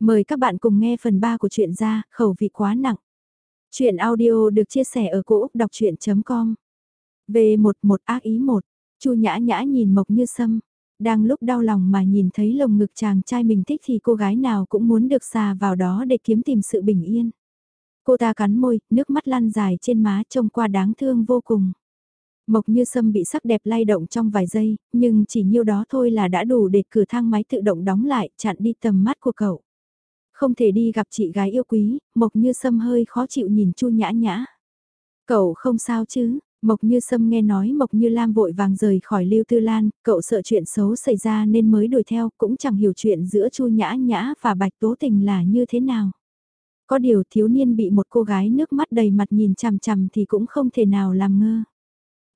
Mời các bạn cùng nghe phần 3 của truyện ra, khẩu vị quá nặng. Chuyện audio được chia sẻ ở cỗ đọc chuyện.com V11 ác ý 1, chu nhã nhã nhìn Mộc Như Sâm. Đang lúc đau lòng mà nhìn thấy lồng ngực chàng trai mình thích thì cô gái nào cũng muốn được xà vào đó để kiếm tìm sự bình yên. Cô ta cắn môi, nước mắt lăn dài trên má trông qua đáng thương vô cùng. Mộc như sâm bị sắc đẹp lay động trong vài giây, nhưng chỉ nhiêu đó thôi là đã đủ để cửa thang máy tự động đóng lại, chặn đi tầm mắt của cậu. Không thể đi gặp chị gái yêu quý, Mộc như sâm hơi khó chịu nhìn chu nhã nhã. Cậu không sao chứ, Mộc Như Sâm nghe nói Mộc Như Lam vội vàng rời khỏi Lưu Tư Lan, cậu sợ chuyện xấu xảy ra nên mới đuổi theo, cũng chẳng hiểu chuyện giữa Chu Nhã Nhã và Bạch Tố Tình là như thế nào. Có điều thiếu niên bị một cô gái nước mắt đầy mặt nhìn chằm chằm thì cũng không thể nào làm ngơ.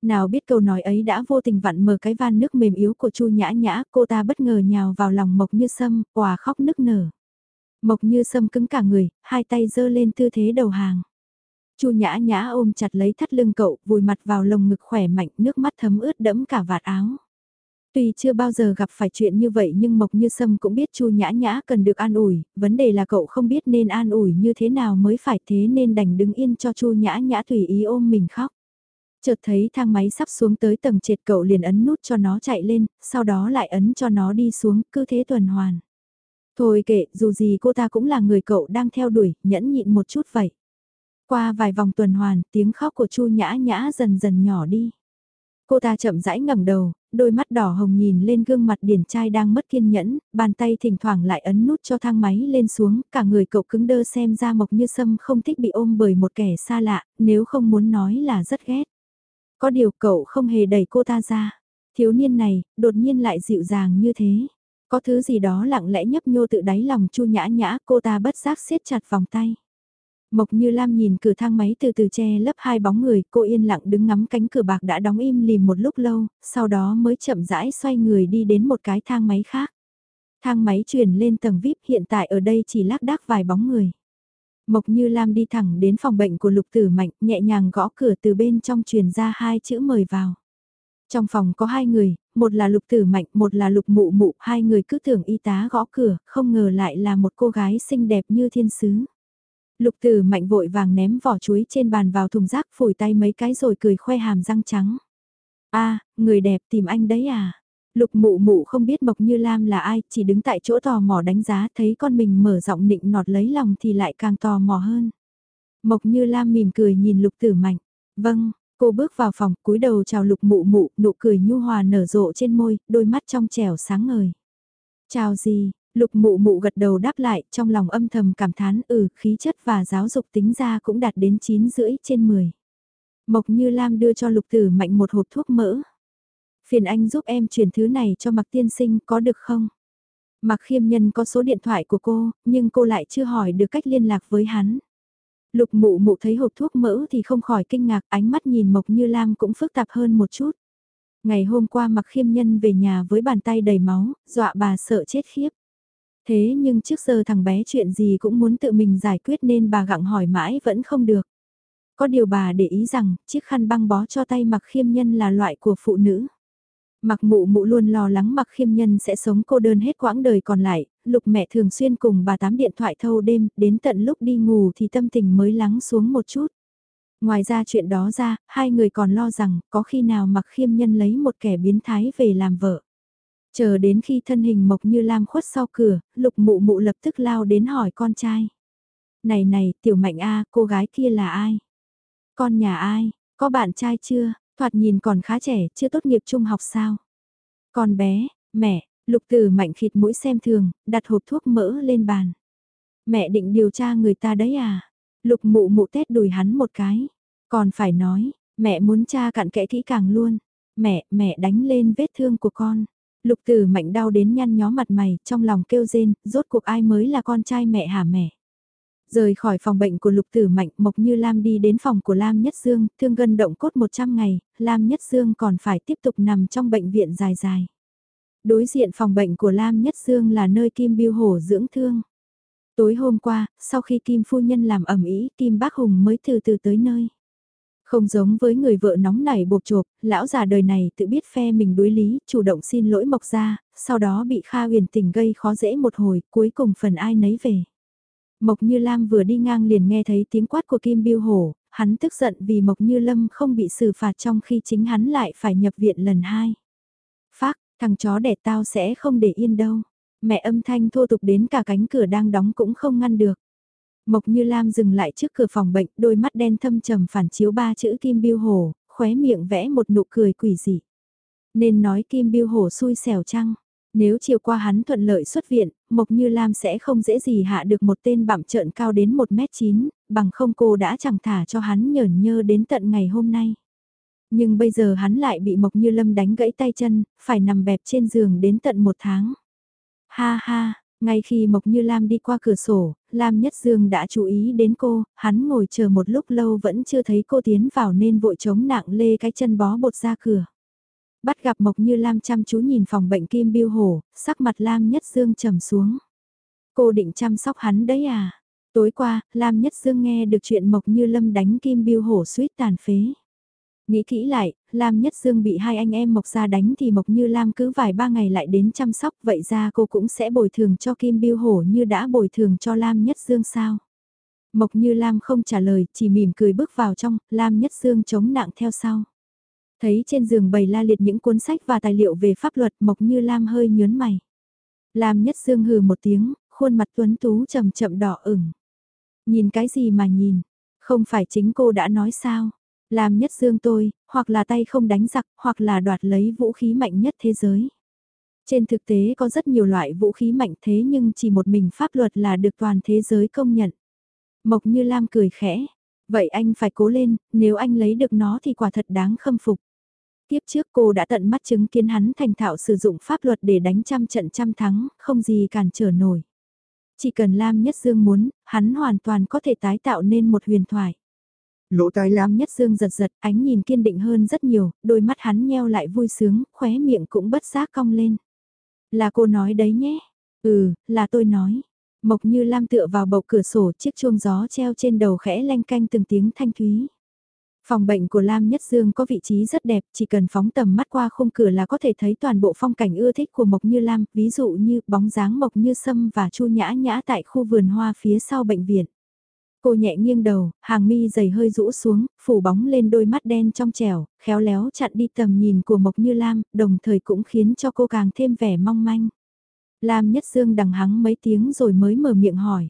Nào biết câu nói ấy đã vô tình vặn mở cái van nước mềm yếu của Chu Nhã Nhã, cô ta bất ngờ nhào vào lòng Mộc Như Sâm, quả khóc nức nở. Mộc Như Sâm cứng cả người, hai tay giơ lên tư thế đầu hàng. Chu Nhã Nhã ôm chặt lấy thắt lưng cậu, vùi mặt vào lồng ngực khỏe mạnh, nước mắt thấm ướt đẫm cả vạt áo. Tuy chưa bao giờ gặp phải chuyện như vậy nhưng Mộc Như Sâm cũng biết Chu Nhã Nhã cần được an ủi, vấn đề là cậu không biết nên an ủi như thế nào mới phải thế nên đành đứng yên cho Chu Nhã Nhã tùy ý ôm mình khóc. Chợt thấy thang máy sắp xuống tới tầng trệt cậu liền ấn nút cho nó chạy lên, sau đó lại ấn cho nó đi xuống, cứ thế tuần hoàn. Thôi kệ, dù gì cô ta cũng là người cậu đang theo đuổi, nhẫn nhịn một chút vậy. Qua vài vòng tuần hoàn, tiếng khóc của Chu Nhã Nhã dần dần nhỏ đi. Cô ta chậm rãi ngẩng đầu, đôi mắt đỏ hồng nhìn lên gương mặt điển trai đang mất kiên nhẫn, bàn tay thỉnh thoảng lại ấn nút cho thang máy lên xuống, cả người cậu cứng đơ xem ra Mộc Như Sâm không thích bị ôm bởi một kẻ xa lạ, nếu không muốn nói là rất ghét. Có điều cậu không hề đẩy cô ta ra. Thiếu niên này, đột nhiên lại dịu dàng như thế. Có thứ gì đó lặng lẽ nhấp nhô tự đáy lòng chu nhã nhã cô ta bất giác siết chặt vòng tay. Mộc Như Lam nhìn cửa thang máy từ từ che lấp hai bóng người, cô yên lặng đứng ngắm cánh cửa bạc đã đóng im lìm một lúc lâu, sau đó mới chậm rãi xoay người đi đến một cái thang máy khác. Thang máy chuyển lên tầng VIP hiện tại ở đây chỉ lác đác vài bóng người. Mộc Như Lam đi thẳng đến phòng bệnh của Lục Tử Mạnh, nhẹ nhàng gõ cửa từ bên trong truyền ra hai chữ mời vào. Trong phòng có hai người, một là Lục Tử Mạnh, một là Lục Mụ Mụ, hai người cứ tưởng y tá gõ cửa, không ngờ lại là một cô gái xinh đẹp như thiên sứ. Lục Tử Mạnh vội vàng ném vỏ chuối trên bàn vào thùng rác phủi tay mấy cái rồi cười khoe hàm răng trắng. a người đẹp tìm anh đấy à? Lục mụ mụ không biết Mộc Như Lam là ai, chỉ đứng tại chỗ tò mò đánh giá thấy con mình mở giọng nịnh nọt lấy lòng thì lại càng tò mò hơn. Mộc Như Lam mỉm cười nhìn Lục Tử Mạnh. Vâng, cô bước vào phòng cúi đầu chào Lục mụ mụ, nụ cười nhu hòa nở rộ trên môi, đôi mắt trong trẻo sáng ngời. Chào gì, Lục mụ mụ gật đầu đáp lại, trong lòng âm thầm cảm thán ừ, khí chất và giáo dục tính ra cũng đạt đến 9 rưỡi trên 10. Mộc Như Lam đưa cho Lục Tử Mạnh một hộp thuốc mỡ. Phiền anh giúp em chuyển thứ này cho Mạc Tiên Sinh có được không? Mạc Khiêm Nhân có số điện thoại của cô, nhưng cô lại chưa hỏi được cách liên lạc với hắn. Lục mụ mụ thấy hộp thuốc mỡ thì không khỏi kinh ngạc, ánh mắt nhìn Mộc Như Lam cũng phức tạp hơn một chút. Ngày hôm qua mặc Khiêm Nhân về nhà với bàn tay đầy máu, dọa bà sợ chết khiếp. Thế nhưng trước giờ thằng bé chuyện gì cũng muốn tự mình giải quyết nên bà gặng hỏi mãi vẫn không được. Có điều bà để ý rằng chiếc khăn băng bó cho tay mặc khiêm nhân là loại của phụ nữ. Mặc mụ mụ luôn lo lắng mặc khiêm nhân sẽ sống cô đơn hết quãng đời còn lại, lục mẹ thường xuyên cùng bà tám điện thoại thâu đêm, đến tận lúc đi ngủ thì tâm tình mới lắng xuống một chút. Ngoài ra chuyện đó ra, hai người còn lo rằng có khi nào mặc khiêm nhân lấy một kẻ biến thái về làm vợ. Chờ đến khi thân hình mộc như lam khuất sau cửa, lục mụ mụ lập tức lao đến hỏi con trai. Này này, tiểu mạnh A, cô gái kia là ai? Con nhà ai? Có bạn trai chưa? Thoạt nhìn còn khá trẻ, chưa tốt nghiệp trung học sao? Con bé, mẹ, lục tử mạnh khịt mũi xem thường, đặt hộp thuốc mỡ lên bàn. Mẹ định điều tra người ta đấy à? Lục mụ mụ tét đùi hắn một cái. Còn phải nói, mẹ muốn cha cặn kẽ kỹ càng luôn. Mẹ, mẹ đánh lên vết thương của con. Lục tử mạnh đau đến nhăn nhó mặt mày, trong lòng kêu rên, rốt cuộc ai mới là con trai mẹ hả mẹ. Rời khỏi phòng bệnh của Lục Tử Mạnh, Mộc Như Lam đi đến phòng của Lam Nhất Dương, thương gân động cốt 100 ngày, Lam Nhất Dương còn phải tiếp tục nằm trong bệnh viện dài dài. Đối diện phòng bệnh của Lam Nhất Dương là nơi Kim Biêu Hổ dưỡng thương. Tối hôm qua, sau khi Kim Phu Nhân làm ẩm ý, Kim Bác Hùng mới từ từ tới nơi. Không giống với người vợ nóng nảy bột chộp, lão già đời này tự biết phe mình đối lý, chủ động xin lỗi Mộc ra, sau đó bị Kha huyền tình gây khó dễ một hồi, cuối cùng phần ai nấy về. Mộc Như Lam vừa đi ngang liền nghe thấy tiếng quát của Kim Biêu Hổ, hắn tức giận vì Mộc Như Lâm không bị xử phạt trong khi chính hắn lại phải nhập viện lần hai. Thằng chó đẻ tao sẽ không để yên đâu. Mẹ âm thanh thô tục đến cả cánh cửa đang đóng cũng không ngăn được. Mộc Như Lam dừng lại trước cửa phòng bệnh, đôi mắt đen thâm trầm phản chiếu ba chữ Kim Biêu Hổ, khóe miệng vẽ một nụ cười quỷ dị. Nên nói Kim Biêu Hổ xui xẻo chăng? Nếu chiều qua hắn thuận lợi xuất viện, Mộc Như Lam sẽ không dễ gì hạ được một tên bặm trợn cao đến 1m9, bằng không cô đã chẳng thả cho hắn nhởn nhơ đến tận ngày hôm nay. Nhưng bây giờ hắn lại bị Mộc Như Lâm đánh gãy tay chân, phải nằm bẹp trên giường đến tận một tháng. Ha ha, ngay khi Mộc Như Lam đi qua cửa sổ, Lam Nhất Dương đã chú ý đến cô, hắn ngồi chờ một lúc lâu vẫn chưa thấy cô tiến vào nên vội chống nặng lê cái chân bó bột ra cửa. Bắt gặp Mộc Như Lam chăm chú nhìn phòng bệnh Kim Biêu Hổ, sắc mặt Lam Nhất Dương trầm xuống. Cô định chăm sóc hắn đấy à? Tối qua, Lam Nhất Dương nghe được chuyện Mộc Như Lâm đánh Kim Biêu Hổ suýt tàn phế. Nghĩ kỹ lại, Lam Nhất Dương bị hai anh em Mộc ra đánh thì Mộc Như Lam cứ vài ba ngày lại đến chăm sóc vậy ra cô cũng sẽ bồi thường cho Kim Biêu Hổ như đã bồi thường cho Lam Nhất Dương sao. Mộc Như Lam không trả lời, chỉ mỉm cười bước vào trong, Lam Nhất Dương chống nặng theo sau. Thấy trên giường bày la liệt những cuốn sách và tài liệu về pháp luật Mộc Như Lam hơi nhớn mày. Lam Nhất Dương hừ một tiếng, khuôn mặt tuấn tú chậm chậm đỏ ửng. Nhìn cái gì mà nhìn, không phải chính cô đã nói sao, làm Nhất Dương tôi, hoặc là tay không đánh giặc, hoặc là đoạt lấy vũ khí mạnh nhất thế giới. Trên thực tế có rất nhiều loại vũ khí mạnh thế nhưng chỉ một mình pháp luật là được toàn thế giới công nhận. Mộc Như Lam cười khẽ, vậy anh phải cố lên, nếu anh lấy được nó thì quả thật đáng khâm phục. Tiếp trước cô đã tận mắt chứng kiến hắn thành thạo sử dụng pháp luật để đánh trăm trận trăm thắng, không gì cản trở nổi. Chỉ cần Lam Nhất Dương muốn, hắn hoàn toàn có thể tái tạo nên một huyền thoại. Lỗ tai Lam Nhất Dương giật giật, ánh nhìn kiên định hơn rất nhiều, đôi mắt hắn nheo lại vui sướng, khóe miệng cũng bất giác cong lên. Là cô nói đấy nhé. Ừ, là tôi nói. Mộc như Lam tựa vào bầu cửa sổ chiếc chuông gió treo trên đầu khẽ lanh canh từng tiếng thanh thúy. Phòng bệnh của Lam Nhất Dương có vị trí rất đẹp, chỉ cần phóng tầm mắt qua khung cửa là có thể thấy toàn bộ phong cảnh ưa thích của Mộc Như Lam, ví dụ như bóng dáng Mộc Như Sâm và Chu Nhã Nhã tại khu vườn hoa phía sau bệnh viện. Cô nhẹ nghiêng đầu, hàng mi dày hơi rũ xuống, phủ bóng lên đôi mắt đen trong trẻo, khéo léo chặn đi tầm nhìn của Mộc Như Lam, đồng thời cũng khiến cho cô càng thêm vẻ mong manh. Lam Nhất Dương đằng hắng mấy tiếng rồi mới mở miệng hỏi.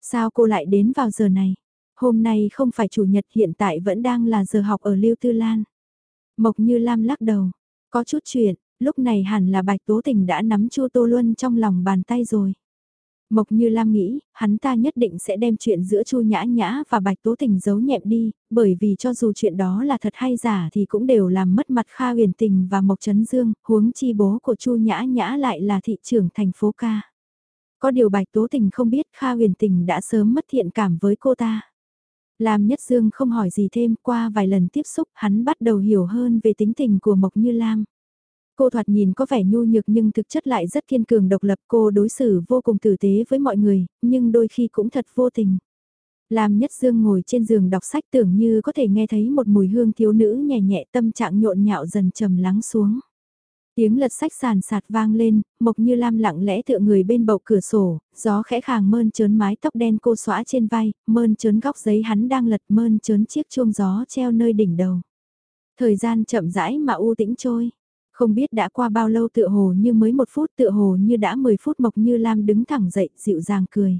Sao cô lại đến vào giờ này? Hôm nay không phải chủ nhật hiện tại vẫn đang là giờ học ở Lưu Tư Lan. Mộc Như Lam lắc đầu. Có chút chuyện, lúc này hẳn là Bạch Tố Tình đã nắm Chu Tô Luân trong lòng bàn tay rồi. Mộc Như Lam nghĩ, hắn ta nhất định sẽ đem chuyện giữa Chu Nhã Nhã và Bạch Tố Tình giấu nhẹm đi, bởi vì cho dù chuyện đó là thật hay giả thì cũng đều làm mất mặt Kha Huyền Tình và Mộc Trấn Dương, huống chi bố của Chu Nhã Nhã lại là thị trưởng thành phố ca. Có điều Bạch Tố Tình không biết Kha Huyền Tình đã sớm mất thiện cảm với cô ta. Lam Nhất Dương không hỏi gì thêm qua vài lần tiếp xúc hắn bắt đầu hiểu hơn về tính tình của Mộc Như Lam. Cô thoạt nhìn có vẻ nhu nhược nhưng thực chất lại rất kiên cường độc lập cô đối xử vô cùng tử tế với mọi người, nhưng đôi khi cũng thật vô tình. Lam Nhất Dương ngồi trên giường đọc sách tưởng như có thể nghe thấy một mùi hương thiếu nữ nhẹ nhẹ tâm trạng nhộn nhạo dần trầm lắng xuống. Tiếng lật sách sàn sạt vang lên, Mộc Như Lam lặng lẽ tựa người bên bầu cửa sổ, gió khẽ khàng mơn trớn mái tóc đen cô xóa trên vai, mơn trớn góc giấy hắn đang lật mơn trớn chiếc chuông gió treo nơi đỉnh đầu. Thời gian chậm rãi mà u tĩnh trôi. Không biết đã qua bao lâu tựa hồ như mới một phút tựa hồ như đã 10 phút Mộc Như Lam đứng thẳng dậy dịu dàng cười.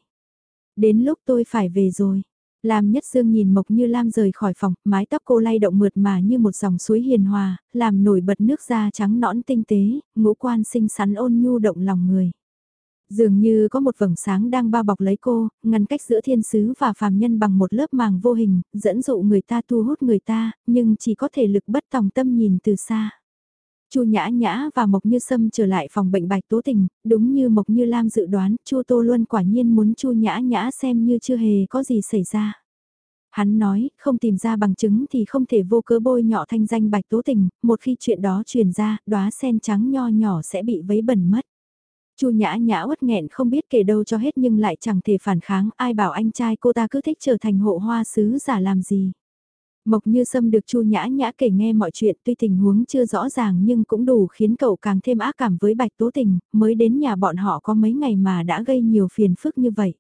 Đến lúc tôi phải về rồi. Lam Nhất Dương nhìn Mộc Như Lam rời khỏi phòng, mái tóc cô lay động mượt mà như một dòng suối hiền hòa, làm nổi bật nước da trắng nõn tinh tế, ngũ quan xinh xắn ôn nhu động lòng người. Dường như có một vầng sáng đang bao bọc lấy cô, ngăn cách giữa thiên sứ và phàm nhân bằng một lớp màng vô hình, dẫn dụ người ta thu hút người ta, nhưng chỉ có thể lực bất tòng tâm nhìn từ xa. Chu Nhã Nhã và Mộc Như Sâm trở lại phòng bệnh Bạch Tố Tình, đúng như Mộc Như Lam dự đoán, Chu Tô Luân quả nhiên muốn Chu Nhã Nhã xem như chưa hề có gì xảy ra. Hắn nói, không tìm ra bằng chứng thì không thể vô cớ bôi nhọ thanh danh Bạch Tố Tình, một khi chuyện đó truyền ra, đóa sen trắng nho nhỏ sẽ bị vấy bẩn mất. Chu Nhã Nhã uất nghẹn không biết kể đâu cho hết nhưng lại chẳng thể phản kháng, ai bảo anh trai cô ta cứ thích trở thành hộ hoa sứ giả làm gì. Mộc Như Sâm được Chu Nhã Nhã kể nghe mọi chuyện tuy tình huống chưa rõ ràng nhưng cũng đủ khiến cậu càng thêm ác cảm với Bạch Tố Tình, mới đến nhà bọn họ có mấy ngày mà đã gây nhiều phiền phức như vậy.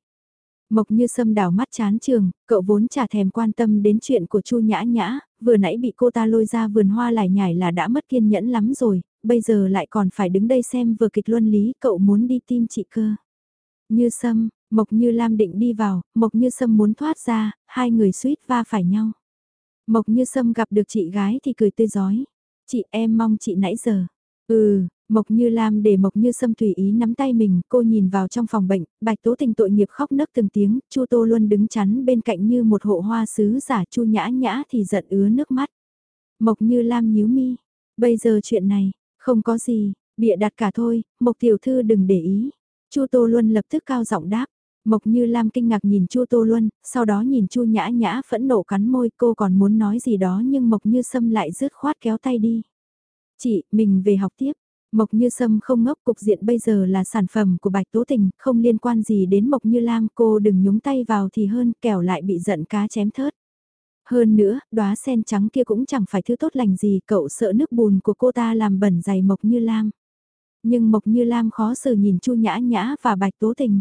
Mộc Như Sâm đảo mắt chán trường, cậu vốn chả thèm quan tâm đến chuyện của Chu Nhã Nhã, vừa nãy bị cô ta lôi ra vườn hoa lải nhải là đã mất kiên nhẫn lắm rồi, bây giờ lại còn phải đứng đây xem vừa kịch luân lý, cậu muốn đi tim chị cơ. Như Sâm, Mộc Như Lam định đi vào, Mộc Như Sâm muốn thoát ra, hai người suýt va phải nhau. Mộc Như Sâm gặp được chị gái thì cười tươi giói. Chị em mong chị nãy giờ. Ừ, Mộc Như Lam để Mộc Như Sâm tùy ý nắm tay mình, cô nhìn vào trong phòng bệnh, Bạch Tố Tình tội nghiệp khóc nấc từng tiếng, Chu Tô luôn đứng chắn bên cạnh như một hộ hoa sứ giả Chu Nhã Nhã thì giận ứa nước mắt. Mộc Như Lam nhíu mi, bây giờ chuyện này, không có gì, bịa đặt cả thôi, Mộc tiểu thư đừng để ý. Chu Tô Luân lập tức cao giọng đáp. Mộc Như Lam kinh ngạc nhìn Chu Tô Luân, sau đó nhìn Chu Nhã Nhã phẫn nộ cắn môi cô còn muốn nói gì đó nhưng Mộc Như Sâm lại rứt khoát kéo tay đi. Chị, mình về học tiếp. Mộc Như Sâm không ngốc cục diện bây giờ là sản phẩm của Bạch Tố Tình, không liên quan gì đến Mộc Như Lam cô đừng nhúng tay vào thì hơn kẻo lại bị giận cá chém thớt. Hơn nữa, đóa sen trắng kia cũng chẳng phải thứ tốt lành gì cậu sợ nước bùn của cô ta làm bẩn giày Mộc Như Lam. Nhưng Mộc Như Lam khó xử nhìn Chu Nhã Nhã và Bạch Tố Tình.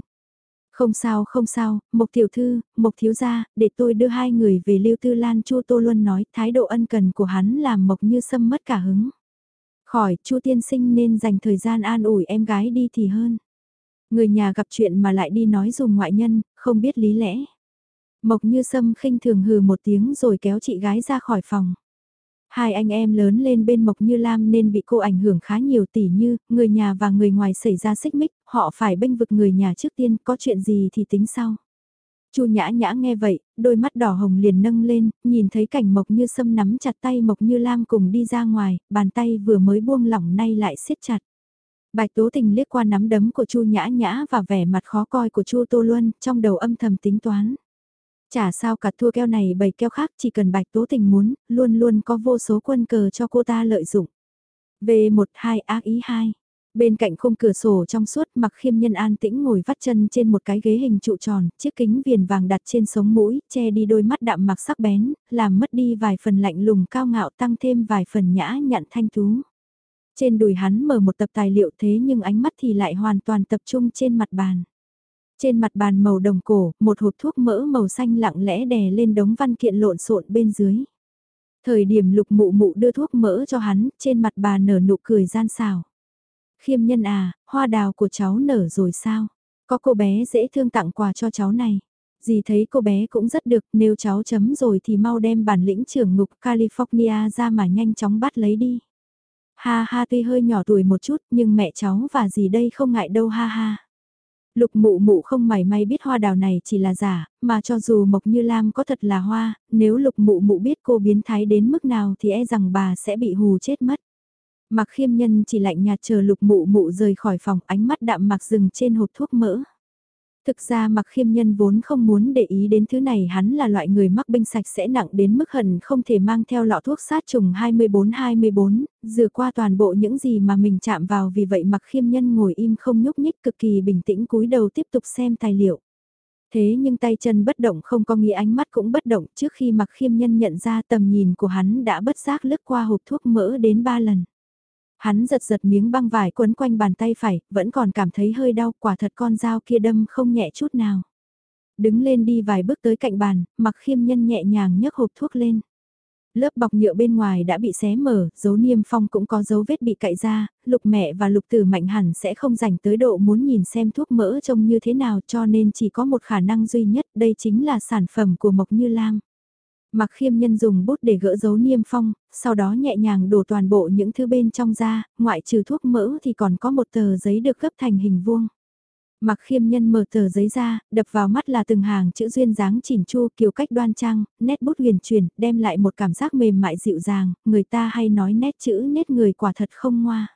Không sao không sao, Mộc Tiểu Thư, Mộc Thiếu Gia, để tôi đưa hai người về Lưu Tư Lan Chu Tô Luân nói thái độ ân cần của hắn làm Mộc Như Sâm mất cả hứng. Khỏi, Chu Tiên Sinh nên dành thời gian an ủi em gái đi thì hơn. Người nhà gặp chuyện mà lại đi nói dùng ngoại nhân, không biết lý lẽ. Mộc Như Sâm khinh thường hừ một tiếng rồi kéo chị gái ra khỏi phòng. Hai anh em lớn lên bên Mộc Như Lam nên bị cô ảnh hưởng khá nhiều tỷ như, người nhà và người ngoài xảy ra xích mích, họ phải bênh vực người nhà trước tiên, có chuyện gì thì tính sau. Chu Nhã Nhã nghe vậy, đôi mắt đỏ hồng liền nâng lên, nhìn thấy cảnh Mộc Như Sâm nắm chặt tay Mộc Như Lam cùng đi ra ngoài, bàn tay vừa mới buông lỏng nay lại siết chặt. Bạch Tố Tình liếc qua nắm đấm của Chu Nhã Nhã và vẻ mặt khó coi của Chu Tô Luân, trong đầu âm thầm tính toán. Chả sao cả thua keo này bầy keo khác chỉ cần bạch tố tình muốn, luôn luôn có vô số quân cờ cho cô ta lợi dụng. V12 ác ý 2 Bên cạnh khung cửa sổ trong suốt mặc khiêm nhân an tĩnh ngồi vắt chân trên một cái ghế hình trụ tròn, chiếc kính viền vàng đặt trên sống mũi, che đi đôi mắt đạm mặc sắc bén, làm mất đi vài phần lạnh lùng cao ngạo tăng thêm vài phần nhã nhặn thanh tú. Trên đùi hắn mở một tập tài liệu thế nhưng ánh mắt thì lại hoàn toàn tập trung trên mặt bàn. Trên mặt bàn màu đồng cổ, một hộp thuốc mỡ màu xanh lặng lẽ đè lên đống văn kiện lộn xộn bên dưới. Thời điểm lục mụ mụ đưa thuốc mỡ cho hắn, trên mặt bà nở nụ cười gian xào. Khiêm nhân à, hoa đào của cháu nở rồi sao? Có cô bé dễ thương tặng quà cho cháu này. Dì thấy cô bé cũng rất được, nếu cháu chấm rồi thì mau đem bản lĩnh trưởng ngục California ra mà nhanh chóng bắt lấy đi. Ha ha tuy hơi nhỏ tuổi một chút nhưng mẹ cháu và dì đây không ngại đâu ha ha. Lục mụ mụ không mảy may biết hoa đào này chỉ là giả, mà cho dù Mộc Như Lam có thật là hoa, nếu lục mụ mụ biết cô biến thái đến mức nào thì e rằng bà sẽ bị hù chết mất. Mặc khiêm nhân chỉ lạnh nhạt chờ lục mụ mụ rời khỏi phòng ánh mắt đạm mặc dừng trên hộp thuốc mỡ. Thực ra mặc khiêm nhân vốn không muốn để ý đến thứ này hắn là loại người mắc bệnh sạch sẽ nặng đến mức hận không thể mang theo lọ thuốc sát trùng 24-24, dừa qua toàn bộ những gì mà mình chạm vào vì vậy mặc khiêm nhân ngồi im không nhúc nhích cực kỳ bình tĩnh cúi đầu tiếp tục xem tài liệu. Thế nhưng tay chân bất động không có nghĩa ánh mắt cũng bất động trước khi mặc khiêm nhân nhận ra tầm nhìn của hắn đã bất giác lướt qua hộp thuốc mỡ đến ba lần. Hắn giật giật miếng băng vải quấn quanh bàn tay phải, vẫn còn cảm thấy hơi đau, quả thật con dao kia đâm không nhẹ chút nào. Đứng lên đi vài bước tới cạnh bàn, mặc khiêm nhân nhẹ nhàng nhấc hộp thuốc lên. Lớp bọc nhựa bên ngoài đã bị xé mở, dấu niêm phong cũng có dấu vết bị cạy ra, lục mẹ và lục tử mạnh hẳn sẽ không dành tới độ muốn nhìn xem thuốc mỡ trông như thế nào cho nên chỉ có một khả năng duy nhất đây chính là sản phẩm của Mộc Như Lam. Mặc khiêm nhân dùng bút để gỡ dấu niêm phong, sau đó nhẹ nhàng đổ toàn bộ những thứ bên trong ra, ngoại trừ thuốc mỡ thì còn có một tờ giấy được gấp thành hình vuông. Mặc khiêm nhân mở tờ giấy ra, đập vào mắt là từng hàng chữ duyên dáng chỉn chu kiều cách đoan trang, nét bút huyền chuyển, đem lại một cảm giác mềm mại dịu dàng, người ta hay nói nét chữ nét người quả thật không ngoa.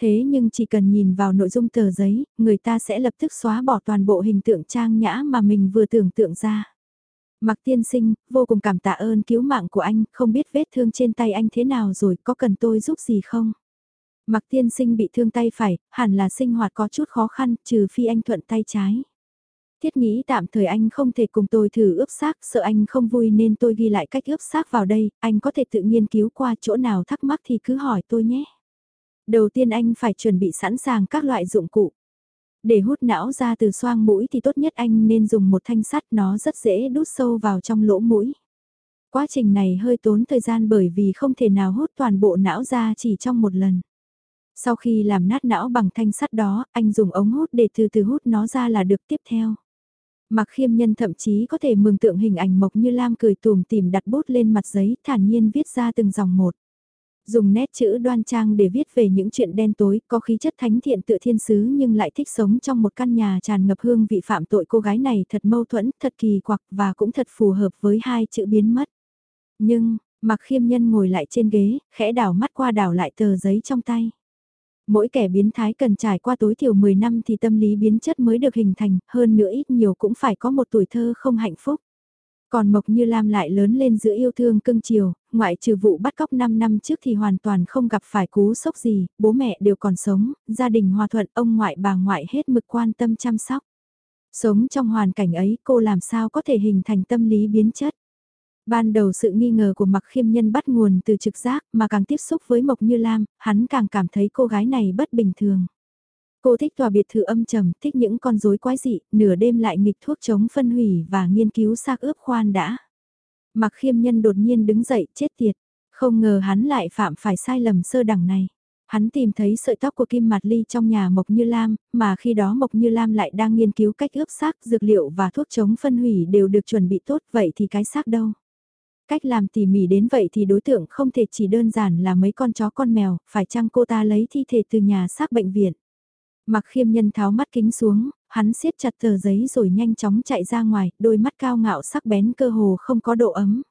Thế nhưng chỉ cần nhìn vào nội dung tờ giấy, người ta sẽ lập tức xóa bỏ toàn bộ hình tượng trang nhã mà mình vừa tưởng tượng ra. Mạc tiên sinh, vô cùng cảm tạ ơn cứu mạng của anh, không biết vết thương trên tay anh thế nào rồi, có cần tôi giúp gì không? Mạc tiên sinh bị thương tay phải, hẳn là sinh hoạt có chút khó khăn, trừ phi anh thuận tay trái. Thiết nghĩ tạm thời anh không thể cùng tôi thử ướp xác, sợ anh không vui nên tôi ghi lại cách ướp xác vào đây, anh có thể tự nghiên cứu qua chỗ nào thắc mắc thì cứ hỏi tôi nhé. Đầu tiên anh phải chuẩn bị sẵn sàng các loại dụng cụ. Để hút não ra từ xoang mũi thì tốt nhất anh nên dùng một thanh sắt nó rất dễ đút sâu vào trong lỗ mũi. Quá trình này hơi tốn thời gian bởi vì không thể nào hút toàn bộ não ra chỉ trong một lần. Sau khi làm nát não bằng thanh sắt đó, anh dùng ống hút để từ từ hút nó ra là được tiếp theo. Mặc khiêm nhân thậm chí có thể mường tượng hình ảnh Mộc Như Lam cười tùm tìm đặt bút lên mặt giấy thản nhiên viết ra từng dòng một. Dùng nét chữ đoan trang để viết về những chuyện đen tối, có khí chất thánh thiện tự thiên sứ nhưng lại thích sống trong một căn nhà tràn ngập hương vị phạm tội cô gái này thật mâu thuẫn, thật kỳ quặc và cũng thật phù hợp với hai chữ biến mất. Nhưng, mặc khiêm nhân ngồi lại trên ghế, khẽ đảo mắt qua đảo lại tờ giấy trong tay. Mỗi kẻ biến thái cần trải qua tối thiểu 10 năm thì tâm lý biến chất mới được hình thành, hơn nữa ít nhiều cũng phải có một tuổi thơ không hạnh phúc. Còn Mộc Như Lam lại lớn lên giữa yêu thương cưng chiều, ngoại trừ vụ bắt cóc 5 năm trước thì hoàn toàn không gặp phải cú sốc gì, bố mẹ đều còn sống, gia đình hòa thuận, ông ngoại bà ngoại hết mực quan tâm chăm sóc. Sống trong hoàn cảnh ấy cô làm sao có thể hình thành tâm lý biến chất. Ban đầu sự nghi ngờ của mạc Khiêm Nhân bắt nguồn từ trực giác mà càng tiếp xúc với Mộc Như Lam, hắn càng cảm thấy cô gái này bất bình thường. Cô thích tòa biệt thự âm trầm, thích những con rối quái dị, nửa đêm lại nghịch thuốc chống phân hủy và nghiên cứu xác ướp khoan đã. Mặc khiêm nhân đột nhiên đứng dậy, chết tiệt. Không ngờ hắn lại phạm phải sai lầm sơ đẳng này. Hắn tìm thấy sợi tóc của Kim Mạt Ly trong nhà Mộc Như Lam, mà khi đó Mộc Như Lam lại đang nghiên cứu cách ướp xác, dược liệu và thuốc chống phân hủy đều được chuẩn bị tốt, vậy thì cái xác đâu? Cách làm tỉ mỉ đến vậy thì đối tượng không thể chỉ đơn giản là mấy con chó con mèo, phải chăng cô ta lấy thi thể từ nhà xác bệnh viện? Mặc khiêm nhân tháo mắt kính xuống, hắn siết chặt tờ giấy rồi nhanh chóng chạy ra ngoài, đôi mắt cao ngạo sắc bén cơ hồ không có độ ấm.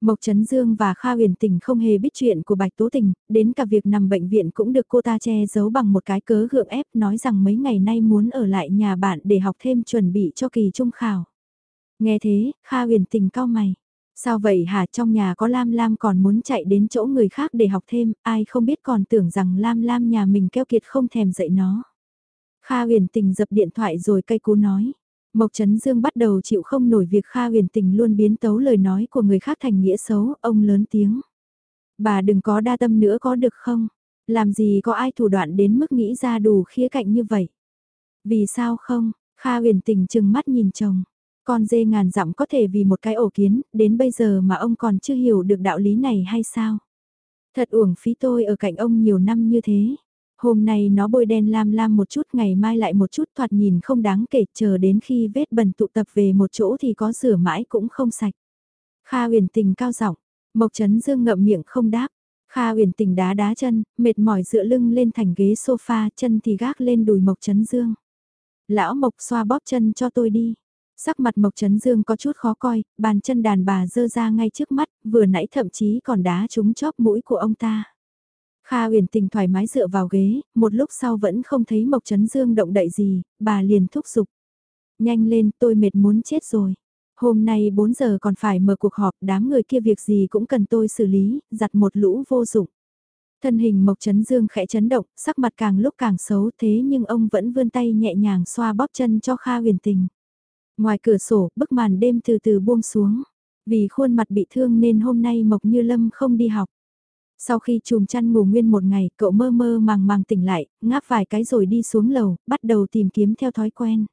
Mộc Trấn Dương và Kha huyền tình không hề biết chuyện của Bạch Tố Tình, đến cả việc nằm bệnh viện cũng được cô ta che giấu bằng một cái cớ gượng ép nói rằng mấy ngày nay muốn ở lại nhà bạn để học thêm chuẩn bị cho kỳ trung khảo. Nghe thế, Kha huyền tình cao mày. Sao vậy hả trong nhà có Lam Lam còn muốn chạy đến chỗ người khác để học thêm, ai không biết còn tưởng rằng Lam Lam nhà mình keo kiệt không thèm dạy nó. Kha huyền tình dập điện thoại rồi cây cú nói. Mộc Trấn Dương bắt đầu chịu không nổi việc Kha huyền tình luôn biến tấu lời nói của người khác thành nghĩa xấu, ông lớn tiếng. Bà đừng có đa tâm nữa có được không? Làm gì có ai thủ đoạn đến mức nghĩ ra đủ khía cạnh như vậy? Vì sao không? Kha huyền tình chừng mắt nhìn chồng. Con dê ngàn dặm có thể vì một cái ổ kiến, đến bây giờ mà ông còn chưa hiểu được đạo lý này hay sao? Thật uổng phí tôi ở cạnh ông nhiều năm như thế. Hôm nay nó bôi đen lam lam một chút ngày mai lại một chút thoạt nhìn không đáng kể chờ đến khi vết bẩn tụ tập về một chỗ thì có rửa mãi cũng không sạch. Kha huyền tình cao giọng Mộc Trấn Dương ngậm miệng không đáp. Kha huyền tình đá đá chân, mệt mỏi dựa lưng lên thành ghế sofa, chân thì gác lên đùi Mộc Trấn Dương. Lão Mộc xoa bóp chân cho tôi đi. Sắc mặt Mộc Trấn Dương có chút khó coi, bàn chân đàn bà dơ ra ngay trước mắt, vừa nãy thậm chí còn đá trúng chóp mũi của ông ta. Kha huyền tình thoải mái dựa vào ghế, một lúc sau vẫn không thấy Mộc Trấn Dương động đậy gì, bà liền thúc giục. Nhanh lên, tôi mệt muốn chết rồi. Hôm nay 4 giờ còn phải mở cuộc họp, đám người kia việc gì cũng cần tôi xử lý, giặt một lũ vô dụng. Thân hình Mộc Trấn Dương khẽ chấn động, sắc mặt càng lúc càng xấu thế nhưng ông vẫn vươn tay nhẹ nhàng xoa bóp chân cho Kha huyền tình. Ngoài cửa sổ, bức màn đêm từ từ buông xuống. Vì khuôn mặt bị thương nên hôm nay Mộc Như Lâm không đi học. Sau khi chùm chăn ngủ nguyên một ngày, cậu mơ mơ màng màng tỉnh lại, ngáp vài cái rồi đi xuống lầu, bắt đầu tìm kiếm theo thói quen.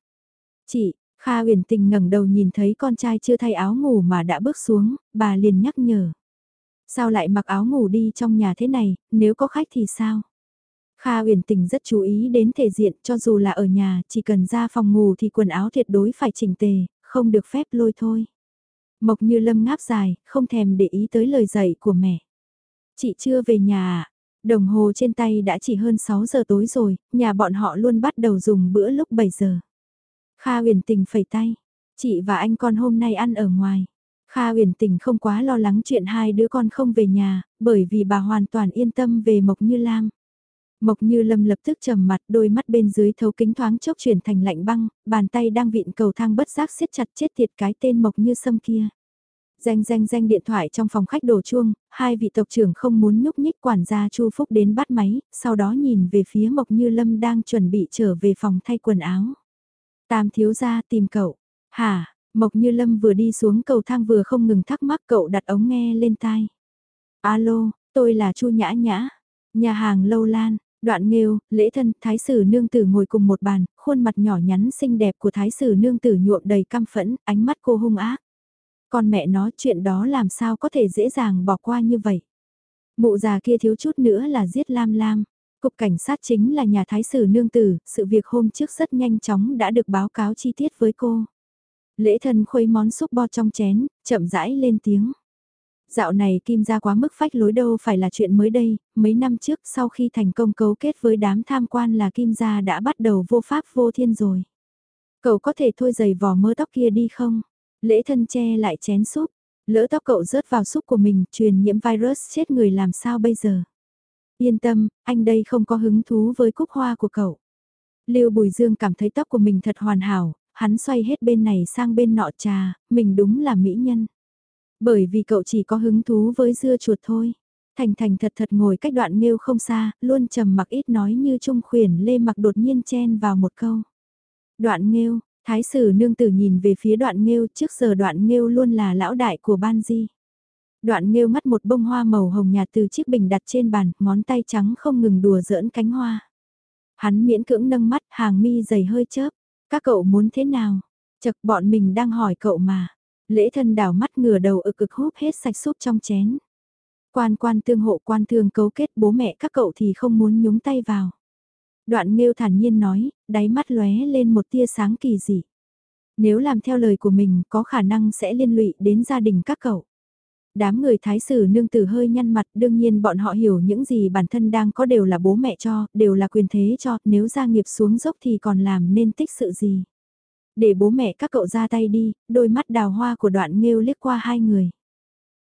Chị, Kha uyển tình ngẩng đầu nhìn thấy con trai chưa thay áo ngủ mà đã bước xuống, bà liền nhắc nhở. Sao lại mặc áo ngủ đi trong nhà thế này, nếu có khách thì sao? Kha uyển tình rất chú ý đến thể diện cho dù là ở nhà, chỉ cần ra phòng ngủ thì quần áo tuyệt đối phải chỉnh tề, không được phép lôi thôi. Mộc như lâm ngáp dài, không thèm để ý tới lời dạy của mẹ. Chị chưa về nhà à? Đồng hồ trên tay đã chỉ hơn 6 giờ tối rồi, nhà bọn họ luôn bắt đầu dùng bữa lúc 7 giờ. Kha huyền tình phẩy tay. Chị và anh con hôm nay ăn ở ngoài. Kha huyền tình không quá lo lắng chuyện hai đứa con không về nhà, bởi vì bà hoàn toàn yên tâm về Mộc Như Lam. Mộc Như Lâm lập tức trầm mặt, đôi mắt bên dưới thấu kính thoáng chốc chuyển thành lạnh băng, bàn tay đang vịn cầu thang bất giác siết chặt chết tiệt cái tên Mộc Như Sâm kia. Danh danh danh điện thoại trong phòng khách đổ chuông, hai vị tộc trưởng không muốn nhúc nhích quản gia Chu Phúc đến bắt máy, sau đó nhìn về phía Mộc Như Lâm đang chuẩn bị trở về phòng thay quần áo. Tam thiếu gia tìm cậu. Hả, Mộc Như Lâm vừa đi xuống cầu thang vừa không ngừng thắc mắc cậu đặt ống nghe lên tai. Alo, tôi là Chu Nhã Nhã. Nhà hàng Lâu Lan, đoạn nghêu, lễ thân, thái sử nương tử ngồi cùng một bàn, khuôn mặt nhỏ nhắn xinh đẹp của thái sử nương tử nhuộm đầy căm phẫn, ánh mắt cô hung ác. Con mẹ nó chuyện đó làm sao có thể dễ dàng bỏ qua như vậy. Mụ già kia thiếu chút nữa là giết Lam Lam. Cục cảnh sát chính là nhà thái sử nương tử, sự việc hôm trước rất nhanh chóng đã được báo cáo chi tiết với cô. Lễ thân khuấy món súp bo trong chén, chậm rãi lên tiếng. Dạo này Kim gia quá mức phách lối đâu phải là chuyện mới đây, mấy năm trước sau khi thành công cấu kết với đám tham quan là Kim gia đã bắt đầu vô pháp vô thiên rồi. Cậu có thể thôi giày vò mơ tóc kia đi không? Lễ thân che lại chén súp, lỡ tóc cậu rớt vào súp của mình, truyền nhiễm virus chết người làm sao bây giờ? Yên tâm, anh đây không có hứng thú với cúc hoa của cậu. Lưu Bùi Dương cảm thấy tóc của mình thật hoàn hảo, hắn xoay hết bên này sang bên nọ trà, mình đúng là mỹ nhân. Bởi vì cậu chỉ có hứng thú với dưa chuột thôi. Thành thành thật thật ngồi cách đoạn nêu không xa, luôn trầm mặc ít nói như trung khuyển lê mặc đột nhiên chen vào một câu. Đoạn nghêu, thái sử nương tử nhìn về phía đoạn nghêu trước giờ đoạn nghêu luôn là lão đại của ban di. Đoạn nghêu ngắt một bông hoa màu hồng nhạt từ chiếc bình đặt trên bàn, ngón tay trắng không ngừng đùa giỡn cánh hoa. Hắn miễn cưỡng nâng mắt hàng mi dày hơi chớp. Các cậu muốn thế nào? Chật bọn mình đang hỏi cậu mà. Lễ thân đảo mắt ngửa đầu ực ực húp hết sạch súp trong chén. Quan quan tương hộ quan thương cấu kết bố mẹ các cậu thì không muốn nhúng tay vào. Đoạn nghêu thản nhiên nói, đáy mắt lóe lên một tia sáng kỳ dị. Nếu làm theo lời của mình có khả năng sẽ liên lụy đến gia đình các cậu đám người thái sử nương tử hơi nhăn mặt đương nhiên bọn họ hiểu những gì bản thân đang có đều là bố mẹ cho, đều là quyền thế cho, nếu gia nghiệp xuống dốc thì còn làm nên tích sự gì. Để bố mẹ các cậu ra tay đi, đôi mắt đào hoa của đoạn nghêu liếc qua hai người.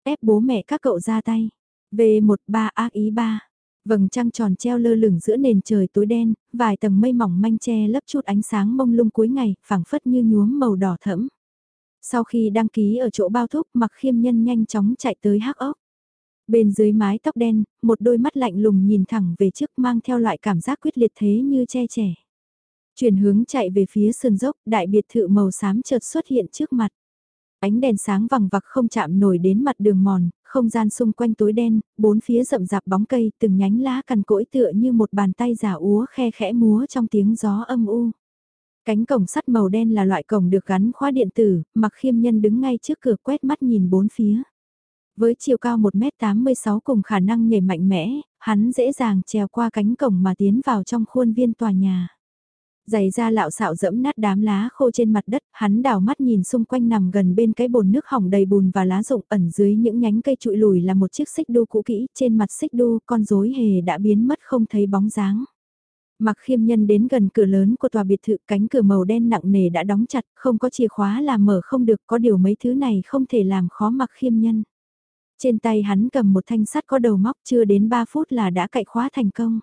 Ép bố mẹ các cậu ra tay. V13 ác ý 3. Vầng trăng tròn treo lơ lửng giữa nền trời tối đen, vài tầng mây mỏng manh che lấp chút ánh sáng mông lung cuối ngày, phảng phất như nhuốm màu đỏ thẫm. Sau khi đăng ký ở chỗ bao thúc mặc khiêm nhân nhanh chóng chạy tới hắc ốc. Bên dưới mái tóc đen, một đôi mắt lạnh lùng nhìn thẳng về trước mang theo loại cảm giác quyết liệt thế như che trẻ. Chuyển hướng chạy về phía sườn dốc, đại biệt thự màu xám chợt xuất hiện trước mặt. Ánh đèn sáng vằng vặc không chạm nổi đến mặt đường mòn, không gian xung quanh tối đen, bốn phía rậm rạp bóng cây, từng nhánh lá cằn cỗi tựa như một bàn tay giả úa khe khẽ múa trong tiếng gió âm u. Cánh cổng sắt màu đen là loại cổng được gắn khóa điện tử, mặc khiêm nhân đứng ngay trước cửa quét mắt nhìn bốn phía. Với chiều cao 1m86 cùng khả năng nhảy mạnh mẽ, hắn dễ dàng trèo qua cánh cổng mà tiến vào trong khuôn viên tòa nhà. Giày da lạo xạo dẫm nát đám lá khô trên mặt đất, hắn đảo mắt nhìn xung quanh nằm gần bên cái bồn nước hỏng đầy bùn và lá rụng ẩn dưới những nhánh cây trụi lùi là một chiếc xích đu cũ kỹ, trên mặt xích đu con rối hề đã biến mất không thấy bóng dáng. Mặc khiêm nhân đến gần cửa lớn của tòa biệt thự cánh cửa màu đen nặng nề đã đóng chặt, không có chìa khóa là mở không được, có điều mấy thứ này không thể làm khó mặc khiêm nhân. Trên tay hắn cầm một thanh sắt có đầu móc chưa đến 3 phút là đã cạy khóa thành công.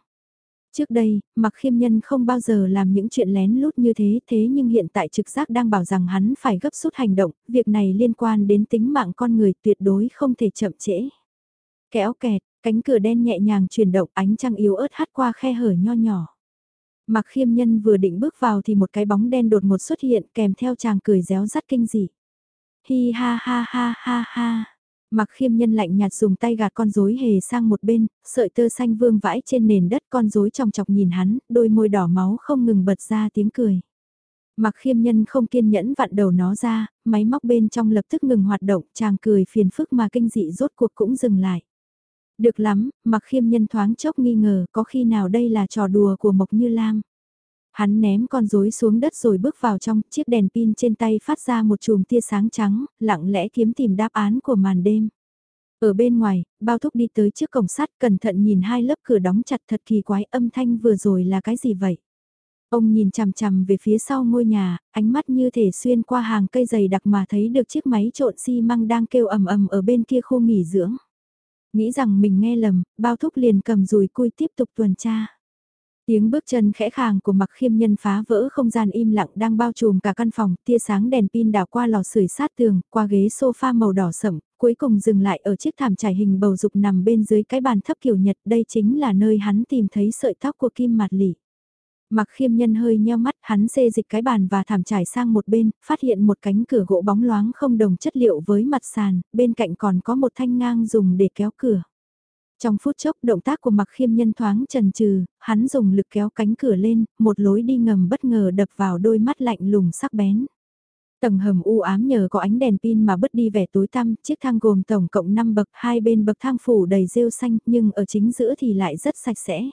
Trước đây, mặc khiêm nhân không bao giờ làm những chuyện lén lút như thế thế nhưng hiện tại trực giác đang bảo rằng hắn phải gấp rút hành động, việc này liên quan đến tính mạng con người tuyệt đối không thể chậm trễ. Kéo kẹt, cánh cửa đen nhẹ nhàng chuyển động ánh trăng yếu ớt hát qua khe hở nho nhỏ. Mặc khiêm nhân vừa định bước vào thì một cái bóng đen đột ngột xuất hiện kèm theo chàng cười réo rắt kinh dị. Hi ha ha ha ha ha. Mặc khiêm nhân lạnh nhạt dùng tay gạt con rối hề sang một bên, sợi tơ xanh vương vãi trên nền đất con rối trong chọc nhìn hắn, đôi môi đỏ máu không ngừng bật ra tiếng cười. Mặc khiêm nhân không kiên nhẫn vặn đầu nó ra, máy móc bên trong lập tức ngừng hoạt động, chàng cười phiền phức mà kinh dị rốt cuộc cũng dừng lại. Được lắm, mặc khiêm nhân thoáng chốc nghi ngờ có khi nào đây là trò đùa của Mộc Như Lam. Hắn ném con rối xuống đất rồi bước vào trong, chiếc đèn pin trên tay phát ra một chùm tia sáng trắng, lặng lẽ kiếm tìm đáp án của màn đêm. Ở bên ngoài, bao thúc đi tới trước cổng sắt cẩn thận nhìn hai lớp cửa đóng chặt thật kỳ quái âm thanh vừa rồi là cái gì vậy? Ông nhìn chằm chằm về phía sau ngôi nhà, ánh mắt như thể xuyên qua hàng cây dày đặc mà thấy được chiếc máy trộn xi măng đang kêu ầm ầm ở bên kia khu nghỉ dưỡng. Nghĩ rằng mình nghe lầm, bao thúc liền cầm rùi cui tiếp tục tuần tra. Tiếng bước chân khẽ khàng của mặc khiêm nhân phá vỡ không gian im lặng đang bao trùm cả căn phòng, tia sáng đèn pin đảo qua lò sưởi sát tường, qua ghế sofa màu đỏ sẫm, cuối cùng dừng lại ở chiếc thảm trải hình bầu dục nằm bên dưới cái bàn thấp kiểu Nhật, đây chính là nơi hắn tìm thấy sợi tóc của Kim Mạt Lị. Mặc khiêm nhân hơi nheo mắt, hắn xê dịch cái bàn và thảm trải sang một bên, phát hiện một cánh cửa gỗ bóng loáng không đồng chất liệu với mặt sàn, bên cạnh còn có một thanh ngang dùng để kéo cửa. Trong phút chốc động tác của mặc khiêm nhân thoáng trần trừ, hắn dùng lực kéo cánh cửa lên, một lối đi ngầm bất ngờ đập vào đôi mắt lạnh lùng sắc bén. Tầng hầm u ám nhờ có ánh đèn pin mà bớt đi vẻ tối tăm, chiếc thang gồm tổng cộng 5 bậc, hai bên bậc thang phủ đầy rêu xanh, nhưng ở chính giữa thì lại rất sạch sẽ.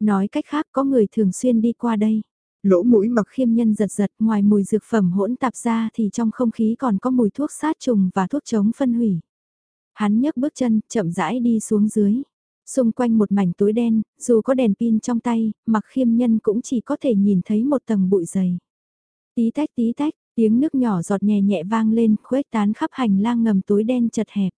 Nói cách khác có người thường xuyên đi qua đây. Lỗ mũi mặc khiêm nhân giật giật ngoài mùi dược phẩm hỗn tạp ra thì trong không khí còn có mùi thuốc sát trùng và thuốc chống phân hủy. Hắn nhấc bước chân, chậm rãi đi xuống dưới. Xung quanh một mảnh tối đen, dù có đèn pin trong tay, mặc khiêm nhân cũng chỉ có thể nhìn thấy một tầng bụi dày. Tí tách tí tách, tiếng nước nhỏ giọt nhẹ nhẹ vang lên, khuếch tán khắp hành lang ngầm tối đen chật hẹp.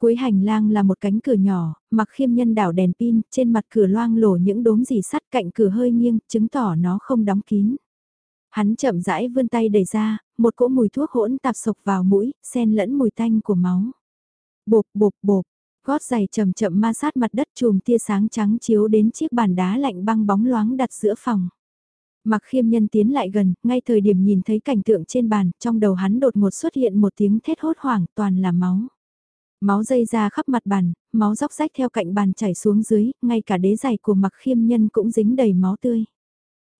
Cuối hành lang là một cánh cửa nhỏ, mặc khiêm nhân đảo đèn pin, trên mặt cửa loang lổ những đốm dì sắt cạnh cửa hơi nghiêng, chứng tỏ nó không đóng kín. Hắn chậm rãi vươn tay đẩy ra, một cỗ mùi thuốc hỗn tạp sộc vào mũi, xen lẫn mùi tanh của máu. Bộp bộp bộp, gót giày chậm chậm ma sát mặt đất chùm tia sáng trắng chiếu đến chiếc bàn đá lạnh băng bóng loáng đặt giữa phòng. Mặc khiêm nhân tiến lại gần, ngay thời điểm nhìn thấy cảnh tượng trên bàn, trong đầu hắn đột ngột xuất hiện một tiếng thét hốt hoảng toàn là máu. Máu dây ra khắp mặt bàn, máu róc rách theo cạnh bàn chảy xuống dưới, ngay cả đế giày của mặc khiêm nhân cũng dính đầy máu tươi.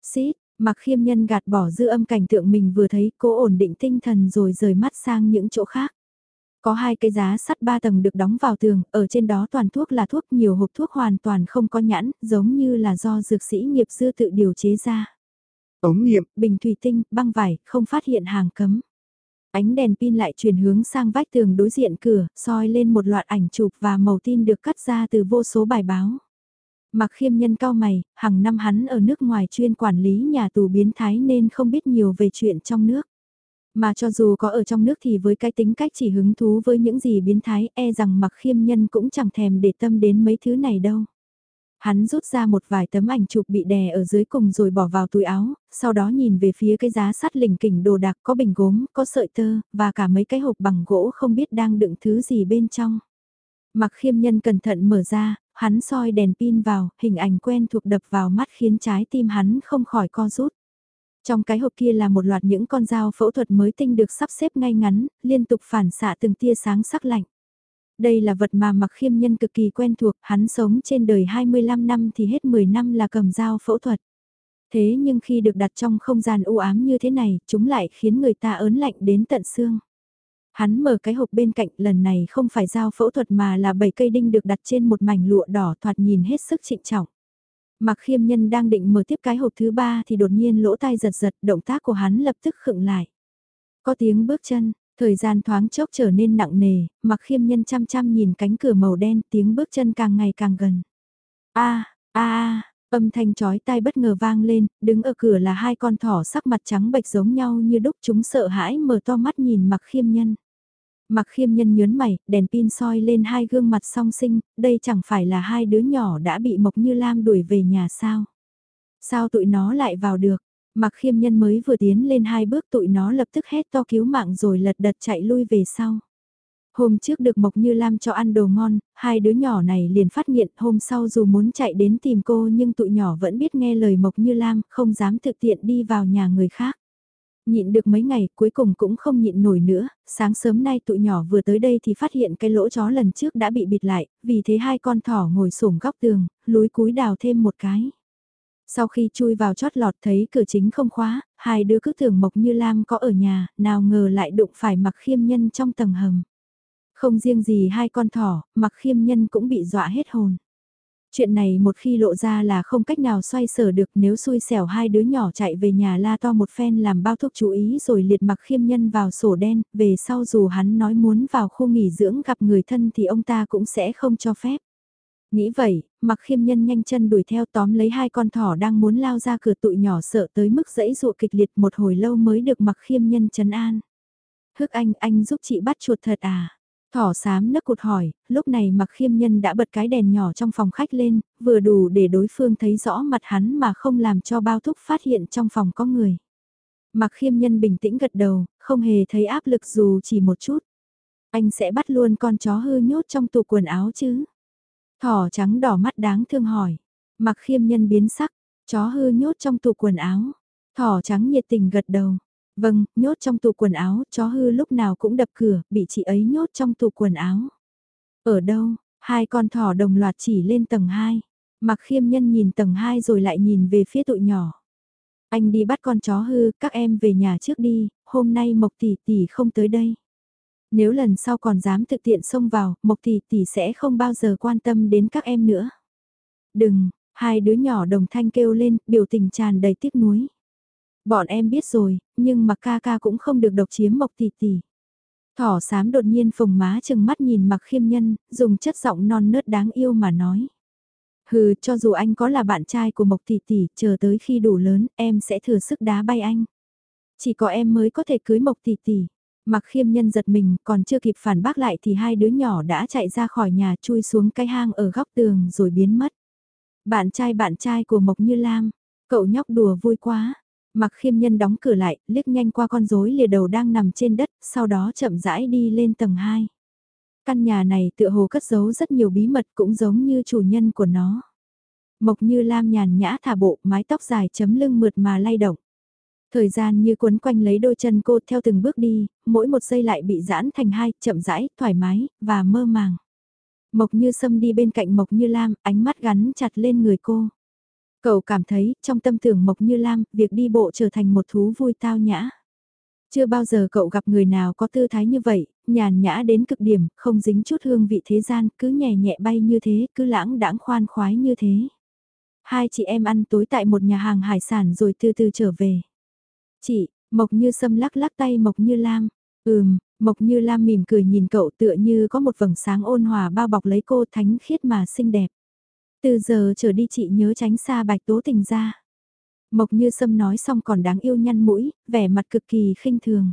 Xít, mặc khiêm nhân gạt bỏ dư âm cảnh tượng mình vừa thấy, cố ổn định tinh thần rồi rời mắt sang những chỗ khác. Có hai cây giá sắt ba tầng được đóng vào tường, ở trên đó toàn thuốc là thuốc nhiều hộp thuốc hoàn toàn không có nhãn, giống như là do dược sĩ nghiệp dư tự điều chế ra. Ống nghiệm, bình thủy tinh, băng vải, không phát hiện hàng cấm. Ánh đèn pin lại chuyển hướng sang vách tường đối diện cửa, soi lên một loạt ảnh chụp và màu tin được cắt ra từ vô số bài báo. Mặc khiêm nhân cao mày, hàng năm hắn ở nước ngoài chuyên quản lý nhà tù biến thái nên không biết nhiều về chuyện trong nước. Mà cho dù có ở trong nước thì với cái tính cách chỉ hứng thú với những gì biến thái e rằng mặc khiêm nhân cũng chẳng thèm để tâm đến mấy thứ này đâu. Hắn rút ra một vài tấm ảnh chụp bị đè ở dưới cùng rồi bỏ vào túi áo, sau đó nhìn về phía cái giá sắt lình kỉnh đồ đạc có bình gốm, có sợi tơ, và cả mấy cái hộp bằng gỗ không biết đang đựng thứ gì bên trong. Mặc khiêm nhân cẩn thận mở ra, hắn soi đèn pin vào, hình ảnh quen thuộc đập vào mắt khiến trái tim hắn không khỏi co rút. Trong cái hộp kia là một loạt những con dao phẫu thuật mới tinh được sắp xếp ngay ngắn, liên tục phản xạ từng tia sáng sắc lạnh. Đây là vật mà mặc khiêm nhân cực kỳ quen thuộc, hắn sống trên đời 25 năm thì hết 10 năm là cầm dao phẫu thuật. Thế nhưng khi được đặt trong không gian u ám như thế này, chúng lại khiến người ta ớn lạnh đến tận xương. Hắn mở cái hộp bên cạnh lần này không phải dao phẫu thuật mà là 7 cây đinh được đặt trên một mảnh lụa đỏ thoạt nhìn hết sức trịnh trọng. Mặc khiêm nhân đang định mở tiếp cái hộp thứ ba thì đột nhiên lỗ tai giật giật, động tác của hắn lập tức khựng lại. Có tiếng bước chân, thời gian thoáng chốc trở nên nặng nề, mặc khiêm nhân chăm chăm nhìn cánh cửa màu đen tiếng bước chân càng ngày càng gần. a a a âm thanh chói tai bất ngờ vang lên, đứng ở cửa là hai con thỏ sắc mặt trắng bệch giống nhau như đúc chúng sợ hãi mở to mắt nhìn mặc khiêm nhân. Mặc khiêm nhân nhớn mày, đèn pin soi lên hai gương mặt song sinh, đây chẳng phải là hai đứa nhỏ đã bị Mộc Như Lam đuổi về nhà sao? Sao tụi nó lại vào được? Mặc khiêm nhân mới vừa tiến lên hai bước tụi nó lập tức hét to cứu mạng rồi lật đật chạy lui về sau. Hôm trước được Mộc Như Lam cho ăn đồ ngon, hai đứa nhỏ này liền phát nghiện hôm sau dù muốn chạy đến tìm cô nhưng tụi nhỏ vẫn biết nghe lời Mộc Như Lam, không dám thực tiện đi vào nhà người khác. Nhịn được mấy ngày cuối cùng cũng không nhịn nổi nữa, sáng sớm nay tụi nhỏ vừa tới đây thì phát hiện cái lỗ chó lần trước đã bị bịt lại, vì thế hai con thỏ ngồi sổm góc tường, lúi cúi đào thêm một cái. Sau khi chui vào chót lọt thấy cửa chính không khóa, hai đứa cứ tưởng Mộc Như Lam có ở nhà, nào ngờ lại đụng phải mặc khiêm nhân trong tầng hầm. Không riêng gì hai con thỏ, mặc khiêm nhân cũng bị dọa hết hồn. Chuyện này một khi lộ ra là không cách nào xoay sở được nếu xui xẻo hai đứa nhỏ chạy về nhà la to một phen làm bao thuốc chú ý rồi liệt mặc khiêm nhân vào sổ đen, về sau dù hắn nói muốn vào khu nghỉ dưỡng gặp người thân thì ông ta cũng sẽ không cho phép. Nghĩ vậy, mặc khiêm nhân nhanh chân đuổi theo tóm lấy hai con thỏ đang muốn lao ra cửa tụi nhỏ sợ tới mức dãy dụa kịch liệt một hồi lâu mới được mặc khiêm nhân chấn an. Hức anh, anh giúp chị bắt chuột thật à? Thỏ sám nấc cụt hỏi, lúc này mặc khiêm nhân đã bật cái đèn nhỏ trong phòng khách lên, vừa đủ để đối phương thấy rõ mặt hắn mà không làm cho bao thúc phát hiện trong phòng có người. Mặc khiêm nhân bình tĩnh gật đầu, không hề thấy áp lực dù chỉ một chút. Anh sẽ bắt luôn con chó hư nhốt trong tủ quần áo chứ? Thỏ trắng đỏ mắt đáng thương hỏi. Mặc khiêm nhân biến sắc, Chó hư nhốt trong tủ quần áo. Thỏ trắng nhiệt tình gật đầu. Vâng, nhốt trong tủ quần áo, chó hư lúc nào cũng đập cửa, bị chị ấy nhốt trong tủ quần áo. Ở đâu? Hai con thỏ đồng loạt chỉ lên tầng 2. Mặc khiêm nhân nhìn tầng 2 rồi lại nhìn về phía tụi nhỏ. Anh đi bắt con chó hư, các em về nhà trước đi, hôm nay Mộc Tỷ Tỷ không tới đây. Nếu lần sau còn dám thực tiện xông vào, Mộc Tỷ Tỷ sẽ không bao giờ quan tâm đến các em nữa. Đừng, hai đứa nhỏ đồng thanh kêu lên, biểu tình tràn đầy tiếc nuối. Bọn em biết rồi, nhưng mà ca ca cũng không được độc chiếm Mộc Tỷ Tỷ. Thỏ sám đột nhiên phồng má chừng mắt nhìn mặc khiêm nhân, dùng chất giọng non nớt đáng yêu mà nói. Hừ, cho dù anh có là bạn trai của Mộc Tỷ Tỷ, chờ tới khi đủ lớn, em sẽ thừa sức đá bay anh. Chỉ có em mới có thể cưới Mộc Tỷ Tỷ. Mặc khiêm nhân giật mình, còn chưa kịp phản bác lại thì hai đứa nhỏ đã chạy ra khỏi nhà chui xuống cái hang ở góc tường rồi biến mất. Bạn trai bạn trai của Mộc Như Lam, cậu nhóc đùa vui quá. Mặc khiêm nhân đóng cửa lại, liếc nhanh qua con rối lìa đầu đang nằm trên đất, sau đó chậm rãi đi lên tầng 2. Căn nhà này tựa hồ cất giấu rất nhiều bí mật cũng giống như chủ nhân của nó. Mộc như lam nhàn nhã thả bộ, mái tóc dài chấm lưng mượt mà lay động. Thời gian như quấn quanh lấy đôi chân cô theo từng bước đi, mỗi một giây lại bị giãn thành hai, chậm rãi, thoải mái, và mơ màng. Mộc như sâm đi bên cạnh Mộc như lam, ánh mắt gắn chặt lên người cô. Cậu cảm thấy, trong tâm tưởng Mộc như lam, việc đi bộ trở thành một thú vui tao nhã. Chưa bao giờ cậu gặp người nào có tư thái như vậy, nhàn nhã đến cực điểm, không dính chút hương vị thế gian, cứ nhẹ nhẹ bay như thế, cứ lãng đãng khoan khoái như thế. Hai chị em ăn tối tại một nhà hàng hải sản rồi từ từ trở về. Chị, Mộc Như Sâm lắc lắc tay Mộc Như Lam. Ừm, Mộc Như Lam mỉm cười nhìn cậu tựa như có một vầng sáng ôn hòa bao bọc lấy cô thánh khiết mà xinh đẹp. Từ giờ trở đi chị nhớ tránh xa bạch tố tình ra. Mộc Như Sâm nói xong còn đáng yêu nhăn mũi, vẻ mặt cực kỳ khinh thường.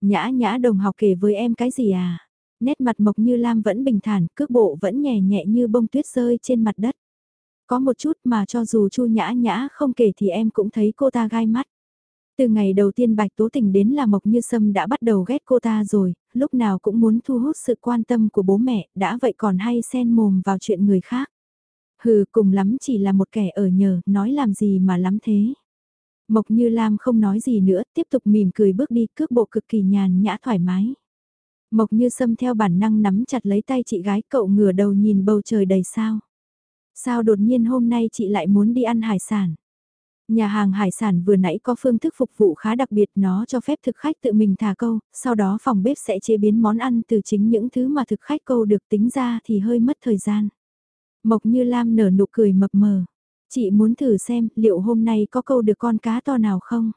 Nhã nhã đồng học kể với em cái gì à? Nét mặt Mộc Như Lam vẫn bình thản, cước bộ vẫn nhẹ nhẹ như bông tuyết rơi trên mặt đất. Có một chút mà cho dù Chu Nhã Nhã không kể thì em cũng thấy cô ta gai mắt. Từ ngày đầu tiên Bạch Tố Tình đến là Mộc Như Sâm đã bắt đầu ghét cô ta rồi, lúc nào cũng muốn thu hút sự quan tâm của bố mẹ, đã vậy còn hay xen mồm vào chuyện người khác. Hừ, cùng lắm chỉ là một kẻ ở nhờ, nói làm gì mà lắm thế. Mộc Như Lam không nói gì nữa, tiếp tục mỉm cười bước đi, cước bộ cực kỳ nhàn nhã thoải mái. Mộc Như Sâm theo bản năng nắm chặt lấy tay chị gái cậu ngửa đầu nhìn bầu trời đầy sao. Sao đột nhiên hôm nay chị lại muốn đi ăn hải sản? Nhà hàng hải sản vừa nãy có phương thức phục vụ khá đặc biệt nó cho phép thực khách tự mình thả câu, sau đó phòng bếp sẽ chế biến món ăn từ chính những thứ mà thực khách câu được tính ra thì hơi mất thời gian. Mộc Như Lam nở nụ cười mập mờ. Chị muốn thử xem liệu hôm nay có câu được con cá to nào không?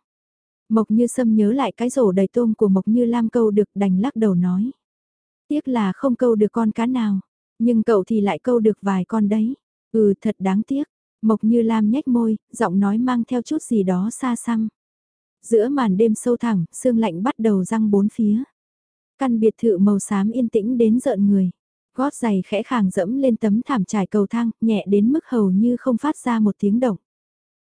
Mộc Như Sâm nhớ lại cái rổ đầy tôm của Mộc Như Lam câu được đành lắc đầu nói. Tiếc là không câu được con cá nào, nhưng cậu thì lại câu được vài con đấy. Ừ thật đáng tiếc. Mộc Như Lam nhếch môi, giọng nói mang theo chút gì đó xa xăm. Giữa màn đêm sâu thẳm, sương lạnh bắt đầu răng bốn phía. Căn biệt thự màu xám yên tĩnh đến rợn người gót giày khẽ khàng dẫm lên tấm thảm trải cầu thang, nhẹ đến mức hầu như không phát ra một tiếng động.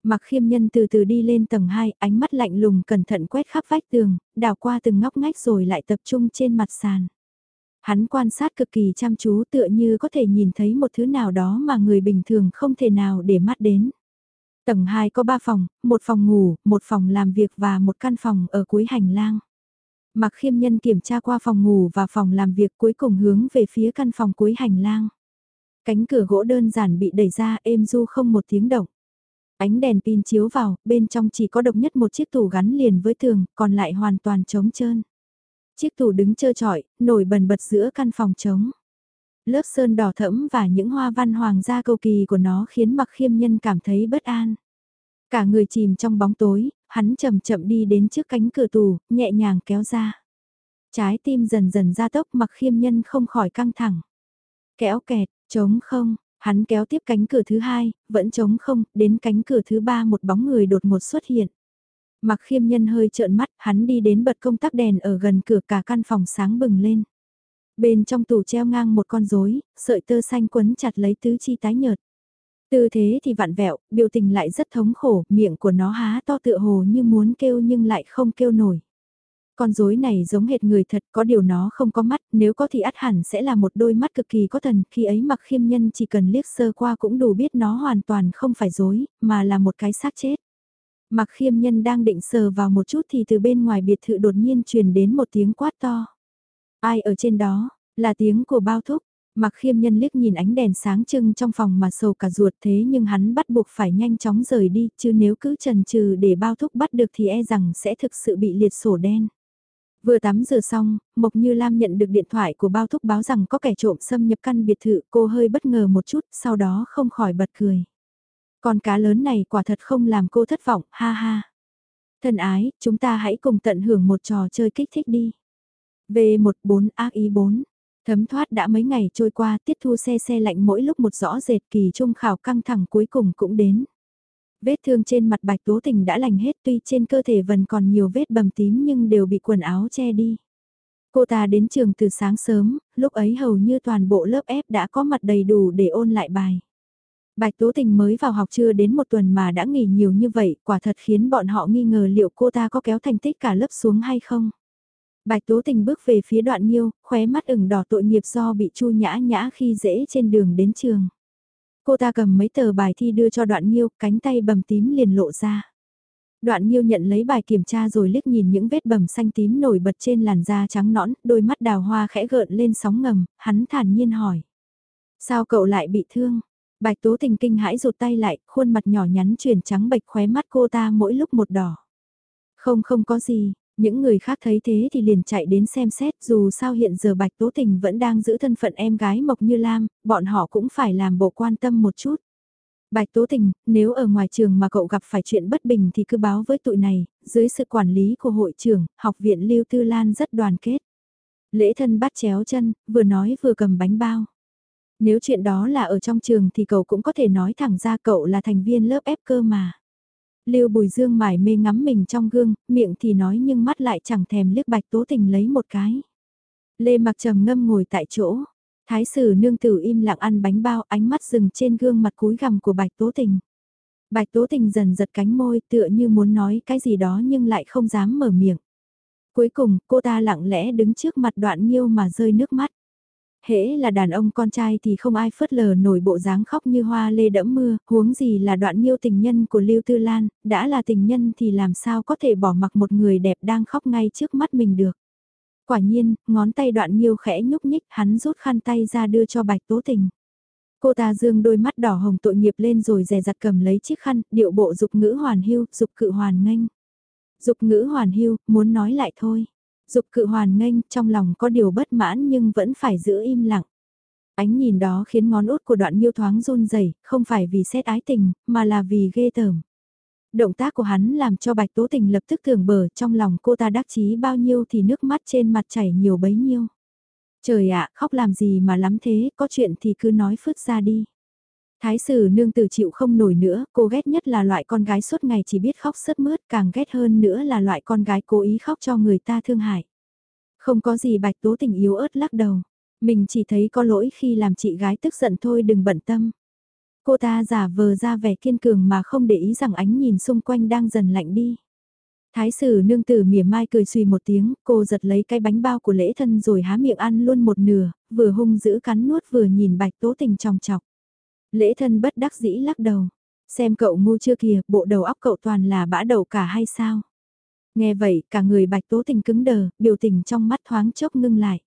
Mặc khiêm nhân từ từ đi lên tầng 2, ánh mắt lạnh lùng cẩn thận quét khắp vách tường, đào qua từng ngóc ngách rồi lại tập trung trên mặt sàn. Hắn quan sát cực kỳ chăm chú tựa như có thể nhìn thấy một thứ nào đó mà người bình thường không thể nào để mắt đến. Tầng 2 có 3 phòng, một phòng ngủ, một phòng làm việc và một căn phòng ở cuối hành lang. Mặc khiêm nhân kiểm tra qua phòng ngủ và phòng làm việc cuối cùng hướng về phía căn phòng cuối hành lang. Cánh cửa gỗ đơn giản bị đẩy ra êm du không một tiếng động. Ánh đèn pin chiếu vào, bên trong chỉ có độc nhất một chiếc tủ gắn liền với tường, còn lại hoàn toàn trống trơn. Chiếc tủ đứng trơ trọi, nổi bần bật giữa căn phòng trống. Lớp sơn đỏ thẫm và những hoa văn hoàng gia cầu kỳ của nó khiến mặc khiêm nhân cảm thấy bất an. Cả người chìm trong bóng tối, hắn chậm chậm đi đến trước cánh cửa tù, nhẹ nhàng kéo ra. Trái tim dần dần ra tốc mặc khiêm nhân không khỏi căng thẳng. Kéo kẹt, trống không, hắn kéo tiếp cánh cửa thứ hai, vẫn trống không, đến cánh cửa thứ ba một bóng người đột ngột xuất hiện. Mặc khiêm nhân hơi trợn mắt, hắn đi đến bật công tắc đèn ở gần cửa cả căn phòng sáng bừng lên. Bên trong tủ treo ngang một con rối, sợi tơ xanh quấn chặt lấy tứ chi tái nhợt. Tư thế thì vặn vẹo, biểu tình lại rất thống khổ, miệng của nó há to tựa hồ như muốn kêu nhưng lại không kêu nổi. Con rối này giống hệt người thật, có điều nó không có mắt, nếu có thì ắt hẳn sẽ là một đôi mắt cực kỳ có thần, khi ấy mặc khiêm nhân chỉ cần liếc sơ qua cũng đủ biết nó hoàn toàn không phải rối, mà là một cái xác chết. Mặc khiêm nhân đang định sờ vào một chút thì từ bên ngoài biệt thự đột nhiên truyền đến một tiếng quát to. Ai ở trên đó, là tiếng của bao thúc, Mặc khiêm nhân liếc nhìn ánh đèn sáng trưng trong phòng mà sầu cả ruột thế nhưng hắn bắt buộc phải nhanh chóng rời đi, chứ nếu cứ trần trừ để bao thúc bắt được thì e rằng sẽ thực sự bị liệt sổ đen. Vừa tắm rửa xong, Mộc Như Lam nhận được điện thoại của bao thúc báo rằng có kẻ trộm xâm nhập căn biệt thự, cô hơi bất ngờ một chút, sau đó không khỏi bật cười. Con cá lớn này quả thật không làm cô thất vọng, ha ha. Thân ái, chúng ta hãy cùng tận hưởng một trò chơi kích thích đi. V14 ác ý 4 Thấm thoát đã mấy ngày trôi qua tiết thu xe xe lạnh mỗi lúc một rõ rệt kỳ trung khảo căng thẳng cuối cùng cũng đến. Vết thương trên mặt bạch tố tình đã lành hết tuy trên cơ thể vẫn còn nhiều vết bầm tím nhưng đều bị quần áo che đi. Cô ta đến trường từ sáng sớm, lúc ấy hầu như toàn bộ lớp F đã có mặt đầy đủ để ôn lại bài. Bạch Tố Tình mới vào học chưa đến một tuần mà đã nghỉ nhiều như vậy, quả thật khiến bọn họ nghi ngờ liệu cô ta có kéo thành tích cả lớp xuống hay không. Bạch Tố Tình bước về phía đoạn nghiêu, khóe mắt ửng đỏ tội nghiệp do bị chu nhã nhã khi dễ trên đường đến trường. Cô ta cầm mấy tờ bài thi đưa cho đoạn nghiêu, cánh tay bầm tím liền lộ ra. Đoạn nghiêu nhận lấy bài kiểm tra rồi liếc nhìn những vết bầm xanh tím nổi bật trên làn da trắng nõn, đôi mắt đào hoa khẽ gợn lên sóng ngầm, hắn thản nhiên hỏi. Sao cậu lại bị thương? Bạch tố tình kinh hãi rụt tay lại, khuôn mặt nhỏ nhắn chuyển trắng bệch khóe mắt cô ta mỗi lúc một đỏ. Không không có gì, những người khác thấy thế thì liền chạy đến xem xét dù sao hiện giờ Bạch Tố Tình vẫn đang giữ thân phận em gái Mộc Như Lam, bọn họ cũng phải làm bộ quan tâm một chút. Bạch Tố Tình, nếu ở ngoài trường mà cậu gặp phải chuyện bất bình thì cứ báo với tụi này, dưới sự quản lý của hội trưởng, học viện Lưu Tư Lan rất đoàn kết. Lễ thân bắt chéo chân, vừa nói vừa cầm bánh bao. Nếu chuyện đó là ở trong trường thì cậu cũng có thể nói thẳng ra cậu là thành viên lớp ép cơ mà. Lưu Bùi Dương mải mê ngắm mình trong gương, miệng thì nói nhưng mắt lại chẳng thèm liếc Bạch Tố Tình lấy một cái. Lê Mặc Trầm ngâm ngồi tại chỗ, Thái sử nương tử im lặng ăn bánh bao ánh mắt dừng trên gương mặt cúi gằm của Bạch Tố Tình. Bạch Tố Tình dần giật cánh môi tựa như muốn nói cái gì đó nhưng lại không dám mở miệng. Cuối cùng cô ta lặng lẽ đứng trước mặt đoạn nhiêu mà rơi nước mắt hễ là đàn ông con trai thì không ai phớt lờ nổi bộ dáng khóc như hoa lê đẫm mưa, huống gì là đoạn nhiêu tình nhân của Lưu Tư Lan, đã là tình nhân thì làm sao có thể bỏ mặc một người đẹp đang khóc ngay trước mắt mình được. Quả nhiên, ngón tay đoạn nhiêu khẽ nhúc nhích, hắn rút khăn tay ra đưa cho bạch tố tình. Cô ta dương đôi mắt đỏ hồng tội nghiệp lên rồi dè dặt cầm lấy chiếc khăn, điệu bộ dục ngữ hoàn hưu, dục cự hoàn nghênh. Dục ngữ hoàn hưu, muốn nói lại thôi. Dục cự hoàn nghênh, trong lòng có điều bất mãn nhưng vẫn phải giữ im lặng. Ánh nhìn đó khiến ngón út của đoạn miêu thoáng run rẩy không phải vì xét ái tình, mà là vì ghê tởm. Động tác của hắn làm cho bạch tố tình lập tức tưởng bờ trong lòng cô ta đắc chí bao nhiêu thì nước mắt trên mặt chảy nhiều bấy nhiêu. Trời ạ, khóc làm gì mà lắm thế, có chuyện thì cứ nói phứt ra đi. Thái sử nương tử chịu không nổi nữa, cô ghét nhất là loại con gái suốt ngày chỉ biết khóc sớt mướt, càng ghét hơn nữa là loại con gái cố ý khóc cho người ta thương hại. Không có gì bạch tố tình yếu ớt lắc đầu, mình chỉ thấy có lỗi khi làm chị gái tức giận thôi đừng bận tâm. Cô ta giả vờ ra vẻ kiên cường mà không để ý rằng ánh nhìn xung quanh đang dần lạnh đi. Thái sử nương tử mỉa mai cười suy một tiếng, cô giật lấy cái bánh bao của lễ thân rồi há miệng ăn luôn một nửa, vừa hung dữ cắn nuốt vừa nhìn bạch tố tình trong chọc. Lễ thân bất đắc dĩ lắc đầu. Xem cậu ngu chưa kìa, bộ đầu óc cậu toàn là bã đầu cả hay sao? Nghe vậy, cả người bạch tố tình cứng đờ, biểu tình trong mắt thoáng chốc ngưng lại.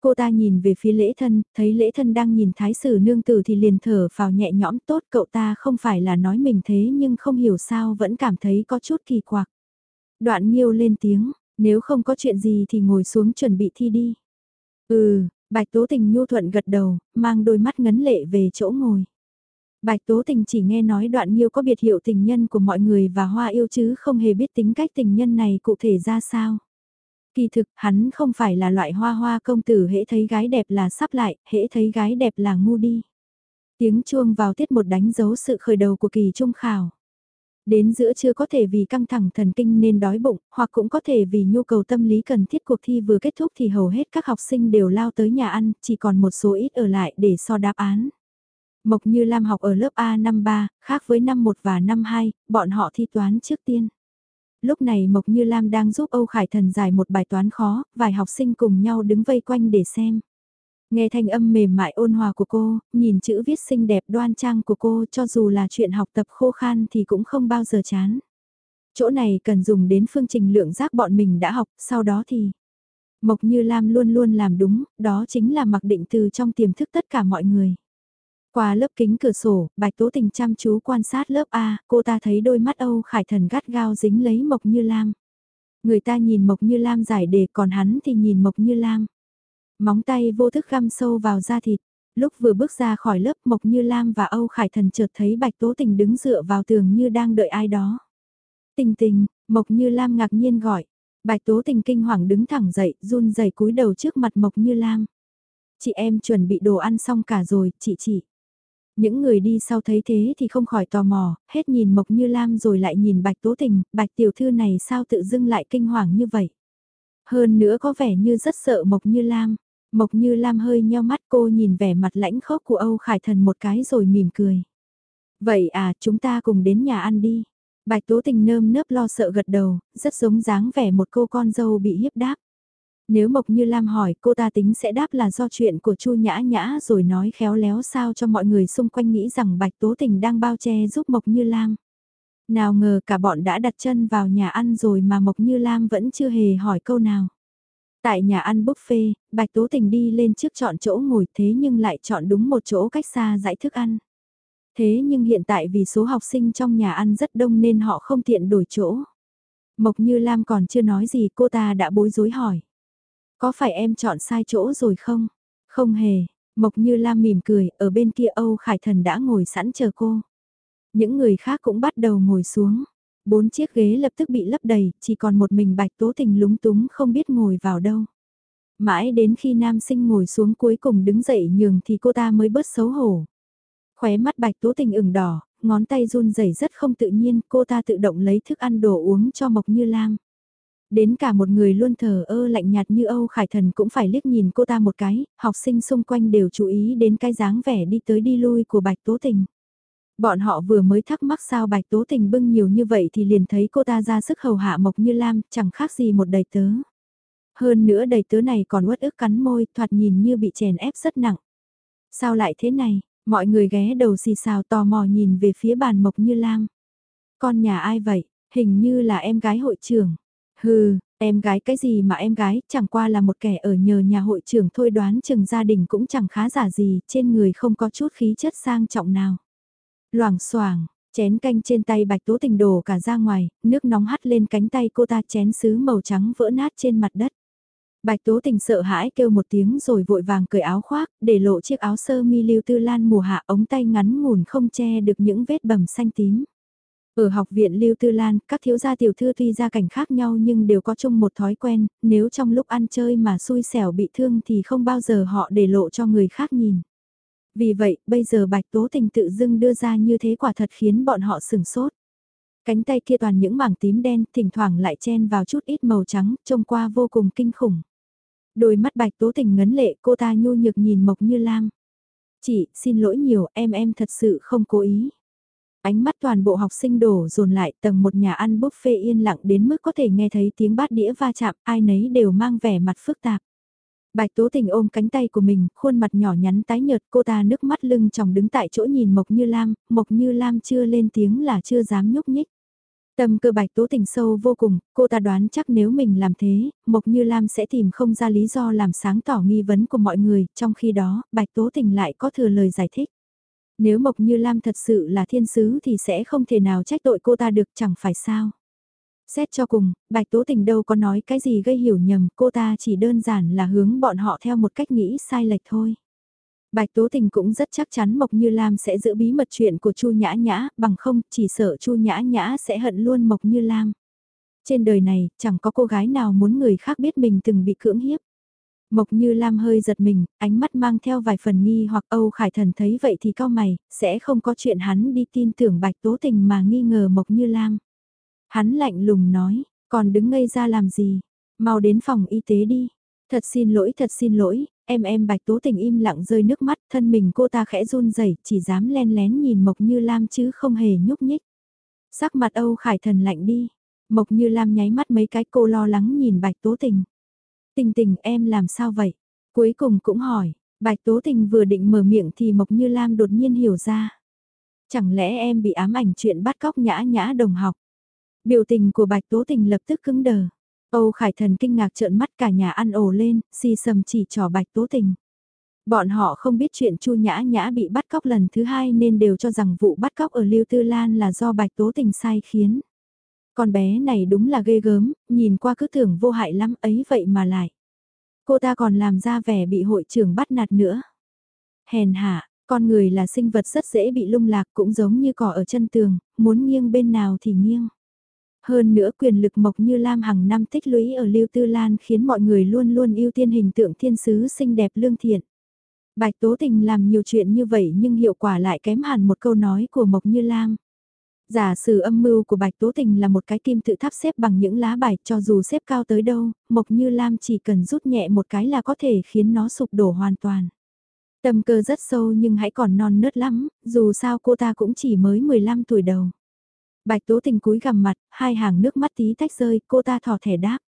Cô ta nhìn về phía lễ thân, thấy lễ thân đang nhìn thái sử nương tử thì liền thở vào nhẹ nhõm tốt cậu ta không phải là nói mình thế nhưng không hiểu sao vẫn cảm thấy có chút kỳ quặc. Đoạn nghiêu lên tiếng, nếu không có chuyện gì thì ngồi xuống chuẩn bị thi đi. Ừ, Bạch Tố Tình nhu thuận gật đầu, mang đôi mắt ngấn lệ về chỗ ngồi. Bạch Tố Tình chỉ nghe nói đoạn nhiêu có biệt hiệu tình nhân của mọi người và hoa yêu chứ không hề biết tính cách tình nhân này cụ thể ra sao. Kỳ thực, hắn không phải là loại hoa hoa công tử hễ thấy gái đẹp là sắp lại, hễ thấy gái đẹp là ngu đi. Tiếng chuông vào tiết một đánh dấu sự khởi đầu của kỳ trung khảo. Đến giữa chưa có thể vì căng thẳng thần kinh nên đói bụng, hoặc cũng có thể vì nhu cầu tâm lý cần thiết cuộc thi vừa kết thúc thì hầu hết các học sinh đều lao tới nhà ăn, chỉ còn một số ít ở lại để so đáp án. Mộc Như Lam học ở lớp A năm 3, khác với năm 1 và năm 2, bọn họ thi toán trước tiên. Lúc này Mộc Như Lam đang giúp Âu Khải Thần giải một bài toán khó, vài học sinh cùng nhau đứng vây quanh để xem. Nghe thanh âm mềm mại ôn hòa của cô, nhìn chữ viết xinh đẹp đoan trang của cô cho dù là chuyện học tập khô khan thì cũng không bao giờ chán. Chỗ này cần dùng đến phương trình lượng giác bọn mình đã học, sau đó thì... Mộc Như Lam luôn luôn làm đúng, đó chính là mặc định từ trong tiềm thức tất cả mọi người. Qua lớp kính cửa sổ, Bạch Tố Tình chăm chú quan sát lớp A, cô ta thấy đôi mắt Âu Khải Thần gắt gao dính lấy Mộc Như Lam. Người ta nhìn Mộc Như Lam giải đề còn hắn thì nhìn Mộc Như Lam. Móng tay vô thức găm sâu vào da thịt. Lúc vừa bước ra khỏi lớp Mộc Như Lam và Âu Khải Thần chợt thấy Bạch Tố Tình đứng dựa vào tường như đang đợi ai đó. Tình tình, Mộc Như Lam ngạc nhiên gọi. Bạch Tố Tình kinh hoàng đứng thẳng dậy, run rẩy cúi đầu trước mặt Mộc Như Lam. Chị em chuẩn bị đồ ăn xong cả rồi, chị chị. Những người đi sau thấy thế thì không khỏi tò mò, hết nhìn Mộc Như Lam rồi lại nhìn Bạch Tố Tình, Bạch Tiểu Thư này sao tự dưng lại kinh hoàng như vậy. Hơn nữa có vẻ như rất sợ Mộc Như Lam. Mộc Như Lam hơi nheo mắt cô nhìn vẻ mặt lãnh khốc của Âu Khải Thần một cái rồi mỉm cười. Vậy à, chúng ta cùng đến nhà ăn đi. Bạch Tố Tình nơm nớp lo sợ gật đầu, rất giống dáng vẻ một cô con dâu bị hiếp đáp. Nếu Mộc Như Lam hỏi cô ta tính sẽ đáp là do chuyện của Chu Nhã Nhã rồi nói khéo léo sao cho mọi người xung quanh nghĩ rằng Bạch Tố Tình đang bao che giúp Mộc Như Lam. Nào ngờ cả bọn đã đặt chân vào nhà ăn rồi mà Mộc Như Lam vẫn chưa hề hỏi câu nào. Tại nhà ăn buffet, Bạch Tố Tình đi lên trước chọn chỗ ngồi thế nhưng lại chọn đúng một chỗ cách xa dãy thức ăn. Thế nhưng hiện tại vì số học sinh trong nhà ăn rất đông nên họ không tiện đổi chỗ. Mộc Như Lam còn chưa nói gì cô ta đã bối rối hỏi. Có phải em chọn sai chỗ rồi không? Không hề, Mộc Như Lam mỉm cười, ở bên kia Âu Khải Thần đã ngồi sẵn chờ cô. Những người khác cũng bắt đầu ngồi xuống. Bốn chiếc ghế lập tức bị lấp đầy, chỉ còn một mình Bạch Tố Tình lúng túng không biết ngồi vào đâu. Mãi đến khi nam sinh ngồi xuống cuối cùng đứng dậy nhường thì cô ta mới bớt xấu hổ. Khóe mắt Bạch Tố Tình ửng đỏ, ngón tay run rẩy rất không tự nhiên, cô ta tự động lấy thức ăn đồ uống cho Mộc Như Lam. Đến cả một người luôn thờ ơ lạnh nhạt như Âu Khải Thần cũng phải liếc nhìn cô ta một cái, học sinh xung quanh đều chú ý đến cái dáng vẻ đi tới đi lui của Bạch Tố Tình. Bọn họ vừa mới thắc mắc sao Bạch Tố Tình bưng nhiều như vậy thì liền thấy cô ta ra sức hầu hạ Mộc Như Lam, chẳng khác gì một đầy tớ. Hơn nữa đầy tớ này còn uất ức cắn môi, thoạt nhìn như bị chèn ép rất nặng. Sao lại thế này, mọi người ghé đầu xì xào tò mò nhìn về phía bàn Mộc Như Lam. Con nhà ai vậy, hình như là em gái hội trưởng. Hừ, em gái cái gì mà em gái, chẳng qua là một kẻ ở nhờ nhà hội trưởng thôi đoán chừng gia đình cũng chẳng khá giả gì, trên người không có chút khí chất sang trọng nào. Loảng xoảng chén canh trên tay bạch tố tình đổ cả ra ngoài, nước nóng hắt lên cánh tay cô ta chén sứ màu trắng vỡ nát trên mặt đất. Bạch Tố Tình sợ hãi kêu một tiếng rồi vội vàng cởi áo khoác, để lộ chiếc áo sơ mi lưu tư lan mùa hạ ống tay ngắn ngủn không che được những vết bầm xanh tím. Ở học viện Lưu Tư Lan, các thiếu gia tiểu thư tuy gia cảnh khác nhau nhưng đều có chung một thói quen, nếu trong lúc ăn chơi mà xui xẻo bị thương thì không bao giờ họ để lộ cho người khác nhìn. Vì vậy, bây giờ Bạch Tố Tình tự dưng đưa ra như thế quả thật khiến bọn họ sửng sốt. Cánh tay kia toàn những mảng tím đen, thỉnh thoảng lại chen vào chút ít màu trắng, trông qua vô cùng kinh khủng. Đôi mắt Bạch Tố Tình ngấn lệ, cô ta nhu nhược nhìn Mộc Như Lam. Chị, xin lỗi nhiều, em em thật sự không cố ý. Ánh mắt toàn bộ học sinh đổ dồn lại tầng một nhà ăn buffet yên lặng đến mức có thể nghe thấy tiếng bát đĩa va chạm, ai nấy đều mang vẻ mặt phức tạp. Bạch Tố Tình ôm cánh tay của mình, khuôn mặt nhỏ nhắn tái nhợt, cô ta nước mắt lưng tròng đứng tại chỗ nhìn Mộc Như Lam, Mộc Như Lam chưa lên tiếng là chưa dám nhúc nhích. Tâm cơ Bạch Tố Tình sâu vô cùng, cô ta đoán chắc nếu mình làm thế, Mộc Như Lam sẽ tìm không ra lý do làm sáng tỏ nghi vấn của mọi người, trong khi đó, Bạch Tố Tình lại có thừa lời giải thích. Nếu Mộc Như Lam thật sự là thiên sứ thì sẽ không thể nào trách tội cô ta được chẳng phải sao. Xét cho cùng, Bạch Tố Tình đâu có nói cái gì gây hiểu nhầm, cô ta chỉ đơn giản là hướng bọn họ theo một cách nghĩ sai lệch thôi. Bạch Tố Tình cũng rất chắc chắn Mộc Như Lam sẽ giữ bí mật chuyện của Chu Nhã Nhã, bằng không chỉ sợ Chu Nhã Nhã sẽ hận luôn Mộc Như Lam. Trên đời này, chẳng có cô gái nào muốn người khác biết mình từng bị cưỡng hiếp. Mộc Như Lam hơi giật mình, ánh mắt mang theo vài phần nghi hoặc Âu Khải Thần thấy vậy thì cao mày, sẽ không có chuyện hắn đi tin tưởng Bạch Tố Tình mà nghi ngờ Mộc Như Lam. Hắn lạnh lùng nói, còn đứng ngây ra làm gì, mau đến phòng y tế đi. Thật xin lỗi, thật xin lỗi, em em Bạch Tố Tình im lặng rơi nước mắt, thân mình cô ta khẽ run rẩy, chỉ dám len lén nhìn Mộc Như Lam chứ không hề nhúc nhích. Sắc mặt Âu Khải Thần lạnh đi, Mộc Như Lam nháy mắt mấy cái cô lo lắng nhìn Bạch Tố Tình. Tình tình em làm sao vậy? Cuối cùng cũng hỏi, Bạch Tố Tình vừa định mở miệng thì Mộc Như Lam đột nhiên hiểu ra. Chẳng lẽ em bị ám ảnh chuyện bắt cóc nhã nhã đồng học? Biểu tình của Bạch Tố Tình lập tức cứng đờ. Âu Khải Thần kinh ngạc trợn mắt cả nhà ăn ồ lên, si sầm chỉ trò Bạch Tố Tình. Bọn họ không biết chuyện Chu Nhã Nhã bị bắt cóc lần thứ hai nên đều cho rằng vụ bắt cóc ở Lưu Tư Lan là do Bạch Tố Tình sai khiến. Con bé này đúng là ghê gớm, nhìn qua cứ tưởng vô hại lắm ấy vậy mà lại. Cô ta còn làm ra vẻ bị hội trưởng bắt nạt nữa. Hèn hạ, con người là sinh vật rất dễ bị lung lạc cũng giống như cỏ ở chân tường, muốn nghiêng bên nào thì nghiêng. Hơn nữa quyền lực mộc như Lam hàng năm tích lũy ở Lưu Tư Lan khiến mọi người luôn luôn ưu tiên hình tượng thiên sứ xinh đẹp lương thiện. Bạch Tố Tình làm nhiều chuyện như vậy nhưng hiệu quả lại kém hẳn một câu nói của Mộc Như Lam. Giả sử âm mưu của Bạch Tố Tình là một cái kim tự tháp xếp bằng những lá bài cho dù xếp cao tới đâu, Mộc Như Lam chỉ cần rút nhẹ một cái là có thể khiến nó sụp đổ hoàn toàn. Tâm cơ rất sâu nhưng hãy còn non nớt lắm, dù sao cô ta cũng chỉ mới 15 tuổi đầu. Bạch Tố Tình cúi gằm mặt, hai hàng nước mắt tí tách rơi, cô ta thỏ thẻ đáp.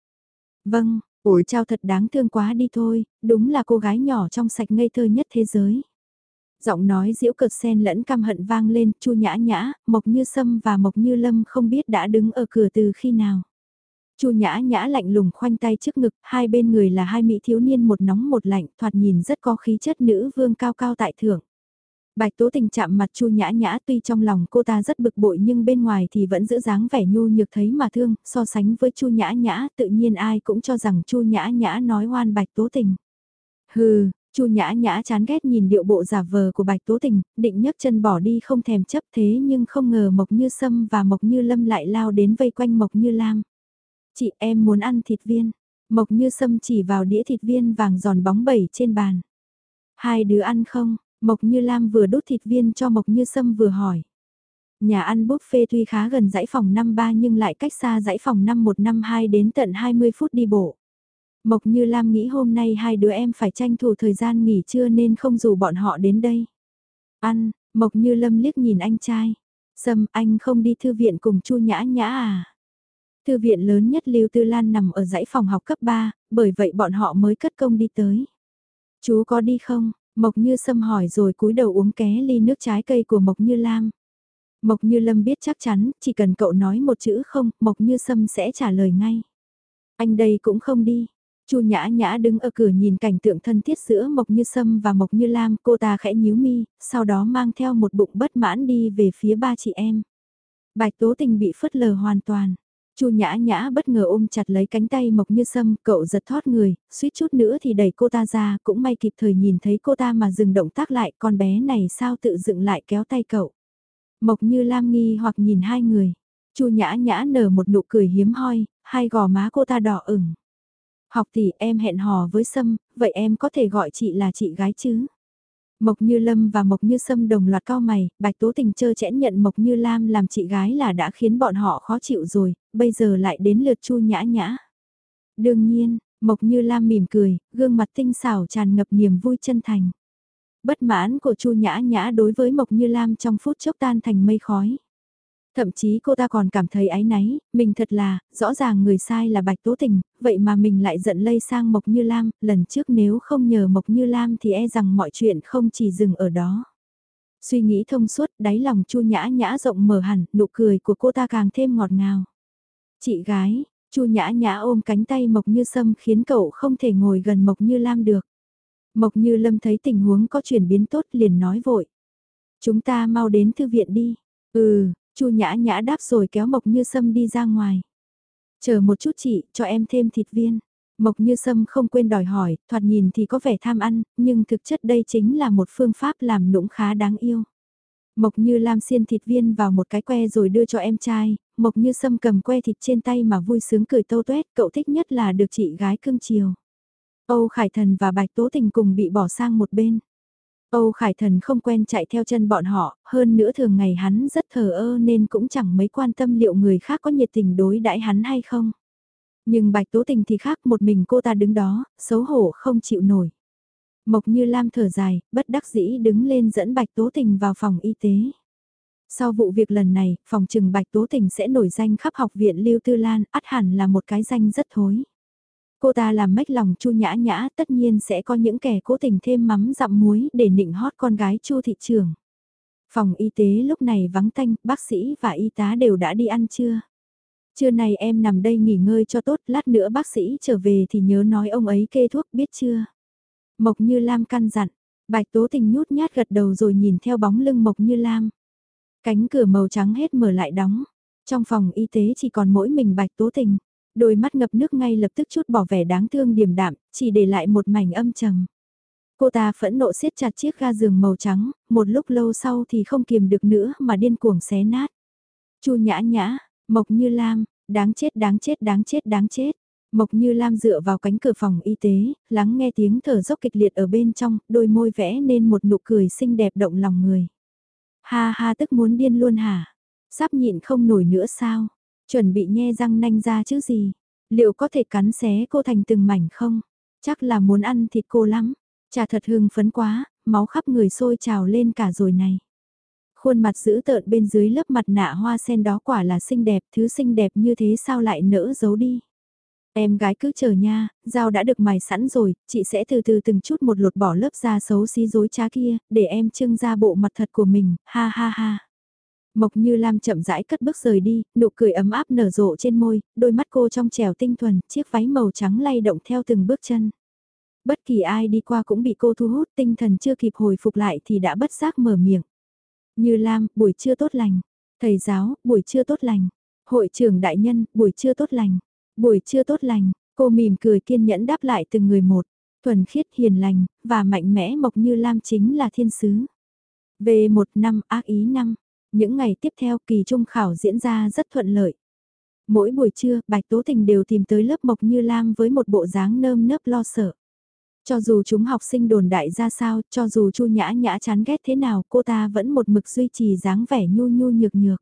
Vâng, ủi trao thật đáng thương quá đi thôi, đúng là cô gái nhỏ trong sạch ngây thơ nhất thế giới. Giọng nói diễu cực sen lẫn căm hận vang lên, chu nhã nhã, Mộc Như Sâm và Mộc Như Lâm không biết đã đứng ở cửa từ khi nào. Chu Nhã Nhã lạnh lùng khoanh tay trước ngực, hai bên người là hai mỹ thiếu niên một nóng một lạnh, thoạt nhìn rất có khí chất nữ vương cao cao tại thượng. Bạch Tố Tình chạm mặt Chu Nhã Nhã tuy trong lòng cô ta rất bực bội nhưng bên ngoài thì vẫn giữ dáng vẻ nhu nhược thấy mà thương, so sánh với Chu Nhã Nhã tự nhiên ai cũng cho rằng Chu Nhã Nhã nói oan Bạch Tố Tình. Hừ, Chu Nhã Nhã chán ghét nhìn điệu bộ giả vờ của Bạch Tố Tình, định nhấc chân bỏ đi không thèm chấp thế nhưng không ngờ Mộc Như Sâm và Mộc Như Lâm lại lao đến vây quanh Mộc Như Lam. Chị em muốn ăn thịt viên. Mộc Như Sâm chỉ vào đĩa thịt viên vàng giòn bóng bẩy trên bàn. Hai đứa ăn không? Mộc Như Lam vừa đút thịt viên cho Mộc Như Sâm vừa hỏi. Nhà ăn buffet tuy khá gần dãy phòng 53 nhưng lại cách xa dãy phòng 5152 đến tận 20 phút đi bộ. Mộc Như Lam nghĩ hôm nay hai đứa em phải tranh thủ thời gian nghỉ trưa nên không rủ bọn họ đến đây. Ăn, Mộc Như Lâm liếc nhìn anh trai. Sâm, anh không đi thư viện cùng Chu Nhã Nhã à? Thư viện lớn nhất Lưu Tư Lan nằm ở dãy phòng học cấp 3, bởi vậy bọn họ mới cất công đi tới. Chú có đi không? Mộc Như Sâm hỏi rồi cúi đầu uống ké ly nước trái cây của Mộc Như Lam. Mộc Như Lâm biết chắc chắn, chỉ cần cậu nói một chữ không, Mộc Như Sâm sẽ trả lời ngay. Anh đây cũng không đi. Chu Nhã Nhã đứng ở cửa nhìn cảnh tượng thân thiết giữa Mộc Như Sâm và Mộc Như Lam, cô ta khẽ nhíu mi, sau đó mang theo một bụng bất mãn đi về phía ba chị em. Bạch Tố Tình bị phớt lờ hoàn toàn. Chu Nhã Nhã bất ngờ ôm chặt lấy cánh tay Mộc Như Sâm, cậu giật thoát người, suýt chút nữa thì đẩy cô ta ra, cũng may kịp thời nhìn thấy cô ta mà dừng động tác lại, con bé này sao tự dựng lại kéo tay cậu. Mộc Như Lam nghi hoặc nhìn hai người. Chu Nhã Nhã nở một nụ cười hiếm hoi, hai gò má cô ta đỏ ửng. Học tỷ em hẹn hò với Sâm, vậy em có thể gọi chị là chị gái chứ? Mộc Như Lâm và Mộc Như Sâm đồng loạt cao mày, Bạch Tố Tình chơ chẽn nhận Mộc Như Lam làm chị gái là đã khiến bọn họ khó chịu rồi, bây giờ lại đến lượt Chu Nhã Nhã. Đương nhiên, Mộc Như Lam mỉm cười, gương mặt tinh xảo tràn ngập niềm vui chân thành. Bất mãn của Chu Nhã Nhã đối với Mộc Như Lam trong phút chốc tan thành mây khói. Thậm chí cô ta còn cảm thấy áy náy, mình thật là, rõ ràng người sai là Bạch Tố Tình, vậy mà mình lại giận lây sang Mộc Như Lam, lần trước nếu không nhờ Mộc Như Lam thì e rằng mọi chuyện không chỉ dừng ở đó. Suy nghĩ thông suốt, đáy lòng Chu Nhã Nhã rộng mở hẳn, nụ cười của cô ta càng thêm ngọt ngào. Chị gái, Chu Nhã Nhã ôm cánh tay Mộc Như Sâm khiến cậu không thể ngồi gần Mộc Như Lam được. Mộc Như Lâm thấy tình huống có chuyển biến tốt liền nói vội. Chúng ta mau đến thư viện đi. Ừ, Chu nhã nhã đáp rồi kéo Mộc Như Sâm đi ra ngoài. Chờ một chút chị, cho em thêm thịt viên. Mộc Như Sâm không quên đòi hỏi, thoạt nhìn thì có vẻ tham ăn, nhưng thực chất đây chính là một phương pháp làm nũng khá đáng yêu. Mộc Như Lam xiên thịt viên vào một cái que rồi đưa cho em trai, Mộc Như Sâm cầm que thịt trên tay mà vui sướng cười tâu tuét, cậu thích nhất là được chị gái cưng chiều. Âu Khải Thần và Bạch Tố Tình cùng bị bỏ sang một bên. Âu Khải Thần không quen chạy theo chân bọn họ, hơn nữa thường ngày hắn rất thờ ơ nên cũng chẳng mấy quan tâm liệu người khác có nhiệt tình đối đãi hắn hay không. Nhưng Bạch Tố Tình thì khác một mình cô ta đứng đó, xấu hổ không chịu nổi. Mộc Như Lam thở dài, bất đắc dĩ đứng lên dẫn Bạch Tố Tình vào phòng y tế. Sau vụ việc lần này, phòng trừng Bạch Tố Tình sẽ nổi danh khắp học viện Lưu Tư Lan, ắt hẳn là một cái danh rất thối. Cô ta làm mách lòng Chu Nhã Nhã, tất nhiên sẽ có những kẻ cố tình thêm mắm dặm muối để nịnh hót con gái Chu thị trường. Phòng y tế lúc này vắng tanh, bác sĩ và y tá đều đã đi ăn trưa. Trưa này em nằm đây nghỉ ngơi cho tốt, lát nữa bác sĩ trở về thì nhớ nói ông ấy kê thuốc biết chưa. Mộc Như Lam căn dặn, Bạch Tố Tình nhút nhát gật đầu rồi nhìn theo bóng lưng Mộc Như Lam. Cánh cửa màu trắng hết mở lại đóng. Trong phòng y tế chỉ còn mỗi mình Bạch Tố Tình. Đôi mắt ngập nước ngay lập tức chút bỏ vẻ đáng thương điềm đạm, chỉ để lại một mảnh âm trầm. Cô ta phẫn nộ siết chặt chiếc ga giường màu trắng, một lúc lâu sau thì không kiềm được nữa mà điên cuồng xé nát. Chu nhã nhã, Mộc Như Lam, đáng chết đáng chết đáng chết đáng chết. Mộc Như Lam dựa vào cánh cửa phòng y tế, lắng nghe tiếng thở dốc kịch liệt ở bên trong, đôi môi vẽ nên một nụ cười xinh đẹp động lòng người. Ha ha tức muốn điên luôn hả? Sắp nhịn không nổi nữa sao? Chuẩn bị nhe răng nanh ra chứ gì? Liệu có thể cắn xé cô thành từng mảnh không? Chắc là muốn ăn thịt cô lắm. Chả thật hưng phấn quá, máu khắp người sôi trào lên cả rồi này. Khuôn mặt dữ tợn bên dưới lớp mặt nạ hoa sen đó quả là xinh đẹp, thứ xinh đẹp như thế sao lại nỡ giấu đi. Em gái cứ chờ nha, dao đã được mài sẵn rồi, chị sẽ từ từ từng chút một lột bỏ lớp da xấu xí dối trá kia, để em trưng ra bộ mặt thật của mình, ha ha ha. Mộc Như Lam chậm rãi cất bước rời đi, nụ cười ấm áp nở rộ trên môi, đôi mắt cô trong trèo tinh thuần, chiếc váy màu trắng lay động theo từng bước chân. Bất kỳ ai đi qua cũng bị cô thu hút, tinh thần chưa kịp hồi phục lại thì đã bất giác mở miệng. Như Lam, buổi trưa tốt lành. Thầy giáo, buổi trưa tốt lành. Hội trưởng đại nhân, buổi trưa tốt lành. Buổi trưa tốt lành, cô mỉm cười kiên nhẫn đáp lại từng người một. Thuần khiết hiền lành, và mạnh mẽ mộc như Lam chính là thiên sứ. Về một năm ác ý năm, những ngày tiếp theo kỳ trung khảo diễn ra rất thuận lợi. Mỗi buổi trưa, Bạch Tố Tình đều tìm tới lớp Mộc Như Lam với một bộ dáng nơm nớp lo sợ. Cho dù chúng học sinh đồn đại ra sao, cho dù Chu Nhã Nhã chán ghét thế nào, cô ta vẫn một mực duy trì dáng vẻ nhu nhu nhược nhược.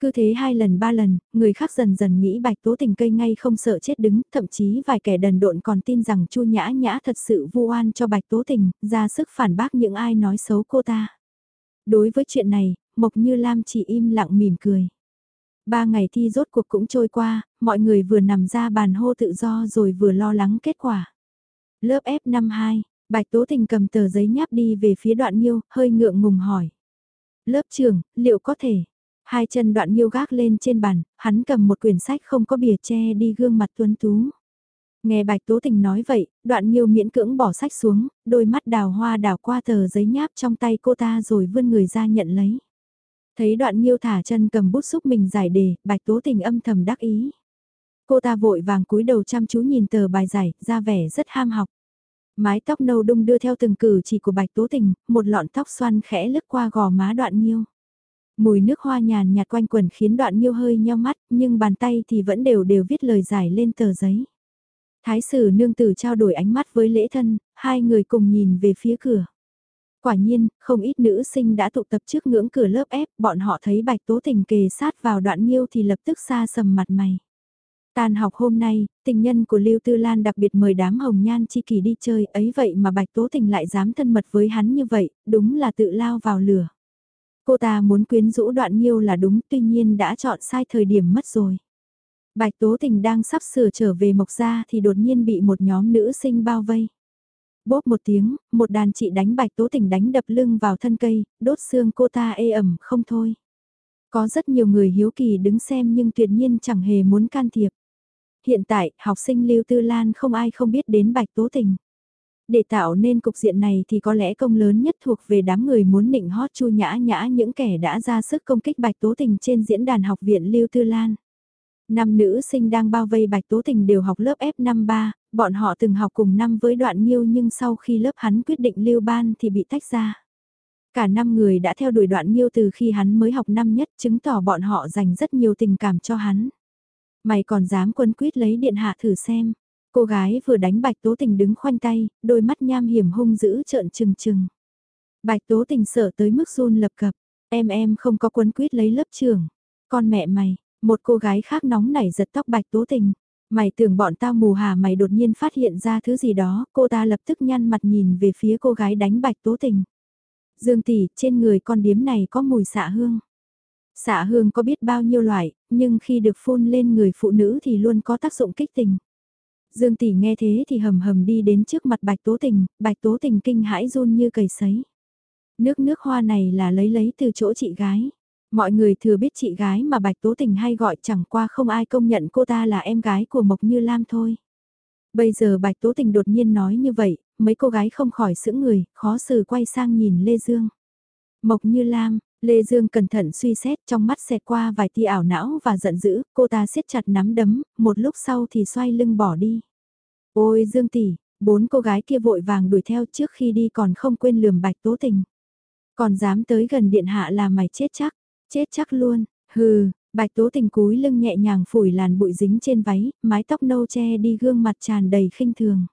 Cứ thế hai lần ba lần, người khác dần dần nghĩ Bạch Tố Tình cây ngay không sợ chết đứng, thậm chí vài kẻ đần độn còn tin rằng Chu Nhã Nhã thật sự vu oan cho Bạch Tố Tình, ra sức phản bác những ai nói xấu cô ta. Đối với chuyện này, Mộc Như Lam chỉ im lặng mỉm cười. Ba ngày thi rốt cuộc cũng trôi qua, mọi người vừa nằm ra bàn hô tự do rồi vừa lo lắng kết quả. Lớp F52, Bạch Tố Tình cầm tờ giấy nháp đi về phía đoạn nhiêu, hơi ngượng ngùng hỏi. Lớp trưởng, liệu có thể? Hai chân đoạn nhiêu gác lên trên bàn, hắn cầm một quyển sách không có bìa che đi gương mặt tuấn tú. Nghe Bạch Tố Tình nói vậy, đoạn nhiêu miễn cưỡng bỏ sách xuống, đôi mắt đào hoa đào qua tờ giấy nháp trong tay cô ta rồi vươn người ra nhận lấy. Thấy đoạn nhiêu thả chân cầm bút xúc mình giải đề, Bạch Tố Tình âm thầm đắc ý. Cô ta vội vàng cúi đầu chăm chú nhìn tờ bài giải, ra vẻ rất ham học. Mái tóc nâu đung đưa theo từng cử chỉ của Bạch Tố Tình, một lọn tóc xoăn khẽ lướt qua gò má đoạn nhiêu. Mùi nước hoa nhàn nhạt quanh quần khiến đoạn nhiêu hơi nheo mắt, nhưng bàn tay thì vẫn đều đều viết lời giải lên tờ giấy. Thái sử nương tử trao đổi ánh mắt với lễ thân, hai người cùng nhìn về phía cửa. Quả nhiên, không ít nữ sinh đã tụ tập trước ngưỡng cửa lớp ép, bọn họ thấy bạch tố tình kề sát vào đoạn nhiêu thì lập tức xa sầm mặt mày. Tàn học hôm nay, tình nhân của Lưu Tư Lan đặc biệt mời đám hồng nhan chi kỳ đi chơi ấy vậy mà Bạch Tố Tình lại dám thân mật với hắn như vậy, đúng là tự lao vào lửa. Cô ta muốn quyến rũ đoạn nhiêu là đúng tuy nhiên đã chọn sai thời điểm mất rồi. Bạch Tố Tình đang sắp sửa trở về Mộc Gia thì đột nhiên bị một nhóm nữ sinh bao vây bóp một tiếng, một đàn chị đánh Bạch Tố Tình đánh đập lưng vào thân cây, đốt xương cô ta ê ẩm không thôi. Có rất nhiều người hiếu kỳ đứng xem nhưng tuyệt nhiên chẳng hề muốn can thiệp. Hiện tại, học sinh Lưu Tư Lan không ai không biết đến Bạch Tố Tình. Để tạo nên cục diện này thì có lẽ công lớn nhất thuộc về đám người muốn nịnh hót chu nhã nhã những kẻ đã ra sức công kích Bạch Tố Tình trên diễn đàn học viện Lưu Tư Lan. Năm nữ sinh đang bao vây Bạch Tố Tình đều học lớp F53, bọn họ từng học cùng năm với đoạn nhiêu nhưng sau khi lớp hắn quyết định lưu ban thì bị tách ra. Cả năm người đã theo đuổi đoạn nhiêu từ khi hắn mới học năm nhất chứng tỏ bọn họ dành rất nhiều tình cảm cho hắn. Mày còn dám quân quyết lấy điện hạ thử xem. Cô gái vừa đánh Bạch Tố Tình đứng khoanh tay, đôi mắt nham hiểm hung dữ trợn trừng trừng. Bạch Tố Tình sợ tới mức run lập cập, em em không có quân quyết lấy lớp trưởng. Con mẹ mày, một cô gái khác nóng nảy giật tóc Bạch Tố Tình. Mày tưởng bọn tao mù hà mày đột nhiên phát hiện ra thứ gì đó, cô ta lập tức nhăn mặt nhìn về phía cô gái đánh Bạch Tố Tình. Dương tỷ, trên người con điếm này có mùi xạ hương. Xạ hương có biết bao nhiêu loại, nhưng khi được phun lên người phụ nữ thì luôn có tác dụng kích tình. Dương tỷ nghe thế thì hầm hầm đi đến trước mặt bạch tố tình, bạch tố tình kinh hãi run như cầy sấy. Nước nước hoa này là lấy lấy từ chỗ chị gái. Mọi người thừa biết chị gái mà bạch tố tình hay gọi chẳng qua không ai công nhận cô ta là em gái của Mộc Như Lam thôi. Bây giờ bạch tố tình đột nhiên nói như vậy, mấy cô gái không khỏi sững người, khó xử quay sang nhìn Lê Dương. Mộc Như Lam, Lê Dương cẩn thận suy xét trong mắt xẹt qua vài tia ảo não và giận dữ, cô ta siết chặt nắm đấm, một lúc sau thì xoay lưng bỏ đi. Ôi Dương tỷ, bốn cô gái kia vội vàng đuổi theo trước khi đi còn không quên lườm bạch tố tình. Còn dám tới gần điện hạ là mày chết chắc, chết chắc luôn, hừ, bạch tố tình cúi lưng nhẹ nhàng phủi làn bụi dính trên váy, mái tóc nâu che đi gương mặt tràn đầy khinh thường.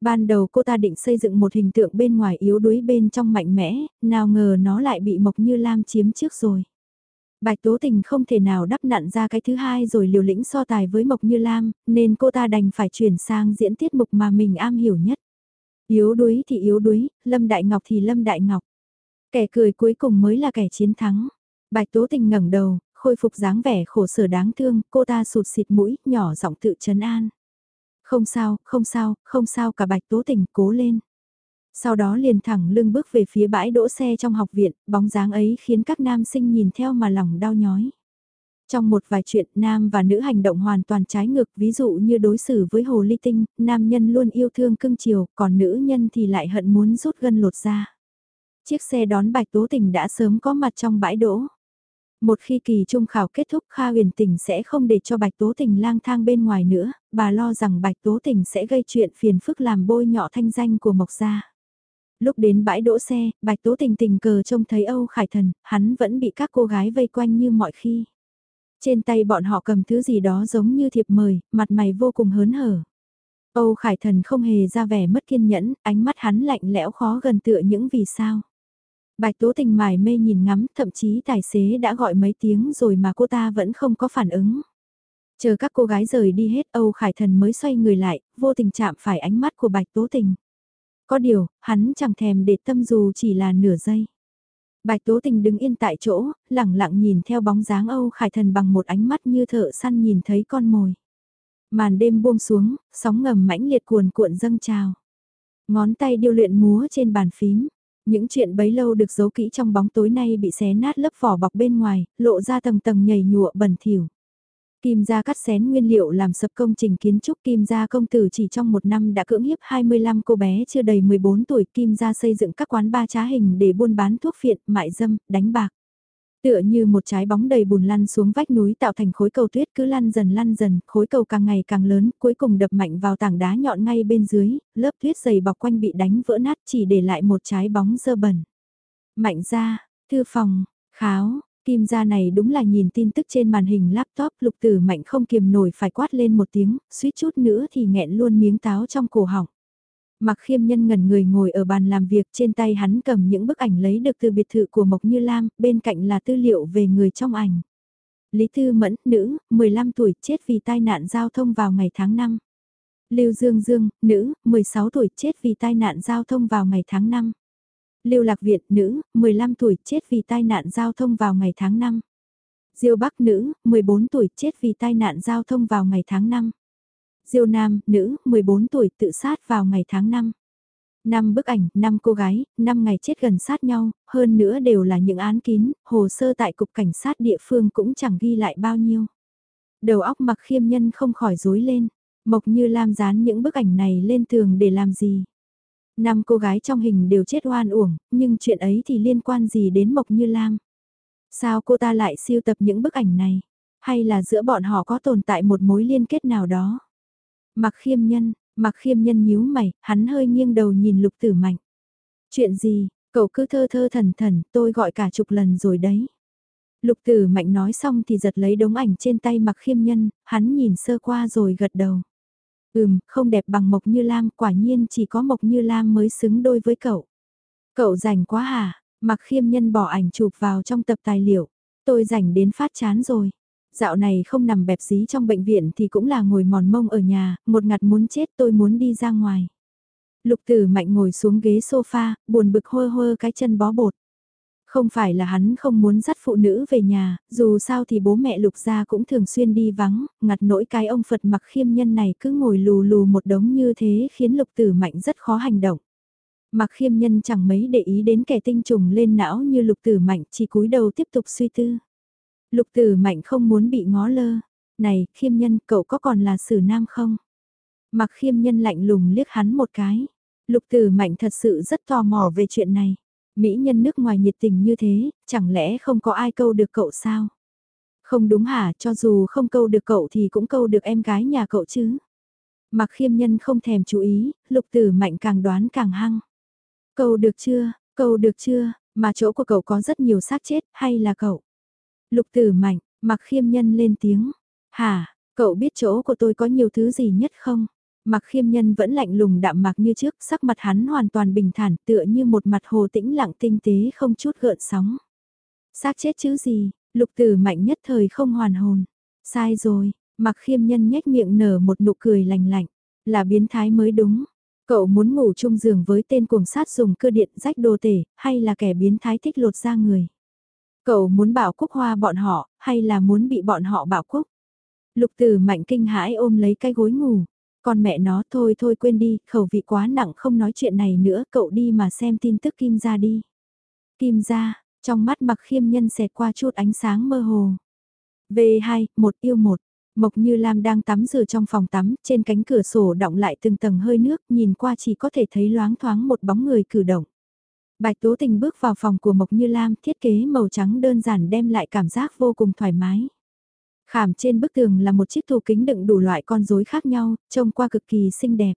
Ban đầu cô ta định xây dựng một hình tượng bên ngoài yếu đuối bên trong mạnh mẽ, nào ngờ nó lại bị Mộc Như Lam chiếm trước rồi. Bạch Tố Tình không thể nào đắp nặn ra cái thứ hai rồi liều lĩnh so tài với Mộc Như Lam, nên cô ta đành phải chuyển sang diễn tiết mục mà mình am hiểu nhất. Yếu đuối thì yếu đuối, Lâm Đại Ngọc thì Lâm Đại Ngọc. Kẻ cười cuối cùng mới là kẻ chiến thắng. Bạch Tố Tình ngẩng đầu, khôi phục dáng vẻ khổ sở đáng thương, cô ta sụt xịt mũi, nhỏ giọng tự chấn an. Không sao, không sao, không sao cả bạch tố tình cố lên. Sau đó liền thẳng lưng bước về phía bãi đỗ xe trong học viện, bóng dáng ấy khiến các nam sinh nhìn theo mà lòng đau nhói. Trong một vài chuyện, nam và nữ hành động hoàn toàn trái ngược, ví dụ như đối xử với hồ ly tinh, nam nhân luôn yêu thương cưng chiều, còn nữ nhân thì lại hận muốn rút gân lột ra. Chiếc xe đón bạch tố tình đã sớm có mặt trong bãi đỗ. Một khi kỳ trung khảo kết thúc Kha huyền tình sẽ không để cho Bạch Tố Tình lang thang bên ngoài nữa, bà lo rằng Bạch Tố Tình sẽ gây chuyện phiền phức làm bôi nhọ thanh danh của Mộc Gia. Lúc đến bãi đỗ xe, Bạch Tố Tình tình cờ trông thấy Âu Khải Thần, hắn vẫn bị các cô gái vây quanh như mọi khi. Trên tay bọn họ cầm thứ gì đó giống như thiệp mời, mặt mày vô cùng hớn hở. Âu Khải Thần không hề ra vẻ mất kiên nhẫn, ánh mắt hắn lạnh lẽo khó gần tựa những vì sao. Bạch Tố Tình mải mê nhìn ngắm, thậm chí tài xế đã gọi mấy tiếng rồi mà cô ta vẫn không có phản ứng. Chờ các cô gái rời đi hết Âu Khải Thần mới xoay người lại, vô tình chạm phải ánh mắt của Bạch Tố Tình. Có điều, hắn chẳng thèm để tâm dù chỉ là nửa giây. Bạch Tố Tình đứng yên tại chỗ, lẳng lặng nhìn theo bóng dáng Âu Khải Thần bằng một ánh mắt như thợ săn nhìn thấy con mồi. Màn đêm buông xuống, sóng ngầm mãnh liệt cuồn cuộn dâng trào. Ngón tay điêu luyện múa trên bàn phím, những chuyện bấy lâu được giấu kỹ trong bóng tối nay bị xé nát lớp vỏ bọc bên ngoài, lộ ra tầng tầng nhầy nhụa bẩn thỉu. Kim gia cắt xén nguyên liệu làm sập công trình kiến trúc Kim gia công tử chỉ trong một năm đã cưỡng hiếp 25 cô bé chưa đầy 14 tuổi Kim gia xây dựng các quán ba trá hình để buôn bán thuốc phiện, mại dâm, đánh bạc. Tựa như một trái bóng đầy bùn lăn xuống vách núi tạo thành khối cầu tuyết cứ lăn dần lăn dần, khối cầu càng ngày càng lớn, cuối cùng đập mạnh vào tảng đá nhọn ngay bên dưới, lớp tuyết dày bọc quanh bị đánh vỡ nát chỉ để lại một trái bóng dơ bẩn. Mạnh ra, thư phòng, kháo, kim gia này đúng là nhìn tin tức trên màn hình laptop lục tử mạnh không kiềm nổi phải quát lên một tiếng, suýt chút nữa thì nghẹn luôn miếng táo trong cổ họng. Mặc khiêm nhân ngẩn người ngồi ở bàn làm việc trên tay hắn cầm những bức ảnh lấy được từ biệt thự của Mộc Như Lam, bên cạnh là tư liệu về người trong ảnh. Lý Tư Mẫn, nữ, 15 tuổi, chết vì tai nạn giao thông vào ngày tháng 5. Lưu Dương Dương, nữ, 16 tuổi, chết vì tai nạn giao thông vào ngày tháng 5. Lưu Lạc Việt, nữ, 15 tuổi, chết vì tai nạn giao thông vào ngày tháng 5. Diêu Bắc, nữ, 14 tuổi, chết vì tai nạn giao thông vào ngày tháng 5. Diêu Nam, nữ, 14 tuổi tự sát vào ngày tháng 5. Năm bức ảnh, năm cô gái, năm ngày chết gần sát nhau, hơn nữa đều là những án kín, hồ sơ tại cục cảnh sát địa phương cũng chẳng ghi lại bao nhiêu. Đầu óc mặc khiêm nhân không khỏi rối lên, Mộc như Lam dán những bức ảnh này lên tường để làm gì. Năm cô gái trong hình đều chết oan uổng, nhưng chuyện ấy thì liên quan gì đến Mộc Như Lam? Sao cô ta lại siêu tập những bức ảnh này? Hay là giữa bọn họ có tồn tại một mối liên kết nào đó? Mặc khiêm nhân, mặc khiêm nhân nhíu mày, hắn hơi nghiêng đầu nhìn lục tử mạnh. Chuyện gì, cậu cứ thơ thơ thần thần, tôi gọi cả chục lần rồi đấy. Lục tử mạnh nói xong thì giật lấy đống ảnh trên tay mặc khiêm nhân, hắn nhìn sơ qua rồi gật đầu. Ừm, không đẹp bằng Mộc Như Lam, quả nhiên chỉ có Mộc Như Lam mới xứng đôi với cậu. Cậu rảnh quá hả? Mặc khiêm nhân bỏ ảnh chụp vào trong tập tài liệu. Tôi rảnh đến phát chán rồi. Dạo này không nằm bẹp dí trong bệnh viện thì cũng là ngồi mòn mông ở nhà, một ngặt muốn chết tôi muốn đi ra ngoài. Lục tử mạnh ngồi xuống ghế sofa, buồn bực hơ hơ cái chân bó bột. Không phải là hắn không muốn dắt phụ nữ về nhà, dù sao thì bố mẹ lục gia cũng thường xuyên đi vắng, ngặt nỗi cái ông Phật mặc khiêm nhân này cứ ngồi lù lù một đống như thế khiến lục tử mạnh rất khó hành động. Mặc khiêm nhân chẳng mấy để ý đến kẻ tinh trùng lên não như lục tử mạnh chỉ cúi đầu tiếp tục suy tư. Lục tử mạnh không muốn bị ngó lơ. Này, khiêm nhân, cậu có còn là sử nam không? Mặc khiêm nhân lạnh lùng liếc hắn một cái. Lục tử mạnh thật sự rất tò mò về chuyện này. Mỹ nhân nước ngoài nhiệt tình như thế, chẳng lẽ không có ai câu được cậu sao? Không đúng hả, cho dù không câu được cậu thì cũng câu được em gái nhà cậu chứ. Mặc khiêm nhân không thèm chú ý, lục tử mạnh càng đoán càng hăng. Câu được chưa, câu được chưa, mà chỗ của cậu có rất nhiều xác chết, hay là cậu? Lục tử mạnh, mặc khiêm nhân lên tiếng. Hả, cậu biết chỗ của tôi có nhiều thứ gì nhất không? Mặc khiêm nhân vẫn lạnh lùng đạm mạc như trước, sắc mặt hắn hoàn toàn bình thản tựa như một mặt hồ tĩnh lặng tinh tế không chút gợn sóng. Xác chết chứ gì, lục tử mạnh nhất thời không hoàn hồn. Sai rồi, mặc khiêm nhân nhếch miệng nở một nụ cười lành lạnh, là biến thái mới đúng. Cậu muốn ngủ chung giường với tên cuồng sát dùng cơ điện rách đồ tể, hay là kẻ biến thái thích lột ra người? Cậu muốn bảo cúc hoa bọn họ, hay là muốn bị bọn họ bảo cúc? Lục tử mạnh kinh hãi ôm lấy cái gối ngủ. Con mẹ nó thôi thôi quên đi, khẩu vị quá nặng không nói chuyện này nữa, cậu đi mà xem tin tức Kim ra đi. Kim ra, trong mắt mặc khiêm nhân xẹt qua chút ánh sáng mơ hồ. V2, một yêu một. Mộc Như Lam đang tắm rửa trong phòng tắm, trên cánh cửa sổ đọng lại từng tầng hơi nước, nhìn qua chỉ có thể thấy loáng thoáng một bóng người cử động. Bạch Tố Tình bước vào phòng của Mộc Như Lam, thiết kế màu trắng đơn giản đem lại cảm giác vô cùng thoải mái. Khảm trên bức tường là một chiếc tủ kính đựng đủ loại con rối khác nhau, trông qua cực kỳ xinh đẹp.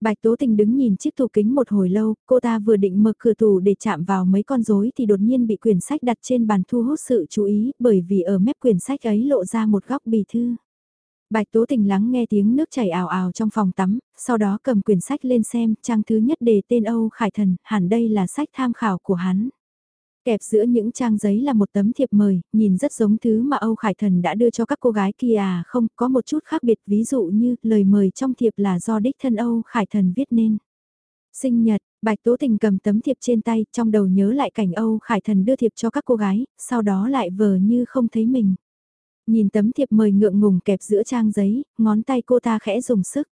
Bạch Tố Tình đứng nhìn chiếc tủ kính một hồi lâu, cô ta vừa định mở cửa tủ để chạm vào mấy con rối thì đột nhiên bị quyển sách đặt trên bàn thu hút sự chú ý bởi vì ở mép quyển sách ấy lộ ra một góc bì thư. Bạch Tố Tình lắng nghe tiếng nước chảy ào ào trong phòng tắm, sau đó cầm quyển sách lên xem, trang thứ nhất đề tên Âu Khải Thần, hẳn đây là sách tham khảo của hắn. Kẹp giữa những trang giấy là một tấm thiệp mời, nhìn rất giống thứ mà Âu Khải Thần đã đưa cho các cô gái kia à không có một chút khác biệt ví dụ như lời mời trong thiệp là do đích thân Âu Khải Thần viết nên. Sinh nhật, Bạch Tố Tình cầm tấm thiệp trên tay, trong đầu nhớ lại cảnh Âu Khải Thần đưa thiệp cho các cô gái, sau đó lại vờ như không thấy mình. Nhìn tấm thiệp mời ngượng ngùng kẹp giữa trang giấy, ngón tay cô ta khẽ dùng sức.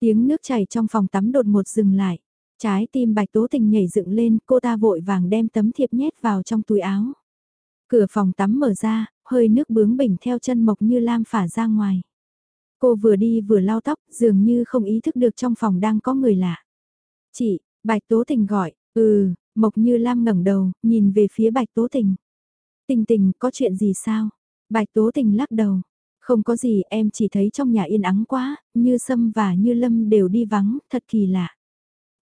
Tiếng nước chảy trong phòng tắm đột ngột dừng lại. Trái tim bạch tố tình nhảy dựng lên, cô ta vội vàng đem tấm thiệp nhét vào trong túi áo. Cửa phòng tắm mở ra, hơi nước bướng bỉnh theo chân mộc như lam phả ra ngoài. Cô vừa đi vừa lau tóc, dường như không ý thức được trong phòng đang có người lạ. Chị, bạch tố tình gọi, ừ, mộc như lam ngẩng đầu, nhìn về phía bạch tố tình. Tình tình, có chuyện gì sao? Bạch tố tình lắc đầu. Không có gì, em chỉ thấy trong nhà yên ắng quá, như Sâm và như Lâm đều đi vắng, thật kỳ lạ.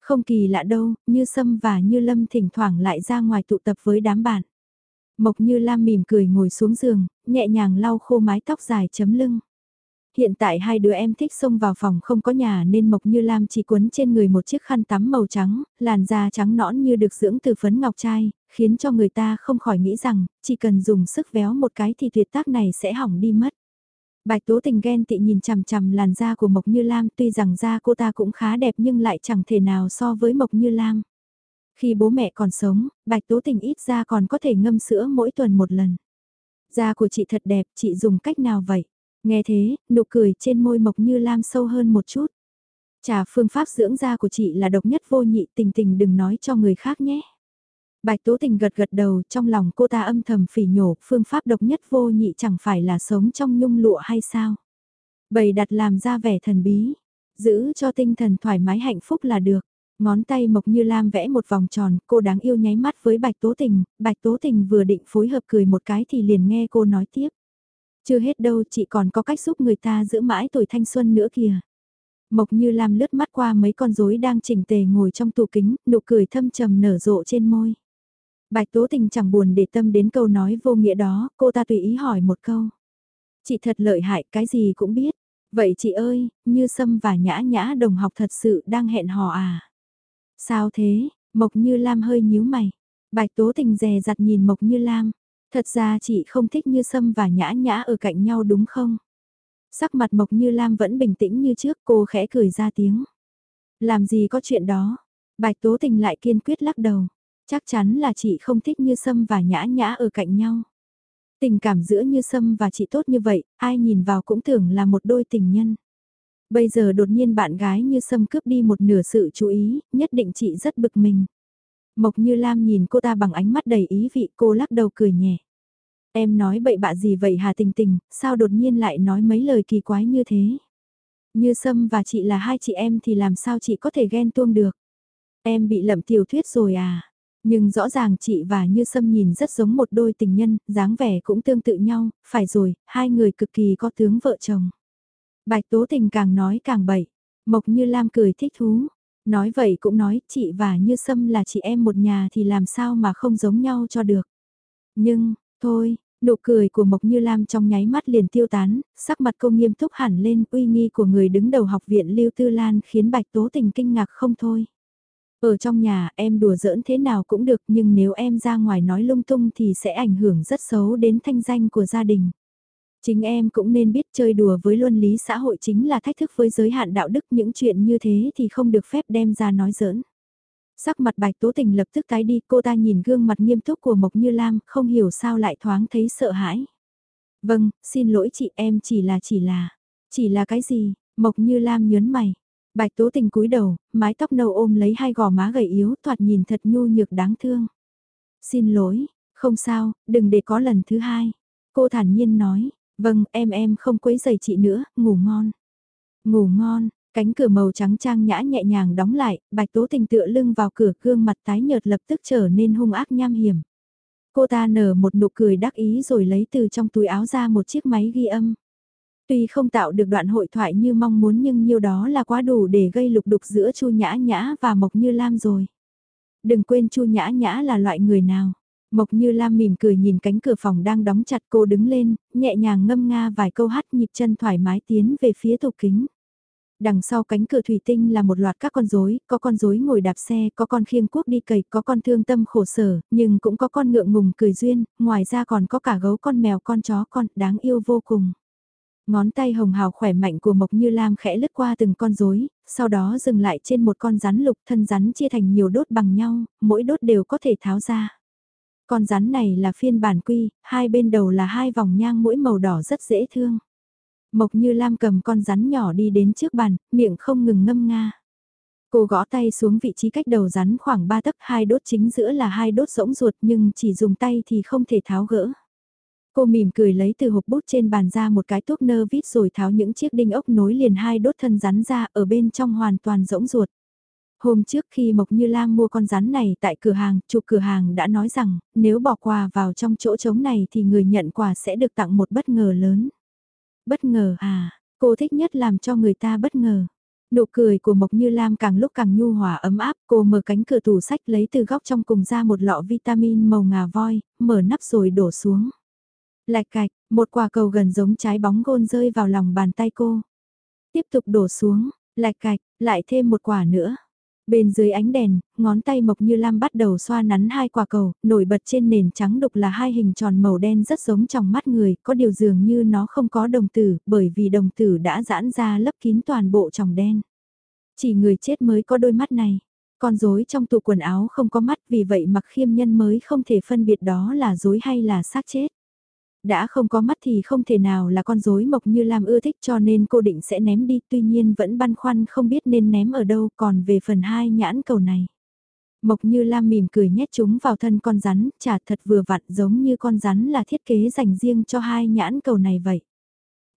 Không kỳ lạ đâu, như Sâm và như Lâm thỉnh thoảng lại ra ngoài tụ tập với đám bạn. Mộc như Lam mỉm cười ngồi xuống giường, nhẹ nhàng lau khô mái tóc dài chấm lưng. Hiện tại hai đứa em thích xông vào phòng không có nhà nên Mộc Như Lam chỉ quấn trên người một chiếc khăn tắm màu trắng, làn da trắng nõn như được dưỡng từ phấn ngọc trai, khiến cho người ta không khỏi nghĩ rằng, chỉ cần dùng sức véo một cái thì tuyệt tác này sẽ hỏng đi mất. Bạch Tố Tình ghen tị nhìn chằm chằm làn da của Mộc Như Lam tuy rằng da cô ta cũng khá đẹp nhưng lại chẳng thể nào so với Mộc Như Lam. Khi bố mẹ còn sống, Bạch Tố Tình ít ra còn có thể ngâm sữa mỗi tuần một lần. Da của chị thật đẹp, chị dùng cách nào vậy? Nghe thế, nụ cười trên môi Mộc Như Lam sâu hơn một chút. Chà phương pháp dưỡng da của chị là độc nhất vô nhị tình tình đừng nói cho người khác nhé. Bạch Tố Tình gật gật đầu trong lòng cô ta âm thầm phỉ nhổ phương pháp độc nhất vô nhị chẳng phải là sống trong nhung lụa hay sao. Bày đặt làm ra vẻ thần bí, giữ cho tinh thần thoải mái hạnh phúc là được. Ngón tay Mộc Như Lam vẽ một vòng tròn, cô đáng yêu nháy mắt với Bạch Tố Tình, Bạch Tố Tình vừa định phối hợp cười một cái thì liền nghe cô nói tiếp. Chưa hết đâu chị còn có cách giúp người ta giữ mãi tuổi thanh xuân nữa kìa. Mộc Như Lam lướt mắt qua mấy con rối đang chỉnh tề ngồi trong tủ kính, nụ cười thâm trầm nở rộ trên môi. Bạch Tố Tình chẳng buồn để tâm đến câu nói vô nghĩa đó, cô ta tùy ý hỏi một câu. Chị thật lợi hại, cái gì cũng biết. Vậy chị ơi, như Sâm và Nhã Nhã đồng học thật sự đang hẹn hò à? Sao thế? Mộc Như Lam hơi nhíu mày. Bạch Tố Tình dè dặt nhìn Mộc Như Lam. Thật ra chị không thích Như Sâm và Nhã Nhã ở cạnh nhau đúng không? Sắc mặt Mộc Như Lam vẫn bình tĩnh như trước cô khẽ cười ra tiếng. Làm gì có chuyện đó? Bạch Tố Tình lại kiên quyết lắc đầu. Chắc chắn là chị không thích như Sâm và Nhã Nhã ở cạnh nhau. Tình cảm giữa như Sâm và chị tốt như vậy, ai nhìn vào cũng tưởng là một đôi tình nhân. Bây giờ đột nhiên bạn gái như Sâm cướp đi một nửa sự chú ý, nhất định chị rất bực mình. Mộc Như Lam nhìn cô ta bằng ánh mắt đầy ý vị cô lắc đầu cười nhẹ. Em nói bậy bạ gì vậy Hà Tình Tình, sao đột nhiên lại nói mấy lời kỳ quái như thế? Như Sâm và chị là hai chị em thì làm sao chị có thể ghen tuông được? Em bị lầm tiểu thuyết rồi à? Nhưng rõ ràng chị và Như Sâm nhìn rất giống một đôi tình nhân, dáng vẻ cũng tương tự nhau, phải rồi, hai người cực kỳ có tướng vợ chồng. Bạch Tố Tình càng nói càng bậy, Mộc Như Lam cười thích thú. Nói vậy cũng nói, chị và Như Sâm là chị em một nhà thì làm sao mà không giống nhau cho được. Nhưng, thôi, nụ cười của Mộc Như Lam trong nháy mắt liền tiêu tán, sắc mặt cô nghiêm túc hẳn lên uy nghi của người đứng đầu học viện Lưu Tư Lan khiến Bạch Tố Tình kinh ngạc không thôi. Ở trong nhà em đùa giỡn thế nào cũng được nhưng nếu em ra ngoài nói lung tung thì sẽ ảnh hưởng rất xấu đến thanh danh của gia đình. Chính em cũng nên biết chơi đùa với luân lý xã hội chính là thách thức với giới hạn đạo đức những chuyện như thế thì không được phép đem ra nói giỡn. Sắc mặt bạch tố tình lập tức tái đi cô ta nhìn gương mặt nghiêm túc của Mộc Như Lam không hiểu sao lại thoáng thấy sợ hãi. Vâng, xin lỗi chị em chỉ là chỉ là, chỉ là cái gì, Mộc Như Lam nhớn mày. Bạch tố tình cúi đầu, mái tóc nâu ôm lấy hai gò má gầy yếu thoạt nhìn thật nhu nhược đáng thương. Xin lỗi, không sao, đừng để có lần thứ hai. Cô thản nhiên nói, Vâng, em em không quấy giày chị nữa, ngủ ngon. Ngủ ngon, cánh cửa màu trắng trang nhã nhẹ nhàng đóng lại, bạch tố tình tựa lưng vào cửa gương mặt tái nhợt lập tức trở nên hung ác nham hiểm. Cô ta nở một nụ cười đắc ý rồi lấy từ trong túi áo ra một chiếc máy ghi âm. Tuy không tạo được đoạn hội thoại như mong muốn nhưng nhiêu đó là quá đủ để gây lục đục giữa Chu Nhã Nhã và Mộc Như Lam rồi. Đừng quên Chu Nhã Nhã là loại người nào. Mộc Như Lam mỉm cười nhìn cánh cửa phòng đang đóng chặt cô đứng lên, nhẹ nhàng ngâm nga vài câu hát nhịp chân thoải mái tiến về phía tủ kính. Đằng sau cánh cửa thủy tinh là một loạt các con rối, có con rối ngồi đạp xe, có con khiêng quốc đi cầy có con thương tâm khổ sở, nhưng cũng có con ngượng ngùng cười duyên, ngoài ra còn có cả gấu con mèo con chó con, đáng yêu vô cùng. Ngón tay hồng hào khỏe mạnh của Mộc Như Lam khẽ lướt qua từng con rối, sau đó dừng lại trên một con rắn lục thân rắn chia thành nhiều đốt bằng nhau, mỗi đốt đều có thể tháo ra. Con rắn này là phiên bản quy, hai bên đầu là hai vòng nhang mũi màu đỏ rất dễ thương. Mộc như Lam cầm con rắn nhỏ đi đến trước bàn, miệng không ngừng ngâm nga. Cô gõ tay xuống vị trí cách đầu rắn khoảng 3 tấc hai đốt chính giữa là hai đốt rỗng ruột nhưng chỉ dùng tay thì không thể tháo gỡ. Cô mỉm cười lấy từ hộp bút trên bàn ra một cái thuốc nơ vít rồi tháo những chiếc đinh ốc nối liền hai đốt thân rắn ra ở bên trong hoàn toàn rỗng ruột. Hôm trước khi Mộc Như Lam mua con rắn này tại cửa hàng, chủ cửa hàng đã nói rằng, nếu bỏ quà vào trong chỗ trống này thì người nhận quà sẽ được tặng một bất ngờ lớn. Bất ngờ à, cô thích nhất làm cho người ta bất ngờ. Nụ cười của Mộc Như Lam càng lúc càng nhu hòa ấm áp, cô mở cánh cửa tủ sách lấy từ góc trong cùng ra một lọ vitamin màu ngà voi, mở nắp rồi đổ xuống. Lạch cạch, một quả cầu gần giống trái bóng gôn rơi vào lòng bàn tay cô. Tiếp tục đổ xuống, lạch cạch, lại thêm một quả nữa. Bên dưới ánh đèn, ngón tay Mộc Như Lam bắt đầu xoa nắn hai quả cầu, nổi bật trên nền trắng đục là hai hình tròn màu đen rất giống trong mắt người, có điều dường như nó không có đồng tử, bởi vì đồng tử đã giãn ra lấp kín toàn bộ tròng đen. Chỉ người chết mới có đôi mắt này. Con rối trong tủ quần áo không có mắt vì vậy mặc khiêm nhân mới không thể phân biệt đó là rối hay là xác chết. Đã không có mắt thì không thể nào là con rối mộc như Lam ưa thích cho nên cô định sẽ ném đi tuy nhiên vẫn băn khoăn không biết nên ném ở đâu còn về phần hai nhãn cầu này. Mộc như Lam mỉm cười nhét chúng vào thân con rắn, chả thật vừa vặn giống như con rắn là thiết kế dành riêng cho hai nhãn cầu này vậy.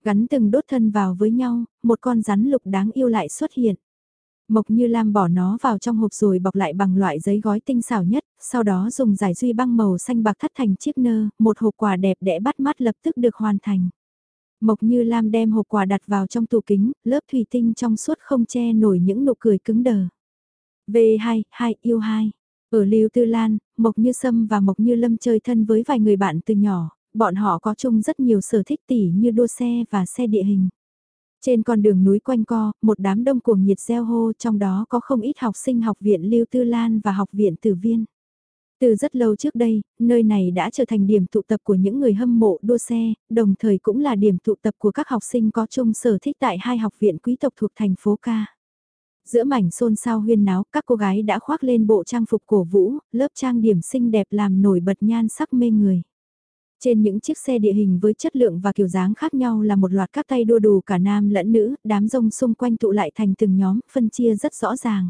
Gắn từng đốt thân vào với nhau, một con rắn lục đáng yêu lại xuất hiện. Mộc Như Lam bỏ nó vào trong hộp rồi bọc lại bằng loại giấy gói tinh xảo nhất, sau đó dùng giải duy băng màu xanh bạc thắt thành chiếc nơ, một hộp quà đẹp đẽ bắt mắt lập tức được hoàn thành. Mộc Như Lam đem hộp quà đặt vào trong tủ kính, lớp thủy tinh trong suốt không che nổi những nụ cười cứng đờ. V2, 2, yêu 2. Ở Lưu Tư Lan, Mộc Như Sâm và Mộc Như Lâm chơi thân với vài người bạn từ nhỏ, bọn họ có chung rất nhiều sở thích tỉ như đua xe và xe địa hình. Trên con đường núi quanh co, một đám đông cuồng nhiệt gieo hô trong đó có không ít học sinh học viện Lưu Tư Lan và học viện Tử Viên. Từ rất lâu trước đây, nơi này đã trở thành điểm tụ tập của những người hâm mộ đua xe, đồng thời cũng là điểm tụ tập của các học sinh có chung sở thích tại hai học viện quý tộc thuộc thành phố Ca. Giữa mảnh xôn xao huyên náo, các cô gái đã khoác lên bộ trang phục cổ vũ, lớp trang điểm xinh đẹp làm nổi bật nhan sắc mê người. Trên những chiếc xe địa hình với chất lượng và kiểu dáng khác nhau là một loạt các tay đua đủ cả nam lẫn nữ, đám rông xung quanh tụ lại thành từng nhóm, phân chia rất rõ ràng.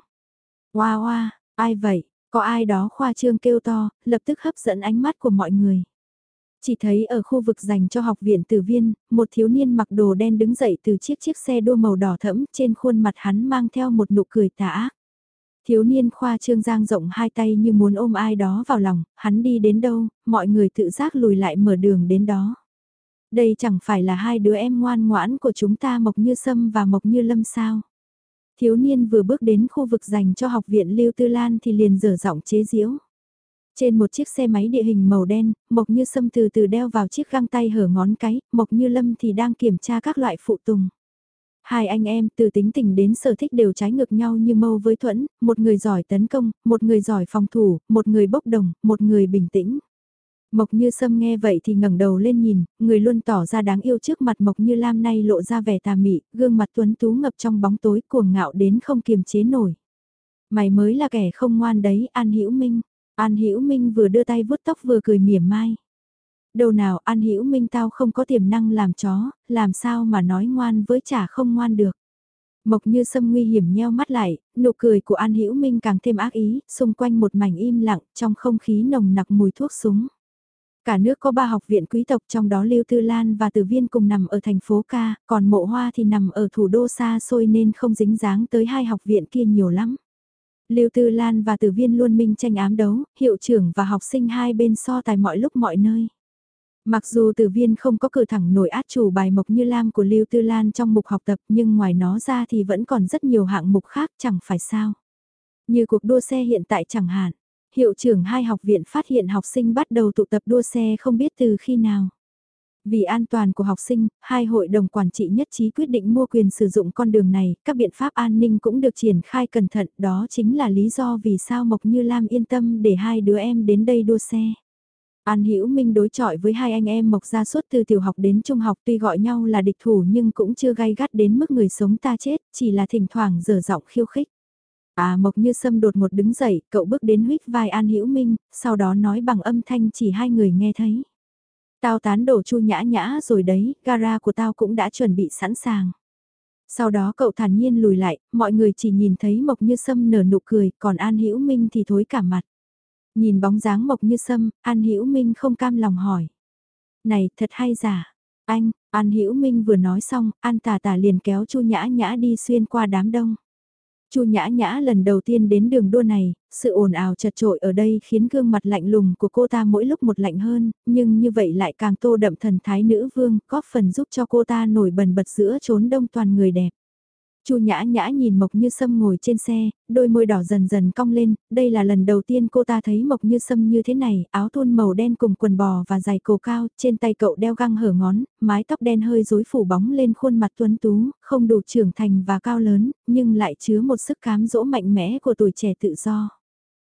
Wow wow, ai vậy? Có ai đó khoa trương kêu to, lập tức hấp dẫn ánh mắt của mọi người. Chỉ thấy ở khu vực dành cho học viện tử viên, một thiếu niên mặc đồ đen đứng dậy từ chiếc chiếc xe đua màu đỏ thẫm trên khuôn mặt hắn mang theo một nụ cười tà ác. Thiếu niên khoa trương giang rộng hai tay như muốn ôm ai đó vào lòng, hắn đi đến đâu, mọi người tự giác lùi lại mở đường đến đó. Đây chẳng phải là hai đứa em ngoan ngoãn của chúng ta Mộc Như Sâm và Mộc Như Lâm sao. Thiếu niên vừa bước đến khu vực dành cho học viện Lưu Tư Lan thì liền dở giọng chế giễu. Trên một chiếc xe máy địa hình màu đen, Mộc Như Sâm từ từ đeo vào chiếc găng tay hở ngón cái, Mộc Như Lâm thì đang kiểm tra các loại phụ tùng. Hai anh em từ tính tình đến sở thích đều trái ngược nhau như mâu với thuẫn, một người giỏi tấn công, một người giỏi phòng thủ, một người bốc đồng, một người bình tĩnh. Mộc Như Sâm nghe vậy thì ngẩng đầu lên nhìn, người luôn tỏ ra đáng yêu trước mặt Mộc Như Lam nay lộ ra vẻ tà mị, gương mặt tuấn tú ngập trong bóng tối cuồng ngạo đến không kiềm chế nổi. Mày mới là kẻ không ngoan đấy, An Hữu Minh. An Hữu Minh vừa đưa tay vuốt tóc vừa cười mỉa mai. Đâu nào An Hữu Minh tao không có tiềm năng làm chó, làm sao mà nói ngoan với chả không ngoan được. Mộc như sâm nguy hiểm nheo mắt lại, nụ cười của An Hữu Minh càng thêm ác ý, xung quanh một mảnh im lặng, trong không khí nồng nặc mùi thuốc súng. Cả nước có ba học viện quý tộc trong đó Lưu Tư Lan và Từ Viên cùng nằm ở thành phố Ca, còn Mộ Hoa thì nằm ở thủ đô xa xôi nên không dính dáng tới hai học viện kia nhiều lắm. Lưu Tư Lan và Từ Viên luôn minh tranh ám đấu, hiệu trưởng và học sinh hai bên so tài mọi lúc mọi nơi. Mặc dù Từ Viên không có cử thẳng nổi át chủ bài mộc như lam của Lưu Tư Lan trong mục học tập nhưng ngoài nó ra thì vẫn còn rất nhiều hạng mục khác chẳng phải sao. Như cuộc đua xe hiện tại chẳng hạn, hiệu trưởng hai học viện phát hiện học sinh bắt đầu tụ tập đua xe không biết từ khi nào. Vì an toàn của học sinh, hai hội đồng quản trị nhất trí quyết định mua quyền sử dụng con đường này, các biện pháp an ninh cũng được triển khai cẩn thận, đó chính là lý do vì sao Mộc Như Lam yên tâm để hai đứa em đến đây đua xe. An Hữu Minh đối chọi với hai anh em Mộc ra suốt từ tiểu học đến trung học tuy gọi nhau là địch thủ nhưng cũng chưa gay gắt đến mức người sống ta chết, chỉ là thỉnh thoảng dở giọng khiêu khích. À Mộc Như Sâm đột một đứng dậy, cậu bước đến huých vai An Hữu Minh, sau đó nói bằng âm thanh chỉ hai người nghe thấy. Tao tán đổ chu nhã nhã rồi đấy, gara của tao cũng đã chuẩn bị sẵn sàng. Sau đó cậu thản nhiên lùi lại, mọi người chỉ nhìn thấy Mộc Như Sâm nở nụ cười, còn An Hữu Minh thì thối cả mặt. Nhìn bóng dáng Mộc Như Sâm, An Hữu Minh không cam lòng hỏi. Này, thật hay giả? Anh, An Hữu Minh vừa nói xong, An Tà Tà liền kéo Chu Nhã Nhã đi xuyên qua đám đông. Chu Nhã Nhã lần đầu tiên đến đường đua này, sự ồn ào chật trội ở đây khiến gương mặt lạnh lùng của cô ta mỗi lúc một lạnh hơn, nhưng như vậy lại càng tô đậm thần thái nữ vương, góp phần giúp cho cô ta nổi bần bật giữa chốn đông toàn người đẹp. Chu Nhã Nhã nhìn Mộc Như Sâm ngồi trên xe, đôi môi đỏ dần dần cong lên, đây là lần đầu tiên cô ta thấy Mộc Như Sâm như thế này, áo thun màu đen cùng quần bò và giày cổ cao, trên tay cậu đeo găng hở ngón, mái tóc đen hơi rối phủ bóng lên khuôn mặt tuấn tú, không đủ trưởng thành và cao lớn, nhưng lại chứa một sức cám dỗ mạnh mẽ của tuổi trẻ tự do.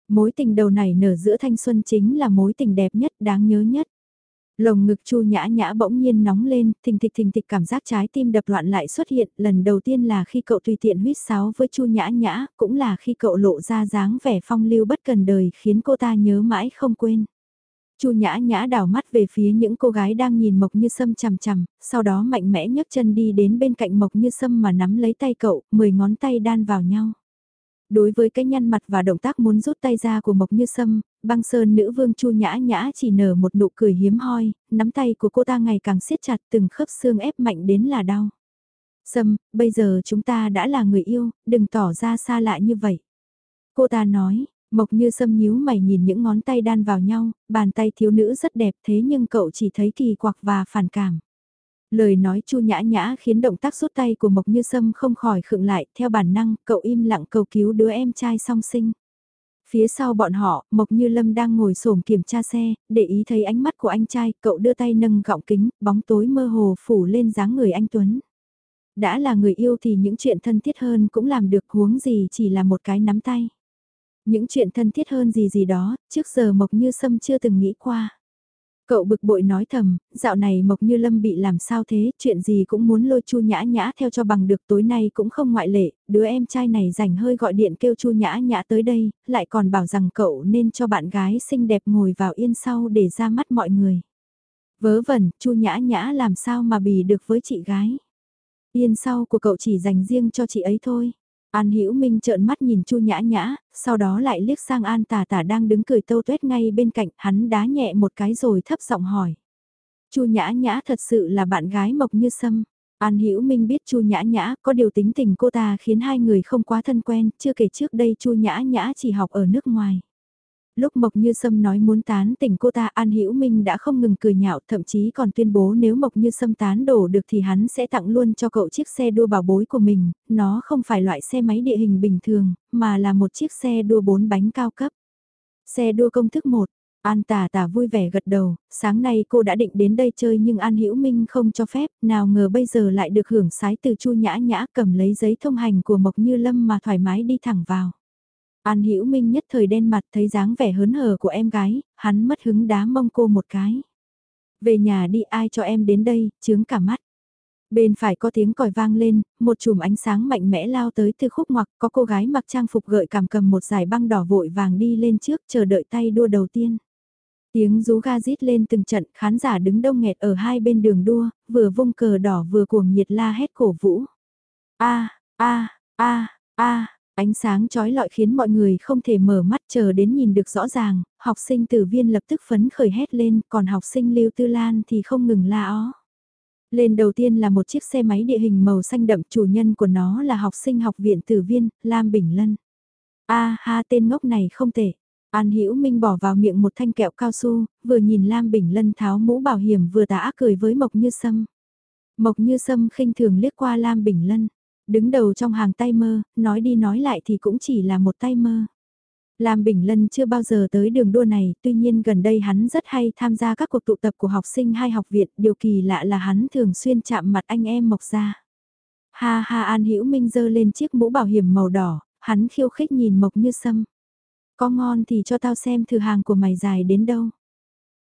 Mối tình đầu này nở giữa thanh xuân chính là mối tình đẹp nhất, đáng nhớ nhất. Lồng ngực Chu Nhã Nhã bỗng nhiên nóng lên, thình thịch thình thịch cảm giác trái tim đập loạn lại xuất hiện, lần đầu tiên là khi cậu tùy tiện huýt sáo với Chu Nhã Nhã, cũng là khi cậu lộ ra dáng vẻ phong lưu bất cần đời khiến cô ta nhớ mãi không quên. Chu Nhã Nhã đảo mắt về phía những cô gái đang nhìn Mộc Như Sâm chằm chằm, sau đó mạnh mẽ nhấc chân đi đến bên cạnh Mộc Như Sâm mà nắm lấy tay cậu, mười ngón tay đan vào nhau. Đối với cái nhăn mặt và động tác muốn rút tay ra của Mộc Như Sâm, băng sơn nữ vương Chu Nhã Nhã chỉ nở một nụ cười hiếm hoi, nắm tay của cô ta ngày càng siết chặt từng khớp xương ép mạnh đến là đau. Sâm, bây giờ chúng ta đã là người yêu, đừng tỏ ra xa lạ như vậy. Cô ta nói, Mộc Như Sâm nhíu mày nhìn những ngón tay đan vào nhau, bàn tay thiếu nữ rất đẹp thế nhưng cậu chỉ thấy kỳ quặc và phản cảm. Lời nói chu nhã nhã khiến động tác rút tay của Mộc Như Sâm không khỏi khựng lại, theo bản năng, cậu im lặng cầu cứu đứa em trai song sinh. Phía sau bọn họ, Mộc Như Lâm đang ngồi xổm kiểm tra xe, để ý thấy ánh mắt của anh trai, cậu đưa tay nâng gọng kính, bóng tối mơ hồ phủ lên dáng người anh Tuấn. Đã là người yêu thì những chuyện thân thiết hơn cũng làm được huống gì chỉ là một cái nắm tay. Những chuyện thân thiết hơn gì gì đó, trước giờ Mộc Như Sâm chưa từng nghĩ qua. Cậu bực bội nói thầm, dạo này Mộc Như Lâm bị làm sao thế, chuyện gì cũng muốn lôi Chu Nhã Nhã theo cho bằng được tối nay cũng không ngoại lệ, đứa em trai này rảnh hơi gọi điện kêu Chu Nhã Nhã tới đây, lại còn bảo rằng cậu nên cho bạn gái xinh đẹp ngồi vào yên sau để ra mắt mọi người. Vớ vẩn, Chu Nhã Nhã làm sao mà bì được với chị gái. Yên sau của cậu chỉ dành riêng cho chị ấy thôi. An Hữu Minh trợn mắt nhìn Chu Nhã Nhã, sau đó lại liếc sang An Tả Tả đang đứng cười tâu tuét ngay bên cạnh, hắn đá nhẹ một cái rồi thấp giọng hỏi. Chu Nhã Nhã thật sự là bạn gái Mộc Như Sâm. An Hữu Minh biết Chu Nhã Nhã có điều tính tình cô ta khiến hai người không quá thân quen, chưa kể trước đây Chu Nhã Nhã chỉ học ở nước ngoài lúc Mộc Như Sâm nói muốn tán tỉnh cô ta An Hữu Minh đã không ngừng cười nhạo thậm chí còn tuyên bố nếu Mộc Như Sâm tán đổ được thì hắn sẽ tặng luôn cho cậu chiếc xe đua bảo bối của mình, nó không phải loại xe máy địa hình bình thường, mà là một chiếc xe đua bốn bánh cao cấp. Xe đua công thức 1, An tà tà vui vẻ gật đầu, sáng nay cô đã định đến đây chơi nhưng An Hữu Minh không cho phép, nào ngờ bây giờ lại được hưởng sái từ Chu Nhã Nhã cầm lấy giấy thông hành của Mộc Như Lâm mà thoải mái đi thẳng vào. An Hữu Minh nhất thời đen mặt thấy dáng vẻ hớn hở của em gái, hắn mất hứng đá mông cô một cái. Về nhà đi ai cho em đến đây, chướng cả mắt. Bên phải có tiếng còi vang lên, một chùm ánh sáng mạnh mẽ lao tới từ khúc ngoặc, có cô gái mặc trang phục gợi cảm cầm một giải băng đỏ vội vàng đi lên trước chờ đợi tay đua đầu tiên. Tiếng rú ga rít lên từng trận, khán giả đứng đông nghẹt ở hai bên đường đua, vừa vung cờ đỏ vừa cuồng nhiệt la hét cổ vũ. A, a, a, a, Ánh sáng trói lọi khiến mọi người không thể mở mắt chờ đến nhìn được rõ ràng, học sinh tử viên lập tức phấn khởi hét lên, còn học sinh Lưu Tư Lan thì không ngừng la ó. Lên đầu tiên là một chiếc xe máy địa hình màu xanh đậm, chủ nhân của nó là học sinh học viện tử viên, Lam Bình Lân. A ha tên ngốc này không tệ. An Hữu Minh bỏ vào miệng một thanh kẹo cao su, vừa nhìn Lam Bình Lân tháo mũ bảo hiểm vừa tả cười với Mộc Như Sâm. Mộc Như Sâm khinh thường liếc qua Lam Bình Lân đứng đầu trong hàng tay mơ, nói đi nói lại thì cũng chỉ là một tay mơ. Lam Bình Lân chưa bao giờ tới đường đua này, tuy nhiên gần đây hắn rất hay tham gia các cuộc tụ tập của học sinh hai học viện, điều kỳ lạ là hắn thường xuyên chạm mặt anh em Mộc Gia. Ha ha An Hữu Minh giơ lên chiếc mũ bảo hiểm màu đỏ, hắn khiêu khích nhìn Mộc như sâm. Có ngon thì cho tao xem thử hàng của mày dài đến đâu.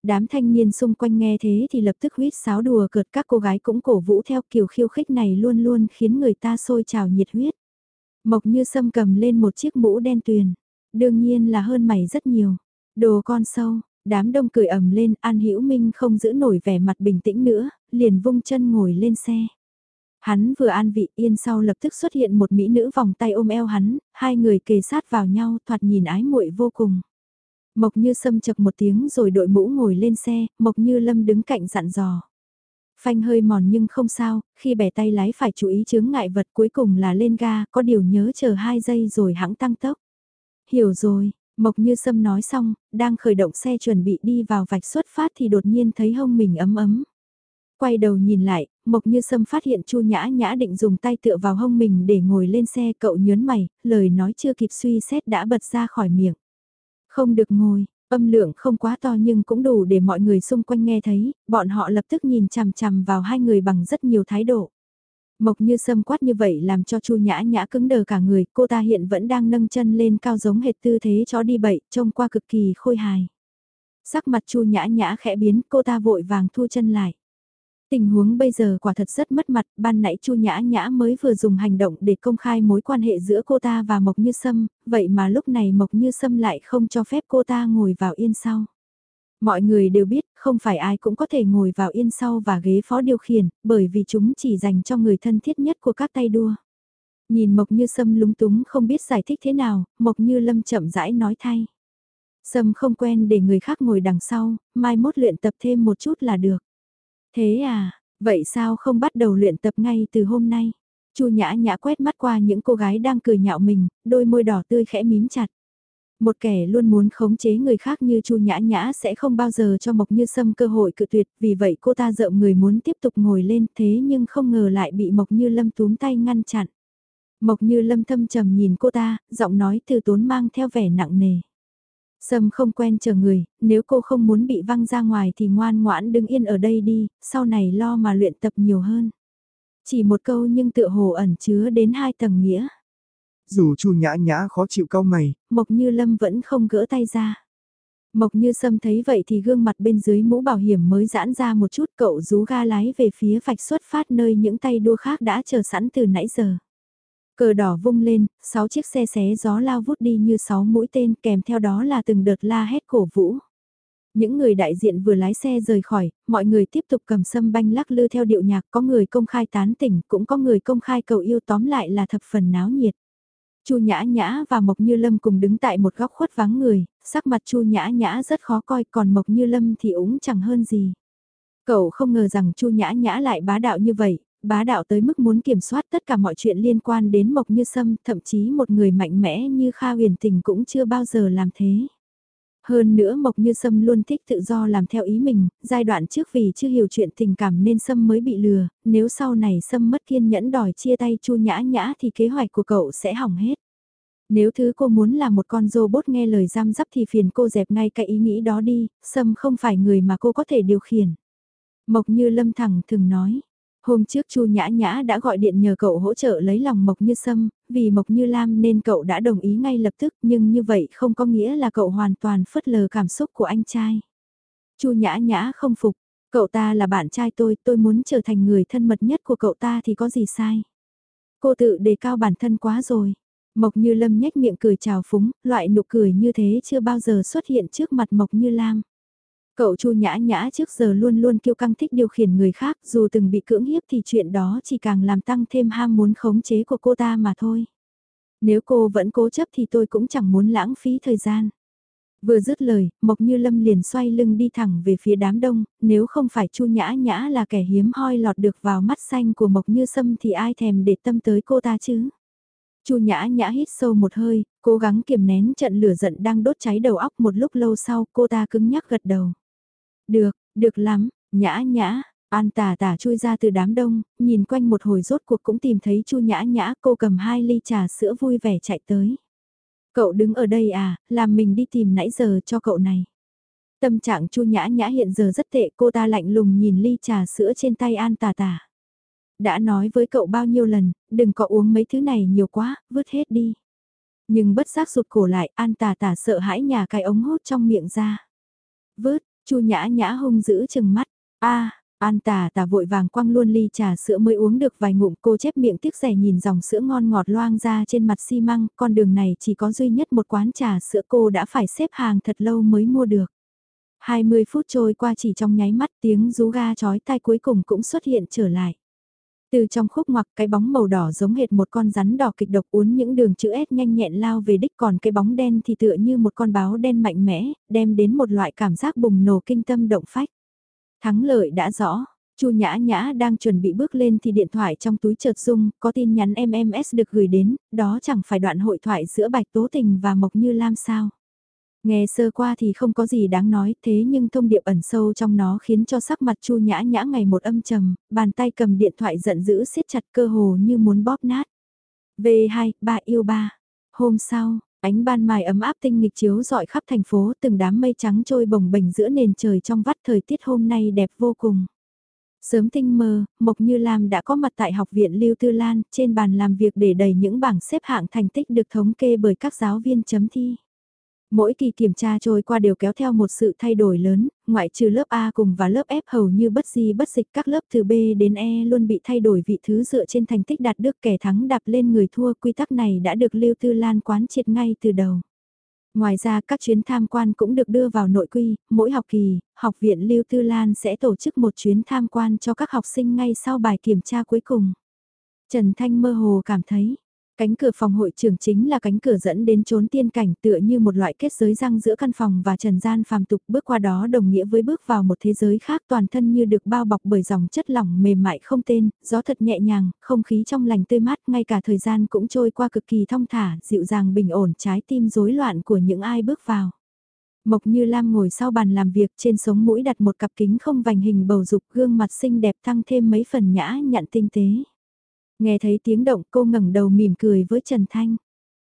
Đám thanh niên xung quanh nghe thế thì lập tức huýt sáo đùa cợt các cô gái cũng cổ vũ theo kiểu khiêu khích này luôn luôn khiến người ta sôi trào nhiệt huyết. Mộc như sâm cầm lên một chiếc mũ đen tuyền. Đương nhiên là hơn mày rất nhiều. Đồ con sâu, đám đông cười ầm lên, An Hữu Minh không giữ nổi vẻ mặt bình tĩnh nữa, liền vung chân ngồi lên xe. Hắn vừa an vị yên sau lập tức xuất hiện một mỹ nữ vòng tay ôm eo hắn, hai người kề sát vào nhau thoạt nhìn ái muội vô cùng. Mộc Như Sâm chập một tiếng rồi đội mũ ngồi lên xe, Mộc Như Lâm đứng cạnh dặn dò. Phanh hơi mòn nhưng không sao, khi bẻ tay lái phải chú ý chướng ngại vật cuối cùng là lên ga, có điều nhớ chờ 2 giây rồi hãng tăng tốc. Hiểu rồi, Mộc Như Sâm nói xong, đang khởi động xe chuẩn bị đi vào vạch xuất phát thì đột nhiên thấy hông mình ấm ấm. Quay đầu nhìn lại, Mộc Như Sâm phát hiện Chu Nhã Nhã định dùng tay tựa vào hông mình để ngồi lên xe, cậu nhớn mày, lời nói chưa kịp suy xét đã bật ra khỏi miệng. Không được ngồi, âm lượng không quá to nhưng cũng đủ để mọi người xung quanh nghe thấy, bọn họ lập tức nhìn chằm chằm vào hai người bằng rất nhiều thái độ. Mộc như sâm quát như vậy làm cho chu nhã nhã cứng đờ cả người, cô ta hiện vẫn đang nâng chân lên cao giống hệt tư thế chó đi bậy, trông qua cực kỳ khôi hài. Sắc mặt chu nhã nhã khẽ biến, cô ta vội vàng thu chân lại. Tình huống bây giờ quả thật rất mất mặt, ban nãy Chu Nhã Nhã mới vừa dùng hành động để công khai mối quan hệ giữa cô ta và Mộc Như Sâm, vậy mà lúc này Mộc Như Sâm lại không cho phép cô ta ngồi vào yên sau. Mọi người đều biết, không phải ai cũng có thể ngồi vào yên sau và ghế phó điều khiển, bởi vì chúng chỉ dành cho người thân thiết nhất của các tay đua. Nhìn Mộc Như Sâm lúng túng không biết giải thích thế nào, Mộc Như Lâm chậm rãi nói thay. Sâm không quen để người khác ngồi đằng sau, mai mốt luyện tập thêm một chút là được. Thế à, vậy sao không bắt đầu luyện tập ngay từ hôm nay? Chu Nhã Nhã quét mắt qua những cô gái đang cười nhạo mình, đôi môi đỏ tươi khẽ mím chặt. Một kẻ luôn muốn khống chế người khác như Chu Nhã Nhã sẽ không bao giờ cho Mộc Như Sâm cơ hội cự tuyệt, vì vậy cô ta rợm người muốn tiếp tục ngồi lên thế nhưng không ngờ lại bị Mộc Như Lâm túm tay ngăn chặn. Mộc Như Lâm thâm trầm nhìn cô ta, giọng nói từ tốn mang theo vẻ nặng nề. Sâm không quen chờ người, nếu cô không muốn bị văng ra ngoài thì ngoan ngoãn đứng yên ở đây đi, sau này lo mà luyện tập nhiều hơn. Chỉ một câu nhưng tựa hồ ẩn chứa đến hai tầng nghĩa. Dù chu nhã nhã khó chịu cau mày, Mộc Như Lâm vẫn không gỡ tay ra. Mộc như sâm thấy vậy thì gương mặt bên dưới mũ bảo hiểm mới giãn ra một chút cậu rú ga lái về phía vạch xuất phát nơi những tay đua khác đã chờ sẵn từ nãy giờ. Cờ đỏ vung lên, sáu chiếc xe xé gió lao vút đi như sáu mũi tên kèm theo đó là từng đợt la hét cổ vũ. Những người đại diện vừa lái xe rời khỏi, mọi người tiếp tục cầm sâm banh lắc lư theo điệu nhạc, có người công khai tán tỉnh, cũng có người công khai cầu yêu tóm lại là thập phần náo nhiệt. Chu Nhã Nhã và Mộc Như Lâm cùng đứng tại một góc khuất vắng người, sắc mặt Chu Nhã Nhã rất khó coi, còn Mộc Như Lâm thì úng chẳng hơn gì. Cậu không ngờ rằng Chu Nhã Nhã lại bá đạo như vậy, bá đạo tới mức muốn kiểm soát tất cả mọi chuyện liên quan đến Mộc Như Sâm, thậm chí một người mạnh mẽ như Kha Huyền Tình cũng chưa bao giờ làm thế. Hơn nữa Mộc Như Sâm luôn thích tự do làm theo ý mình, giai đoạn trước vì chưa hiểu chuyện tình cảm nên Sâm mới bị lừa, nếu sau này Sâm mất kiên nhẫn đòi chia tay Chu Nhã Nhã thì kế hoạch của cậu sẽ hỏng hết. Nếu thứ cô muốn là một con robot nghe lời giam dắp thì phiền cô dẹp ngay cái ý nghĩ đó đi, Sâm không phải người mà cô có thể điều khiển. Mộc Như Lâm thẳng thường nói, Hôm trước Chu Nhã Nhã đã gọi điện nhờ cậu hỗ trợ lấy lòng Mộc Như Sâm, vì Mộc Như Lam nên cậu đã đồng ý ngay lập tức nhưng như vậy không có nghĩa là cậu hoàn toàn phớt lờ cảm xúc của anh trai. Chu Nhã Nhã không phục, cậu ta là bạn trai tôi, tôi muốn trở thành người thân mật nhất của cậu ta thì có gì sai. Cô tự đề cao bản thân quá rồi. Mộc Như Lâm nhếch miệng cười chào phúng, loại nụ cười như thế chưa bao giờ xuất hiện trước mặt Mộc Như Lam. Cậu Chu Nhã Nhã trước giờ luôn luôn kiêu căng thích điều khiển người khác, dù từng bị cưỡng hiếp thì chuyện đó chỉ càng làm tăng thêm ham muốn khống chế của cô ta mà thôi. Nếu cô vẫn cố chấp thì tôi cũng chẳng muốn lãng phí thời gian. Vừa dứt lời, Mộc Như Lâm liền xoay lưng đi thẳng về phía đám đông, nếu không phải Chu Nhã Nhã là kẻ hiếm hoi lọt được vào mắt xanh của Mộc Như Sâm thì ai thèm để tâm tới cô ta chứ? Chu Nhã Nhã hít sâu một hơi, cố gắng kiềm nén trận lửa giận đang đốt cháy đầu óc một lúc lâu sau cô ta cứng nhắc gật đầu. Được, được lắm, nhã nhã, An tả tả chui ra từ đám đông, nhìn quanh một hồi rốt cuộc cũng tìm thấy chu nhã nhã cô cầm hai ly trà sữa vui vẻ chạy tới. Cậu đứng ở đây à, làm mình đi tìm nãy giờ cho cậu này. Tâm trạng chu nhã nhã hiện giờ rất tệ cô ta lạnh lùng nhìn ly trà sữa trên tay an tà tả. Đã nói với cậu bao nhiêu lần, đừng có uống mấy thứ này nhiều quá, vứt hết đi. Nhưng bất giác rụt cổ lại, an tà tả sợ hãi nhà cái ống hút trong miệng ra. Vứt, Chu nhã nhã hung giữ chừng mắt. a An tà tà vội vàng quăng luôn ly trà sữa mới uống được vài ngụm cô chép miệng tiếc rẻ nhìn dòng sữa ngon ngọt loang ra trên mặt xi măng, con đường này chỉ có duy nhất một quán trà sữa cô đã phải xếp hàng thật lâu mới mua được. 20 phút trôi qua chỉ trong nháy mắt tiếng rú ga chói tai cuối cùng cũng xuất hiện trở lại. Từ trong khúc ngoặc cái bóng màu đỏ giống hệt một con rắn đỏ kịch độc uốn những đường chữ S nhanh nhẹn lao về đích còn cái bóng đen thì tựa như một con báo đen mạnh mẽ, đem đến một loại cảm giác bùng nổ kinh tâm động phách. Thắng lợi đã rõ, Chu Nhã Nhã đang chuẩn bị bước lên thì điện thoại trong túi chợt rung, có tin nhắn MMS được gửi đến, đó chẳng phải đoạn hội thoại giữa Bạch Tố Tình và Mộc Như Lam sao. Nghe sơ qua thì không có gì đáng nói, thế nhưng thông điệp ẩn sâu trong nó khiến cho sắc mặt Chu Nhã Nhã ngày một âm trầm, bàn tay cầm điện thoại giận dữ siết chặt cơ hồ như muốn bóp nát. V2, ba yêu ba. Hôm sau, ánh ban mai ấm áp tinh nghịch chiếu rọi khắp thành phố, từng đám mây trắng trôi bồng bềnh giữa nền trời trong vắt thời tiết hôm nay đẹp vô cùng. Sớm tinh mơ, Mộc Như Lam đã có mặt tại học viện Lưu Tư Lan, trên bàn làm việc để đầy những bảng xếp hạng thành tích được thống kê bởi các giáo viên chấm thi. Mỗi kỳ kiểm tra trôi qua đều kéo theo một sự thay đổi lớn, ngoại trừ lớp A cùng và lớp F hầu như bất di bất dịch các lớp từ B đến E luôn bị thay đổi vị thứ dựa trên thành tích đạt được kẻ thắng đạp lên người thua quy tắc này đã được Lưu Tư Lan quán triệt ngay từ đầu. Ngoài ra các chuyến tham quan cũng được đưa vào nội quy, mỗi học kỳ, học viện Lưu Tư Lan sẽ tổ chức một chuyến tham quan cho các học sinh ngay sau bài kiểm tra cuối cùng. Trần Thanh mơ hồ cảm thấy, Cánh cửa phòng hội trưởng chính là cánh cửa dẫn đến trốn tiên cảnh tựa như một loại kết giới răng giữa căn phòng và trần gian phàm tục bước qua đó đồng nghĩa với bước vào một thế giới khác toàn thân như được bao bọc bởi dòng chất lỏng mềm mại không tên, gió thật nhẹ nhàng, không khí trong lành tươi mát, ngay cả thời gian cũng trôi qua cực kỳ thong thả, dịu dàng bình ổn trái tim rối loạn của những ai bước vào. Mộc Như Lam ngồi sau bàn làm việc trên sống mũi đặt một cặp kính không vành hình bầu dục gương mặt xinh đẹp tăng thêm mấy phần nhã nhặn tinh tế. Nghe thấy tiếng động cô ngẩng đầu mỉm cười với Trần Thanh.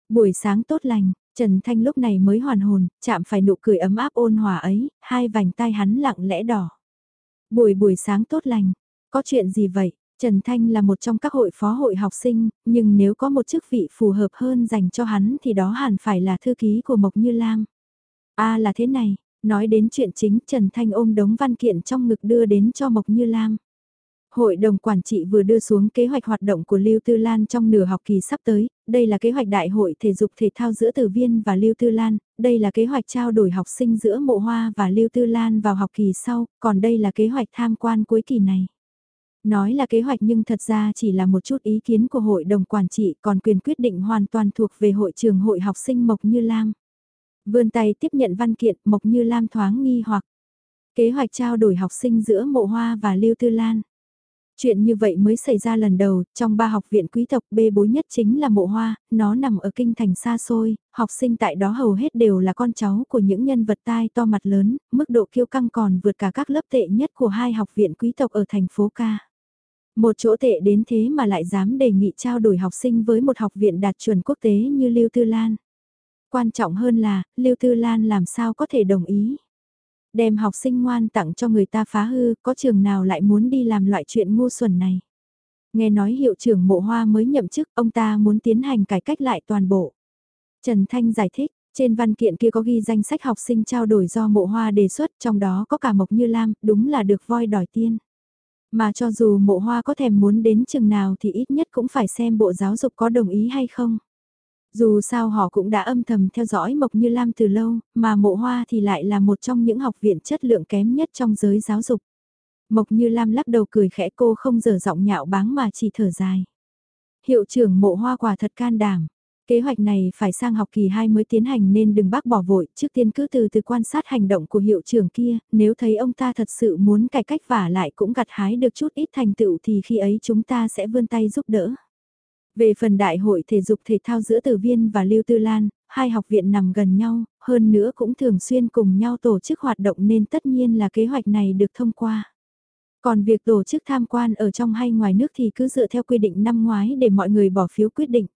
Buổi sáng tốt lành, Trần Thanh lúc này mới hoàn hồn, chạm phải nụ cười ấm áp ôn hòa ấy, hai vành tay hắn lặng lẽ đỏ. Buổi buổi sáng tốt lành, có chuyện gì vậy? Trần Thanh là một trong các hội phó hội học sinh, nhưng nếu có một chức vị phù hợp hơn dành cho hắn thì đó hẳn phải là thư ký của Mộc Như Lam. a à là thế này, Nói đến chuyện chính Trần Thanh ôm đống văn kiện trong ngực đưa đến cho Mộc Như Lam. Hội đồng quản trị vừa đưa xuống kế hoạch hoạt động của Lưu Tư Lan trong nửa học kỳ sắp tới, đây là kế hoạch đại hội thể dục thể thao giữa Tử Viên và Lưu Tư Lan, đây là kế hoạch trao đổi học sinh giữa Mộ Hoa và Lưu Tư Lan vào học kỳ sau, còn đây là kế hoạch tham quan cuối kỳ này. Nói là kế hoạch nhưng thật ra chỉ là một chút ý kiến của hội đồng quản trị còn quyền quyết định hoàn toàn thuộc về hội trường hội học sinh Mộc Như Lam. Vươn tay tiếp nhận văn kiện Mộc Như Lam thoáng nghi hoặc kế hoạch trao đổi học sinh giữa Mộ Hoa và Lưu Tư Lan. Chuyện như vậy mới xảy ra lần đầu, trong ba học viện quý tộc bê bối nhất chính là mộ hoa, nó nằm ở kinh thành xa xôi, học sinh tại đó hầu hết đều là con cháu của những nhân vật tai to mặt lớn, mức độ kiêu căng còn vượt cả các lớp tệ nhất của hai học viện quý tộc ở thành phố ca. Một chỗ tệ đến thế mà lại dám đề nghị trao đổi học sinh với một học viện đạt chuẩn quốc tế như Lưu Tư Lan. Quan trọng hơn là, Lưu Tư Lan làm sao có thể đồng ý đem học sinh ngoan tặng cho người ta phá hư, có trường nào lại muốn đi làm loại chuyện ngu xuẩn này. Nghe nói hiệu trưởng mộ hoa mới nhậm chức, ông ta muốn tiến hành cải cách lại toàn bộ. Trần Thanh giải thích, trên văn kiện kia có ghi danh sách học sinh trao đổi do mộ hoa đề xuất, trong đó có cả Mộc Như Lam, đúng là được voi đòi tiên. Mà cho dù mộ hoa có thèm muốn đến chừng nào thì ít nhất cũng phải xem bộ giáo dục có đồng ý hay không. Dù sao họ cũng đã âm thầm theo dõi Mộc Như Lam từ lâu, mà mộ hoa thì lại là một trong những học viện chất lượng kém nhất trong giới giáo dục. Mộc Như Lam lắc đầu cười khẽ cô không dở giọng nhạo báng mà chỉ thở dài. Hiệu trưởng mộ hoa quả thật can đảm. Kế hoạch này phải sang học kỳ 2 mới tiến hành nên đừng bác bỏ vội, trước tiên cứ từ từ quan sát hành động của hiệu trưởng kia, nếu thấy ông ta thật sự muốn cải cách vả lại cũng gặt hái được chút ít thành tựu thì khi ấy chúng ta sẽ vươn tay giúp đỡ. Về phần đại hội thể dục thể thao giữa Tử Viên và Lưu Tư Lan, hai học viện nằm gần nhau, hơn nữa cũng thường xuyên cùng nhau tổ chức hoạt động nên tất nhiên là kế hoạch này được thông qua. Còn việc tổ chức tham quan ở trong hay ngoài nước thì cứ dựa theo quy định năm ngoái để mọi người bỏ phiếu quyết định.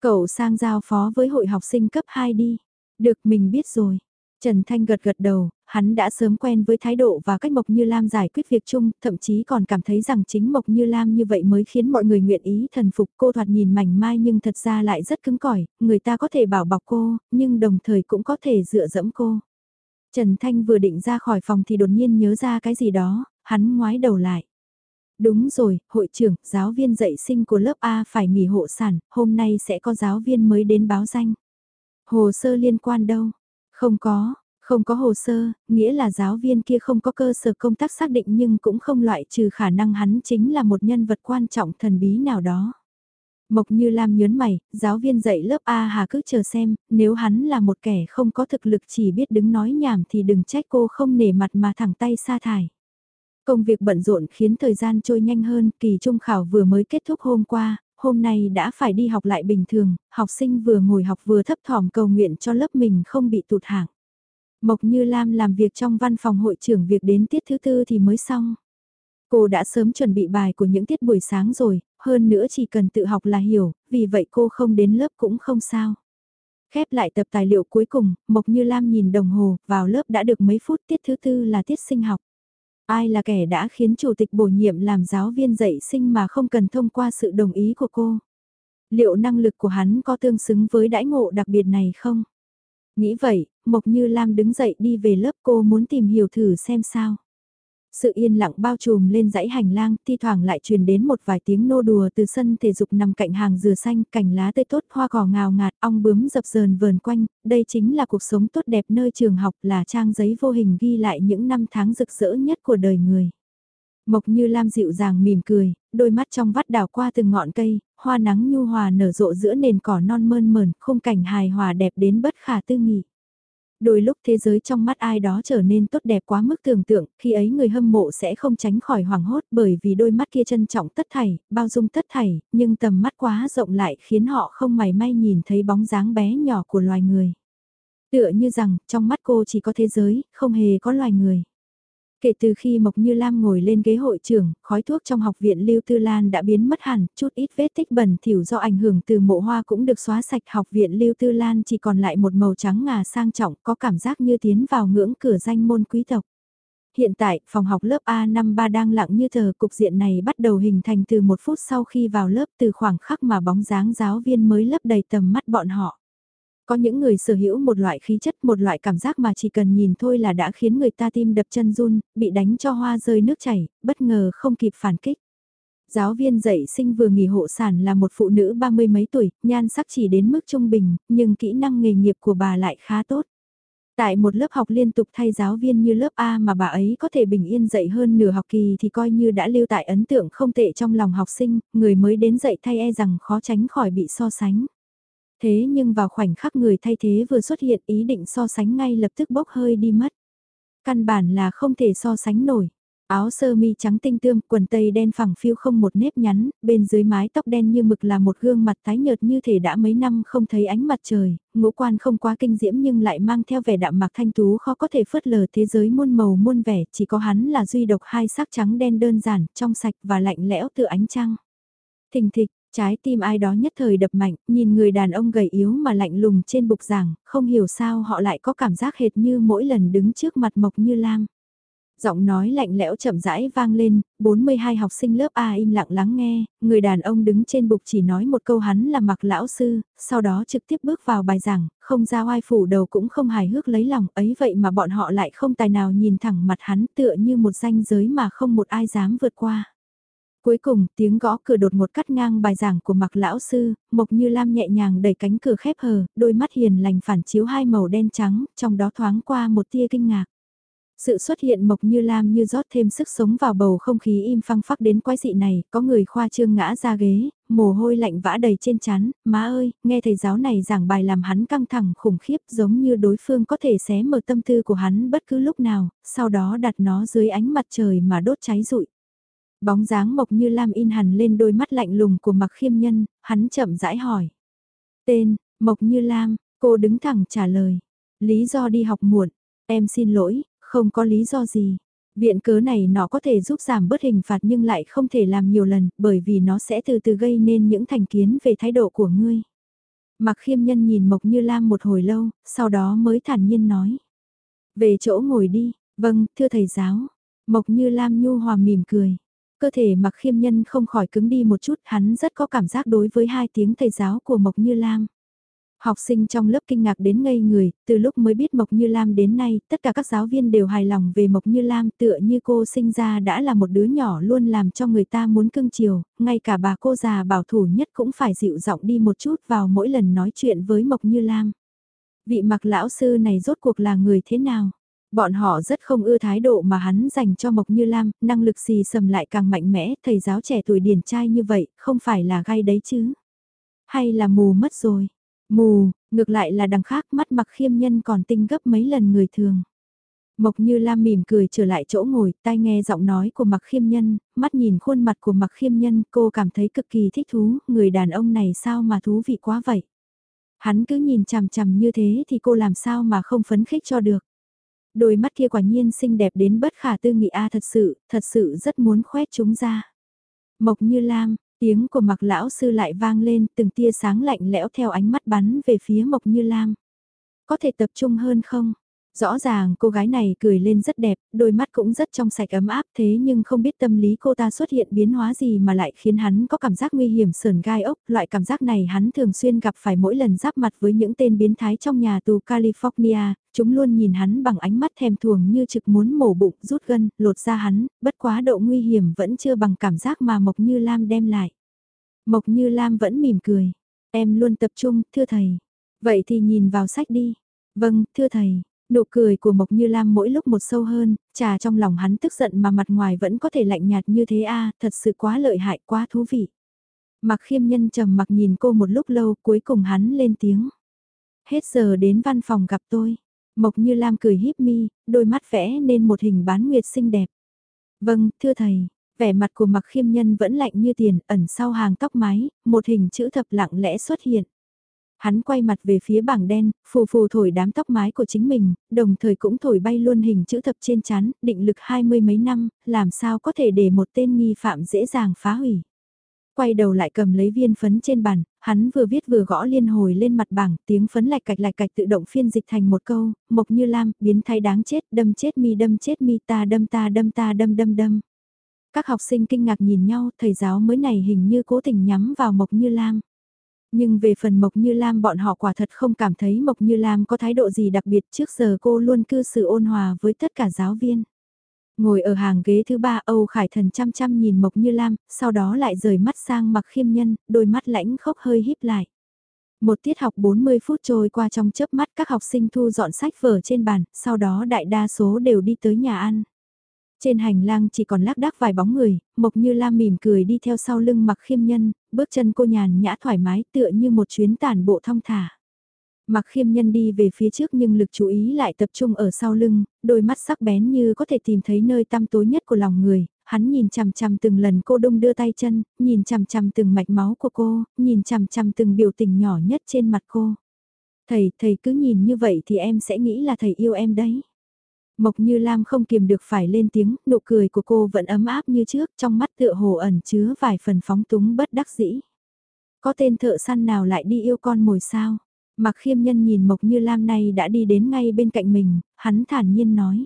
Cậu sang giao phó với hội học sinh cấp 2 đi. Được mình biết rồi. Trần Thanh gật gật đầu, hắn đã sớm quen với thái độ và cách Mộc Như Lam giải quyết việc chung, thậm chí còn cảm thấy rằng chính Mộc Như Lam như vậy mới khiến mọi người nguyện ý thần phục cô thoạt nhìn mảnh mai nhưng thật ra lại rất cứng cỏi, người ta có thể bảo bọc cô, nhưng đồng thời cũng có thể dựa dẫm cô. Trần Thanh vừa định ra khỏi phòng thì đột nhiên nhớ ra cái gì đó, hắn ngoái đầu lại. Đúng rồi, hội trưởng, giáo viên dạy sinh của lớp A phải nghỉ hộ sản, hôm nay sẽ có giáo viên mới đến báo danh. Hồ sơ liên quan đâu? Không có, không có hồ sơ, nghĩa là giáo viên kia không có cơ sở công tác xác định nhưng cũng không loại trừ khả năng hắn chính là một nhân vật quan trọng thần bí nào đó. Mộc Như Lam nhớn mày, giáo viên dạy lớp A Hà cứ chờ xem, nếu hắn là một kẻ không có thực lực chỉ biết đứng nói nhảm thì đừng trách cô không nể mặt mà thẳng tay sa thải. Công việc bận rộn khiến thời gian trôi nhanh hơn, kỳ trung khảo vừa mới kết thúc hôm qua, hôm nay đã phải đi học lại bình thường, học sinh vừa ngồi học vừa thấp thỏm cầu nguyện cho lớp mình không bị tụt hạng. Mộc Như Lam làm việc trong văn phòng hội trưởng việc đến tiết thứ tư thì mới xong. Cô đã sớm chuẩn bị bài của những tiết buổi sáng rồi, hơn nữa chỉ cần tự học là hiểu, vì vậy cô không đến lớp cũng không sao. Khép lại tập tài liệu cuối cùng, Mộc Như Lam nhìn đồng hồ, vào lớp đã được mấy phút tiết thứ tư là tiết sinh học. Ai là kẻ đã khiến chủ tịch bổ nhiệm làm giáo viên dạy sinh mà không cần thông qua sự đồng ý của cô? Liệu năng lực của hắn có tương xứng với đãi ngộ đặc biệt này không? Nghĩ vậy, Mộc Như Lam đứng dậy đi về lớp cô muốn tìm hiểu thử xem sao. Sự yên lặng bao trùm lên dãy hành lang, thi thoảng lại truyền đến một vài tiếng nô đùa từ sân thể dục nằm cạnh hàng dừa xanh, cành lá tươi tốt, hoa cỏ ngào ngạt, ong bướm dập dờn vờn quanh, đây chính là cuộc sống tốt đẹp nơi trường học là trang giấy vô hình ghi lại những năm tháng rực rỡ nhất của đời người. Mộc như Lam dịu dàng mỉm cười, đôi mắt trong vắt đào qua từng ngọn cây, hoa nắng nhu hòa nở rộ giữa nền cỏ non mơn mờn, khung cảnh hài hòa đẹp đến bất khả tư nghị. Đôi lúc thế giới trong mắt ai đó trở nên tốt đẹp quá mức tưởng tượng, khi ấy người hâm mộ sẽ không tránh khỏi hoảng hốt bởi vì đôi mắt kia trân trọng tất thảy, bao dung tất thảy, nhưng tầm mắt quá rộng lại khiến họ không mảy may nhìn thấy bóng dáng bé nhỏ của loài người. Tựa như rằng, trong mắt cô chỉ có thế giới, không hề có loài người. Kể từ khi Mộc Như Lam ngồi lên ghế hội trưởng, khói thuốc trong học viện Lưu Tư Lan đã biến mất hẳn, chút ít vết tích bẩn thỉu do ảnh hưởng từ mộ hoa cũng được xóa sạch. Học viện Lưu Tư Lan chỉ còn lại một màu trắng ngà sang trọng, có cảm giác như tiến vào ngưỡng cửa danh môn quý tộc. Hiện tại, phòng học lớp A53 đang lặng như tờ, cục diện này bắt đầu hình thành từ một phút sau khi vào lớp từ khoảng khắc mà bóng dáng giáo viên mới lấp đầy tầm mắt bọn họ. Có những người sở hữu một loại khí chất, một loại cảm giác mà chỉ cần nhìn thôi là đã khiến người ta tim đập chân run, bị đánh cho hoa rơi nước chảy, bất ngờ không kịp phản kích. Giáo viên dạy sinh vừa nghỉ hộ sản là một phụ nữ ba mươi mấy tuổi, nhan sắc chỉ đến mức trung bình, nhưng kỹ năng nghề nghiệp của bà lại khá tốt. Tại một lớp học liên tục thay giáo viên như lớp A mà bà ấy có thể bình yên dạy hơn nửa học kỳ thì coi như đã lưu tại ấn tượng không tệ trong lòng học sinh, người mới đến dạy thay e rằng khó tránh khỏi bị so sánh. Thế nhưng vào khoảnh khắc người thay thế vừa xuất hiện ý định so sánh ngay lập tức bốc hơi đi mất. Căn bản là không thể so sánh nổi. Áo sơ mi trắng tinh tươm, quần tây đen phẳng phiu không một nếp nhắn, bên dưới mái tóc đen như mực là một gương mặt tái nhợt như thể đã mấy năm không thấy ánh mặt trời, ngũ quan không quá kinh diễm nhưng lại mang theo vẻ đạm mạc thanh tú khó có thể phớt lờ thế giới muôn màu muôn vẻ, chỉ có hắn là duy độc hai sắc trắng đen đơn giản, trong sạch và lạnh lẽo từ ánh trăng. Thình thịch, trái tim ai đó nhất thời đập mạnh, nhìn người đàn ông gầy yếu mà lạnh lùng trên bục giảng, không hiểu sao họ lại có cảm giác hệt như mỗi lần đứng trước mặt Mộc Như Lam. Giọng nói lạnh lẽo chậm rãi vang lên, 42 học sinh lớp A im lặng lắng nghe, người đàn ông đứng trên bục chỉ nói một câu hắn là mặc lão sư, sau đó trực tiếp bước vào bài giảng, không ra ai phủ đầu cũng không hài hước lấy lòng ấy vậy mà bọn họ lại không tài nào nhìn thẳng mặt hắn tựa như một danh giới mà không một ai dám vượt qua. Cuối cùng, tiếng gõ cửa đột một cắt ngang bài giảng của mặc lão sư, Mộc Như Lam nhẹ nhàng đẩy cánh cửa khép hờ, đôi mắt hiền lành phản chiếu hai màu đen trắng, trong đó thoáng qua một tia kinh ngạc. Sự xuất hiện Mộc Như Lam như rót thêm sức sống vào bầu không khí im phăng phắc đến quái dị này, có người khoa trương ngã ra ghế, mồ hôi lạnh vã đầy trên chán, má ơi, nghe thầy giáo này giảng bài làm hắn căng thẳng khủng khiếp giống như đối phương có thể xé mở tâm tư của hắn bất cứ lúc nào, sau đó đặt nó dưới ánh mặt trời mà đốt cháy rụi. Bóng dáng Mộc Như Lam in hẳn lên đôi mắt lạnh lùng của mặc khiêm nhân, hắn chậm rãi hỏi. Tên, Mộc Như Lam, cô đứng thẳng trả lời. Lý do đi học muộn, em xin lỗi, không có lý do gì. Viện cớ này nó có thể giúp giảm bớt hình phạt nhưng lại không thể làm nhiều lần bởi vì nó sẽ từ từ gây nên những thành kiến về thái độ của ngươi. Mặc khiêm nhân nhìn Mộc Như Lam một hồi lâu, sau đó mới thản nhiên nói. Về chỗ ngồi đi, vâng, thưa thầy giáo. Mộc Như Lam nhu hòa mỉm cười. Cơ thể mặc khiêm nhân không khỏi cứng đi một chút, hắn rất có cảm giác đối với hai tiếng thầy giáo của Mộc Như Lam. Học sinh trong lớp kinh ngạc đến ngây người, từ lúc mới biết Mộc Như Lam đến nay, tất cả các giáo viên đều hài lòng về Mộc Như Lam tựa như cô sinh ra đã là một đứa nhỏ luôn làm cho người ta muốn cưng chiều, ngay cả bà cô già bảo thủ nhất cũng phải dịu giọng đi một chút vào mỗi lần nói chuyện với Mộc Như Lam. Vị mặc lão sư này rốt cuộc là người thế nào? Bọn họ rất không ưa thái độ mà hắn dành cho Mộc Như Lam, năng lực xì sầm lại càng mạnh mẽ, thầy giáo trẻ tuổi điển trai như vậy, không phải là gai đấy chứ? Hay là mù mất rồi? Mù, ngược lại là đằng khác mắt mặc khiêm nhân còn tinh gấp mấy lần người thường. Mộc Như Lam mỉm cười trở lại chỗ ngồi, tai nghe giọng nói của Mặc Khiêm Nhân, mắt nhìn khuôn mặt của Mặc Khiêm Nhân, cô cảm thấy cực kỳ thích thú, người đàn ông này sao mà thú vị quá vậy. Hắn cứ nhìn chằm chằm như thế thì cô làm sao mà không phấn khích cho được. Đôi mắt kia quả nhiên xinh đẹp đến bất khả tư nghị a thật sự, thật sự rất muốn khoét chúng ra. Mộc Như Lam, Tiếng của mặc lão sư lại vang lên từng tia sáng lạnh lẽo theo ánh mắt bắn về phía Mộc Như Lam. Có thể tập trung hơn không? Rõ ràng cô gái này cười lên rất đẹp, đôi mắt cũng rất trong sạch ấm áp thế nhưng không biết tâm lý cô ta xuất hiện biến hóa gì mà lại khiến hắn có cảm giác nguy hiểm sờn gai ốc. Loại cảm giác này hắn thường xuyên gặp phải mỗi lần giáp mặt với những tên biến thái trong nhà tù California, chúng luôn nhìn hắn bằng ánh mắt thèm thuồng như trực muốn mổ bụng rút gân, lột ra hắn, bất quá độ nguy hiểm vẫn chưa bằng cảm giác mà Mộc Như Lam đem lại. Mộc Như Lam vẫn mỉm cười, em luôn tập trung, thưa thầy. Vậy thì nhìn vào sách đi. Vâng, thưa thầy. Nụ cười của Mộc Như Lam mỗi lúc một sâu hơn, trà trong lòng hắn tức giận mà mặt ngoài vẫn có thể lạnh nhạt như thế a thật sự quá lợi hại, quá thú vị. Mặc khiêm nhân trầm mặc nhìn cô một lúc lâu cuối cùng hắn lên tiếng. Hết giờ đến văn phòng gặp tôi. Mộc Như Lam cười híp mi, đôi mắt vẽ nên một hình bán nguyệt xinh đẹp. Vâng, thưa thầy, vẻ mặt của mặc khiêm nhân vẫn lạnh như tiền, ẩn sau hàng tóc mái, một hình chữ thập lặng lẽ xuất hiện. Hắn quay mặt về phía bảng đen, phù phù thổi đám tóc mái của chính mình, đồng thời cũng thổi bay luôn hình chữ thập trên chán, định lực hai mươi mấy năm, làm sao có thể để một tên nghi phạm dễ dàng phá hủy. Quay đầu lại cầm lấy viên phấn trên bàn, hắn vừa viết vừa gõ liên hồi lên mặt bảng, tiếng phấn lạch cạch lạch cạch tự động phiên dịch thành một câu, mộc như lam, biến thái đáng chết, đâm chết mi đâm chết mi ta đâm ta đâm ta đâm đâm đâm. Các học sinh kinh ngạc nhìn nhau, thầy giáo mới này hình như cố tình nhắm vào mộc như lam. Nhưng về phần Mộc Như Lam bọn họ quả thật không cảm thấy Mộc Như Lam có thái độ gì đặc biệt trước giờ cô luôn cư xử ôn hòa với tất cả giáo viên. Ngồi ở hàng ghế thứ ba Âu Khải Thần chăm chăm nhìn Mộc Như Lam, sau đó lại rời mắt sang mặc khiêm nhân, đôi mắt lãnh khốc hơi híp lại. Một tiết học 40 phút trôi qua trong chớp mắt các học sinh thu dọn sách vở trên bàn, sau đó đại đa số đều đi tới nhà ăn. Trên hành lang chỉ còn lác đác vài bóng người, Mộc Như Lam mỉm cười đi theo sau lưng mặc khiêm nhân, bước chân cô nhàn nhã thoải mái tựa như một chuyến tản bộ thong thả. Mặc khiêm nhân đi về phía trước nhưng lực chú ý lại tập trung ở sau lưng, đôi mắt sắc bén như có thể tìm thấy nơi tăm tối nhất của lòng người, hắn nhìn chằm chằm từng lần cô đông đưa tay chân, nhìn chằm chằm từng mạch máu của cô, nhìn chằm chằm từng biểu tình nhỏ nhất trên mặt cô. Thầy, thầy cứ nhìn như vậy thì em sẽ nghĩ là thầy yêu em đấy. Mộc Như Lam không kiềm được phải lên tiếng, nụ cười của cô vẫn ấm áp như trước, trong mắt tựa hồ ẩn chứa vài phần phóng túng bất đắc dĩ. Có tên thợ săn nào lại đi yêu con mồi sao? Mặc khiêm nhân nhìn Mộc Như Lam này đã đi đến ngay bên cạnh mình, hắn thản nhiên nói.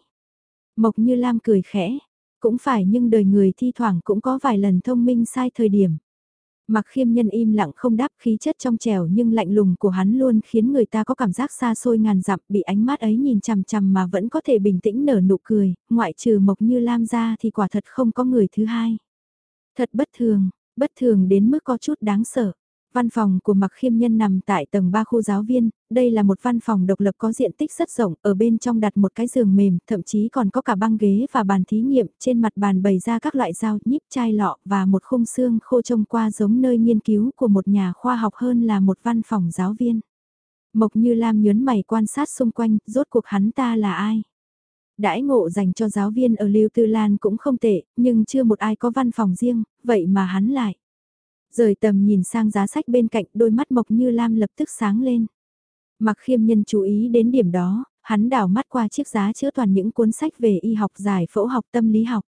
Mộc Như Lam cười khẽ, cũng phải nhưng đời người thi thoảng cũng có vài lần thông minh sai thời điểm. Mặc khiêm nhân im lặng không đáp khí chất trong trẻo nhưng lạnh lùng của hắn luôn khiến người ta có cảm giác xa xôi ngàn dặm bị ánh mắt ấy nhìn chằm chằm mà vẫn có thể bình tĩnh nở nụ cười, ngoại trừ Mộc Như Lam ra thì quả thật không có người thứ hai. Thật bất thường, bất thường đến mức có chút đáng sợ. Văn phòng của Mạc Khiêm Nhân nằm tại tầng 3 khu giáo viên, đây là một văn phòng độc lập có diện tích rất rộng, ở bên trong đặt một cái giường mềm, thậm chí còn có cả băng ghế và bàn thí nghiệm, trên mặt bàn bày ra các loại dao, nhíp chai lọ và một khung xương khô trông qua giống nơi nghiên cứu của một nhà khoa học hơn là một văn phòng giáo viên. Mộc Như Lam nhớn mày quan sát xung quanh, rốt cuộc hắn ta là ai? Đãi ngộ dành cho giáo viên ở Lưu Tư Lan cũng không tệ, nhưng chưa một ai có văn phòng riêng, vậy mà hắn lại. Rời tầm nhìn sang giá sách bên cạnh đôi mắt mộc như lam lập tức sáng lên. Mặc khiêm nhân chú ý đến điểm đó, hắn đảo mắt qua chiếc giá chứa toàn những cuốn sách về y học giải phẫu học tâm lý học.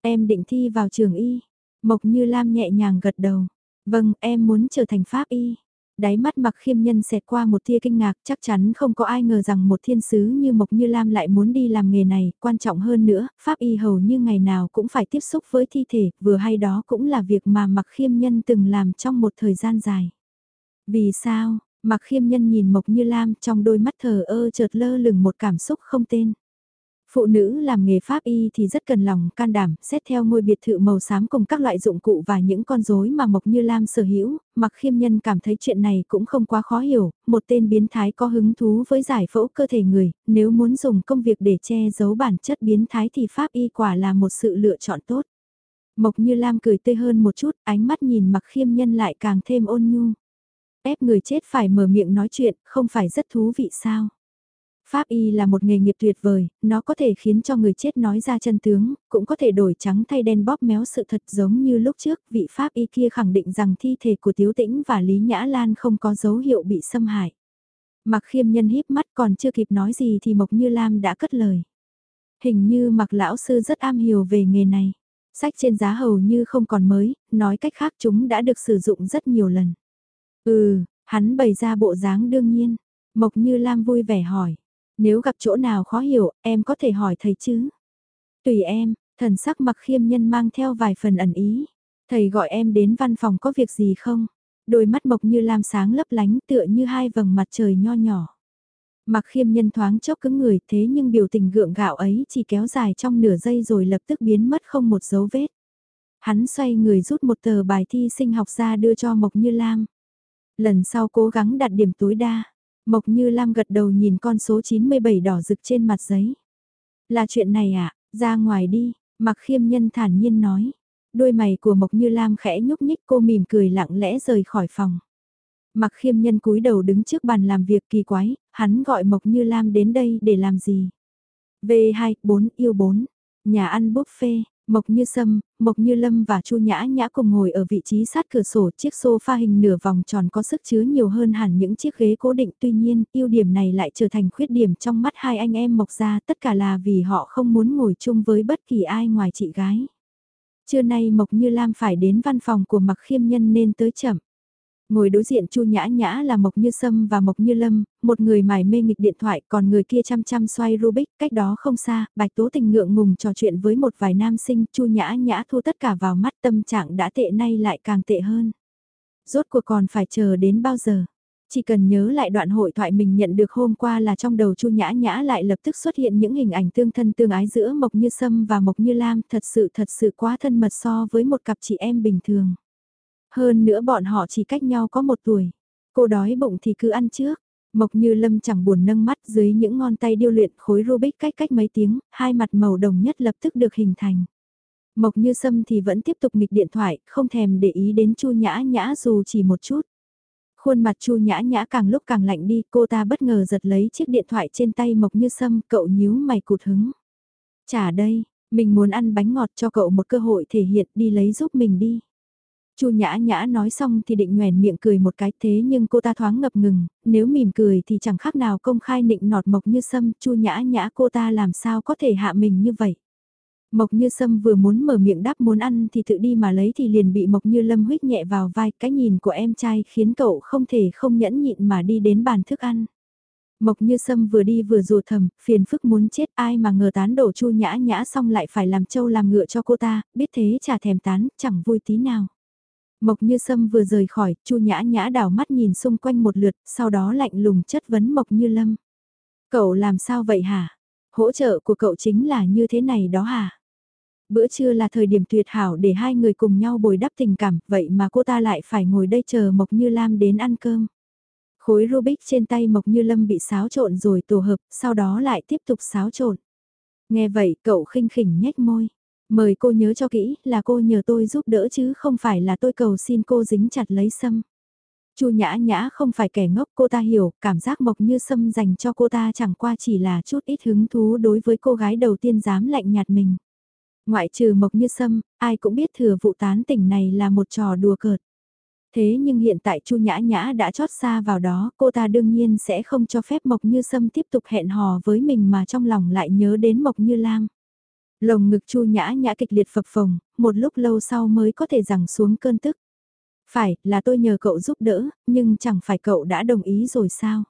Em định thi vào trường y. Mộc như lam nhẹ nhàng gật đầu. Vâng, em muốn trở thành pháp y. Đáy mắt mặc khiêm nhân xẹt qua một tia kinh ngạc chắc chắn không có ai ngờ rằng một thiên sứ như Mộc Như Lam lại muốn đi làm nghề này, quan trọng hơn nữa, pháp y hầu như ngày nào cũng phải tiếp xúc với thi thể, vừa hay đó cũng là việc mà mặc khiêm nhân từng làm trong một thời gian dài. Vì sao, mặc khiêm nhân nhìn Mộc Như Lam trong đôi mắt thờ ơ chợt lơ lửng một cảm xúc không tên. Phụ nữ làm nghề pháp y thì rất cần lòng, can đảm, xét theo ngôi biệt thự màu xám cùng các loại dụng cụ và những con rối mà Mộc Như Lam sở hữu, mặc khiêm nhân cảm thấy chuyện này cũng không quá khó hiểu, một tên biến thái có hứng thú với giải phẫu cơ thể người, nếu muốn dùng công việc để che giấu bản chất biến thái thì pháp y quả là một sự lựa chọn tốt. Mộc Như Lam cười tươi hơn một chút, ánh mắt nhìn mặc khiêm nhân lại càng thêm ôn nhu. Ép người chết phải mở miệng nói chuyện, không phải rất thú vị sao? Pháp y là một nghề nghiệp tuyệt vời, nó có thể khiến cho người chết nói ra chân tướng, cũng có thể đổi trắng thay đen bóp méo sự thật giống như lúc trước vị Pháp y kia khẳng định rằng thi thể của Tiếu Tĩnh và Lý Nhã Lan không có dấu hiệu bị xâm hại. Mặc khiêm nhân híp mắt còn chưa kịp nói gì thì Mộc Như Lam đã cất lời. Hình như mặc lão sư rất am hiểu về nghề này. Sách trên giá hầu như không còn mới, nói cách khác chúng đã được sử dụng rất nhiều lần. Ừ, hắn bày ra bộ dáng đương nhiên. Mộc Như Lam vui vẻ hỏi. Nếu gặp chỗ nào khó hiểu, em có thể hỏi thầy chứ? Tùy em, thần sắc mặc khiêm nhân mang theo vài phần ẩn ý. Thầy gọi em đến văn phòng có việc gì không? Đôi mắt mộc như lam sáng lấp lánh tựa như hai vầng mặt trời nho nhỏ. Mặc khiêm nhân thoáng chốc cứng người thế nhưng biểu tình gượng gạo ấy chỉ kéo dài trong nửa giây rồi lập tức biến mất không một dấu vết. Hắn xoay người rút một tờ bài thi sinh học ra đưa cho Mộc Như Lam. Lần sau cố gắng đạt điểm tối đa. Mộc Như Lam gật đầu nhìn con số 97 đỏ rực trên mặt giấy. Là chuyện này à, ra ngoài đi, mặc khiêm nhân thản nhiên nói. Đôi mày của Mộc Như Lam khẽ nhúc nhích cô mỉm cười lặng lẽ rời khỏi phòng. Mặc khiêm nhân cúi đầu đứng trước bàn làm việc kỳ quái, hắn gọi Mộc Như Lam đến đây để làm gì? V24 yêu 4, nhà ăn buffet, Mộc Như Sâm, Mộc Như Lâm và Chu Nhã Nhã cùng ngồi ở vị trí sát cửa sổ chiếc sofa hình nửa vòng tròn có sức chứa nhiều hơn hẳn những chiếc ghế cố định tuy nhiên ưu điểm này lại trở thành khuyết điểm trong mắt hai anh em Mộc gia tất cả là vì họ không muốn ngồi chung với bất kỳ ai ngoài chị gái. Trưa nay Mộc Như Lam phải đến văn phòng của Mặc Khiêm Nhân nên tới chậm. Ngồi đối diện Chu Nhã Nhã là Mộc Như Sâm và Mộc Như Lâm, một người mải mê nghịch điện thoại còn người kia chăm chăm xoay Rubik, cách đó không xa, Bạch Tố Tình ngượng ngùng trò chuyện với một vài nam sinh, Chu Nhã Nhã thu tất cả vào mắt tâm trạng đã tệ nay lại càng tệ hơn. Rốt cuộc còn phải chờ đến bao giờ? Chỉ cần nhớ lại đoạn hội thoại mình nhận được hôm qua là trong đầu Chu Nhã Nhã lại lập tức xuất hiện những hình ảnh tương thân tương ái giữa Mộc Như Sâm và Mộc Như Lam, thật sự thật sự quá thân mật so với một cặp chị em bình thường. Hơn nữa bọn họ chỉ cách nhau có một tuổi. Cô đói bụng thì cứ ăn trước. Mộc Như Lâm chẳng buồn nâng mắt dưới những ngón tay điêu luyện khối Rubik cách cách mấy tiếng, hai mặt màu đồng nhất lập tức được hình thành. Mộc Như Sâm thì vẫn tiếp tục nghịch điện thoại, không thèm để ý đến Chu Nhã Nhã dù chỉ một chút. Khuôn mặt Chu Nhã Nhã càng lúc càng lạnh đi, cô ta bất ngờ giật lấy chiếc điện thoại trên tay Mộc Như Sâm, cậu nhíu mày cụt hứng. Trả đây, mình muốn ăn bánh ngọt cho cậu một cơ hội thể hiện đi lấy giúp mình đi. Chu Nhã Nhã nói xong thì định nhoèn miệng cười một cái thế nhưng cô ta thoáng ngập ngừng, nếu mỉm cười thì chẳng khác nào công khai nịnh nọt Mộc Như Sâm, Chu Nhã Nhã cô ta làm sao có thể hạ mình như vậy. Mộc Như Sâm vừa muốn mở miệng đáp muốn ăn thì tự đi mà lấy thì liền bị Mộc Như Lâm huyết nhẹ vào vai, cái nhìn của em trai khiến cậu không thể không nhẫn nhịn mà đi đến bàn thức ăn. Mộc Như Sâm vừa đi vừa rùa thầm, phiền phức muốn chết ai mà ngờ tán đổ chu nhã nhã xong lại phải làm trâu làm ngựa cho cô ta, biết thế chả thèm tán, chẳng vui tí nào. Mộc Như Sâm vừa rời khỏi, chu nhã nhã đảo mắt nhìn xung quanh một lượt, sau đó lạnh lùng chất vấn Mộc Như Lâm. Cậu làm sao vậy hả? Hỗ trợ của cậu chính là như thế này đó hả? Bữa trưa là thời điểm tuyệt hảo để hai người cùng nhau bồi đắp tình cảm, vậy mà cô ta lại phải ngồi đây chờ Mộc Như Lam đến ăn cơm. Khối Rubik trên tay Mộc Như Lâm bị xáo trộn rồi tổ hợp, sau đó lại tiếp tục xáo trộn. Nghe vậy cậu khinh khỉnh nhếch môi. Mời cô nhớ cho kỹ là cô nhờ tôi giúp đỡ chứ không phải là tôi cầu xin cô dính chặt lấy sâm. Chu nhã nhã không phải kẻ ngốc cô ta hiểu, cảm giác mộc như sâm dành cho cô ta chẳng qua chỉ là chút ít hứng thú đối với cô gái đầu tiên dám lạnh nhạt mình. Ngoại trừ Mộc Như Sâm, ai cũng biết thừa vụ tán tỉnh này là một trò đùa cợt. Thế nhưng hiện tại Chu Nhã Nhã đã chót xa vào đó, cô ta đương nhiên sẽ không cho phép Mộc Như Sâm tiếp tục hẹn hò với mình mà trong lòng lại nhớ đến Mộc Như Lam. Lồng ngực Chu Nhã Nhã kịch liệt phập phồng, một lúc lâu sau mới có thể rằng xuống cơn tức. Phải, là tôi nhờ cậu giúp đỡ, nhưng chẳng phải cậu đã đồng ý rồi sao?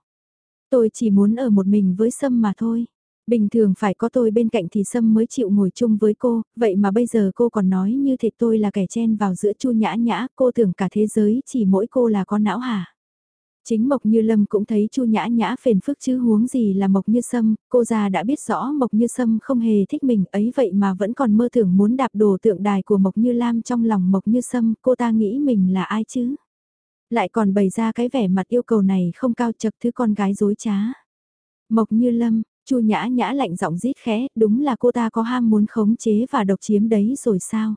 Tôi chỉ muốn ở một mình với Sâm mà thôi. Bình thường phải có tôi bên cạnh thì Sâm mới chịu ngồi chung với cô, vậy mà bây giờ cô còn nói như thế tôi là kẻ chen vào giữa chu nhã nhã, cô tưởng cả thế giới chỉ mỗi cô là có não hả? Chính Mộc Như Lâm cũng thấy Chu Nhã Nhã phiền phức chứ huống gì là Mộc Như Sâm, cô già đã biết rõ Mộc Như Sâm không hề thích mình ấy vậy mà vẫn còn mơ tưởng muốn đạp đổ tượng đài của Mộc Như Lam trong lòng Mộc Như Sâm, cô ta nghĩ mình là ai chứ? Lại còn bày ra cái vẻ mặt yêu cầu này không cao chật thứ con gái dối trá. Mộc Như Lâm, Chu Nhã Nhã lạnh giọng rít khẽ, đúng là cô ta có ham muốn khống chế và độc chiếm đấy rồi sao?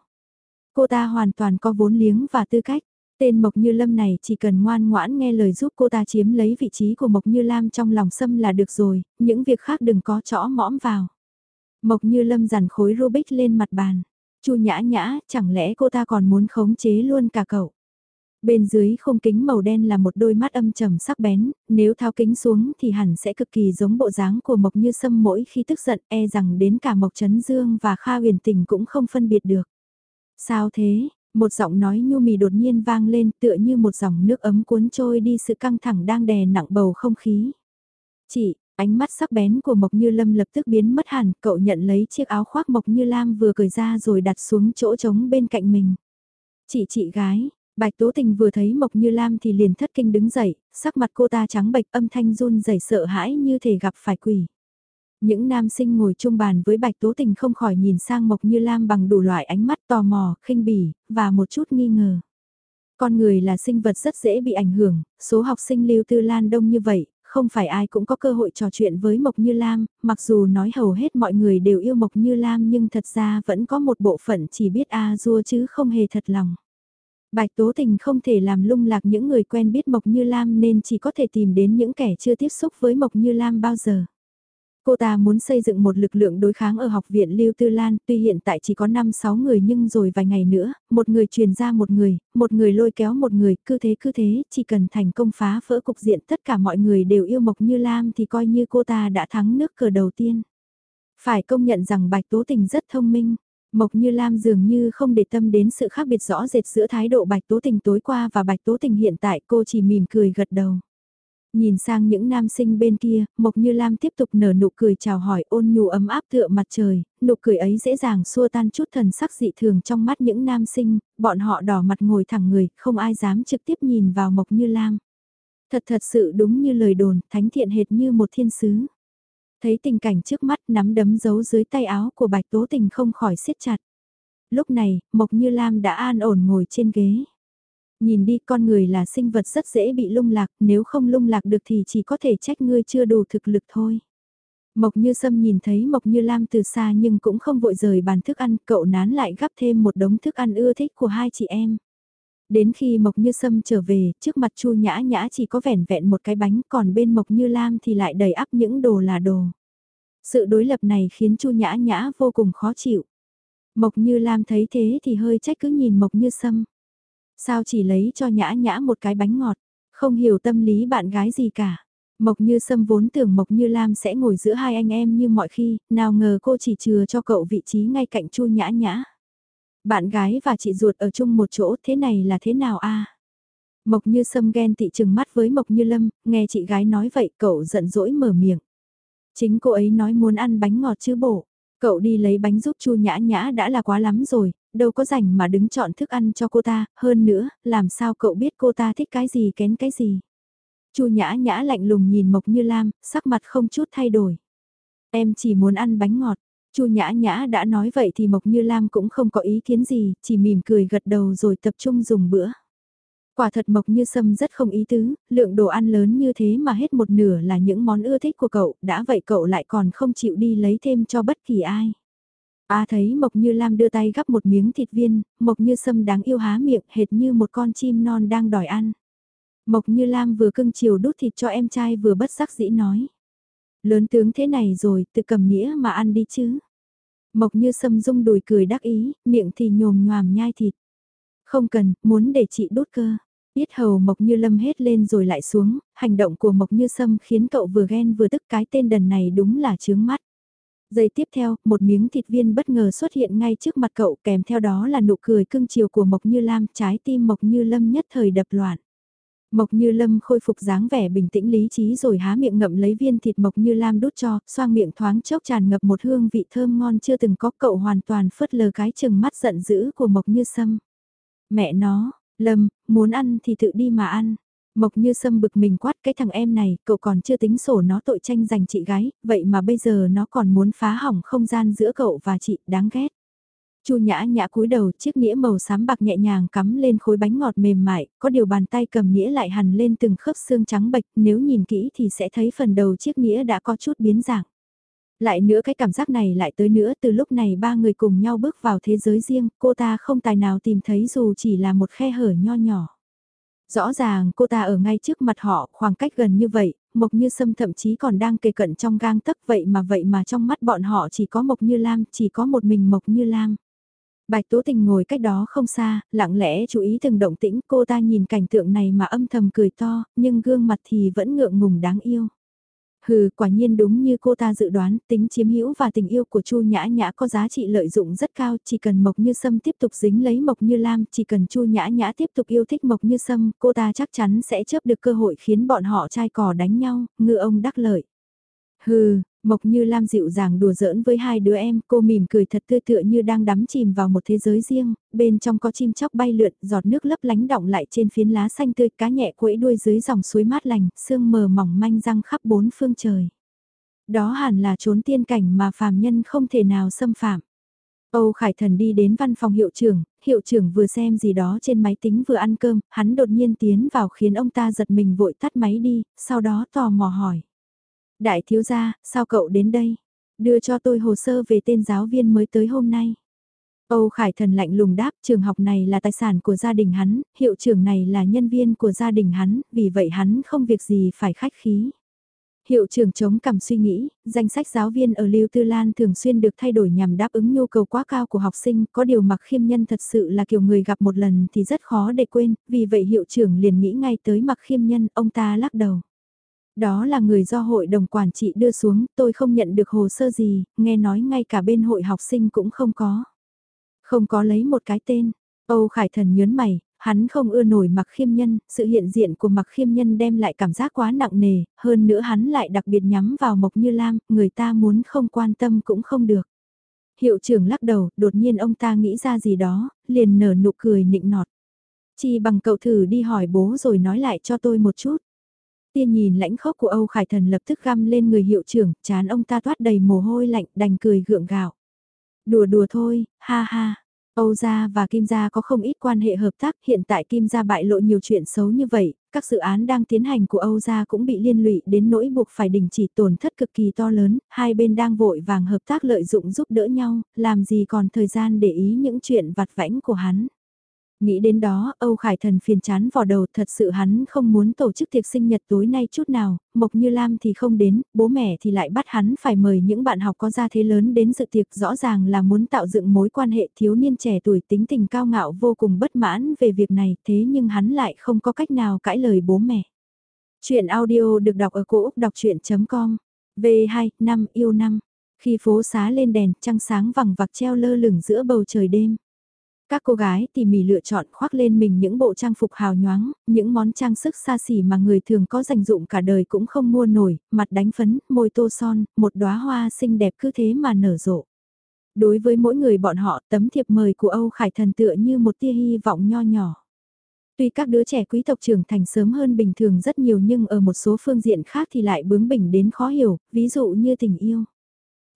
Cô ta hoàn toàn có vốn liếng và tư cách. Tên Mộc Như Lâm này chỉ cần ngoan ngoãn nghe lời giúp cô ta chiếm lấy vị trí của Mộc Như Lam trong lòng sâm là được rồi, những việc khác đừng có chõ mõm vào. Mộc Như Lâm dàn khối Rubik lên mặt bàn. Chu Nhã Nhã, chẳng lẽ cô ta còn muốn khống chế luôn cả cậu? Bên dưới không kính màu đen là một đôi mắt âm trầm sắc bén, nếu tháo kính xuống thì hẳn sẽ cực kỳ giống bộ dáng của Mộc Như Sâm mỗi khi tức giận e rằng đến cả Mộc Trấn Dương và Kha huyền tình cũng không phân biệt được. Sao thế? Một giọng nói nhu mì đột nhiên vang lên tựa như một dòng nước ấm cuốn trôi đi sự căng thẳng đang đè nặng bầu không khí. Chị, ánh mắt sắc bén của Mộc Như Lâm lập tức biến mất hẳn, cậu nhận lấy chiếc áo khoác Mộc Như Lam vừa cởi ra rồi đặt xuống chỗ trống bên cạnh mình. Chị chị gái, Bạch Tố Tình vừa thấy Mộc Như Lam thì liền thất kinh đứng dậy, sắc mặt cô ta trắng bệch âm thanh run rẩy sợ hãi như thể gặp phải quỷ. Những nam sinh ngồi chung bàn với Bạch Tố Tình không khỏi nhìn sang Mộc Như Lam bằng đủ loại ánh mắt tò mò, khinh bỉ, và một chút nghi ngờ. Con người là sinh vật rất dễ bị ảnh hưởng, số học sinh lưu tư lan đông như vậy, không phải ai cũng có cơ hội trò chuyện với Mộc Như Lam, mặc dù nói hầu hết mọi người đều yêu Mộc Như Lam nhưng thật ra vẫn có một bộ phận chỉ biết a dua chứ không hề thật lòng. Bạch Tố Tình không thể làm lung lạc những người quen biết Mộc Như Lam nên chỉ có thể tìm đến những kẻ chưa tiếp xúc với Mộc Như Lam bao giờ. Cô ta muốn xây dựng một lực lượng đối kháng ở học viện Lưu Tư Lan, tuy hiện tại chỉ có 5-6 người nhưng rồi vài ngày nữa, một người truyền ra một người, một người lôi kéo một người, cứ thế cứ thế, chỉ cần thành công phá vỡ cục diện tất cả mọi người đều yêu Mộc Như Lam thì coi như cô ta đã thắng nước cờ đầu tiên. Phải công nhận rằng Bạch Tố Tình rất thông minh. Mộc Như Lam dường như không để tâm đến sự khác biệt rõ rệt giữa thái độ Bạch Tố Tình tối qua và Bạch Tố Tình hiện tại cô chỉ mỉm cười gật đầu. Nhìn sang những nam sinh bên kia, Mộc Như Lam tiếp tục nở nụ cười chào hỏi ôn nhu ấm áp tựa mặt trời, nụ cười ấy dễ dàng xua tan chút thần sắc dị thường trong mắt những nam sinh, bọn họ đỏ mặt ngồi thẳng người, không ai dám trực tiếp nhìn vào Mộc Như Lam. Thật thật sự đúng như lời đồn, thánh thiện hệt như một thiên sứ. Thấy tình cảnh trước mắt nắm đấm giấu dưới tay áo của Bạch Tố Tình không khỏi siết chặt. Lúc này, Mộc Như Lam đã an ổn ngồi trên ghế. Nhìn đi con người là sinh vật rất dễ bị lung lạc, nếu không lung lạc được thì chỉ có thể trách ngươi chưa đủ thực lực thôi. Mộc Như Sâm nhìn thấy Mộc Như Lam từ xa nhưng cũng không vội rời bàn thức ăn, cậu nán lại gắp thêm một đống thức ăn ưa thích của hai chị em. Đến khi Mộc Như Sâm trở về, trước mặt Chu Nhã Nhã chỉ có vẻn vẹn một cái bánh, còn bên Mộc Như Lam thì lại đầy ắp những đồ là đồ. Sự đối lập này khiến Chu Nhã Nhã vô cùng khó chịu. Mộc Như Lam thấy thế thì hơi trách cứ nhìn Mộc Như Sâm. Sao chỉ lấy cho Nhã Nhã một cái bánh ngọt, không hiểu tâm lý bạn gái gì cả. Mộc Như Sâm vốn tưởng Mộc Như Lam sẽ ngồi giữa hai anh em như mọi khi, nào ngờ cô chỉ chừa cho cậu vị trí ngay cạnh Chu Nhã Nhã. Bạn gái và chị ruột ở chung một chỗ thế này là thế nào a? Mộc Như Sâm ghen tị chừng mắt với Mộc Như Lâm, nghe chị gái nói vậy cậu giận dỗi mở miệng. Chính cô ấy nói muốn ăn bánh ngọt chứ bộ. Cậu đi lấy bánh giúp Chu Nhã Nhã đã là quá lắm rồi, đâu có rảnh mà đứng chọn thức ăn cho cô ta, hơn nữa, làm sao cậu biết cô ta thích cái gì kén cái gì. Chu Nhã Nhã lạnh lùng nhìn Mộc Như Lam, sắc mặt không chút thay đổi. Em chỉ muốn ăn bánh ngọt. Chu Nhã Nhã đã nói vậy thì Mộc Như Lam cũng không có ý kiến gì, chỉ mỉm cười gật đầu rồi tập trung dùng bữa. Quả thật Mộc Như Sâm rất không ý tứ, lượng đồ ăn lớn như thế mà hết một nửa là những món ưa thích của cậu, đã vậy cậu lại còn không chịu đi lấy thêm cho bất kỳ ai. A thấy Mộc Như Lam đưa tay gắp một miếng thịt viên, Mộc Như Sâm đáng yêu há miệng hệt như một con chim non đang đòi ăn. Mộc Như Lam vừa cưng chiều đút thịt cho em trai vừa bất giác dĩ nói. Lớn tướng thế này rồi, tự cầm nghĩa mà ăn đi chứ. Mộc Như Sâm rung đùi cười đắc ý, miệng thì nhồm nhòm nhai thịt. Không cần, muốn để chị đốt cơ. Biết hầu Mộc Như Lâm hết lên rồi lại xuống, hành động của Mộc Như Sâm khiến cậu vừa ghen vừa tức cái tên đần này đúng là chướng mắt. Giây tiếp theo, một miếng thịt viên bất ngờ xuất hiện ngay trước mặt cậu kèm theo đó là nụ cười cưng chiều của Mộc Như Lam, trái tim Mộc Như Lâm nhất thời đập loạn. Mộc Như Lâm khôi phục dáng vẻ bình tĩnh lý trí rồi há miệng ngậm lấy viên thịt Mộc Như Lam đút cho, xoang miệng thoáng chốc tràn ngập một hương vị thơm ngon chưa từng có cậu hoàn toàn phớt lờ cái chừng mắt giận dữ của Mộc Như Sâm. Mẹ nó, Lâm, muốn ăn thì tự đi mà ăn. Mộc như sâm bực mình quát cái thằng em này, cậu còn chưa tính sổ nó tội tranh giành chị gái, vậy mà bây giờ nó còn muốn phá hỏng không gian giữa cậu và chị, đáng ghét. Chu nhã nhã cúi đầu, chiếc nĩa màu xám bạc nhẹ nhàng cắm lên khối bánh ngọt mềm mại, có điều bàn tay cầm nĩa lại hằn lên từng khớp xương trắng bệch, nếu nhìn kỹ thì sẽ thấy phần đầu chiếc nĩa đã có chút biến dạng. Lại nữa cái cảm giác này lại tới nữa từ lúc này ba người cùng nhau bước vào thế giới riêng, cô ta không tài nào tìm thấy dù chỉ là một khe hở nho nhỏ. Rõ ràng cô ta ở ngay trước mặt họ, khoảng cách gần như vậy, Mộc Như Sâm thậm chí còn đang kề cận trong gang tấc vậy mà vậy mà trong mắt bọn họ chỉ có Mộc Như Lam, chỉ có một mình Mộc Như Lam. Bạch Tố Tình ngồi cách đó không xa, lặng lẽ chú ý từng động tĩnh cô ta nhìn cảnh tượng này mà âm thầm cười to, nhưng gương mặt thì vẫn ngượng ngùng đáng yêu. Hừ, quả nhiên đúng như cô ta dự đoán, tính chiếm hữu và tình yêu của Chu Nhã Nhã có giá trị lợi dụng rất cao, chỉ cần Mộc Như Sâm tiếp tục dính lấy Mộc Như Lam, chỉ cần Chu Nhã Nhã tiếp tục yêu thích Mộc Như Sâm, cô ta chắc chắn sẽ chớp được cơ hội khiến bọn họ trai cò đánh nhau, ngư ông đắc lợi. Hừ, Mộc Như Lam dịu dàng đùa giỡn với hai đứa em, cô mỉm cười thật tươi tựa như đang đắm chìm vào một thế giới riêng, bên trong có chim chóc bay lượn, giọt nước lấp lánh đọng lại trên phiến lá xanh tươi, cá nhẹ quẫy đuôi dưới dòng suối mát lành, sương mờ mỏng manh răng khắp bốn phương trời. Đó hẳn là trốn tiên cảnh mà phàm nhân không thể nào xâm phạm. Âu Khải Thần đi đến văn phòng hiệu trưởng, hiệu trưởng vừa xem gì đó trên máy tính vừa ăn cơm, hắn đột nhiên tiến vào khiến ông ta giật mình vội tắt máy đi, sau đó tò mò hỏi. Đại thiếu gia, sao cậu đến đây? Đưa cho tôi hồ sơ về tên giáo viên mới tới hôm nay. Âu Khải Thần lạnh lùng đáp trường học này là tài sản của gia đình hắn, hiệu trưởng này là nhân viên của gia đình hắn, vì vậy hắn không việc gì phải khách khí. Hiệu trưởng chống cằm suy nghĩ, danh sách giáo viên ở Lưu Tư Lan thường xuyên được thay đổi nhằm đáp ứng nhu cầu quá cao của học sinh, có điều mặc khiêm nhân thật sự là kiểu người gặp một lần thì rất khó để quên, vì vậy hiệu trưởng liền nghĩ ngay tới mặc khiêm nhân, ông ta lắc đầu. Đó là người do hội đồng quản trị đưa xuống, tôi không nhận được hồ sơ gì, nghe nói ngay cả bên hội học sinh cũng không có. Không có lấy một cái tên. Âu Khải Thần nhớn mày, hắn không ưa nổi mặc khiêm nhân, sự hiện diện của mặc khiêm nhân đem lại cảm giác quá nặng nề, hơn nữa hắn lại đặc biệt nhắm vào Mộc Như Lam, người ta muốn không quan tâm cũng không được. Hiệu trưởng lắc đầu, đột nhiên ông ta nghĩ ra gì đó, liền nở nụ cười nịnh nọt. Chi bằng cậu thử đi hỏi bố rồi nói lại cho tôi một chút. Tiên nhìn lãnh khốc của Âu Khải Thần lập tức găm lên người hiệu trưởng, chán ông ta toát đầy mồ hôi lạnh, đành cười gượng gạo. Đùa đùa thôi, ha ha. Âu Gia và Kim Gia có không ít quan hệ hợp tác, hiện tại Kim Gia bại lộ nhiều chuyện xấu như vậy, các dự án đang tiến hành của Âu Gia cũng bị liên lụy đến nỗi buộc phải đình chỉ tổn thất cực kỳ to lớn, hai bên đang vội vàng hợp tác lợi dụng giúp đỡ nhau, làm gì còn thời gian để ý những chuyện vặt vãnh của hắn. Nghĩ đến đó, Âu Khải Thần phiền chán vỏ đầu thật sự hắn không muốn tổ chức tiệc sinh nhật tối nay chút nào, Mộc Như Lam thì không đến, bố mẹ thì lại bắt hắn phải mời những bạn học có gia thế lớn đến dự tiệc rõ ràng là muốn tạo dựng mối quan hệ thiếu niên trẻ tuổi tính tình cao ngạo vô cùng bất mãn về việc này thế nhưng hắn lại không có cách nào cãi lời bố mẹ. Chuyện audio được đọc ở cổ Úc đọc chuyện.com, V2, năm yêu năm, khi phố xá lên đèn trăng sáng vằng vặc treo lơ lửng giữa bầu trời đêm. Các cô gái tỉ mỉ lựa chọn khoác lên mình những bộ trang phục hào nhoáng, những món trang sức xa xỉ mà người thường có dành dụng cả đời cũng không mua nổi, mặt đánh phấn, môi tô son, một đóa hoa xinh đẹp cứ thế mà nở rộ. Đối với mỗi người bọn họ, tấm thiệp mời của Âu Khải Thần tựa như một tia hy vọng nho nhỏ. Tuy các đứa trẻ quý tộc trưởng thành sớm hơn bình thường rất nhiều nhưng ở một số phương diện khác thì lại bướng bỉnh đến khó hiểu, ví dụ như tình yêu.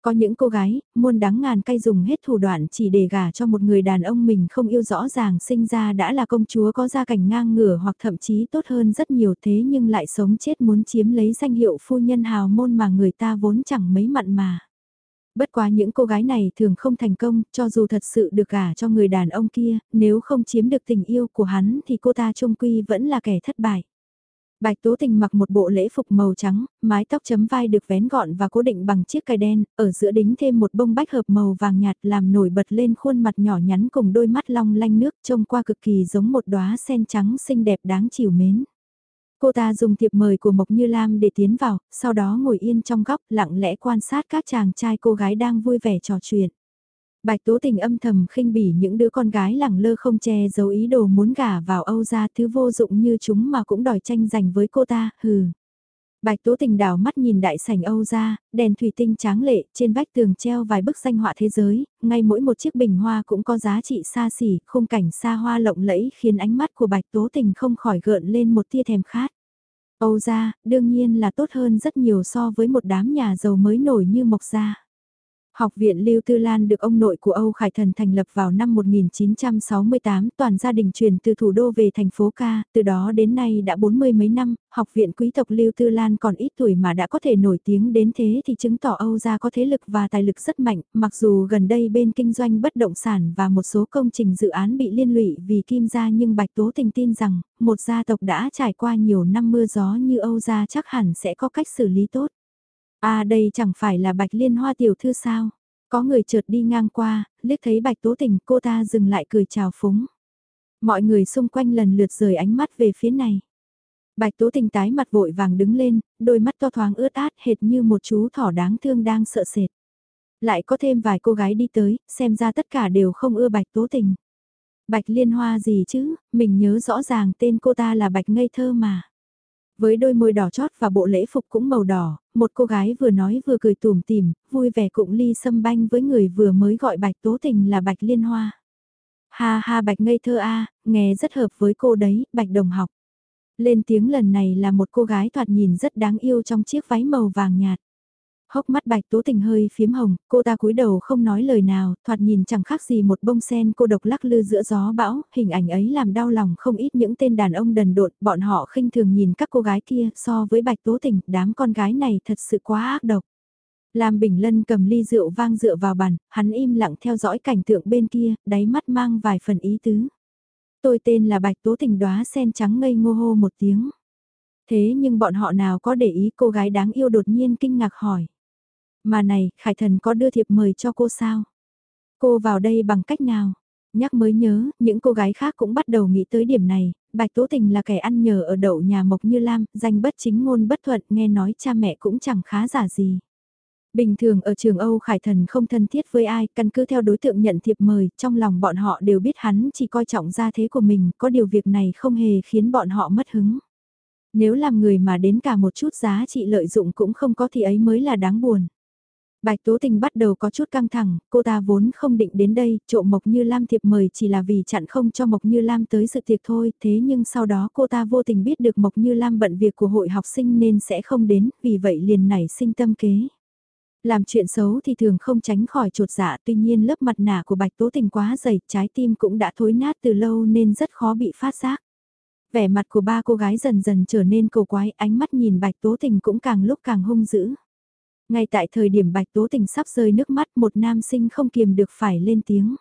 Có những cô gái, muôn đắng ngàn cay dùng hết thủ đoạn chỉ để gả cho một người đàn ông mình không yêu rõ ràng sinh ra đã là công chúa có gia cảnh ngang ngửa hoặc thậm chí tốt hơn rất nhiều thế nhưng lại sống chết muốn chiếm lấy danh hiệu phu nhân hào môn mà người ta vốn chẳng mấy mặn mà. Bất quá những cô gái này thường không thành công, cho dù thật sự được gả cho người đàn ông kia, nếu không chiếm được tình yêu của hắn thì cô ta trung quy vẫn là kẻ thất bại. Bạch Tố Tình mặc một bộ lễ phục màu trắng, mái tóc chấm vai được vén gọn và cố định bằng chiếc cài đen, ở giữa đính thêm một bông bách hợp màu vàng nhạt làm nổi bật lên khuôn mặt nhỏ nhắn cùng đôi mắt long lanh nước trông qua cực kỳ giống một đóa sen trắng xinh đẹp đáng chiều mến. Cô ta dùng thiệp mời của Mộc Như Lam để tiến vào, sau đó ngồi yên trong góc lặng lẽ quan sát các chàng trai cô gái đang vui vẻ trò chuyện. Bạch Tố Tình âm thầm khinh bỉ những đứa con gái lẳng lơ không che giấu ý đồ muốn gả vào Âu gia thứ vô dụng như chúng mà cũng đòi tranh giành với cô ta, hừ. Bạch Tố Tình đảo mắt nhìn đại sảnh Âu gia, đèn thủy tinh tráng lệ, trên vách tường treo vài bức danh họa thế giới, ngay mỗi một chiếc bình hoa cũng có giá trị xa xỉ, khung cảnh xa hoa lộng lẫy khiến ánh mắt của Bạch Tố Tình không khỏi gợn lên một tia thèm khát. Âu gia, đương nhiên là tốt hơn rất nhiều so với một đám nhà giàu mới nổi như Mộc gia. Học viện Lưu Tư Lan được ông nội của Âu Khải Thần thành lập vào năm 1968, toàn gia đình chuyển từ thủ đô về thành phố Ca, từ đó đến nay đã bốn mươi mấy năm, học viện quý tộc Lưu Tư Lan còn ít tuổi mà đã có thể nổi tiếng đến thế thì chứng tỏ Âu gia có thế lực và tài lực rất mạnh, mặc dù gần đây bên kinh doanh bất động sản và một số công trình dự án bị liên lụy vì kim gia nhưng Bạch Tố Tình tin rằng, một gia tộc đã trải qua nhiều năm mưa gió như Âu gia chắc hẳn sẽ có cách xử lý tốt. À đây chẳng phải là bạch liên hoa tiểu thư sao? Có người chợt đi ngang qua, liếc thấy bạch tố tình cô ta dừng lại cười chào phúng. Mọi người xung quanh lần lượt rời ánh mắt về phía này. Bạch tố tình tái mặt vội vàng đứng lên, đôi mắt to thoáng ướt át hệt như một chú thỏ đáng thương đang sợ sệt. Lại có thêm vài cô gái đi tới, xem ra tất cả đều không ưa bạch tố tình. Bạch liên hoa gì chứ, mình nhớ rõ ràng tên cô ta là bạch ngây thơ mà. Với đôi môi đỏ chót và bộ lễ phục cũng màu đỏ, một cô gái vừa nói vừa cười tùm tìm, vui vẻ cũng ly sâm banh với người vừa mới gọi Bạch Tố Tình là Bạch Liên Hoa. Ha ha Bạch ngây thơ a, nghe rất hợp với cô đấy, Bạch đồng học. Lên tiếng lần này là một cô gái thoạt nhìn rất đáng yêu trong chiếc váy màu vàng nhạt. Hốc mắt bạch tố tình hơi phiếm hồng, cô ta cúi đầu không nói lời nào, thoạt nhìn chẳng khác gì một bông sen cô độc lắc lư giữa gió bão, hình ảnh ấy làm đau lòng không ít những tên đàn ông đần độn, bọn họ khinh thường nhìn các cô gái kia so với bạch tố tình, đám con gái này thật sự quá ác độc. Lam Bình Lân cầm ly rượu vang dựa vào bàn, hắn im lặng theo dõi cảnh tượng bên kia, đáy mắt mang vài phần ý tứ. Tôi tên là Bạch Tố Tình đóa sen trắng ngây ngô hô một tiếng. Thế nhưng bọn họ nào có để ý cô gái đáng yêu đột nhiên kinh ngạc hỏi. Mà này, Khải Thần có đưa thiệp mời cho cô sao? Cô vào đây bằng cách nào? Nhắc mới nhớ, những cô gái khác cũng bắt đầu nghĩ tới điểm này, Bạch Tố Tình là kẻ ăn nhờ ở đậu nhà Mộc Như Lam, danh bất chính ngôn bất thuận, nghe nói cha mẹ cũng chẳng khá giả gì. Bình thường ở trường Âu Khải Thần không thân thiết với ai, căn cứ theo đối tượng nhận thiệp mời, trong lòng bọn họ đều biết hắn chỉ coi trọng gia thế của mình, có điều việc này không hề khiến bọn họ mất hứng. Nếu làm người mà đến cả một chút giá trị lợi dụng cũng không có thì ấy mới là đáng buồn. Bạch Tố Tình bắt đầu có chút căng thẳng, cô ta vốn không định đến đây, trộm Mộc Như Lam thiệp mời chỉ là vì chặn không cho Mộc Như Lam tới sự tiệc thôi, thế nhưng sau đó cô ta vô tình biết được Mộc Như Lam bận việc của hội học sinh nên sẽ không đến, vì vậy liền nảy sinh tâm kế. Làm chuyện xấu thì thường không tránh khỏi trột dạ, tuy nhiên lớp mặt nạ của Bạch Tố Tình quá dày, trái tim cũng đã thối nát từ lâu nên rất khó bị phát giác. Vẻ mặt của ba cô gái dần dần trở nên cầu quái, ánh mắt nhìn Bạch Tố Tình cũng càng lúc càng hung dữ. Ngay tại thời điểm Bạch Tố Tình sắp rơi nước mắt, một nam sinh không kiềm được phải lên tiếng.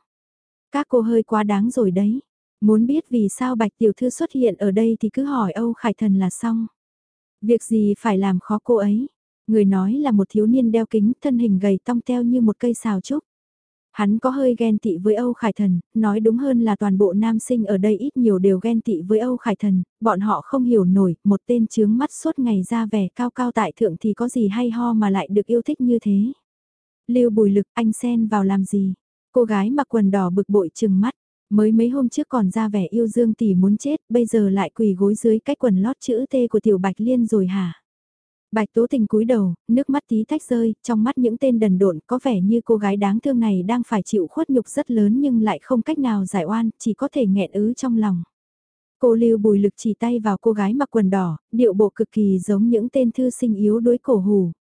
Các cô hơi quá đáng rồi đấy. Muốn biết vì sao Bạch Tiểu Thư xuất hiện ở đây thì cứ hỏi Âu Khải Thần là xong. Việc gì phải làm khó cô ấy. Người nói là một thiếu niên đeo kính, thân hình gầy tong teo như một cây xào trúc. Hắn có hơi ghen tị với Âu Khải Thần, nói đúng hơn là toàn bộ nam sinh ở đây ít nhiều đều ghen tị với Âu Khải Thần, bọn họ không hiểu nổi, một tên chướng mắt suốt ngày ra vẻ cao cao tại thượng thì có gì hay ho mà lại được yêu thích như thế. Lưu bùi lực anh xen vào làm gì? Cô gái mặc quần đỏ bực bội chừng mắt, mới mấy hôm trước còn ra vẻ yêu dương tỷ muốn chết, bây giờ lại quỳ gối dưới cái quần lót chữ T của tiểu Bạch Liên rồi hả? Bạch Tố Tình cúi đầu, nước mắt tí tách rơi, trong mắt những tên đần độn có vẻ như cô gái đáng thương này đang phải chịu khuất nhục rất lớn nhưng lại không cách nào giải oan, chỉ có thể nghẹn ứ trong lòng. Cô lưu bùi lực chỉ tay vào cô gái mặc quần đỏ, điệu bộ cực kỳ giống những tên thư sinh yếu đuối cổ hủ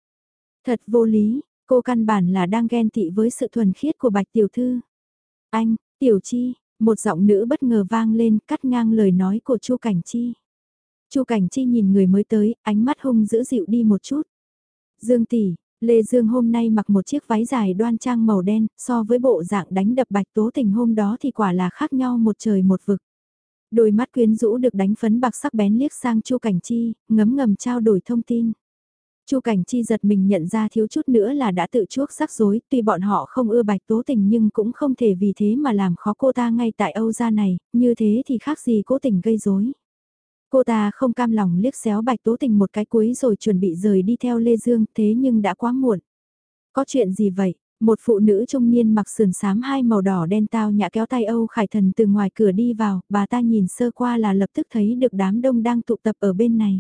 Thật vô lý, cô căn bản là đang ghen tị với sự thuần khiết của bạch tiểu thư. Anh, tiểu chi, một giọng nữ bất ngờ vang lên cắt ngang lời nói của chu cảnh chi. Chu Cảnh Chi nhìn người mới tới, ánh mắt hung dữ dịu đi một chút. Dương tỷ, Lê Dương hôm nay mặc một chiếc váy dài đoan trang màu đen, so với bộ dạng đánh đập bạch tố tình hôm đó thì quả là khác nhau một trời một vực. Đôi mắt quyến rũ được đánh phấn bạc sắc bén liếc sang Chu Cảnh Chi, ngấm ngầm trao đổi thông tin. Chu Cảnh Chi giật mình nhận ra thiếu chút nữa là đã tự chuốc rắc rối, tuy bọn họ không ưa bạch tố tình nhưng cũng không thể vì thế mà làm khó cô ta ngay tại Âu gia này, như thế thì khác gì cố tình gây rối. Cô ta không cam lòng liếc xéo bạch tố tình một cái cuối rồi chuẩn bị rời đi theo Lê Dương thế nhưng đã quá muộn. Có chuyện gì vậy? Một phụ nữ trung niên mặc sườn xám hai màu đỏ đen tao nhã kéo tay Âu Khải Thần từ ngoài cửa đi vào, bà ta nhìn sơ qua là lập tức thấy được đám đông đang tụ tập ở bên này.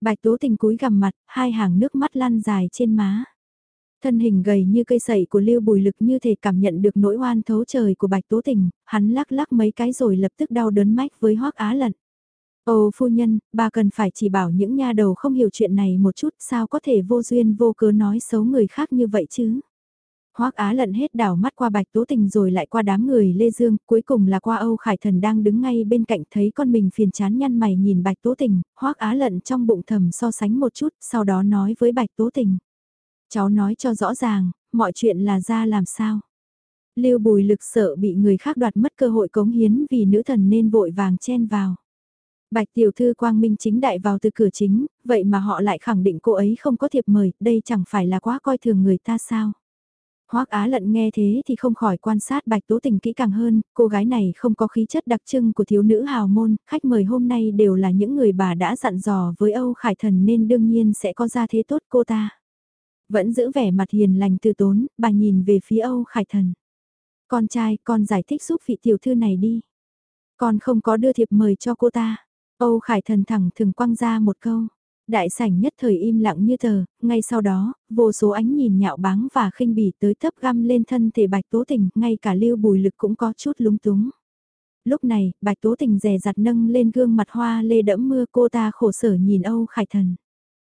Bạch tố tình cúi gằm mặt, hai hàng nước mắt lăn dài trên má. Thân hình gầy như cây sậy của Lưu Bùi Lực như thể cảm nhận được nỗi oan thấu trời của Bạch Tố Tình, hắn lắc lắc mấy cái rồi lập tức đau đớn mách với Hoắc Á Lận. Ồ phu nhân, bà cần phải chỉ bảo những nha đầu không hiểu chuyện này một chút sao có thể vô duyên vô cớ nói xấu người khác như vậy chứ. Hoác Á lận hết đảo mắt qua Bạch Tố Tình rồi lại qua đám người Lê Dương, cuối cùng là qua Âu Khải Thần đang đứng ngay bên cạnh thấy con mình phiền chán nhăn mày nhìn Bạch Tố Tình, Hoác Á lận trong bụng thầm so sánh một chút, sau đó nói với Bạch Tố Tình. Cháu nói cho rõ ràng, mọi chuyện là ra làm sao. Lưu Bùi Lực sợ bị người khác đoạt mất cơ hội cống hiến vì nữ thần nên vội vàng chen vào. Bạch tiểu thư quang minh chính đại vào từ cửa chính, vậy mà họ lại khẳng định cô ấy không có thiệp mời, đây chẳng phải là quá coi thường người ta sao. Hoắc Á lận nghe thế thì không khỏi quan sát Bạch Tố Tình kỹ càng hơn, cô gái này không có khí chất đặc trưng của thiếu nữ hào môn, khách mời hôm nay đều là những người bà đã dặn dò với Âu Khải Thần nên đương nhiên sẽ có ra thế tốt cô ta. Vẫn giữ vẻ mặt hiền lành từ tốn, bà nhìn về phía Âu Khải Thần. Con trai, con giải thích giúp vị tiểu thư này đi. Con không có đưa thiệp mời cho cô ta. Âu Khải Thần thẳng thường quăng ra một câu. Đại sảnh nhất thời im lặng như tờ, ngay sau đó, vô số ánh nhìn nhạo báng và khinh bỉ tới thấp găm lên thân thể Bạch Tố Tình, ngay cả lưu bùi lực cũng có chút lúng túng. Lúc này, Bạch Tố Tình rè rặt nâng lên gương mặt hoa lê đẫm mưa cô ta khổ sở nhìn Âu Khải Thần.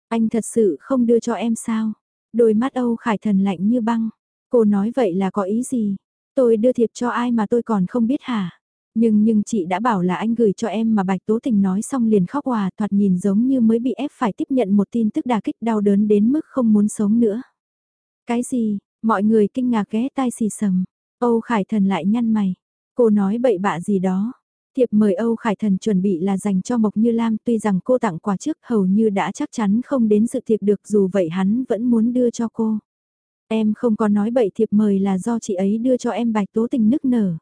Anh thật sự không đưa cho em sao? Đôi mắt Âu Khải Thần lạnh như băng. Cô nói vậy là có ý gì? Tôi đưa thiệp cho ai mà tôi còn không biết hả? Nhưng nhưng chị đã bảo là anh gửi cho em mà Bạch Tố Tình nói xong liền khóc hòa thoạt nhìn giống như mới bị ép phải tiếp nhận một tin tức đà kích đau đớn đến mức không muốn sống nữa. Cái gì, mọi người kinh ngạc ghé tai xì sầm. Âu Khải Thần lại nhăn mày. Cô nói bậy bạ gì đó. Thiệp mời Âu Khải Thần chuẩn bị là dành cho Mộc Như Lam tuy rằng cô tặng quà trước hầu như đã chắc chắn không đến dự thiệp được dù vậy hắn vẫn muốn đưa cho cô. Em không có nói bậy thiệp mời là do chị ấy đưa cho em Bạch Tố Tình nức nở.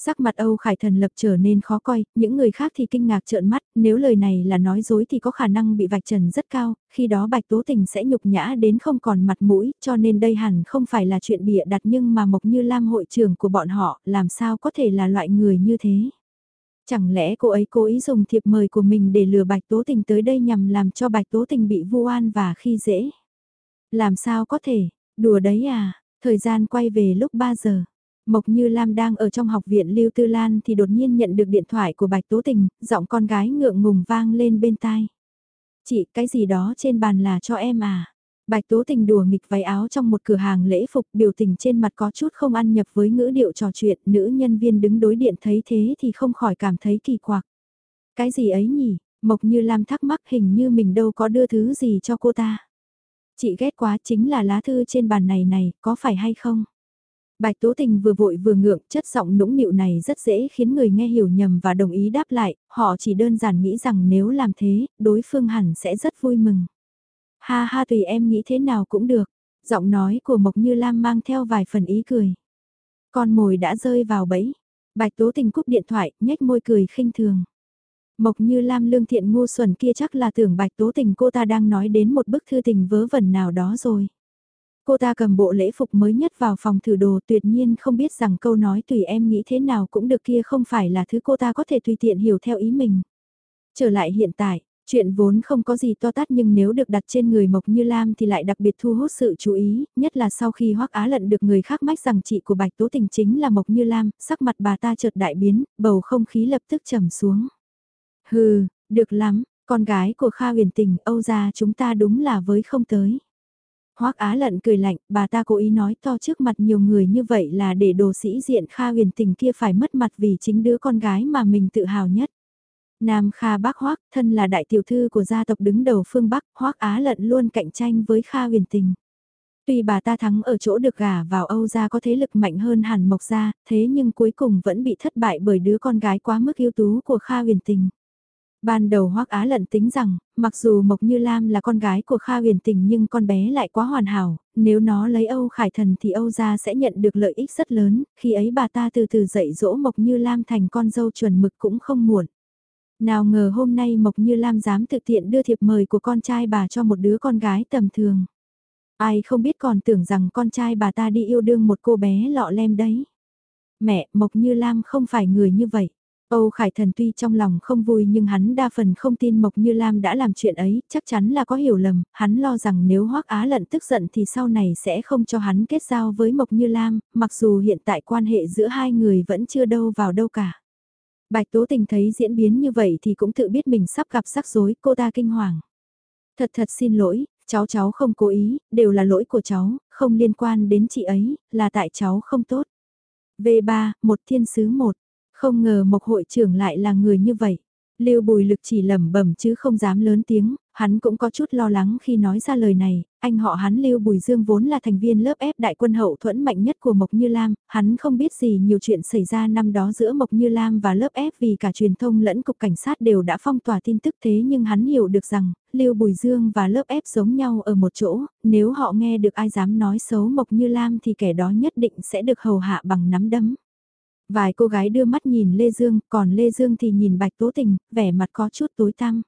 Sắc mặt Âu Khải Thần lập trở nên khó coi, những người khác thì kinh ngạc trợn mắt, nếu lời này là nói dối thì có khả năng bị vạch trần rất cao, khi đó Bạch Tố Tình sẽ nhục nhã đến không còn mặt mũi, cho nên đây hẳn không phải là chuyện bịa đặt nhưng mà Mộc Như Lam hội trưởng của bọn họ, làm sao có thể là loại người như thế. Chẳng lẽ cô ấy cố ý dùng thiệp mời của mình để lừa Bạch Tố Tình tới đây nhằm làm cho Bạch Tố Tình bị vu oan và khi dễ? Làm sao có thể, đùa đấy à, thời gian quay về lúc 3 giờ. Mộc Như Lam đang ở trong học viện Lưu Tư Lan thì đột nhiên nhận được điện thoại của Bạch Tố Tình, giọng con gái ngượng ngùng vang lên bên tai. Chị, cái gì đó trên bàn là cho em à? Bạch Tố Tình đùa nghịch váy áo trong một cửa hàng lễ phục biểu tình trên mặt có chút không ăn nhập với ngữ điệu trò chuyện, nữ nhân viên đứng đối điện thấy thế thì không khỏi cảm thấy kỳ quặc. Cái gì ấy nhỉ? Mộc Như Lam thắc mắc hình như mình đâu có đưa thứ gì cho cô ta. Chị ghét quá chính là lá thư trên bàn này này, có phải hay không? Bạch Tố Tình vừa vội vừa ngượng, chất giọng nũng nịu này rất dễ khiến người nghe hiểu nhầm và đồng ý đáp lại, họ chỉ đơn giản nghĩ rằng nếu làm thế, đối phương hẳn sẽ rất vui mừng. Ha ha tùy em nghĩ thế nào cũng được, giọng nói của Mộc Như Lam mang theo vài phần ý cười. Con mồi đã rơi vào bẫy, Bạch Tố Tình cúp điện thoại, nhếch môi cười khinh thường. Mộc Như Lam lương thiện ngu xuẩn kia chắc là tưởng Bạch Tố Tình cô ta đang nói đến một bức thư tình vớ vẩn nào đó rồi. Cô ta cầm bộ lễ phục mới nhất vào phòng thử đồ tuyệt nhiên không biết rằng câu nói tùy em nghĩ thế nào cũng được kia không phải là thứ cô ta có thể tùy tiện hiểu theo ý mình. Trở lại hiện tại, chuyện vốn không có gì to tát nhưng nếu được đặt trên người Mộc Như Lam thì lại đặc biệt thu hút sự chú ý, nhất là sau khi Hoắc Á Lận được người khác mách rằng chị của Bạch Tố Tình chính là Mộc Như Lam, sắc mặt bà ta chợt đại biến, bầu không khí lập tức trầm xuống. Hừ, được lắm, con gái của Kha huyền tình, Âu gia chúng ta đúng là với không tới. Hoắc Á Lận cười lạnh, bà ta cố ý nói to trước mặt nhiều người như vậy là để đồ sĩ diện Kha huyền tình kia phải mất mặt vì chính đứa con gái mà mình tự hào nhất. Nam Kha Bắc Hoắc, thân là đại tiểu thư của gia tộc đứng đầu phương Bắc, Hoắc Á Lận luôn cạnh tranh với Kha huyền tình. Tuy bà ta thắng ở chỗ được gả vào Âu gia có thế lực mạnh hơn hẳn Mộc gia, thế nhưng cuối cùng vẫn bị thất bại bởi đứa con gái quá mức ưu tú của Kha huyền tình. Ban đầu Hoắc Á lận tính rằng, mặc dù Mộc Như Lam là con gái của Kha huyền tình nhưng con bé lại quá hoàn hảo, nếu nó lấy Âu Khải Thần thì Âu gia sẽ nhận được lợi ích rất lớn, khi ấy bà ta từ từ dạy dỗ Mộc Như Lam thành con dâu chuẩn mực cũng không muộn. Nào ngờ hôm nay Mộc Như Lam dám thực tiện đưa thiệp mời của con trai bà cho một đứa con gái tầm thường. Ai không biết còn tưởng rằng con trai bà ta đi yêu đương một cô bé lọ lem đấy. Mẹ, Mộc Như Lam không phải người như vậy. Âu Khải Thần tuy trong lòng không vui nhưng hắn đa phần không tin Mộc Như Lam đã làm chuyện ấy, chắc chắn là có hiểu lầm, hắn lo rằng nếu Hoắc Á Lận tức giận thì sau này sẽ không cho hắn kết giao với Mộc Như Lam, mặc dù hiện tại quan hệ giữa hai người vẫn chưa đâu vào đâu cả. Bạch Tố Tình thấy diễn biến như vậy thì cũng tự biết mình sắp gặp rắc rối, cô ta kinh hoàng. Thật thật xin lỗi, cháu cháu không cố ý, đều là lỗi của cháu, không liên quan đến chị ấy, là tại cháu không tốt. V3, một thiên sứ một không ngờ Mộc hội trưởng lại là người như vậy. Lưu Bùi Lực chỉ lẩm bẩm chứ không dám lớn tiếng, hắn cũng có chút lo lắng khi nói ra lời này, anh họ hắn Lưu Bùi Dương vốn là thành viên lớp ép đại quân hậu thuẫn mạnh nhất của Mộc Như Lam, hắn không biết gì nhiều chuyện xảy ra năm đó giữa Mộc Như Lam và lớp ép vì cả truyền thông lẫn cục cảnh sát đều đã phong tỏa tin tức thế nhưng hắn hiểu được rằng, Lưu Bùi Dương và lớp ép giống nhau ở một chỗ, nếu họ nghe được ai dám nói xấu Mộc Như Lam thì kẻ đó nhất định sẽ được hầu hạ bằng nắm đấm. Vài cô gái đưa mắt nhìn Lê Dương, còn Lê Dương thì nhìn Bạch Tố Tình, vẻ mặt có chút tối tăm.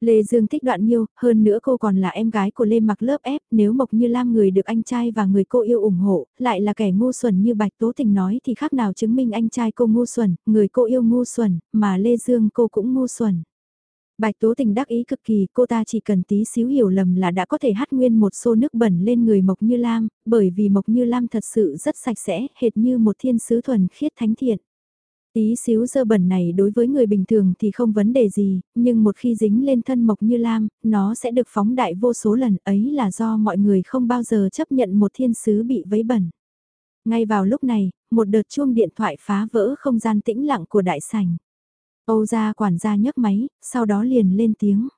Lê Dương thích đoạn nhiêu, hơn nữa cô còn là em gái của Lê mặc lớp ép, nếu Mộc Như Lam người được anh trai và người cô yêu ủng hộ, lại là kẻ ngu xuẩn như Bạch Tố Tình nói thì khác nào chứng minh anh trai cô ngu xuẩn, người cô yêu ngu xuẩn, mà Lê Dương cô cũng ngu xuẩn. Bạch Tố Tình đắc ý cực kỳ, cô ta chỉ cần tí xíu hiểu lầm là đã có thể hát nguyên một xô nước bẩn lên người Mộc Như Lam, bởi vì Mộc Như Lam thật sự rất sạch sẽ, hệt như một thiên sứ thuần khiết thánh thiện. Tí xíu dơ bẩn này đối với người bình thường thì không vấn đề gì, nhưng một khi dính lên thân Mộc Như Lam, nó sẽ được phóng đại vô số lần ấy là do mọi người không bao giờ chấp nhận một thiên sứ bị vấy bẩn. Ngay vào lúc này, một đợt chuông điện thoại phá vỡ không gian tĩnh lặng của đại sảnh. Âu gia quản gia nhấc máy, sau đó liền lên tiếng.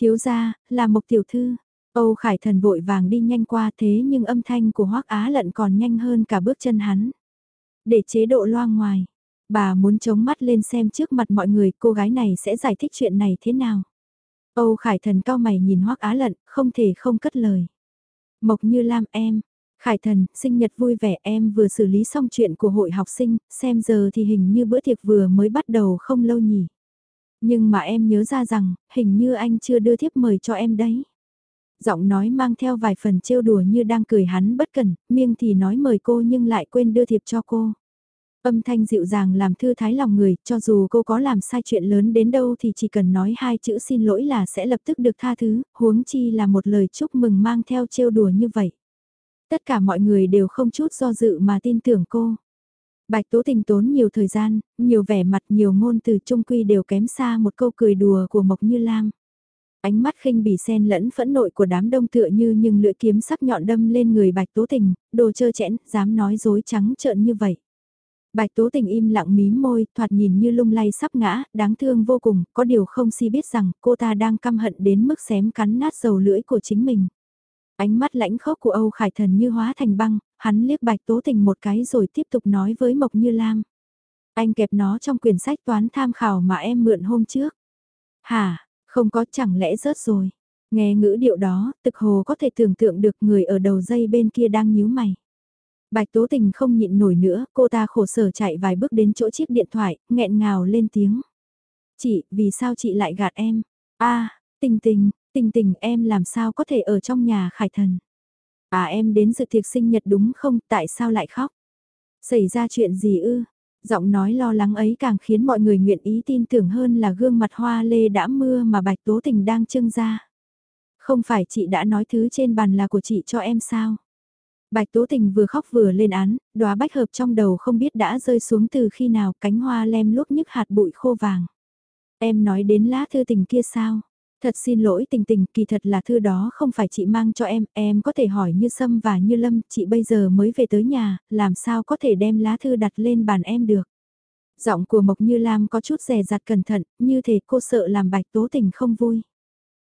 Thiếu gia, là một tiểu thư. Âu Khải Thần vội vàng đi nhanh qua thế nhưng âm thanh của Hoắc Á Lận còn nhanh hơn cả bước chân hắn. Để chế độ loa ngoài, bà muốn chống mắt lên xem trước mặt mọi người cô gái này sẽ giải thích chuyện này thế nào. Âu Khải Thần cao mày nhìn Hoắc Á Lận, không thể không cất lời. Mộc Như Lam em, Khải thần, sinh nhật vui vẻ em vừa xử lý xong chuyện của hội học sinh, xem giờ thì hình như bữa tiệc vừa mới bắt đầu không lâu nhỉ. Nhưng mà em nhớ ra rằng, hình như anh chưa đưa thiếp mời cho em đấy. Giọng nói mang theo vài phần trêu đùa như đang cười hắn bất cần, miêng thì nói mời cô nhưng lại quên đưa thiệp cho cô. Âm thanh dịu dàng làm thư thái lòng người, cho dù cô có làm sai chuyện lớn đến đâu thì chỉ cần nói hai chữ xin lỗi là sẽ lập tức được tha thứ, huống chi là một lời chúc mừng mang theo trêu đùa như vậy. Tất cả mọi người đều không chút do dự mà tin tưởng cô. Bạch Tố Tình tốn nhiều thời gian, nhiều vẻ mặt nhiều ngôn từ trung quy đều kém xa một câu cười đùa của Mộc Như Lam. Ánh mắt khinh bỉ sen lẫn phẫn nội của đám đông tựa như nhưng lưỡi kiếm sắc nhọn đâm lên người Bạch Tố Tình, đồ chơ chẽn, dám nói dối trắng trợn như vậy. Bạch Tố Tình im lặng mím môi, thoạt nhìn như lung lay sắp ngã, đáng thương vô cùng, có điều không si biết rằng cô ta đang căm hận đến mức xém cắn nát dầu lưỡi của chính mình. Ánh mắt lãnh khốc của Âu Khải Thần như hóa thành băng, hắn liếc Bạch Tố Tình một cái rồi tiếp tục nói với Mộc Như Lam. Anh kẹp nó trong quyển sách toán tham khảo mà em mượn hôm trước. Hả, không có chẳng lẽ rớt rồi. Nghe ngữ điệu đó, tực hồ có thể tưởng tượng được người ở đầu dây bên kia đang nhíu mày. Bạch Tố Tình không nhịn nổi nữa, cô ta khổ sở chạy vài bước đến chỗ chiếc điện thoại, nghẹn ngào lên tiếng. Chị, vì sao chị lại gạt em? a tình tình, tình tình em làm sao có thể ở trong nhà khải thần? À em đến dự tiệc sinh nhật đúng không, tại sao lại khóc? Xảy ra chuyện gì ư? Giọng nói lo lắng ấy càng khiến mọi người nguyện ý tin tưởng hơn là gương mặt hoa lê đã mưa mà bạch tố tình đang trưng ra. Không phải chị đã nói thứ trên bàn là của chị cho em sao? Bạch Tố Tình vừa khóc vừa lên án, đóa bách hợp trong đầu không biết đã rơi xuống từ khi nào cánh hoa lem lúc nhức hạt bụi khô vàng. Em nói đến lá thư tình kia sao? Thật xin lỗi tình tình, kỳ thật là thư đó không phải chị mang cho em, em có thể hỏi như Sâm và như Lâm, chị bây giờ mới về tới nhà, làm sao có thể đem lá thư đặt lên bàn em được. Giọng của Mộc Như Lam có chút rè rặt cẩn thận, như thể cô sợ làm bạch tố tình không vui.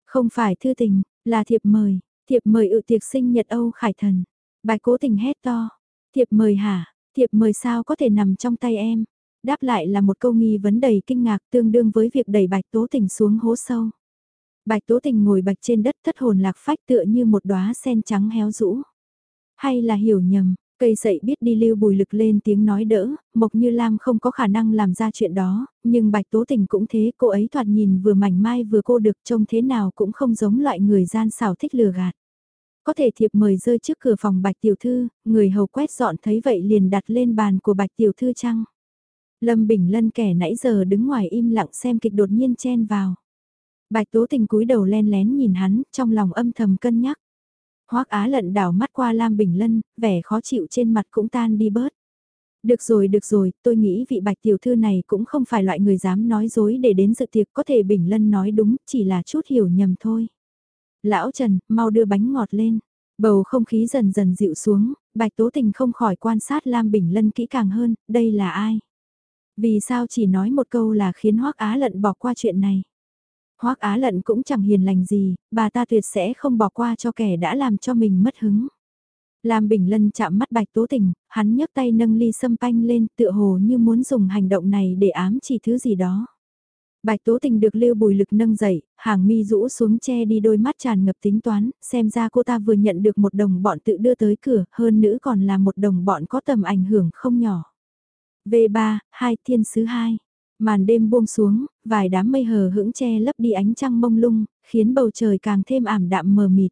Không phải thư tình, là thiệp mời, thiệp mời ự tiệc sinh nhật Âu Khải Thần. Bạch cố tình hét to, thiệp mời hả, thiệp mời sao có thể nằm trong tay em. Đáp lại là một câu nghi vấn đầy kinh ngạc tương đương với việc đẩy bạch tố tình xuống hố sâu. Bạch Tố Tình ngồi bạch trên đất thất hồn lạc phách tựa như một đóa sen trắng héo rũ. Hay là hiểu nhầm, cây sậy biết đi lưu bùi lực lên tiếng nói đỡ, Mộc Như Lam không có khả năng làm ra chuyện đó, nhưng Bạch Tố Tình cũng thế, cô ấy thoạt nhìn vừa mảnh mai vừa cô được trông thế nào cũng không giống loại người gian xảo thích lừa gạt. Có thể thiệp mời rơi trước cửa phòng Bạch Tiểu Thư, người hầu quét dọn thấy vậy liền đặt lên bàn của Bạch Tiểu Thư chăng? Lâm Bình Lân kẻ nãy giờ đứng ngoài im lặng xem kịch đột nhiên chen vào. Bạch Tố Tình cúi đầu len lén nhìn hắn, trong lòng âm thầm cân nhắc. Hoắc Á lận đảo mắt qua Lam Bình Lân, vẻ khó chịu trên mặt cũng tan đi bớt. Được rồi, được rồi, tôi nghĩ vị bạch tiểu thư này cũng không phải loại người dám nói dối để đến dự tiệc có thể Bình Lân nói đúng, chỉ là chút hiểu nhầm thôi. Lão Trần, mau đưa bánh ngọt lên. Bầu không khí dần dần dịu xuống, bạch tố tình không khỏi quan sát Lam Bình Lân kỹ càng hơn, đây là ai? Vì sao chỉ nói một câu là khiến Hoắc Á lận bỏ qua chuyện này? Hoắc Á Lận cũng chẳng hiền lành gì, bà ta tuyệt sẽ không bỏ qua cho kẻ đã làm cho mình mất hứng. Lam Bình Lân chạm mắt Bạch Tố Tình, hắn nhấc tay nâng ly sâm panh lên tựa hồ như muốn dùng hành động này để ám chỉ thứ gì đó. Bạch Tố Tình được Lưu Bùi Lực nâng dậy, hàng mi rũ xuống che đi đôi mắt tràn ngập tính toán, xem ra cô ta vừa nhận được một đồng bọn tự đưa tới cửa, hơn nữa còn là một đồng bọn có tầm ảnh hưởng không nhỏ. V3, hai thiên sứ 2 Màn đêm buông xuống, vài đám mây hờ hững che lấp đi ánh trăng mông lung, khiến bầu trời càng thêm ảm đạm mờ mịt.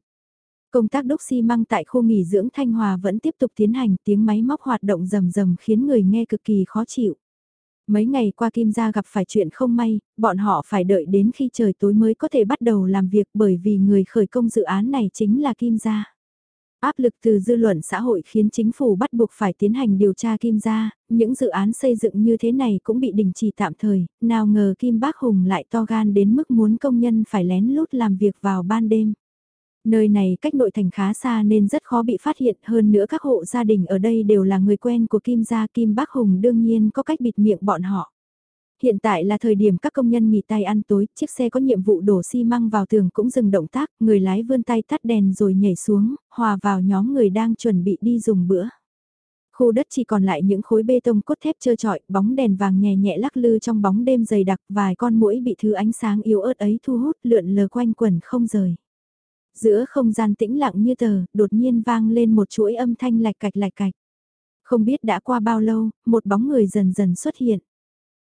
Công tác đúc xi măng tại khu nghỉ dưỡng Thanh Hòa vẫn tiếp tục tiến hành tiếng máy móc hoạt động rầm rầm khiến người nghe cực kỳ khó chịu. Mấy ngày qua Kim Gia gặp phải chuyện không may, bọn họ phải đợi đến khi trời tối mới có thể bắt đầu làm việc bởi vì người khởi công dự án này chính là Kim Gia. Áp lực từ dư luận xã hội khiến chính phủ bắt buộc phải tiến hành điều tra Kim gia, những dự án xây dựng như thế này cũng bị đình chỉ tạm thời, nào ngờ Kim Bác Hùng lại to gan đến mức muốn công nhân phải lén lút làm việc vào ban đêm. Nơi này cách nội thành khá xa nên rất khó bị phát hiện hơn nữa các hộ gia đình ở đây đều là người quen của Kim gia Kim Bác Hùng đương nhiên có cách bịt miệng bọn họ. Hiện tại là thời điểm các công nhân nghỉ tay ăn tối, chiếc xe có nhiệm vụ đổ xi măng vào tường cũng dừng động tác, người lái vươn tay tắt đèn rồi nhảy xuống, hòa vào nhóm người đang chuẩn bị đi dùng bữa. Khu đất chỉ còn lại những khối bê tông cốt thép trơ trọi, bóng đèn vàng nhẹ nhẹ lắc lư trong bóng đêm dày đặc, vài con muỗi bị thứ ánh sáng yếu ớt ấy thu hút lượn lờ quanh quần không rời. Giữa không gian tĩnh lặng như tờ, đột nhiên vang lên một chuỗi âm thanh lạch cạch lạch cạch. Không biết đã qua bao lâu, một bóng người dần dần xuất hiện.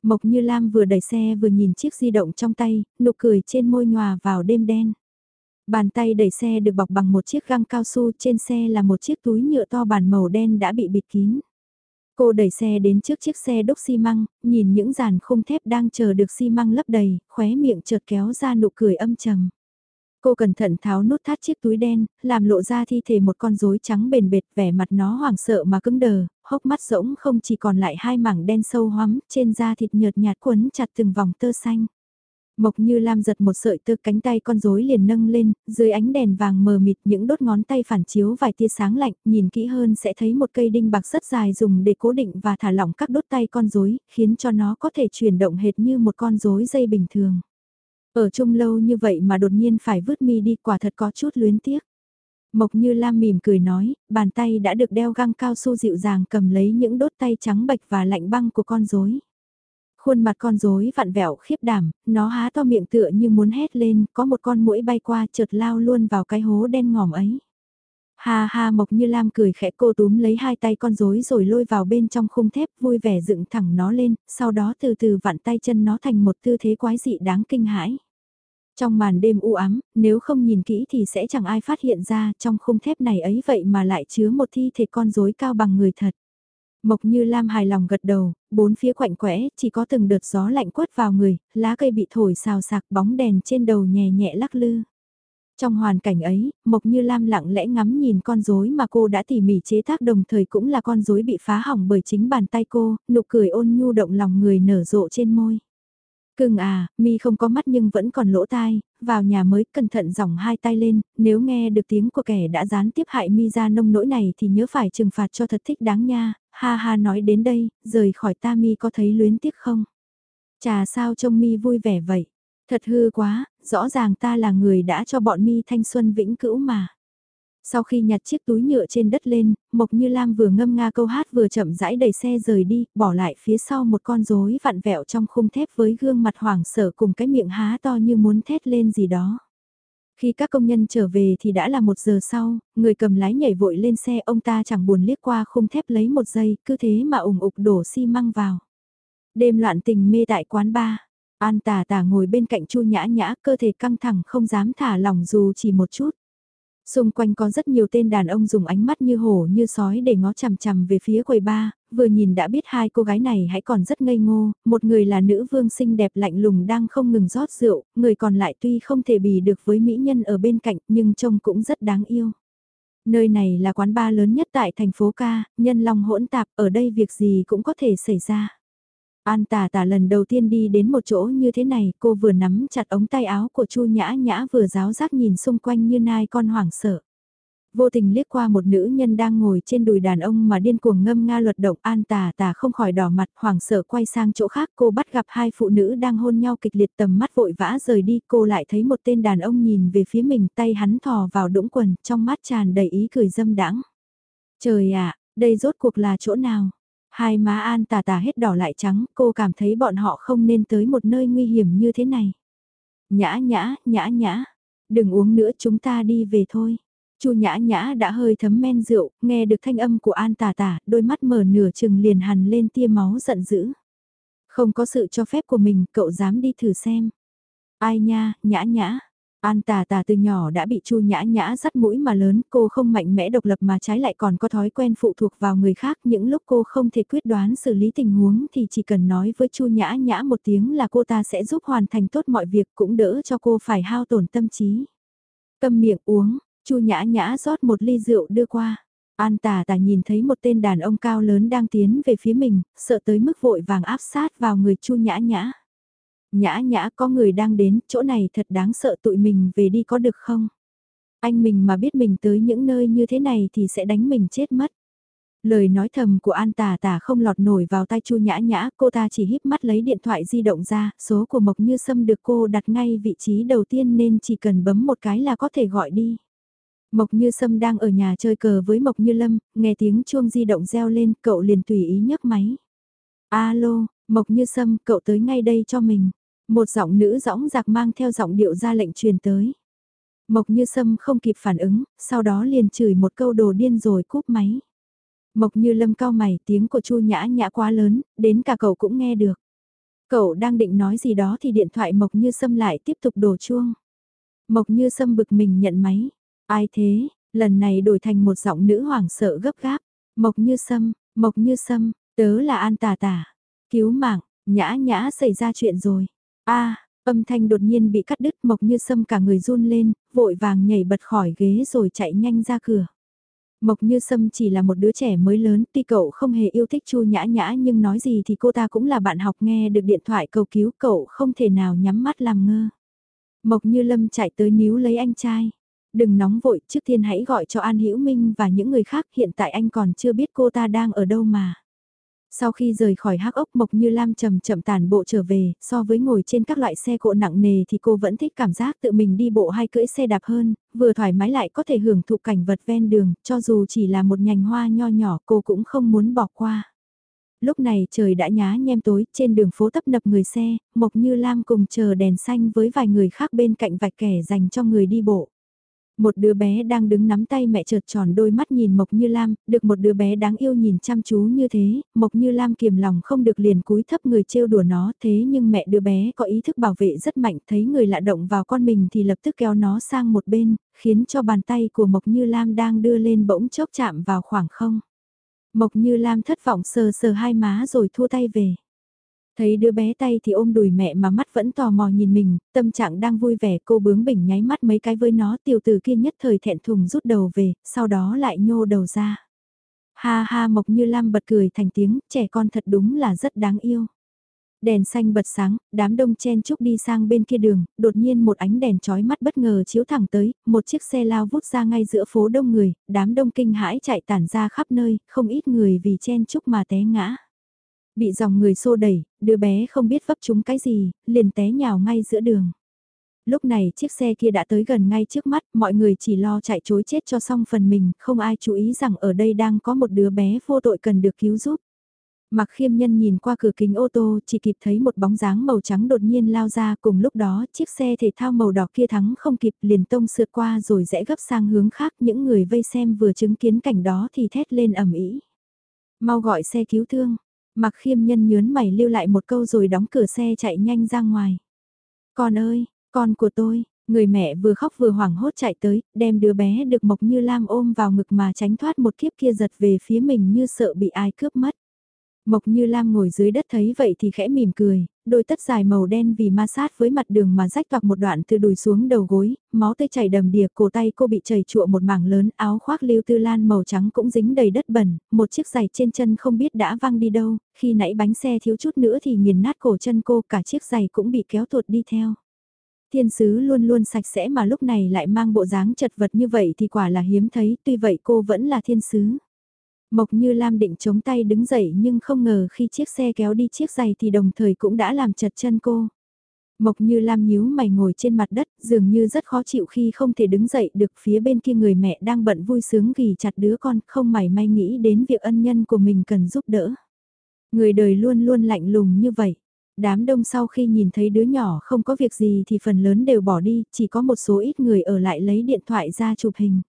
Mộc Như Lam vừa đẩy xe vừa nhìn chiếc di động trong tay, nụ cười trên môi nhòa vào đêm đen. Bàn tay đẩy xe được bọc bằng một chiếc găng cao su trên xe là một chiếc túi nhựa to bản màu đen đã bị bịt kín. Cô đẩy xe đến trước chiếc xe đúc xi măng, nhìn những dàn khung thép đang chờ được xi măng lấp đầy, khóe miệng chợt kéo ra nụ cười âm trầm. Cô cẩn thận tháo nút thắt chiếc túi đen, làm lộ ra thi thể một con rối trắng bền bệt vẻ mặt nó hoảng sợ mà cứng đờ, hốc mắt rỗng không chỉ còn lại hai mảng đen sâu hoắm, trên da thịt nhợt nhạt quấn chặt từng vòng tơ xanh. Mộc như Lam giật một sợi tơ cánh tay con rối liền nâng lên, dưới ánh đèn vàng mờ mịt những đốt ngón tay phản chiếu vài tia sáng lạnh, nhìn kỹ hơn sẽ thấy một cây đinh bạc rất dài dùng để cố định và thả lỏng các đốt tay con rối, khiến cho nó có thể chuyển động hệt như một con rối dây bình thường. Ở chung lâu như vậy mà đột nhiên phải vứt mi đi quả thật có chút luyến tiếc. Mộc như Lam mỉm cười nói, bàn tay đã được đeo găng cao su dịu dàng cầm lấy những đốt tay trắng bạch và lạnh băng của con rối. Khuôn mặt con rối vặn vẹo khiếp đảm, nó há to miệng tựa như muốn hét lên, có một con muỗi bay qua chợt lao luôn vào cái hố đen ngòm ấy. Ha ha Mộc Như Lam cười khẽ cô túm lấy hai tay con rối rồi lôi vào bên trong khung thép vui vẻ dựng thẳng nó lên, sau đó từ từ vặn tay chân nó thành một tư thế quái dị đáng kinh hãi. Trong màn đêm u ám, nếu không nhìn kỹ thì sẽ chẳng ai phát hiện ra trong khung thép này ấy vậy mà lại chứa một thi thể con rối cao bằng người thật. Mộc Như Lam hài lòng gật đầu, bốn phía quạnh quẽ, chỉ có từng đợt gió lạnh quất vào người, lá cây bị thổi xào sạc bóng đèn trên đầu nhẹ nhẹ lắc lư. Trong hoàn cảnh ấy, Mộc Như Lam lặng lẽ ngắm nhìn con rối mà cô đã tỉ mỉ chế tác đồng thời cũng là con rối bị phá hỏng bởi chính bàn tay cô, nụ cười ôn nhu động lòng người nở rộ trên môi. Cưng à, mi không có mắt nhưng vẫn còn lỗ tai, vào nhà mới cẩn thận dòng hai tay lên, nếu nghe được tiếng của kẻ đã gián tiếp hại mi ra nông nỗi này thì nhớ phải trừng phạt cho thật thích đáng nha, ha ha nói đến đây, rời khỏi ta mi có thấy luyến tiếc không? Chà sao trông mi vui vẻ vậy? Thật hư quá, rõ ràng ta là người đã cho bọn mi thanh xuân vĩnh cữu mà. Sau khi nhặt chiếc túi nhựa trên đất lên, Mộc Như Lam vừa ngâm nga câu hát vừa chậm rãi đẩy xe rời đi, bỏ lại phía sau một con rối vặn vẹo trong khung thép với gương mặt hoảng sợ cùng cái miệng há to như muốn thét lên gì đó. Khi các công nhân trở về thì đã là một giờ sau, người cầm lái nhảy vội lên xe ông ta chẳng buồn liếc qua khung thép lấy một giây, cứ thế mà ủng ục đổ xi măng vào. Đêm loạn tình mê tại quán bar. An tà tà ngồi bên cạnh chu nhã nhã, cơ thể căng thẳng không dám thả lỏng dù chỉ một chút. Xung quanh có rất nhiều tên đàn ông dùng ánh mắt như hổ như sói để ngó chằm chằm về phía quầy ba, vừa nhìn đã biết hai cô gái này hãy còn rất ngây ngô, một người là nữ vương xinh đẹp lạnh lùng đang không ngừng rót rượu, người còn lại tuy không thể bì được với mỹ nhân ở bên cạnh nhưng trông cũng rất đáng yêu. Nơi này là quán bar lớn nhất tại thành phố ca, nhân long hỗn tạp, ở đây việc gì cũng có thể xảy ra. An tà tà lần đầu tiên đi đến một chỗ như thế này, cô vừa nắm chặt ống tay áo của Chu Nhã Nhã vừa giáo giác nhìn xung quanh như nai con hoảng sợ. Vô tình liếc qua một nữ nhân đang ngồi trên đùi đàn ông mà điên cuồng ngâm nga luật động an tà tà không khỏi đỏ mặt hoảng sợ quay sang chỗ khác cô bắt gặp hai phụ nữ đang hôn nhau kịch liệt tầm mắt vội vã rời đi cô lại thấy một tên đàn ông nhìn về phía mình tay hắn thò vào đũng quần trong mắt tràn đầy ý cười dâm đãng Trời ạ, đây rốt cuộc là chỗ nào? Hai má An tà tà hết đỏ lại trắng, cô cảm thấy bọn họ không nên tới một nơi nguy hiểm như thế này. Nhã nhã, nhã nhã, đừng uống nữa chúng ta đi về thôi. Chu nhã nhã đã hơi thấm men rượu, nghe được thanh âm của An tà tà, đôi mắt mở nửa chừng liền hằn lên tia máu giận dữ. Không có sự cho phép của mình, cậu dám đi thử xem. Ai nha, nhã nhã, An tà tà từ nhỏ đã bị chu nhã nhã dắt mũi mà lớn, cô không mạnh mẽ độc lập mà trái lại còn có thói quen phụ thuộc vào người khác. Những lúc cô không thể quyết đoán xử lý tình huống thì chỉ cần nói với chu nhã nhã một tiếng là cô ta sẽ giúp hoàn thành tốt mọi việc cũng đỡ cho cô phải hao tổn tâm trí. Cầm miệng uống, chu nhã nhã rót một ly rượu đưa qua. An tà tà nhìn thấy một tên đàn ông cao lớn đang tiến về phía mình, sợ tới mức vội vàng áp sát vào người chu nhã nhã. Nhã nhã có người đang đến, chỗ này thật đáng sợ tụi mình về đi có được không? Anh mình mà biết mình tới những nơi như thế này thì sẽ đánh mình chết mất. Lời nói thầm của An Tà Tà không lọt nổi vào tai Chu Nhã Nhã, cô ta chỉ híp mắt lấy điện thoại di động ra, số của Mộc Như Sâm được cô đặt ngay vị trí đầu tiên nên chỉ cần bấm một cái là có thể gọi đi. Mộc Như Sâm đang ở nhà chơi cờ với Mộc Như Lâm, nghe tiếng chuông di động reo lên, cậu liền tùy ý nhấc máy. Alo, Mộc Như Sâm, cậu tới ngay đây cho mình. Một giọng nữ rõng dạc mang theo giọng điệu ra lệnh truyền tới. Mộc Như Sâm không kịp phản ứng, sau đó liền chửi một câu đồ điên rồi cúp máy. Mộc Như Lâm cao mày, tiếng của Chu Nhã Nhã quá lớn, đến cả cậu cũng nghe được. Cậu đang định nói gì đó thì điện thoại Mộc Như Sâm lại tiếp tục đổ chuông. Mộc Như Sâm bực mình nhận máy. Ai thế, lần này đổi thành một giọng nữ hoảng sợ gấp gáp. Mộc Như Sâm, Mộc Như Sâm, tớ là An Tà Tà. Cứu mạng, Nhã Nhã xảy ra chuyện rồi a âm thanh đột nhiên bị cắt đứt Mộc Như Sâm cả người run lên, vội vàng nhảy bật khỏi ghế rồi chạy nhanh ra cửa. Mộc Như Sâm chỉ là một đứa trẻ mới lớn, tuy cậu không hề yêu thích Chu Nhã Nhã nhưng nói gì thì cô ta cũng là bạn học nghe được điện thoại cầu cứu cậu không thể nào nhắm mắt làm ngơ. Mộc Như Lâm chạy tới níu lấy anh trai. Đừng nóng vội, trước tiên hãy gọi cho An Hữu Minh và những người khác, hiện tại anh còn chưa biết cô ta đang ở đâu mà. Sau khi rời khỏi hắc ốc Mộc Như Lam chậm chậm tàn bộ trở về, so với ngồi trên các loại xe cộ nặng nề thì cô vẫn thích cảm giác tự mình đi bộ hay cưỡi xe đạp hơn, vừa thoải mái lại có thể hưởng thụ cảnh vật ven đường, cho dù chỉ là một nhành hoa nho nhỏ cô cũng không muốn bỏ qua. Lúc này trời đã nhá nhem tối, trên đường phố tấp nập người xe, Mộc Như Lam cùng chờ đèn xanh với vài người khác bên cạnh vạch kẻ dành cho người đi bộ. Một đứa bé đang đứng nắm tay mẹ trượt tròn đôi mắt nhìn Mộc Như Lam, được một đứa bé đáng yêu nhìn chăm chú như thế, Mộc Như Lam kiềm lòng không được liền cúi thấp người trêu đùa nó thế nhưng mẹ đứa bé có ý thức bảo vệ rất mạnh thấy người lạ động vào con mình thì lập tức kéo nó sang một bên, khiến cho bàn tay của Mộc Như Lam đang đưa lên bỗng chốc chạm vào khoảng không. Mộc Như Lam thất vọng sờ sờ hai má rồi thua tay về. Thấy đứa bé tay thì ôm đùi mẹ mà mắt vẫn tò mò nhìn mình, tâm trạng đang vui vẻ cô bướng bỉnh nháy mắt mấy cái với nó tiểu tử kia nhất thời thẹn thùng rút đầu về, sau đó lại nhô đầu ra. Ha ha Mộc Như Lam bật cười thành tiếng, trẻ con thật đúng là rất đáng yêu. Đèn xanh bật sáng, đám đông chen chúc đi sang bên kia đường, đột nhiên một ánh đèn chói mắt bất ngờ chiếu thẳng tới, một chiếc xe lao vút ra ngay giữa phố đông người, đám đông kinh hãi chạy tản ra khắp nơi, không ít người vì chen chúc mà té ngã. Bị dòng người xô đẩy, đứa bé không biết vấp chúng cái gì, liền té nhào ngay giữa đường. Lúc này chiếc xe kia đã tới gần ngay trước mắt, mọi người chỉ lo chạy chối chết cho xong phần mình, không ai chú ý rằng ở đây đang có một đứa bé vô tội cần được cứu giúp. Mặc khiêm nhân nhìn qua cửa kính ô tô chỉ kịp thấy một bóng dáng màu trắng đột nhiên lao ra cùng lúc đó chiếc xe thể thao màu đỏ kia thắng không kịp liền tông sượt qua rồi rẽ gấp sang hướng khác những người vây xem vừa chứng kiến cảnh đó thì thét lên ầm ĩ. Mau gọi xe cứu thương, mặc khiêm nhân nhớn mày lưu lại một câu rồi đóng cửa xe chạy nhanh ra ngoài. Con ơi, con của tôi, người mẹ vừa khóc vừa hoảng hốt chạy tới, đem đứa bé được Mộc Như Lam ôm vào ngực mà tránh thoát một kiếp kia giật về phía mình như sợ bị ai cướp mất. Mộc Như Lam ngồi dưới đất thấy vậy thì khẽ mỉm cười, đôi tất dài màu đen vì ma sát với mặt đường mà rách toạc một đoạn từ đùi xuống đầu gối, máu tươi chảy đầm đìa, cổ tay cô bị chảy trụa một mảng lớn, áo khoác lưu tư lan màu trắng cũng dính đầy đất bẩn, một chiếc giày trên chân không biết đã văng đi đâu, khi nãy bánh xe thiếu chút nữa thì nghiền nát cổ chân cô, cả chiếc giày cũng bị kéo tuột đi theo. Thiên sứ luôn luôn sạch sẽ mà lúc này lại mang bộ dáng chật vật như vậy thì quả là hiếm thấy, tuy vậy cô vẫn là thiên sứ. Mộc Như Lam định chống tay đứng dậy nhưng không ngờ khi chiếc xe kéo đi chiếc giày thì đồng thời cũng đã làm chật chân cô. Mộc Như Lam nhíu mày ngồi trên mặt đất, dường như rất khó chịu khi không thể đứng dậy được phía bên kia người mẹ đang bận vui sướng ghi chặt đứa con, không mảy may nghĩ đến việc ân nhân của mình cần giúp đỡ. Người đời luôn luôn lạnh lùng như vậy. Đám đông sau khi nhìn thấy đứa nhỏ không có việc gì thì phần lớn đều bỏ đi, chỉ có một số ít người ở lại lấy điện thoại ra chụp hình.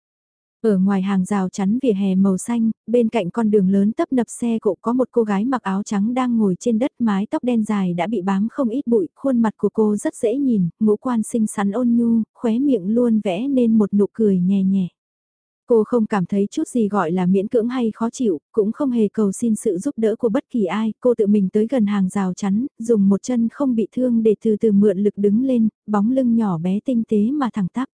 Ở ngoài hàng rào chắn vỉa hè màu xanh, bên cạnh con đường lớn tấp nập xe cộ có một cô gái mặc áo trắng đang ngồi trên đất mái tóc đen dài đã bị bám không ít bụi, khuôn mặt của cô rất dễ nhìn, ngũ quan xinh xắn ôn nhu, khóe miệng luôn vẽ nên một nụ cười nhẹ nhẹ. Cô không cảm thấy chút gì gọi là miễn cưỡng hay khó chịu, cũng không hề cầu xin sự giúp đỡ của bất kỳ ai, cô tự mình tới gần hàng rào chắn, dùng một chân không bị thương để từ từ mượn lực đứng lên, bóng lưng nhỏ bé tinh tế mà thẳng tắp.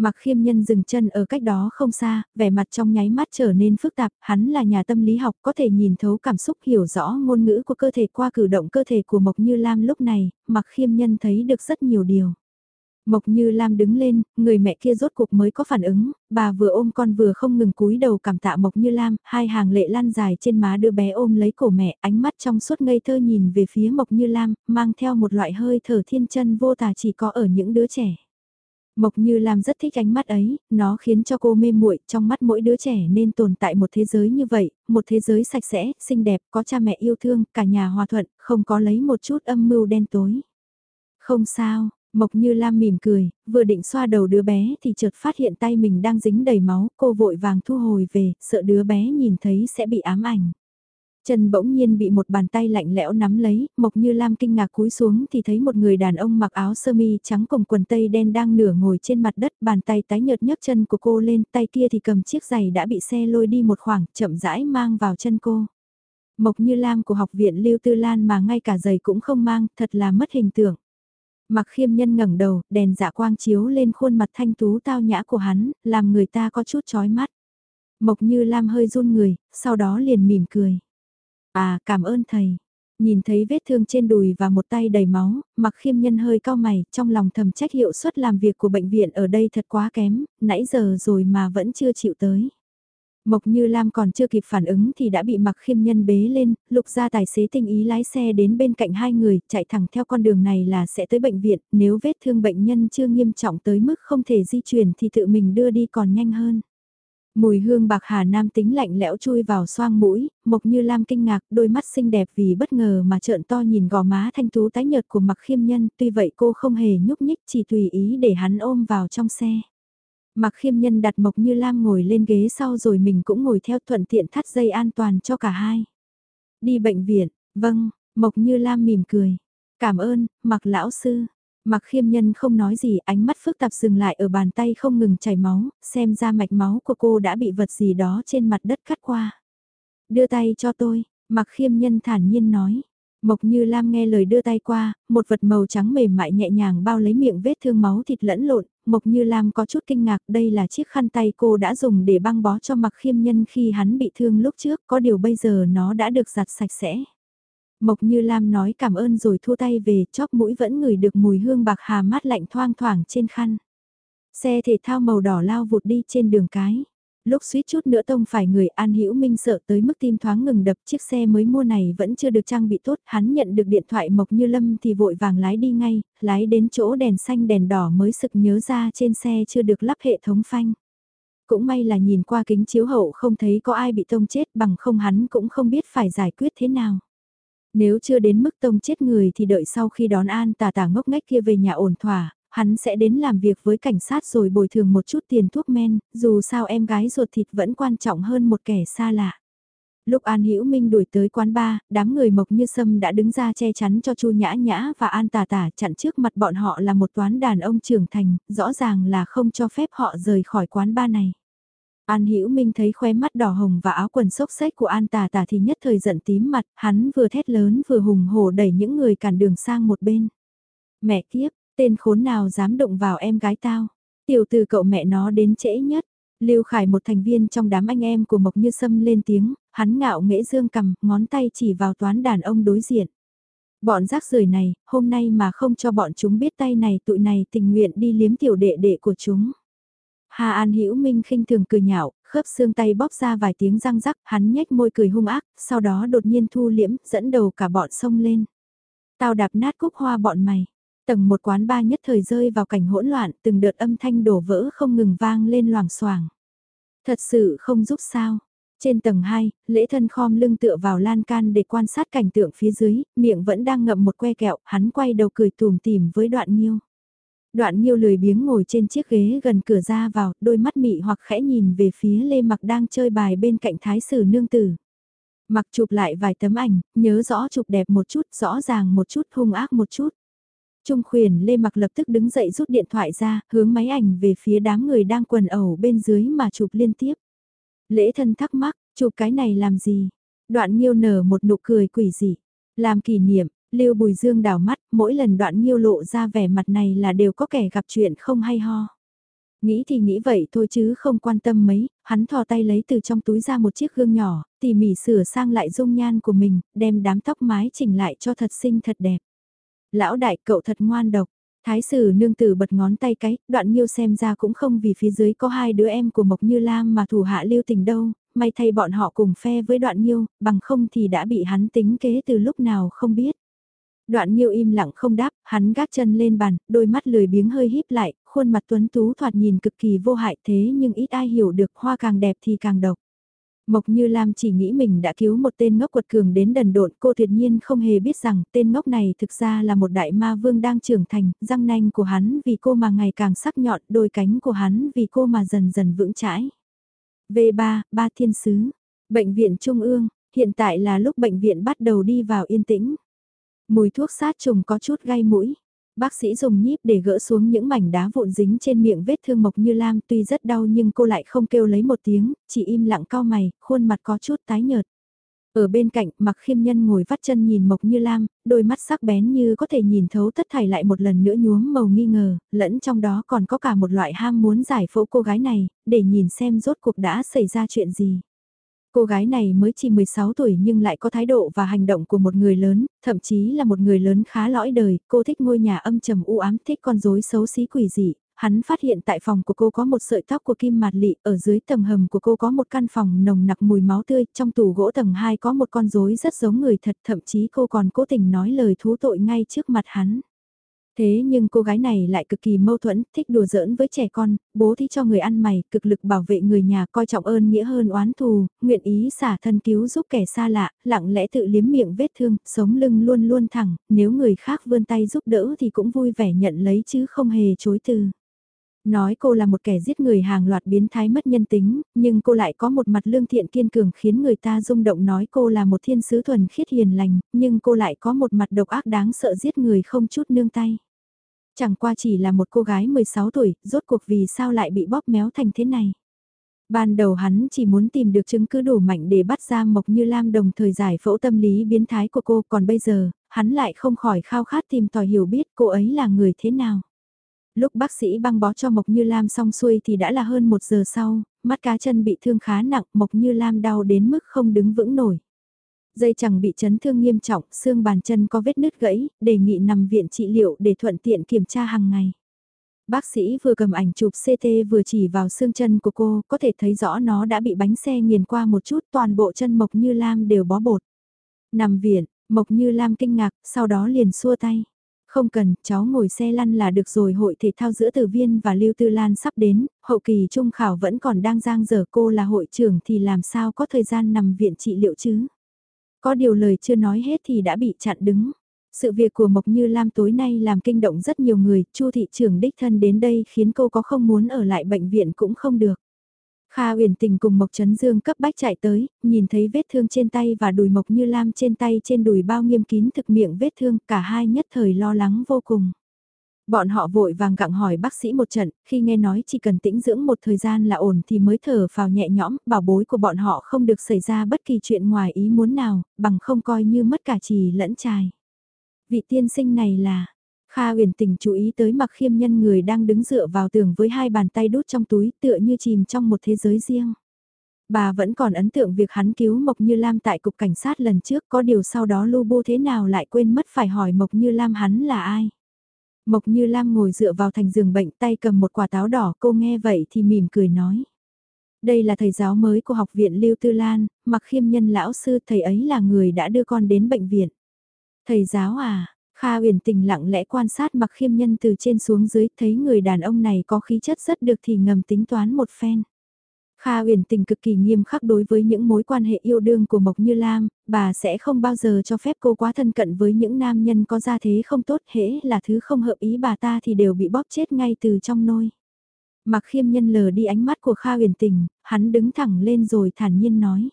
Mặc khiêm nhân dừng chân ở cách đó không xa, vẻ mặt trong nháy mắt trở nên phức tạp, hắn là nhà tâm lý học có thể nhìn thấu cảm xúc hiểu rõ ngôn ngữ của cơ thể qua cử động cơ thể của Mộc Như Lam lúc này, mặc khiêm nhân thấy được rất nhiều điều. Mộc Như Lam đứng lên, người mẹ kia rốt cuộc mới có phản ứng, bà vừa ôm con vừa không ngừng cúi đầu cảm tạ Mộc Như Lam, hai hàng lệ lan dài trên má đứa bé ôm lấy cổ mẹ, ánh mắt trong suốt ngây thơ nhìn về phía Mộc Như Lam, mang theo một loại hơi thở thiên chân vô tà chỉ có ở những đứa trẻ. Mộc Như Lam rất thích ánh mắt ấy, nó khiến cho cô mê muội trong mắt mỗi đứa trẻ nên tồn tại một thế giới như vậy, một thế giới sạch sẽ, xinh đẹp, có cha mẹ yêu thương, cả nhà hòa thuận, không có lấy một chút âm mưu đen tối. Không sao, Mộc Như Lam mỉm cười, vừa định xoa đầu đứa bé thì chợt phát hiện tay mình đang dính đầy máu, cô vội vàng thu hồi về, sợ đứa bé nhìn thấy sẽ bị ám ảnh. Chân bỗng nhiên bị một bàn tay lạnh lẽo nắm lấy, Mộc Như Lam kinh ngạc cúi xuống thì thấy một người đàn ông mặc áo sơ mi trắng cùng quần tây đen đang nửa ngồi trên mặt đất, bàn tay tái nhợt nhấc chân của cô lên, tay kia thì cầm chiếc giày đã bị xe lôi đi một khoảng, chậm rãi mang vào chân cô. Mộc Như Lam của học viện Lưu Tư Lan mà ngay cả giày cũng không mang, thật là mất hình tượng. Mặc khiêm nhân ngẩng đầu, đèn dạ quang chiếu lên khuôn mặt thanh tú tao nhã của hắn, làm người ta có chút chói mắt. Mộc Như Lam hơi run người, sau đó liền mỉm cười. À, cảm ơn thầy. Nhìn thấy vết thương trên đùi và một tay đầy máu, mặc khiêm nhân hơi cao mày, trong lòng thầm trách hiệu suất làm việc của bệnh viện ở đây thật quá kém, nãy giờ rồi mà vẫn chưa chịu tới. Mộc Như Lam còn chưa kịp phản ứng thì đã bị mặc khiêm nhân bế lên, lục ra tài xế tinh ý lái xe đến bên cạnh hai người, chạy thẳng theo con đường này là sẽ tới bệnh viện, nếu vết thương bệnh nhân chưa nghiêm trọng tới mức không thể di chuyển thì tự mình đưa đi còn nhanh hơn. Mùi hương bạc hà nam tính lạnh lẽo chui vào xoang mũi, Mộc Như Lam kinh ngạc, đôi mắt xinh đẹp vì bất ngờ mà trợn to nhìn gò má thanh tú tái nhợt của mặc khiêm nhân, tuy vậy cô không hề nhúc nhích chỉ tùy ý để hắn ôm vào trong xe. Mặc khiêm nhân đặt Mộc Như Lam ngồi lên ghế sau rồi mình cũng ngồi theo thuận tiện thắt dây an toàn cho cả hai. Đi bệnh viện, vâng, Mộc Như Lam mỉm cười. Cảm ơn, Mặc lão sư. Mặc khiêm nhân không nói gì, ánh mắt phức tạp dừng lại ở bàn tay không ngừng chảy máu, xem ra mạch máu của cô đã bị vật gì đó trên mặt đất cắt qua. Đưa tay cho tôi, mặc khiêm nhân thản nhiên nói. Mộc Như Lam nghe lời đưa tay qua, một vật màu trắng mềm mại nhẹ nhàng bao lấy miệng vết thương máu thịt lẫn lộn, Mộc Như Lam có chút kinh ngạc đây là chiếc khăn tay cô đã dùng để băng bó cho mặc khiêm nhân khi hắn bị thương lúc trước, có điều bây giờ nó đã được giặt sạch sẽ. Mộc Như Lam nói cảm ơn rồi thua tay về, chóp mũi vẫn ngửi được mùi hương bạc hà mát lạnh thoang thoảng trên khăn. Xe thể thao màu đỏ lao vụt đi trên đường cái. Lúc suýt chút nữa tông phải người An Hữu Minh sợ tới mức tim thoáng ngừng đập chiếc xe mới mua này vẫn chưa được trang bị tốt, hắn nhận được điện thoại Mộc Như Lâm thì vội vàng lái đi ngay, lái đến chỗ đèn xanh đèn đỏ mới sực nhớ ra trên xe chưa được lắp hệ thống phanh. Cũng may là nhìn qua kính chiếu hậu không thấy có ai bị tông chết bằng không hắn cũng không biết phải giải quyết thế nào. Nếu chưa đến mức tông chết người thì đợi sau khi đón an tà tà ngốc ngách kia về nhà ổn thỏa, hắn sẽ đến làm việc với cảnh sát rồi bồi thường một chút tiền thuốc men, dù sao em gái ruột thịt vẫn quan trọng hơn một kẻ xa lạ. Lúc An Hữu Minh đuổi tới quán bar, đám người mộc như sâm đã đứng ra che chắn cho Chu Nhã Nhã và An Tà Tà chặn trước mặt bọn họ là một toán đàn ông trưởng thành, rõ ràng là không cho phép họ rời khỏi quán bar này. An Hữu Minh thấy khóe mắt đỏ hồng và áo quần xốc xếch của An Tà Tà thì nhất thời giận tím mặt, hắn vừa thét lớn vừa hùng hổ đẩy những người cản đường sang một bên. Mẹ kiếp, tên khốn nào dám động vào em gái tao? Tiểu từ cậu mẹ nó đến trễ nhất. Lưu Khải một thành viên trong đám anh em của Mộc Như Sâm lên tiếng, hắn ngạo nghễ dương cầm, ngón tay chỉ vào toán đàn ông đối diện. Bọn rác rưởi này, hôm nay mà không cho bọn chúng biết tay này tụi này tình nguyện đi liếm tiểu đệ đệ của chúng. Hà An Hữu Minh khinh thường cười nhạo, khớp xương tay bóp ra vài tiếng răng rắc, hắn nhếch môi cười hung ác, sau đó đột nhiên thu liễm, dẫn đầu cả bọn sông lên. Tao đạp nát cúc hoa bọn mày. Tầng một quán ba nhất thời rơi vào cảnh hỗn loạn, từng đợt âm thanh đổ vỡ không ngừng vang lên loảng xoảng. Thật sự không giúp sao. Trên tầng 2, lễ thân khom lưng tựa vào lan can để quan sát cảnh tượng phía dưới, miệng vẫn đang ngậm một que kẹo, hắn quay đầu cười tùm tìm với đoạn nghiêu. Đoạn Nhiêu lười biếng ngồi trên chiếc ghế gần cửa ra vào, đôi mắt mị hoặc khẽ nhìn về phía Lê Mặc đang chơi bài bên cạnh thái sử nương tử. Mặc chụp lại vài tấm ảnh, nhớ rõ chụp đẹp một chút, rõ ràng một chút, hung ác một chút. Trung khuyển Lê Mặc lập tức đứng dậy rút điện thoại ra, hướng máy ảnh về phía đám người đang quần ẩu bên dưới mà chụp liên tiếp. Lễ thân thắc mắc, chụp cái này làm gì? Đoạn Nhiêu nở một nụ cười quỷ dị. Làm kỷ niệm, Lưu Bùi Dương đảo mắt, mỗi lần đoạn nhiêu lộ ra vẻ mặt này là đều có kẻ gặp chuyện không hay ho. Nghĩ thì nghĩ vậy thôi chứ không quan tâm mấy, hắn thò tay lấy từ trong túi ra một chiếc gương nhỏ, tỉ mỉ sửa sang lại dung nhan của mình, đem đám tóc mái chỉnh lại cho thật xinh thật đẹp. Lão đại cậu thật ngoan độc, Thái sử nương tử bật ngón tay cái, đoạn nhiêu xem ra cũng không vì phía dưới có hai đứa em của Mộc Như Lam mà thủ hạ lưu tình đâu, may thay bọn họ cùng phe với đoạn nhiêu, bằng không thì đã bị hắn tính kế từ lúc nào không biết. Đoạn Nhiêu im lặng không đáp, hắn gác chân lên bàn, đôi mắt lười biếng hơi híp lại, khuôn mặt tuấn tú thoạt nhìn cực kỳ vô hại thế nhưng ít ai hiểu được hoa càng đẹp thì càng độc. Mộc Như Lam chỉ nghĩ mình đã cứu một tên ngốc quật cường đến đần độn, cô tuyệt nhiên không hề biết rằng tên ngốc này thực ra là một đại ma vương đang trưởng thành, răng nanh của hắn vì cô mà ngày càng sắc nhọn, đôi cánh của hắn vì cô mà dần dần vững chãi. V3, Ba Thiên Sứ, Bệnh viện Trung ương, hiện tại là lúc bệnh viện bắt đầu đi vào yên tĩnh. Mùi thuốc sát trùng có chút gai mũi. Bác sĩ dùng nhíp để gỡ xuống những mảnh đá vụn dính trên miệng vết thương Mộc Như Lam tuy rất đau nhưng cô lại không kêu lấy một tiếng, chỉ im lặng cao mày, khuôn mặt có chút tái nhợt. Ở bên cạnh, mặc khiêm nhân ngồi vắt chân nhìn Mộc Như Lam, đôi mắt sắc bén như có thể nhìn thấu tất thảy lại một lần nữa nhuốm màu nghi ngờ, lẫn trong đó còn có cả một loại ham muốn giải phẫu cô gái này, để nhìn xem rốt cuộc đã xảy ra chuyện gì. Cô gái này mới chỉ 16 tuổi nhưng lại có thái độ và hành động của một người lớn, thậm chí là một người lớn khá lõi đời, cô thích ngôi nhà âm trầm u ám, thích con rối xấu xí quỷ dị. Hắn phát hiện tại phòng của cô có một sợi tóc của kim mạt lị, ở dưới tầng hầm của cô có một căn phòng nồng nặc mùi máu tươi, trong tủ gỗ tầng 2 có một con rối rất giống người thật, thậm chí cô còn cố tình nói lời thú tội ngay trước mặt hắn. Thế nhưng cô gái này lại cực kỳ mâu thuẫn, thích đùa giỡn với trẻ con, bố thí cho người ăn mày, cực lực bảo vệ người nhà, coi trọng ơn nghĩa hơn oán thù, nguyện ý xả thân cứu giúp kẻ xa lạ, lặng lẽ tự liếm miệng vết thương, sống lưng luôn luôn thẳng, nếu người khác vươn tay giúp đỡ thì cũng vui vẻ nhận lấy chứ không hề chối từ. Nói cô là một kẻ giết người hàng loạt biến thái mất nhân tính, nhưng cô lại có một mặt lương thiện kiên cường khiến người ta rung động nói cô là một thiên sứ thuần khiết hiền lành, nhưng cô lại có một mặt độc ác đáng sợ giết người không chút nương tay. Chẳng qua chỉ là một cô gái 16 tuổi, rốt cuộc vì sao lại bị bóp méo thành thế này. Ban đầu hắn chỉ muốn tìm được chứng cứ đủ mạnh để bắt ra Mộc Như Lam đồng thời giải phẫu tâm lý biến thái của cô, còn bây giờ, hắn lại không khỏi khao khát tìm tòi hiểu biết cô ấy là người thế nào. Lúc bác sĩ băng bó cho Mộc Như Lam xong xuôi thì đã là hơn một giờ sau, mắt cá chân bị thương khá nặng, Mộc Như Lam đau đến mức không đứng vững nổi. Dây chẳng bị chấn thương nghiêm trọng, xương bàn chân có vết nứt gãy, đề nghị nằm viện trị liệu để thuận tiện kiểm tra hàng ngày. Bác sĩ vừa cầm ảnh chụp CT vừa chỉ vào xương chân của cô, có thể thấy rõ nó đã bị bánh xe nghiền qua một chút, toàn bộ chân Mộc Như Lam đều bó bột. Nằm viện, Mộc Như Lam kinh ngạc, sau đó liền xua tay. Không cần, cháu ngồi xe lăn là được rồi hội thể thao giữa Từ Viên và Lưu Tư Lan sắp đến, hậu kỳ trung khảo vẫn còn đang giang dở cô là hội trưởng thì làm sao có thời gian nằm viện trị liệu chứ. Có điều lời chưa nói hết thì đã bị chặn đứng. Sự việc của Mộc Như Lam tối nay làm kinh động rất nhiều người, Chu thị trưởng đích thân đến đây khiến cô có không muốn ở lại bệnh viện cũng không được. Kha Uyển Tình cùng Mộc Trấn Dương cấp bách chạy tới, nhìn thấy vết thương trên tay và đùi Mộc Như Lam trên tay trên đùi bao nghiêm kín thực miệng vết thương, cả hai nhất thời lo lắng vô cùng. Bọn họ vội vàng gặng hỏi bác sĩ một trận, khi nghe nói chỉ cần tĩnh dưỡng một thời gian là ổn thì mới thở vào nhẹ nhõm, bảo bối của bọn họ không được xảy ra bất kỳ chuyện ngoài ý muốn nào, bằng không coi như mất cả trì lẫn trài. Vị tiên sinh này là, Kha huyền tình chú ý tới mặc khiêm nhân người đang đứng dựa vào tường với hai bàn tay đút trong túi tựa như chìm trong một thế giới riêng. Bà vẫn còn ấn tượng việc hắn cứu Mộc Như Lam tại cục cảnh sát lần trước có điều sau đó lô Bu thế nào lại quên mất phải hỏi Mộc Như Lam hắn là ai. Mộc Như Lam ngồi dựa vào thành giường bệnh tay cầm một quả táo đỏ cô nghe vậy thì mỉm cười nói. Đây là thầy giáo mới của học viện Lưu Tư Lan, mặc khiêm nhân lão sư thầy ấy là người đã đưa con đến bệnh viện. Thầy giáo à, Kha huyền tình lặng lẽ quan sát mặc khiêm nhân từ trên xuống dưới thấy người đàn ông này có khí chất rất được thì ngầm tính toán một phen. Kha huyền tình cực kỳ nghiêm khắc đối với những mối quan hệ yêu đương của Mộc Như Lam, bà sẽ không bao giờ cho phép cô quá thân cận với những nam nhân có gia thế không tốt hễ là thứ không hợp ý bà ta thì đều bị bóp chết ngay từ trong nôi. Mặc khiêm nhân lờ đi ánh mắt của Kha huyền tình, hắn đứng thẳng lên rồi thản nhiên nói.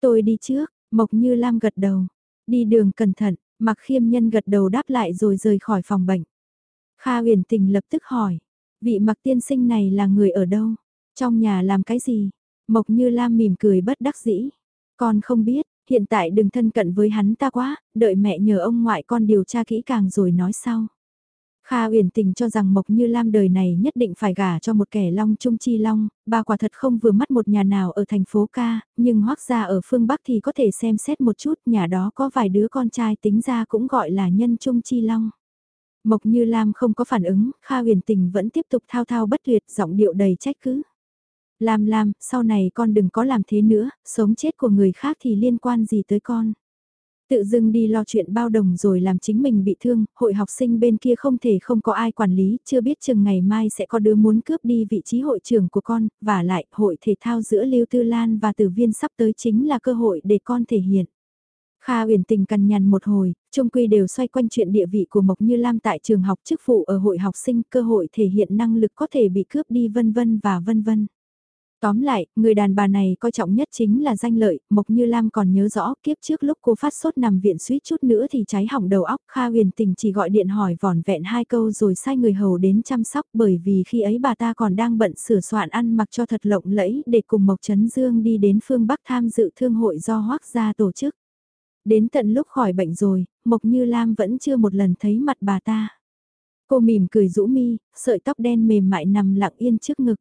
Tôi đi trước, Mộc Như Lam gật đầu. Đi đường cẩn thận, mặc khiêm nhân gật đầu đáp lại rồi rời khỏi phòng bệnh. Kha huyền tình lập tức hỏi, vị mặc tiên sinh này là người ở đâu? Trong nhà làm cái gì? Mộc Như Lam mỉm cười bất đắc dĩ. Con không biết, hiện tại đừng thân cận với hắn ta quá, đợi mẹ nhờ ông ngoại con điều tra kỹ càng rồi nói sau. Kha uyển tình cho rằng Mộc Như Lam đời này nhất định phải gả cho một kẻ long trung chi long, bà quả thật không vừa mắt một nhà nào ở thành phố ca, nhưng hoác ra ở phương Bắc thì có thể xem xét một chút, nhà đó có vài đứa con trai tính ra cũng gọi là nhân trung chi long. Mộc Như Lam không có phản ứng, Kha huyền tình vẫn tiếp tục thao thao bất tuyệt, giọng điệu đầy trách cứ. Lam Lam, sau này con đừng có làm thế nữa, sống chết của người khác thì liên quan gì tới con. Tự dưng đi lo chuyện bao đồng rồi làm chính mình bị thương, hội học sinh bên kia không thể không có ai quản lý, chưa biết chừng ngày mai sẽ có đứa muốn cướp đi vị trí hội trưởng của con, và lại hội thể thao giữa Lưu Tư Lan và Tử Viên sắp tới chính là cơ hội để con thể hiện. Kha uyển tình cằn nhằn một hồi, trung quy đều xoay quanh chuyện địa vị của Mộc Như Lam tại trường học chức phụ ở hội học sinh, cơ hội thể hiện năng lực có thể bị cướp đi vân vân và vân vân. Tóm lại, người đàn bà này coi trọng nhất chính là danh lợi, Mộc Như Lam còn nhớ rõ kiếp trước lúc cô phát sốt nằm viện suýt chút nữa thì cháy hỏng đầu óc, Kha huyền tình chỉ gọi điện hỏi vỏn vẹn hai câu rồi sai người hầu đến chăm sóc bởi vì khi ấy bà ta còn đang bận sửa soạn ăn mặc cho thật lộng lẫy để cùng Mộc Trấn Dương đi đến phương Bắc tham dự thương hội do Hoác gia tổ chức. Đến tận lúc khỏi bệnh rồi, Mộc Như Lam vẫn chưa một lần thấy mặt bà ta. Cô mỉm cười rũ mi, sợi tóc đen mềm mại nằm lặng yên trước ngực.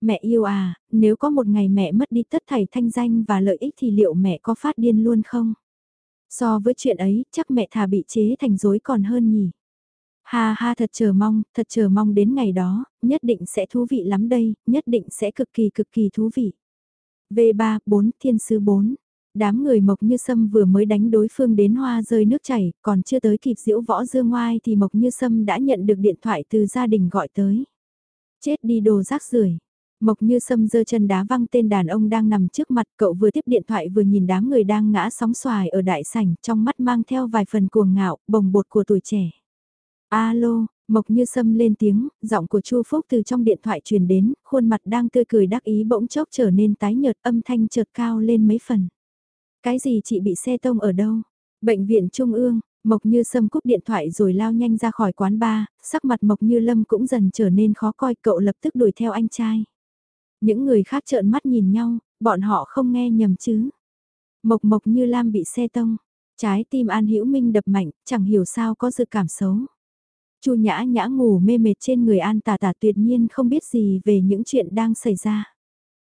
Mẹ yêu à, nếu có một ngày mẹ mất đi tất thảy thanh danh và lợi ích thì liệu mẹ có phát điên luôn không? So với chuyện ấy, chắc mẹ thà bị chế thành dối còn hơn nhỉ. Ha ha thật chờ mong, thật chờ mong đến ngày đó, nhất định sẽ thú vị lắm đây, nhất định sẽ cực kỳ cực kỳ thú vị. V3, 4, Thiên Sứ 4 Đám người Mộc Như Sâm vừa mới đánh đối phương đến hoa rơi nước chảy, còn chưa tới kịp diễu võ dương ngoai thì Mộc Như Sâm đã nhận được điện thoại từ gia đình gọi tới. Chết đi đồ rác rưởi Mộc như sâm giơ chân đá văng tên đàn ông đang nằm trước mặt cậu vừa tiếp điện thoại vừa nhìn đám người đang ngã sóng xoài ở đại sảnh trong mắt mang theo vài phần cuồng ngạo, bồng bột của tuổi trẻ. Alo, Mộc như sâm lên tiếng, giọng của Chu Phúc từ trong điện thoại truyền đến, khuôn mặt đang tươi cười đắc ý bỗng chốc trở nên tái nhợt âm thanh chợt cao lên mấy phần. Cái gì chị bị xe tông ở đâu? Bệnh viện Trung ương, Mộc Như Sâm cúp điện thoại rồi lao nhanh ra khỏi quán bar, sắc mặt Mộc Như Lâm cũng dần trở nên khó coi cậu lập tức đuổi theo anh trai. Những người khác trợn mắt nhìn nhau, bọn họ không nghe nhầm chứ. Mộc Mộc Như Lam bị xe tông, trái tim An Hữu Minh đập mạnh, chẳng hiểu sao có dự cảm xấu. Chu Nhã Nhã ngủ mê mệt trên người An Tà Tà tuyệt nhiên không biết gì về những chuyện đang xảy ra.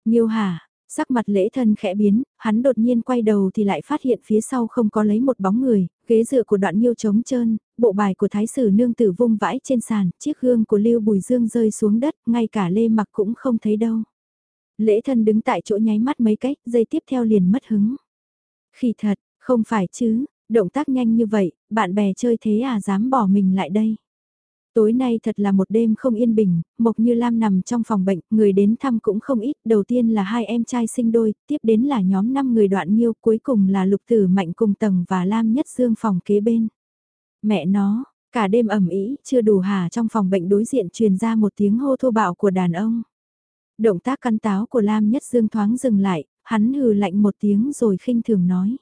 Nhiêu hả, Sắc mặt lễ thân khẽ biến, hắn đột nhiên quay đầu thì lại phát hiện phía sau không có lấy một bóng người, ghế dựa của đoạn nhiêu trống trơn, bộ bài của thái sử nương tử vung vãi trên sàn, chiếc gương của lưu bùi dương rơi xuống đất, ngay cả lê mặc cũng không thấy đâu. Lễ thân đứng tại chỗ nháy mắt mấy cách, giây tiếp theo liền mất hứng. Khi thật, không phải chứ, động tác nhanh như vậy, bạn bè chơi thế à dám bỏ mình lại đây. Tối nay thật là một đêm không yên bình, Mộc Như Lam nằm trong phòng bệnh, người đến thăm cũng không ít, đầu tiên là hai em trai sinh đôi, tiếp đến là nhóm 5 người đoạn nhiêu, cuối cùng là Lục Tử Mạnh cùng Tầng và Lam Nhất Dương phòng kế bên. Mẹ nó, cả đêm ẩm ý, chưa đủ hà trong phòng bệnh đối diện truyền ra một tiếng hô thô bạo của đàn ông. Động tác căn táo của Lam Nhất Dương thoáng dừng lại, hắn hừ lạnh một tiếng rồi khinh thường nói.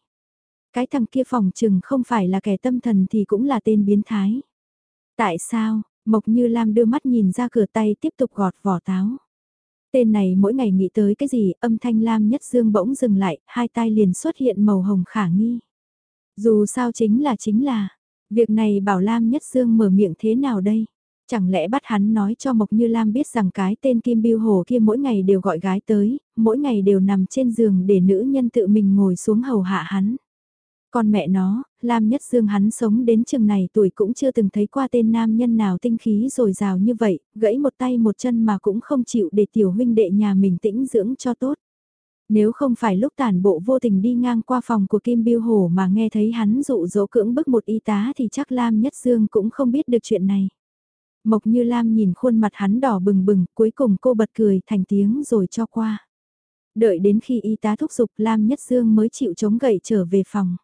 Cái thằng kia phòng chừng không phải là kẻ tâm thần thì cũng là tên biến thái. Tại sao, Mộc Như Lam đưa mắt nhìn ra cửa tay tiếp tục gọt vỏ táo. Tên này mỗi ngày nghĩ tới cái gì, âm thanh Lam Nhất Dương bỗng dừng lại, hai tai liền xuất hiện màu hồng khả nghi. Dù sao chính là chính là, việc này bảo Lam Nhất Dương mở miệng thế nào đây? Chẳng lẽ bắt hắn nói cho Mộc Như Lam biết rằng cái tên Kim Biêu Hồ kia mỗi ngày đều gọi gái tới, mỗi ngày đều nằm trên giường để nữ nhân tự mình ngồi xuống hầu hạ hắn. Con mẹ nó, Lam Nhất Dương hắn sống đến chừng này tuổi cũng chưa từng thấy qua tên nam nhân nào tinh khí rồi rào như vậy, gãy một tay một chân mà cũng không chịu để tiểu huynh đệ nhà mình tĩnh dưỡng cho tốt. Nếu không phải lúc tàn bộ vô tình đi ngang qua phòng của Kim Biêu Hổ mà nghe thấy hắn dụ dỗ cưỡng bức một y tá thì chắc Lam Nhất Dương cũng không biết được chuyện này. Mộc Như Lam nhìn khuôn mặt hắn đỏ bừng bừng, cuối cùng cô bật cười thành tiếng rồi cho qua. Đợi đến khi y tá thúc giục Lam Nhất Dương mới chịu chống gậy trở về phòng.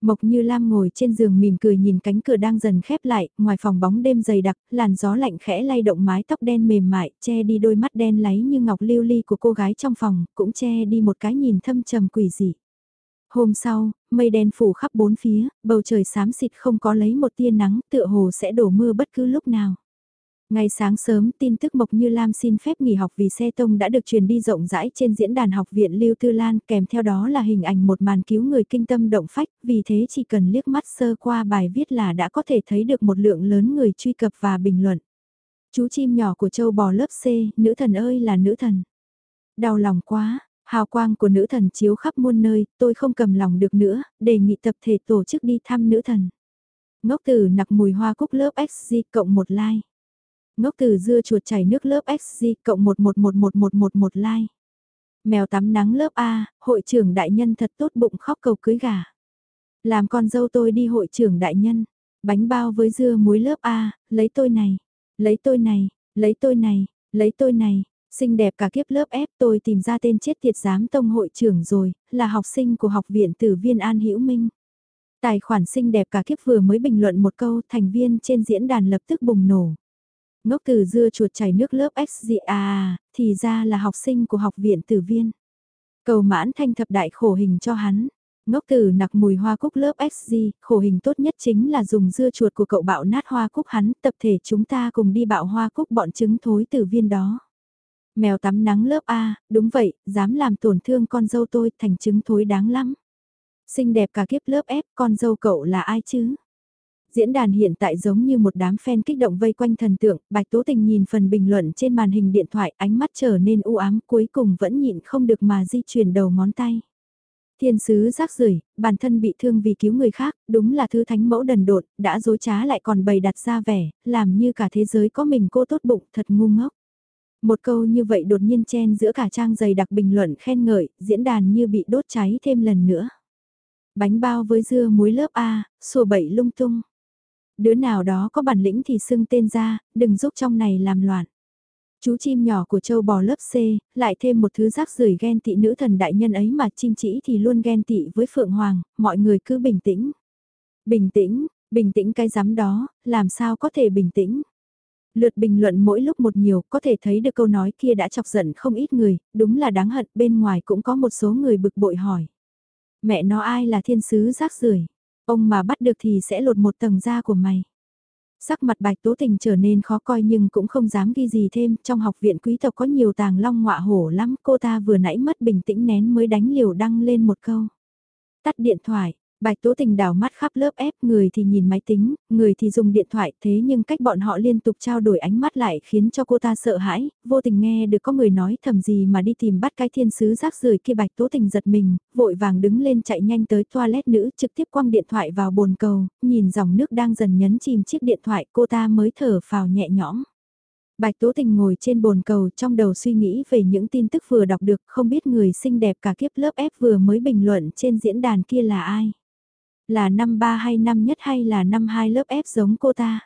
Mộc Như Lam ngồi trên giường mỉm cười nhìn cánh cửa đang dần khép lại, ngoài phòng bóng đêm dày đặc, làn gió lạnh khẽ lay động mái tóc đen mềm mại, che đi đôi mắt đen láy như ngọc lưu ly của cô gái trong phòng, cũng che đi một cái nhìn thâm trầm quỷ dị. Hôm sau, mây đen phủ khắp bốn phía, bầu trời xám xịt không có lấy một tia nắng, tựa hồ sẽ đổ mưa bất cứ lúc nào. Ngày sáng sớm, tin tức Mộc Như Lam xin phép nghỉ học vì xe tông đã được truyền đi rộng rãi trên diễn đàn học viện Lưu Tư Lan, kèm theo đó là hình ảnh một màn cứu người kinh tâm động phách, vì thế chỉ cần liếc mắt sơ qua bài viết là đã có thể thấy được một lượng lớn người truy cập và bình luận. Chú chim nhỏ của châu bò lớp C, nữ thần ơi là nữ thần. Đau lòng quá, hào quang của nữ thần chiếu khắp muôn nơi, tôi không cầm lòng được nữa, đề nghị tập thể tổ chức đi thăm nữ thần. Ngốc tử nặc mùi hoa cúc lớp XG cộng một like. Ngốc từ dưa chuột chảy nước lớp XG cộng 11111111 like. Mèo tắm nắng lớp A, hội trưởng đại nhân thật tốt bụng khóc cầu cưới gà. Làm con dâu tôi đi hội trưởng đại nhân. Bánh bao với dưa muối lớp A, lấy tôi này, lấy tôi này, lấy tôi này, lấy tôi này. Xinh đẹp cả kiếp lớp F tôi tìm ra tên chết tiệt giám tông hội trưởng rồi, là học sinh của học viện tử viên An Hữu Minh. Tài khoản xinh đẹp cả kiếp vừa mới bình luận một câu thành viên trên diễn đàn lập tức bùng nổ. Ngốc từ dưa chuột chảy nước lớp XGA, thì ra là học sinh của học viện tử viên. Cầu mãn thanh thập đại khổ hình cho hắn. Ngốc từ nặc mùi hoa cúc lớp SG, khổ hình tốt nhất chính là dùng dưa chuột của cậu bạo nát hoa cúc hắn, tập thể chúng ta cùng đi bạo hoa cúc bọn trứng thối tử viên đó. Mèo tắm nắng lớp A, đúng vậy, dám làm tổn thương con dâu tôi thành trứng thối đáng lắm. Xinh đẹp cả kiếp lớp F, con dâu cậu là ai chứ? Diễn đàn hiện tại giống như một đám fan kích động vây quanh thần tượng, Bạch Tố Tình nhìn phần bình luận trên màn hình điện thoại, ánh mắt trở nên u ám, cuối cùng vẫn nhịn không được mà di chuyển đầu ngón tay. Thiên sứ rác rưởi, bản thân bị thương vì cứu người khác, đúng là thứ thánh mẫu đần độn, đã dối trá lại còn bày đặt ra vẻ, làm như cả thế giới có mình cô tốt bụng, thật ngu ngốc. Một câu như vậy đột nhiên chen giữa cả trang dày đặc bình luận khen ngợi, diễn đàn như bị đốt cháy thêm lần nữa. Bánh bao với dưa muối lớp A, sùa bậy lung tung. Đứa nào đó có bản lĩnh thì xưng tên ra, đừng giúp trong này làm loạn. Chú chim nhỏ của châu bò lớp C, lại thêm một thứ rác rưởi ghen tị nữ thần đại nhân ấy mà chim chỉ thì luôn ghen tị với Phượng Hoàng, mọi người cứ bình tĩnh. Bình tĩnh, bình tĩnh cái giám đó, làm sao có thể bình tĩnh. Lượt bình luận mỗi lúc một nhiều, có thể thấy được câu nói kia đã chọc giận không ít người, đúng là đáng hận, bên ngoài cũng có một số người bực bội hỏi. Mẹ nó ai là thiên sứ rác rưởi ông mà bắt được thì sẽ lột một tầng da của mày. Sắc mặt bạch tố tình trở nên khó coi nhưng cũng không dám ghi gì thêm, trong học viện quý tộc có nhiều tàng long ngọa hổ lắm, cô ta vừa nãy mất bình tĩnh nén mới đánh liều đăng lên một câu. Tắt điện thoại, Bạch Tố Tình đảo mắt khắp lớp ép, người thì nhìn máy tính, người thì dùng điện thoại, thế nhưng cách bọn họ liên tục trao đổi ánh mắt lại khiến cho cô ta sợ hãi, vô tình nghe được có người nói thầm gì mà đi tìm bắt cái thiên sứ rác rưởi kia Bạch Tố Tình giật mình, vội vàng đứng lên chạy nhanh tới toilet nữ trực tiếp quăng điện thoại vào bồn cầu, nhìn dòng nước đang dần nhấn chìm chiếc điện thoại cô ta mới thở phào nhẹ nhõm. Bạch Tố Tình ngồi trên bồn cầu trong đầu suy nghĩ về những tin tức vừa đọc được không biết người xinh đẹp cả kiếp lớp F vừa mới bình luận trên diễn đàn kia là ai. Là năm ba hay năm nhất hay là năm hai lớp ép giống cô ta.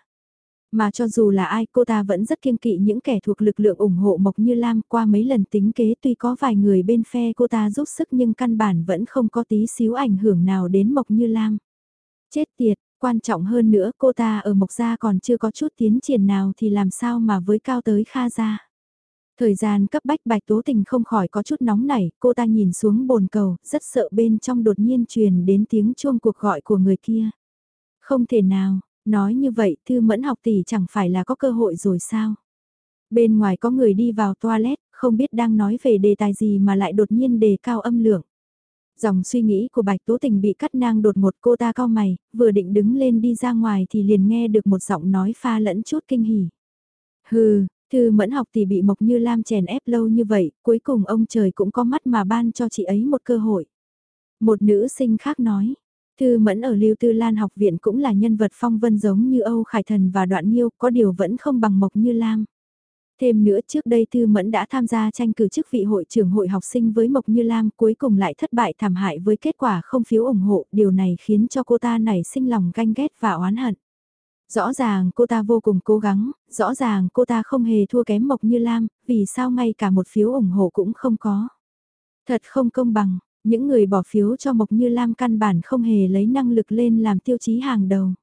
Mà cho dù là ai cô ta vẫn rất kiêng kỵ những kẻ thuộc lực lượng ủng hộ Mộc Như Lam qua mấy lần tính kế tuy có vài người bên phe cô ta giúp sức nhưng căn bản vẫn không có tí xíu ảnh hưởng nào đến Mộc Như Lam. Chết tiệt, quan trọng hơn nữa cô ta ở Mộc Gia còn chưa có chút tiến triển nào thì làm sao mà với cao tới Kha Gia. Thời gian cấp bách bạch tố tình không khỏi có chút nóng nảy, cô ta nhìn xuống bồn cầu, rất sợ bên trong đột nhiên truyền đến tiếng chuông cuộc gọi của người kia. Không thể nào, nói như vậy thư mẫn học tỷ chẳng phải là có cơ hội rồi sao? Bên ngoài có người đi vào toilet, không biết đang nói về đề tài gì mà lại đột nhiên đề cao âm lượng. Dòng suy nghĩ của Bạch Tố Tình bị cắt nang đột ngột cô ta cao mày, vừa định đứng lên đi ra ngoài thì liền nghe được một giọng nói pha lẫn chút kinh hỉ. Hừ, Thư mẫn học thì bị Mộc Như Lam chèn ép lâu như vậy, cuối cùng ông trời cũng có mắt mà ban cho chị ấy một cơ hội. Một nữ sinh khác nói, Thư mẫn ở Lưu Tư Lan học viện cũng là nhân vật phong vân giống như Âu Khải Thần và Đoạn Nhiêu, có điều vẫn không bằng Mộc Như Lam. Thêm nữa trước đây Thư Mẫn đã tham gia tranh cử chức vị hội trưởng hội học sinh với Mộc Như Lam cuối cùng lại thất bại thảm hại với kết quả không phiếu ủng hộ, điều này khiến cho cô ta nảy sinh lòng ganh ghét và oán hận. Rõ ràng cô ta vô cùng cố gắng, rõ ràng cô ta không hề thua kém Mộc Như Lam, vì sao ngay cả một phiếu ủng hộ cũng không có. Thật không công bằng, những người bỏ phiếu cho Mộc Như Lam căn bản không hề lấy năng lực lên làm tiêu chí hàng đầu.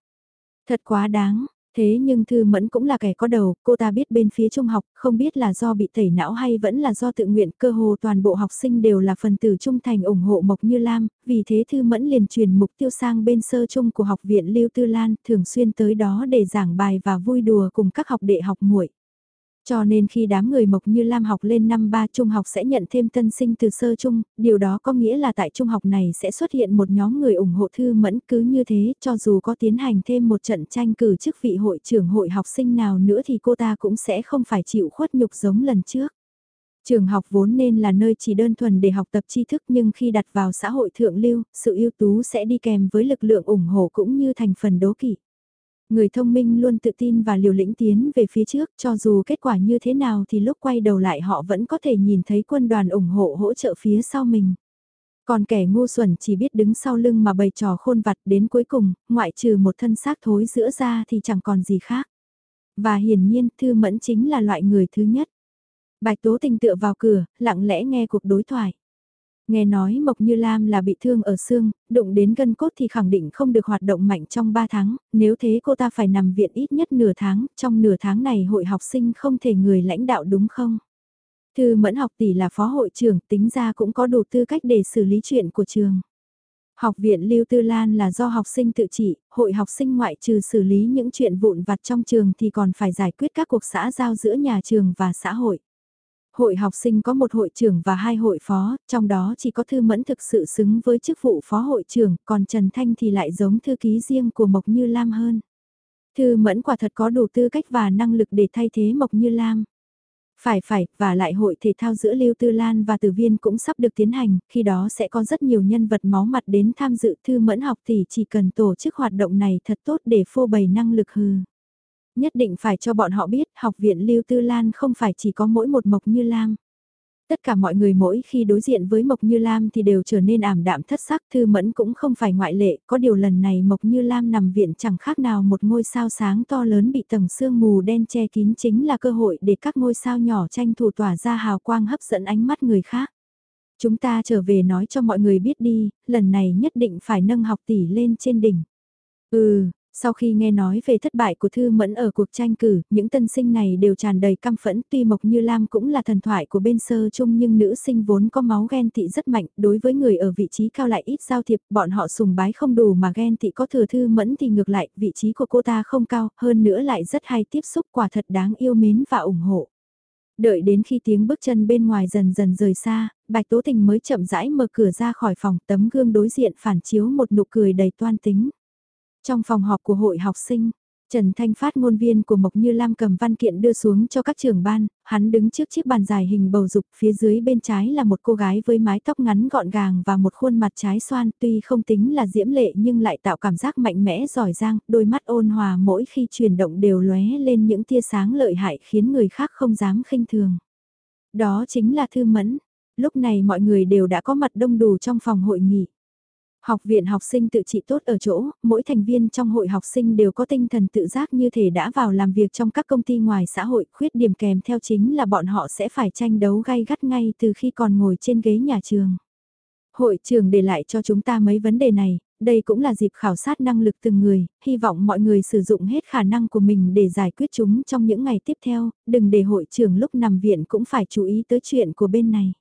Thật quá đáng, Thế nhưng Thư Mẫn cũng là kẻ có đầu, cô ta biết bên phía trung học, không biết là do bị tẩy não hay vẫn là do tự nguyện, cơ hồ toàn bộ học sinh đều là phần tử trung thành ủng hộ Mộc Như Lam, vì thế Thư Mẫn liền truyền mục tiêu sang bên sơ trung của học viện Lưu Tư Lan, thường xuyên tới đó để giảng bài và vui đùa cùng các học đệ học muội. Cho nên khi đám người Mộc Như Lam học lên năm ba trung học sẽ nhận thêm tân sinh từ sơ trung, điều đó có nghĩa là tại trung học này sẽ xuất hiện một nhóm người ủng hộ thư mẫn cứ như thế, cho dù có tiến hành thêm một trận tranh cử chức vị hội trưởng hội học sinh nào nữa thì cô ta cũng sẽ không phải chịu khuất nhục giống lần trước. Trường học vốn nên là nơi chỉ đơn thuần để học tập tri thức nhưng khi đặt vào xã hội thượng lưu, sự ưu tú sẽ đi kèm với lực lượng ủng hộ cũng như thành phần đố kỵ. Người thông minh luôn tự tin và liều lĩnh tiến về phía trước cho dù kết quả như thế nào thì lúc quay đầu lại họ vẫn có thể nhìn thấy quân đoàn ủng hộ hỗ trợ phía sau mình. Còn kẻ ngu xuẩn chỉ biết đứng sau lưng mà bày trò khôn vặt đến cuối cùng, ngoại trừ một thân xác thối giữa ra thì chẳng còn gì khác. Và hiển nhiên Thư Mẫn chính là loại người thứ nhất. Bạch Tố Tình tựa vào cửa, lặng lẽ nghe cuộc đối thoại. Nghe nói Mộc Như Lam là bị thương ở xương, đụng đến gân cốt thì khẳng định không được hoạt động mạnh trong 3 tháng, nếu thế cô ta phải nằm viện ít nhất nửa tháng, trong nửa tháng này hội học sinh không thể người lãnh đạo đúng không? Thư Mẫn học tỷ là phó hội trưởng, tính ra cũng có đủ tư cách để xử lý chuyện của trường. Học viện Lưu Tư Lan là do học sinh tự trị, hội học sinh ngoại trừ xử lý những chuyện vụn vặt trong trường thì còn phải giải quyết các cuộc xã giao giữa nhà trường và xã hội. Hội học sinh có một hội trưởng và hai hội phó, trong đó chỉ có Thư Mẫn thực sự xứng với chức vụ phó hội trưởng, còn Trần Thanh thì lại giống thư ký riêng của Mộc Như Lam hơn. Thư Mẫn quả thật có đủ tư cách và năng lực để thay thế Mộc Như Lam. Phải phải, và lại hội thể thao giữa Lưu Tư Lan và Tử Viên cũng sắp được tiến hành, khi đó sẽ có rất nhiều nhân vật máu mặt đến tham dự thư mẫn học thì chỉ cần tổ chức hoạt động này thật tốt để phô bày năng lực hư. Nhất định phải cho bọn họ biết học viện Lưu Tư Lan không phải chỉ có mỗi một mộc như Lam. Tất cả mọi người mỗi khi đối diện với Mộc Như Lam thì đều trở nên ảm đạm thất sắc Thư Mẫn cũng không phải ngoại lệ, có điều lần này Mộc Như Lam nằm viện chẳng khác nào một ngôi sao sáng to lớn bị tầng sương mù đen che kín chính là cơ hội để các ngôi sao nhỏ tranh thủ tỏa ra hào quang hấp dẫn ánh mắt người khác. Chúng ta trở về nói cho mọi người biết đi, lần này nhất định phải nâng học tỷ lên trên đỉnh. Ừ, sau khi nghe nói về thất bại của Thư Mẫn ở cuộc tranh cử, những tân sinh này đều tràn đầy căm phẫn tuy Mộc Như Lam cũng là thần thoại của bên sơ chung nhưng nữ sinh vốn có máu ghen tị rất mạnh, đối với người ở vị trí cao lại ít giao thiệp, bọn họ sùng bái không đủ mà ghen tị có thừa Thư Mẫn thì ngược lại, vị trí của cô ta không cao, hơn nữa lại rất hay tiếp xúc quả thật đáng yêu mến và ủng hộ. Đợi đến khi tiếng bước chân bên ngoài dần dần rời xa, Bạch Tố Tình mới chậm rãi mở cửa ra khỏi phòng tấm gương đối diện phản chiếu một nụ cười đầy toan tính. Trong phòng họp của hội học sinh, Trần Thanh phát ngôn viên của Mộc Như Lam cầm văn kiện đưa xuống cho các trưởng ban, hắn đứng trước chiếc bàn dài hình bầu dục, phía dưới bên trái là một cô gái với mái tóc ngắn gọn gàng và một khuôn mặt trái xoan, tuy không tính là diễm lệ nhưng lại tạo cảm giác mạnh mẽ giỏi giang, đôi mắt ôn hòa mỗi khi chuyển động đều lóe lên những tia sáng lợi hại khiến người khác không dám khinh thường. Đó chính là Thư Mẫn. Lúc này mọi người đều đã có mặt đông đủ trong phòng hội nghị. Học viện học sinh tự trị tốt ở chỗ, mỗi thành viên trong hội học sinh đều có tinh thần tự giác như thể đã vào làm việc trong các công ty ngoài xã hội, khuyết điểm kèm theo chính là bọn họ sẽ phải tranh đấu gay gắt ngay từ khi còn ngồi trên ghế nhà trường. Hội trường để lại cho chúng ta mấy vấn đề này, đây cũng là dịp khảo sát năng lực từng người, hy vọng mọi người sử dụng hết khả năng của mình để giải quyết chúng trong những ngày tiếp theo, đừng để hội trường lúc nằm viện cũng phải chú ý tới chuyện của bên này.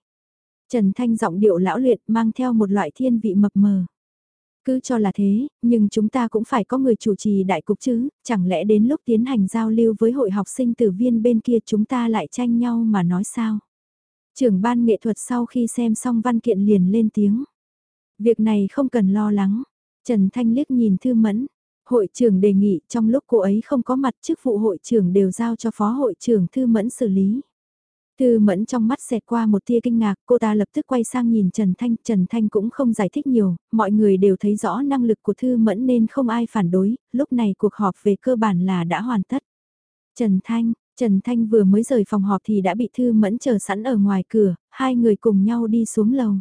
Trần Thanh giọng điệu lão luyện mang theo một loại thiên vị mập mờ. Cứ cho là thế, nhưng chúng ta cũng phải có người chủ trì đại cục chứ, chẳng lẽ đến lúc tiến hành giao lưu với hội học sinh tử viên bên kia chúng ta lại tranh nhau mà nói sao? Trưởng ban nghệ thuật sau khi xem xong văn kiện liền lên tiếng. Việc này không cần lo lắng. Trần Thanh liếc nhìn Thư Mẫn. Hội trưởng đề nghị trong lúc cô ấy không có mặt chức vụ hội trưởng đều giao cho phó hội trưởng Thư Mẫn xử lý. Thư mẫn trong mắt xẹt qua một tia kinh ngạc, cô ta lập tức quay sang nhìn Trần Thanh, Trần Thanh cũng không giải thích nhiều, mọi người đều thấy rõ năng lực của Thư mẫn nên không ai phản đối, lúc này cuộc họp về cơ bản là đã hoàn tất. Trần Thanh, Trần Thanh vừa mới rời phòng họp thì đã bị Thư mẫn chờ sẵn ở ngoài cửa, hai người cùng nhau đi xuống lầu.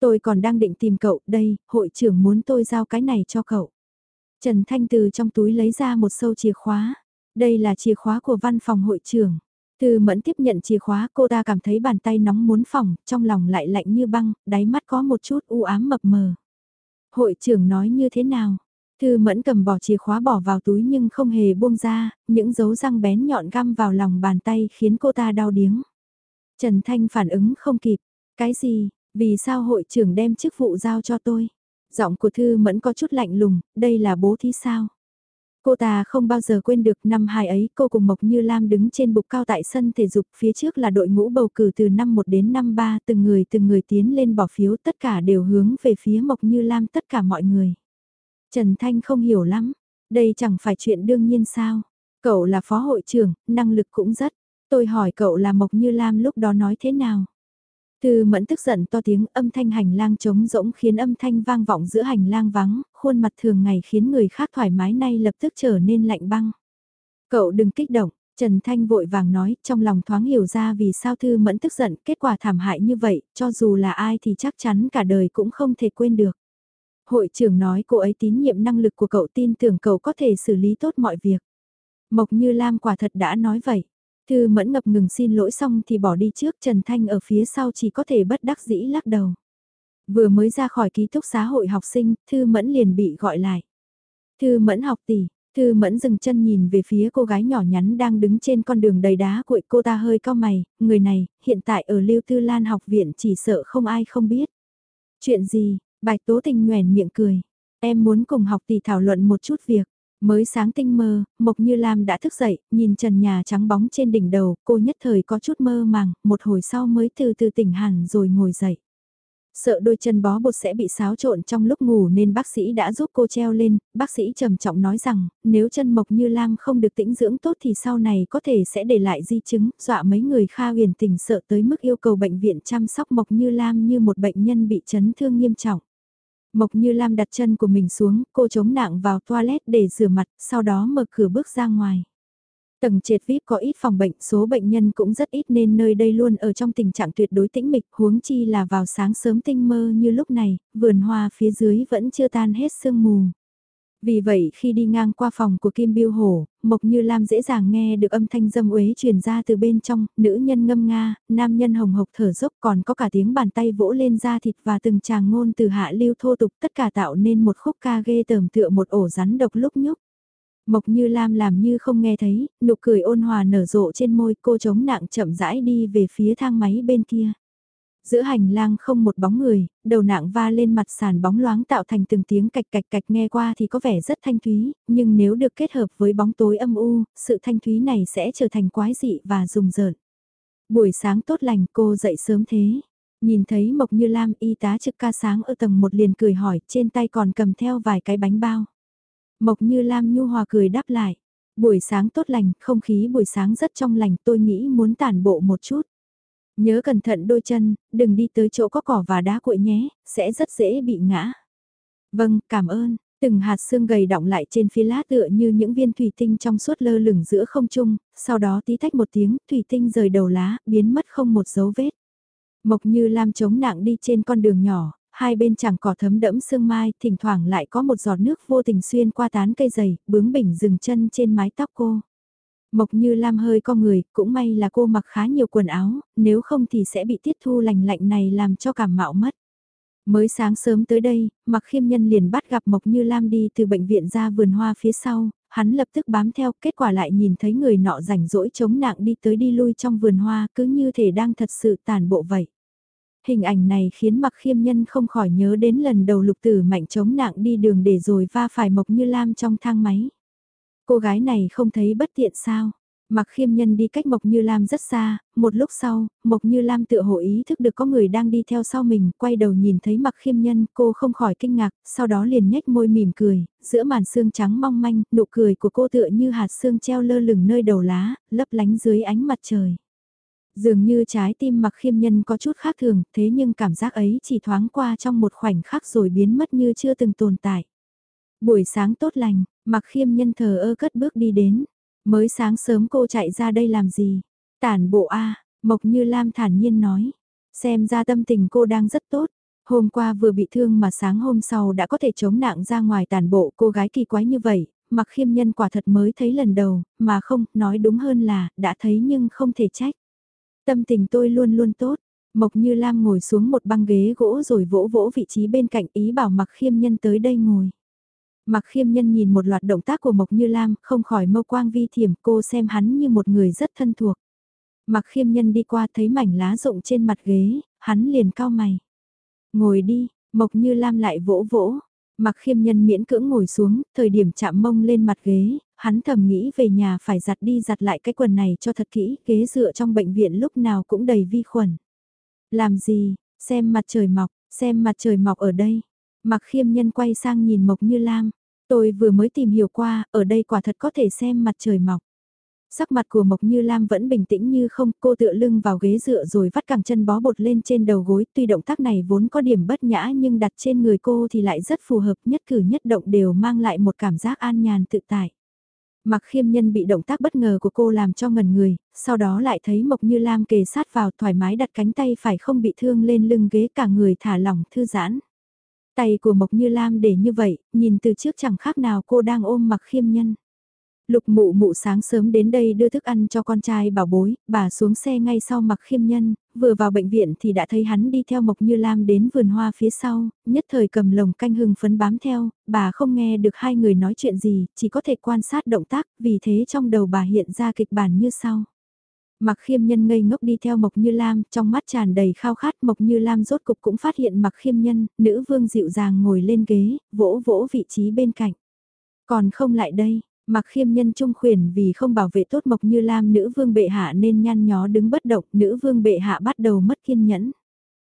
Tôi còn đang định tìm cậu, đây, hội trưởng muốn tôi giao cái này cho cậu. Trần Thanh từ trong túi lấy ra một sâu chìa khóa. Đây là chìa khóa của văn phòng hội trưởng. Từ mẫn tiếp nhận chìa khóa cô ta cảm thấy bàn tay nóng muốn phỏng, trong lòng lại lạnh như băng, đáy mắt có một chút u ám mập mờ. Hội trưởng nói như thế nào? Thư mẫn cầm bỏ chìa khóa bỏ vào túi nhưng không hề buông ra, những dấu răng bén nhọn găm vào lòng bàn tay khiến cô ta đau điếng. Trần Thanh phản ứng không kịp. Cái gì, vì sao hội trưởng đem chức vụ giao cho tôi? Giọng của Thư mẫn có chút lạnh lùng, đây là bố thí sao? Cô ta không bao giờ quên được năm hai ấy cô cùng Mộc Như Lam đứng trên bục cao tại sân thể dục phía trước là đội ngũ bầu cử từ năm 1 đến năm 3 từng người từng người tiến lên bỏ phiếu tất cả đều hướng về phía Mộc Như Lam tất cả mọi người. Trần Thanh không hiểu lắm, đây chẳng phải chuyện đương nhiên sao. Cậu là phó hội trưởng, năng lực cũng rất. Tôi hỏi cậu là Mộc Như Lam lúc đó nói thế nào? Từ mẫn tức giận to tiếng âm thanh hành lang trống rỗng khiến âm thanh vang vọng giữa hành lang vắng, khuôn mặt thường ngày khiến người khác thoải mái nay lập tức trở nên lạnh băng. Cậu đừng kích động, Trần Thanh vội vàng nói, trong lòng thoáng hiểu ra vì sao Thư Mẫn tức giận, kết quả thảm hại như vậy, cho dù là ai thì chắc chắn cả đời cũng không thể quên được. Hội trưởng nói cô ấy tín nhiệm năng lực của cậu tin tưởng cậu có thể xử lý tốt mọi việc. Mộc Như Lam quả thật đã nói vậy. Thư Mẫn ngập ngừng xin lỗi xong thì bỏ đi trước Trần Thanh ở phía sau chỉ có thể bất đắc dĩ lắc đầu. Vừa mới ra khỏi ký túc xá hội học sinh, Thư Mẫn liền bị gọi lại. Thư Mẫn học tỷ, Thư Mẫn dừng chân nhìn về phía cô gái nhỏ nhắn đang đứng trên con đường đầy đá cuội cô ta hơi cao mày, người này, hiện tại ở Lưu Tư Lan học viện chỉ sợ không ai không biết. Chuyện gì, Bạch Tố Tình nhoèn miệng cười, em muốn cùng học tỷ thảo luận một chút việc. Mới sáng tinh mơ, Mộc Như Lam đã thức dậy, nhìn trần nhà trắng bóng trên đỉnh đầu, cô nhất thời có chút mơ màng, một hồi sau mới từ từ tỉnh hẳn rồi ngồi dậy. Sợ đôi chân bó bột sẽ bị xáo trộn trong lúc ngủ nên bác sĩ đã giúp cô treo lên, bác sĩ trầm trọng nói rằng, nếu chân Mộc Như Lam không được tĩnh dưỡng tốt thì sau này có thể sẽ để lại di chứng, dọa mấy người Kha huyền tình sợ tới mức yêu cầu bệnh viện chăm sóc Mộc Như Lam như một bệnh nhân bị chấn thương nghiêm trọng. Mộc Như Lam đặt chân của mình xuống, cô chống nặng vào toilet để rửa mặt, sau đó mở cửa bước ra ngoài. Tầng trệt VIP có ít phòng bệnh, số bệnh nhân cũng rất ít nên nơi đây luôn ở trong tình trạng tuyệt đối tĩnh mịch, huống chi là vào sáng sớm tinh mơ như lúc này, vườn hoa phía dưới vẫn chưa tan hết sương mù. Vì vậy khi đi ngang qua phòng của Kim Biêu Hổ, Mộc Như Lam dễ dàng nghe được âm thanh dâm uế truyền ra từ bên trong, nữ nhân ngâm nga, nam nhân hồng hộc thở dốc còn có cả tiếng bàn tay vỗ lên da thịt và từng tràng ngôn từ hạ lưu thô tục tất cả tạo nên một khúc ca ghê tởm tựa một ổ rắn độc lúc nhúc. Mộc Như Lam làm như không nghe thấy, nụ cười ôn hòa nở rộ trên môi cô chống nặng chậm rãi đi về phía thang máy bên kia. Giữa hành lang không một bóng người, đầu nạng va lên mặt sàn bóng loáng tạo thành từng tiếng cạch cạch cạch nghe qua thì có vẻ rất thanh thúy, nhưng nếu được kết hợp với bóng tối âm u, sự thanh thúy này sẽ trở thành quái dị và rùng rợn. Buổi sáng tốt lành cô dậy sớm thế. Nhìn thấy Mộc Như Lam y tá trực ca sáng ở tầng một liền cười hỏi trên tay còn cầm theo vài cái bánh bao. Mộc Như Lam nhu hòa cười đáp lại. Buổi sáng tốt lành, không khí buổi sáng rất trong lành tôi nghĩ muốn tản bộ một chút. Nhớ cẩn thận đôi chân, đừng đi tới chỗ có cỏ và đá cuội nhé, sẽ rất dễ bị ngã. Vâng, cảm ơn. Từng hạt xương gầy đọng lại trên phía lá tựa như những viên thủy tinh trong suốt lơ lửng giữa không trung, sau đó tí tách một tiếng, thủy tinh rời đầu lá, biến mất không một dấu vết. Mộc như lam chống nặng đi trên con đường nhỏ, hai bên chẳng cỏ thấm đẫm sương mai, thỉnh thoảng lại có một giọt nước vô tình xuyên qua tán cây dày, bướng bỉnh dừng chân trên mái tóc cô. Mộc như Lam hơi co người, cũng may là cô mặc khá nhiều quần áo, nếu không thì sẽ bị tiết thu lành lạnh này làm cho cảm mạo mất. Mới sáng sớm tới đây, mặc khiêm nhân liền bắt gặp Mộc Như Lam đi từ bệnh viện ra vườn hoa phía sau, hắn lập tức bám theo, kết quả lại nhìn thấy người nọ rảnh rỗi chống nạng đi tới đi lui trong vườn hoa cứ như thể đang thật sự tàn bộ vậy. Hình ảnh này khiến mặc khiêm nhân không khỏi nhớ đến lần đầu lục tử mạnh chống nạng đi đường để rồi va phải Mộc Như Lam trong thang máy. Cô gái này không thấy bất tiện sao? Mặc khiêm nhân đi cách Mộc Như Lam rất xa, một lúc sau, Mộc Như Lam tự hộ ý thức được có người đang đi theo sau mình, quay đầu nhìn thấy mặc khiêm nhân, cô không khỏi kinh ngạc, sau đó liền nhếch môi mỉm cười, giữa màn xương trắng mong manh, nụ cười của cô tựa như hạt xương treo lơ lửng nơi đầu lá, lấp lánh dưới ánh mặt trời. Dường như trái tim mặc khiêm nhân có chút khác thường, thế nhưng cảm giác ấy chỉ thoáng qua trong một khoảnh khắc rồi biến mất như chưa từng tồn tại. Buổi sáng tốt lành, mặc khiêm nhân thờ ơ cất bước đi đến. Mới sáng sớm cô chạy ra đây làm gì? Tản bộ A, Mộc Như Lam thản nhiên nói. Xem ra tâm tình cô đang rất tốt. Hôm qua vừa bị thương mà sáng hôm sau đã có thể chống nặng ra ngoài tàn bộ cô gái kỳ quái như vậy, mặc khiêm nhân quả thật mới thấy lần đầu, mà không, nói đúng hơn là, đã thấy nhưng không thể trách. Tâm tình tôi luôn luôn tốt, Mộc Như Lam ngồi xuống một băng ghế gỗ rồi vỗ vỗ vị trí bên cạnh ý bảo mặc khiêm nhân tới đây ngồi. Mặc khiêm nhân nhìn một loạt động tác của Mộc Như Lam, không khỏi mâu quang vi thiểm cô xem hắn như một người rất thân thuộc. Mặc khiêm nhân đi qua thấy mảnh lá rụng trên mặt ghế, hắn liền cao mày. Ngồi đi, Mộc Như Lam lại vỗ vỗ. Mặc khiêm nhân miễn cưỡng ngồi xuống, thời điểm chạm mông lên mặt ghế, hắn thầm nghĩ về nhà phải giặt đi giặt lại cái quần này cho thật kỹ, ghế dựa trong bệnh viện lúc nào cũng đầy vi khuẩn. Làm gì, xem mặt trời mọc, xem mặt trời mọc ở đây, Mặc khiêm nhân quay sang nhìn Mộc Như Lam. Tôi vừa mới tìm hiểu qua, ở đây quả thật có thể xem mặt trời mọc. Sắc mặt của Mộc Như Lam vẫn bình tĩnh như không, cô tựa lưng vào ghế dựa rồi vắt cẳng chân bó bột lên trên đầu gối, tuy động tác này vốn có điểm bất nhã nhưng đặt trên người cô thì lại rất phù hợp, nhất cử nhất động đều mang lại một cảm giác an nhàn tự tại. Mặc khiêm nhân bị động tác bất ngờ của cô làm cho ngần người, sau đó lại thấy Mộc Như Lam kề sát vào thoải mái đặt cánh tay phải không bị thương lên lưng ghế cả người thả lỏng thư giãn. Tay của Mộc Như Lam để như vậy, nhìn từ trước chẳng khác nào cô đang ôm mặc khiêm nhân. Lục mụ mụ sáng sớm đến đây đưa thức ăn cho con trai bảo bối, bà xuống xe ngay sau mặc khiêm nhân, vừa vào bệnh viện thì đã thấy hắn đi theo Mộc Như Lam đến vườn hoa phía sau, nhất thời cầm lồng canh hưng phấn bám theo, bà không nghe được hai người nói chuyện gì, chỉ có thể quan sát động tác, vì thế trong đầu bà hiện ra kịch bản như sau. Mặc khiêm nhân ngây ngốc đi theo Mộc Như Lam, trong mắt tràn đầy khao khát Mộc Như Lam rốt cục cũng phát hiện mặc khiêm nhân, nữ vương dịu dàng ngồi lên ghế, vỗ vỗ vị trí bên cạnh. Còn không lại đây, Mặc khiêm nhân trung khuyển vì không bảo vệ tốt Mộc Như Lam nữ vương bệ hạ nên nhăn nhó đứng bất động, nữ vương bệ hạ bắt đầu mất kiên nhẫn.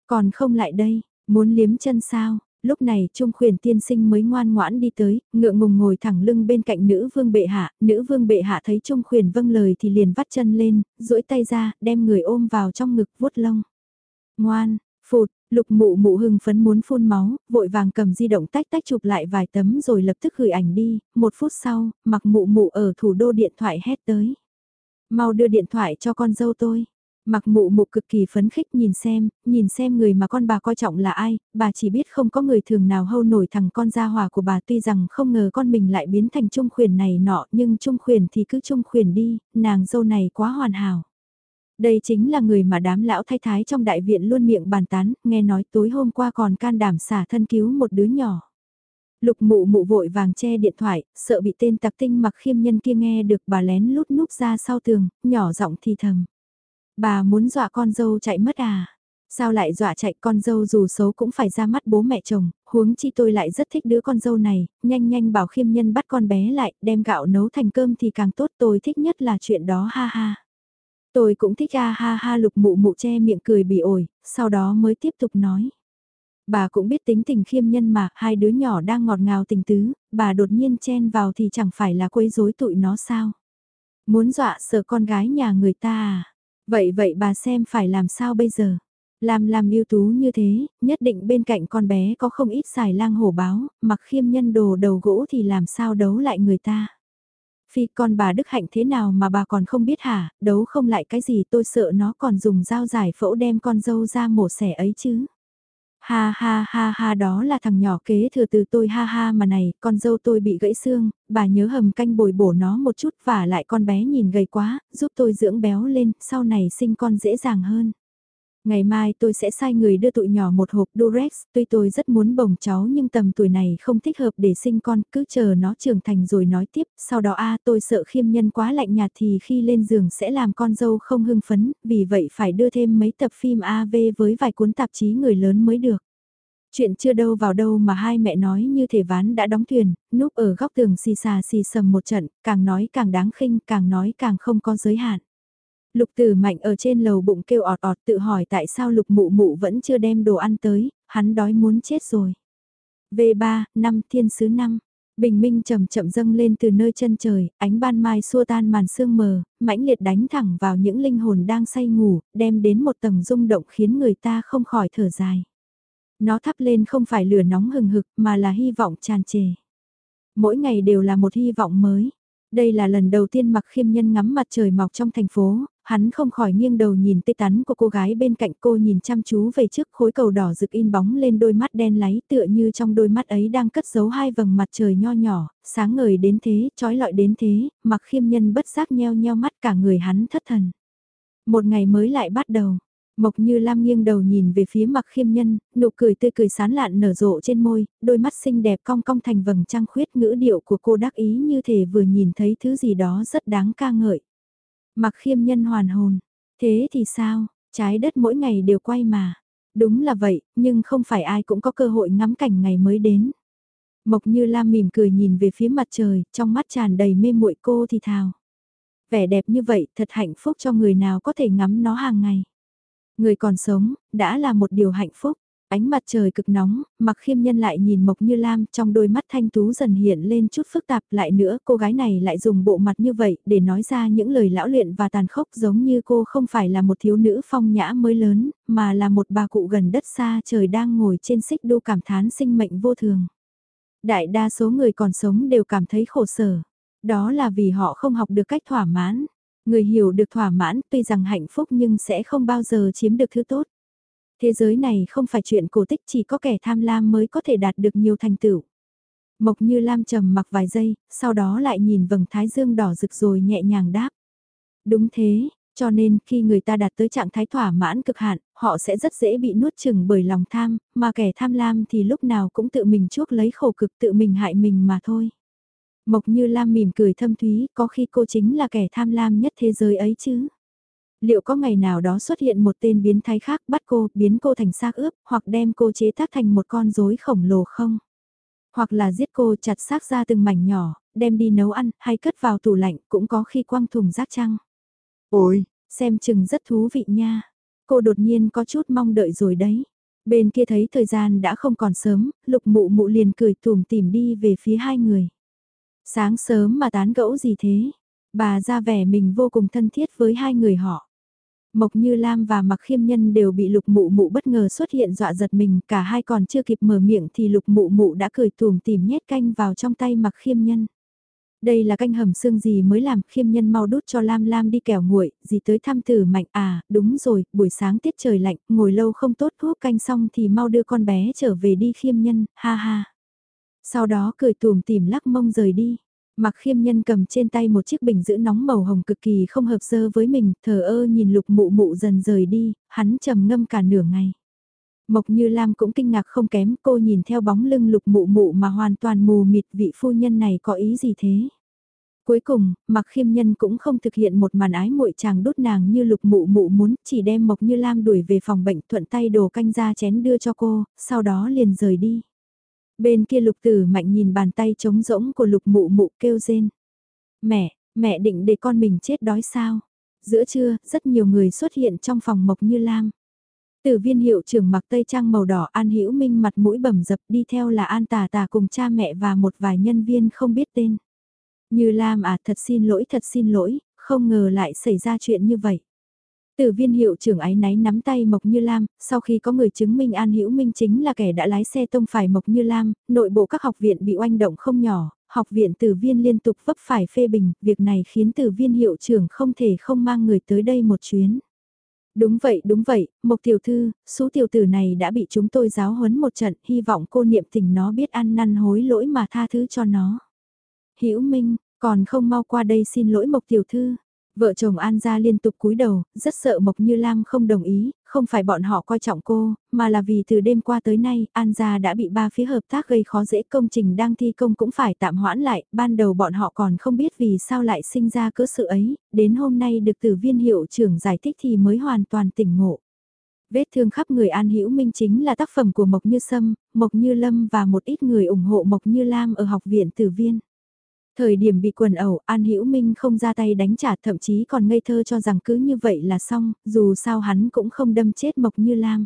Còn không lại đây, muốn liếm chân sao, lúc này trung khuyển tiên sinh mới ngoan ngoãn đi tới, ngượng ngùng ngồi thẳng lưng bên cạnh nữ vương bệ hạ, nữ vương bệ hạ thấy trung khuyển vâng lời thì liền vắt chân lên, duỗi tay ra, đem người ôm vào trong ngực vuốt lông. Ngoan, phụt, Lục mụ mụ hưng phấn muốn phun máu, vội vàng cầm di động tách tách chụp lại vài tấm rồi lập tức gửi ảnh đi, một phút sau, mặc mụ mụ ở thủ đô điện thoại hét tới. Mau đưa điện thoại cho con dâu tôi. Mặc mụ mụ cực kỳ phấn khích nhìn xem, nhìn xem người mà con bà coi trọng là ai, bà chỉ biết không có người thường nào hâu nổi thằng con gia hòa của bà tuy rằng không ngờ con mình lại biến thành trung khuyển này nọ nhưng trung khuyển thì cứ trung khuyển đi, nàng dâu này quá hoàn hảo. Đây chính là người mà đám lão thay thái trong đại viện luôn miệng bàn tán, nghe nói tối hôm qua còn can đảm xả thân cứu một đứa nhỏ. Lục mụ mụ vội vàng che điện thoại, sợ bị tên tặc tinh mặc khiêm nhân kia nghe được bà lén lút núp ra sau tường, nhỏ giọng thì thầm. Bà muốn dọa con dâu chạy mất à? Sao lại dọa chạy con dâu dù xấu cũng phải ra mắt bố mẹ chồng, huống chi tôi lại rất thích đứa con dâu này, nhanh nhanh bảo khiêm nhân bắt con bé lại, đem gạo nấu thành cơm thì càng tốt tôi thích nhất là chuyện đó ha ha. Tôi cũng thích a ha ha lục mụ mụ che miệng cười bị ổi, sau đó mới tiếp tục nói. Bà cũng biết tính tình khiêm nhân mà, hai đứa nhỏ đang ngọt ngào tình tứ, bà đột nhiên chen vào thì chẳng phải là quấy rối tụi nó sao. Muốn dọa sợ con gái nhà người ta à? Vậy vậy bà xem phải làm sao bây giờ? Làm làm ưu tú như thế, nhất định bên cạnh con bé có không ít xài lang hổ báo, mặc khiêm nhân đồ đầu gỗ thì làm sao đấu lại người ta. Phi con bà Đức Hạnh thế nào mà bà còn không biết hả, đấu không lại cái gì tôi sợ nó còn dùng dao giải phẫu đem con dâu ra mổ xẻ ấy chứ. Ha ha ha ha đó là thằng nhỏ kế thừa từ tôi ha ha mà này, con dâu tôi bị gãy xương, bà nhớ hầm canh bồi bổ nó một chút và lại con bé nhìn gầy quá, giúp tôi dưỡng béo lên, sau này sinh con dễ dàng hơn. Ngày mai tôi sẽ sai người đưa tụi nhỏ một hộp Durex, tuy tôi rất muốn bồng cháu nhưng tầm tuổi này không thích hợp để sinh con, cứ chờ nó trưởng thành rồi nói tiếp, sau đó a tôi sợ khiêm nhân quá lạnh nhạt thì khi lên giường sẽ làm con dâu không hưng phấn, vì vậy phải đưa thêm mấy tập phim AV với vài cuốn tạp chí người lớn mới được. Chuyện chưa đâu vào đâu mà hai mẹ nói như thể ván đã đóng thuyền, núp ở góc tường xì xà xì sầm một trận, càng nói càng đáng khinh, càng nói càng không có giới hạn. Lục tử mạnh ở trên lầu bụng kêu ọt ọt tự hỏi tại sao lục mụ mụ vẫn chưa đem đồ ăn tới, hắn đói muốn chết rồi. V3, năm thiên sứ năm. Bình minh chậm chậm dâng lên từ nơi chân trời, ánh ban mai xua tan màn sương mờ, mãnh liệt đánh thẳng vào những linh hồn đang say ngủ, đem đến một tầng rung động khiến người ta không khỏi thở dài. Nó thắp lên không phải lửa nóng hừng hực mà là hy vọng tràn trề. Mỗi ngày đều là một hy vọng mới. Đây là lần đầu tiên mặc khiêm nhân ngắm mặt trời mọc trong thành phố, hắn không khỏi nghiêng đầu nhìn tê tắn của cô gái bên cạnh cô nhìn chăm chú về trước khối cầu đỏ rực in bóng lên đôi mắt đen láy tựa như trong đôi mắt ấy đang cất giấu hai vầng mặt trời nho nhỏ, sáng ngời đến thế, trói lọi đến thế, mặc khiêm nhân bất giác nheo nheo mắt cả người hắn thất thần. Một ngày mới lại bắt đầu. Mộc như Lam nghiêng đầu nhìn về phía mặc khiêm nhân, nụ cười tươi cười sán lạn nở rộ trên môi, đôi mắt xinh đẹp cong cong thành vầng trăng khuyết ngữ điệu của cô đắc ý như thể vừa nhìn thấy thứ gì đó rất đáng ca ngợi. Mặc khiêm nhân hoàn hồn. Thế thì sao, trái đất mỗi ngày đều quay mà. Đúng là vậy, nhưng không phải ai cũng có cơ hội ngắm cảnh ngày mới đến. Mộc như Lam mỉm cười nhìn về phía mặt trời, trong mắt tràn đầy mê muội cô thì thào. Vẻ đẹp như vậy thật hạnh phúc cho người nào có thể ngắm nó hàng ngày. Người còn sống, đã là một điều hạnh phúc. Ánh mặt trời cực nóng, mặc khiêm nhân lại nhìn Mộc Như Lam trong đôi mắt thanh tú dần hiện lên chút phức tạp lại nữa cô gái này lại dùng bộ mặt như vậy để nói ra những lời lão luyện và tàn khốc giống như cô không phải là một thiếu nữ phong nhã mới lớn, mà là một bà cụ gần đất xa trời đang ngồi trên xích đu cảm thán sinh mệnh vô thường. Đại đa số người còn sống đều cảm thấy khổ sở. Đó là vì họ không học được cách thỏa mãn. Người hiểu được thỏa mãn tuy rằng hạnh phúc nhưng sẽ không bao giờ chiếm được thứ tốt. Thế giới này không phải chuyện cổ tích chỉ có kẻ tham lam mới có thể đạt được nhiều thành tựu. Mộc như Lam trầm mặc vài giây, sau đó lại nhìn vầng thái dương đỏ rực rồi nhẹ nhàng đáp. Đúng thế, cho nên khi người ta đạt tới trạng thái thỏa mãn cực hạn, họ sẽ rất dễ bị nuốt chừng bởi lòng tham, mà kẻ tham lam thì lúc nào cũng tự mình chuốc lấy khổ cực tự mình hại mình mà thôi. Mộc như Lam mỉm cười thâm thúy, có khi cô chính là kẻ tham lam nhất thế giới ấy chứ. Liệu có ngày nào đó xuất hiện một tên biến thái khác bắt cô, biến cô thành xác ướp, hoặc đem cô chế tác thành một con rối khổng lồ không? Hoặc là giết cô chặt xác ra từng mảnh nhỏ, đem đi nấu ăn, hay cất vào tủ lạnh, cũng có khi quăng thùng rác chăng? Ôi, xem chừng rất thú vị nha. Cô đột nhiên có chút mong đợi rồi đấy. Bên kia thấy thời gian đã không còn sớm, lục mụ mụ liền cười tùm tìm đi về phía hai người. Sáng sớm mà tán gẫu gì thế? Bà ra vẻ mình vô cùng thân thiết với hai người họ. Mộc Như Lam và Mặc Khiêm Nhân đều bị lục mụ mụ bất ngờ xuất hiện dọa giật mình, cả hai còn chưa kịp mở miệng thì lục mụ mụ đã cười tùm tìm nhét canh vào trong tay Mặc Khiêm Nhân. Đây là canh hầm xương gì mới làm khiêm nhân mau đút cho Lam Lam đi kẻo nguội, gì tới thăm tử mạnh à, đúng rồi, buổi sáng tiết trời lạnh, ngồi lâu không tốt thuốc canh xong thì mau đưa con bé trở về đi khiêm nhân, ha ha. Sau đó cười tùm tìm lắc mông rời đi. Mặc khiêm nhân cầm trên tay một chiếc bình giữ nóng màu hồng cực kỳ không hợp sơ với mình, thờ ơ nhìn lục mụ mụ dần rời đi, hắn trầm ngâm cả nửa ngày. Mộc Như Lam cũng kinh ngạc không kém, cô nhìn theo bóng lưng lục mụ mụ mà hoàn toàn mù mịt vị phu nhân này có ý gì thế. Cuối cùng, Mạc Khiêm Nhân cũng không thực hiện một màn ái muội chàng đốt nàng như lục mụ mụ muốn, chỉ đem Mộc Như Lam đuổi về phòng bệnh thuận tay đồ canh ra chén đưa cho cô, sau đó liền rời đi. Bên kia lục tử mạnh nhìn bàn tay trống rỗng của lục mụ mụ kêu rên. Mẹ, mẹ định để con mình chết đói sao? Giữa trưa, rất nhiều người xuất hiện trong phòng Mộc Như Lam. Tử viên hiệu trưởng mặc tây trang màu đỏ An Hữu Minh mặt mũi bầm dập đi theo là An Tà Tà cùng cha mẹ và một vài nhân viên không biết tên. Như Lam à thật xin lỗi thật xin lỗi, không ngờ lại xảy ra chuyện như vậy. Từ viên hiệu trưởng ái náy nắm tay Mộc Như Lam, sau khi có người chứng minh An Hữu Minh chính là kẻ đã lái xe tông phải Mộc Như Lam, nội bộ các học viện bị oanh động không nhỏ, học viện từ viên liên tục vấp phải phê bình, việc này khiến từ viên hiệu trưởng không thể không mang người tới đây một chuyến. Đúng vậy, đúng vậy, Mộc tiểu thư, số tiểu tử này đã bị chúng tôi giáo huấn một trận, hy vọng cô niệm tình nó biết ăn năn hối lỗi mà tha thứ cho nó. Hữu Minh, còn không mau qua đây xin lỗi Mộc tiểu thư. Vợ chồng An gia liên tục cúi đầu, rất sợ Mộc Như Lam không đồng ý, không phải bọn họ coi trọng cô, mà là vì từ đêm qua tới nay, An gia đã bị ba phía hợp tác gây khó dễ công trình đang thi công cũng phải tạm hoãn lại, ban đầu bọn họ còn không biết vì sao lại sinh ra cớ sự ấy, đến hôm nay được từ viên hiệu trưởng giải thích thì mới hoàn toàn tỉnh ngộ. Vết thương khắp người An Hữu Minh chính là tác phẩm của Mộc Như Sâm, Mộc Như Lâm và một ít người ủng hộ Mộc Như Lam ở học viện Tử Viên. Thời điểm bị quần ẩu, An Hữu Minh không ra tay đánh trả thậm chí còn ngây thơ cho rằng cứ như vậy là xong, dù sao hắn cũng không đâm chết Mộc Như Lam.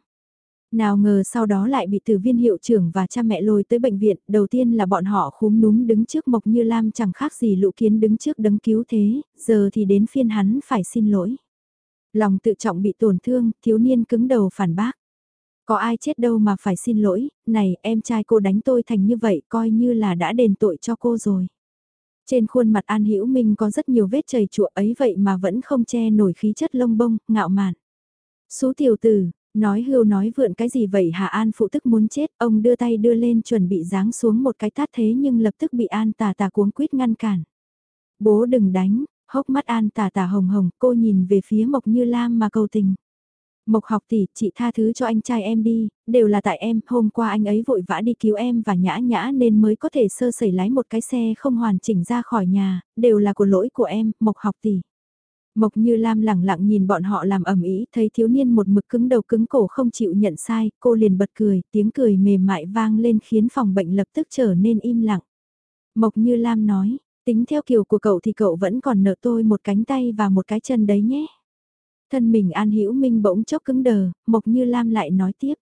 Nào ngờ sau đó lại bị từ viên hiệu trưởng và cha mẹ lôi tới bệnh viện, đầu tiên là bọn họ khúm núm đứng trước Mộc Như Lam chẳng khác gì lũ kiến đứng trước đấng cứu thế, giờ thì đến phiên hắn phải xin lỗi. Lòng tự trọng bị tổn thương, thiếu niên cứng đầu phản bác. Có ai chết đâu mà phải xin lỗi, này em trai cô đánh tôi thành như vậy coi như là đã đền tội cho cô rồi. Trên khuôn mặt An Hữu Minh có rất nhiều vết chảy chụa ấy vậy mà vẫn không che nổi khí chất lông bông, ngạo mạn. Số tiểu tử, nói hưu nói vượn cái gì vậy hà An phụ tức muốn chết, ông đưa tay đưa lên chuẩn bị giáng xuống một cái tát thế nhưng lập tức bị An tà tà cuống quýt ngăn cản. Bố đừng đánh, hốc mắt An tà tà hồng hồng, cô nhìn về phía Mộc Như Lam mà cầu tình. Mộc học tỷ, chị tha thứ cho anh trai em đi, đều là tại em, hôm qua anh ấy vội vã đi cứu em và nhã nhã nên mới có thể sơ sẩy lái một cái xe không hoàn chỉnh ra khỏi nhà, đều là của lỗi của em, Mộc học tỷ. Mộc như Lam lẳng lặng nhìn bọn họ làm ẩm ý, thấy thiếu niên một mực cứng đầu cứng cổ không chịu nhận sai, cô liền bật cười, tiếng cười mềm mại vang lên khiến phòng bệnh lập tức trở nên im lặng. Mộc như Lam nói, tính theo kiểu của cậu thì cậu vẫn còn nợ tôi một cánh tay và một cái chân đấy nhé. Thân mình An Hữu Minh bỗng chốc cứng đờ, Mộc Như Lam lại nói tiếp.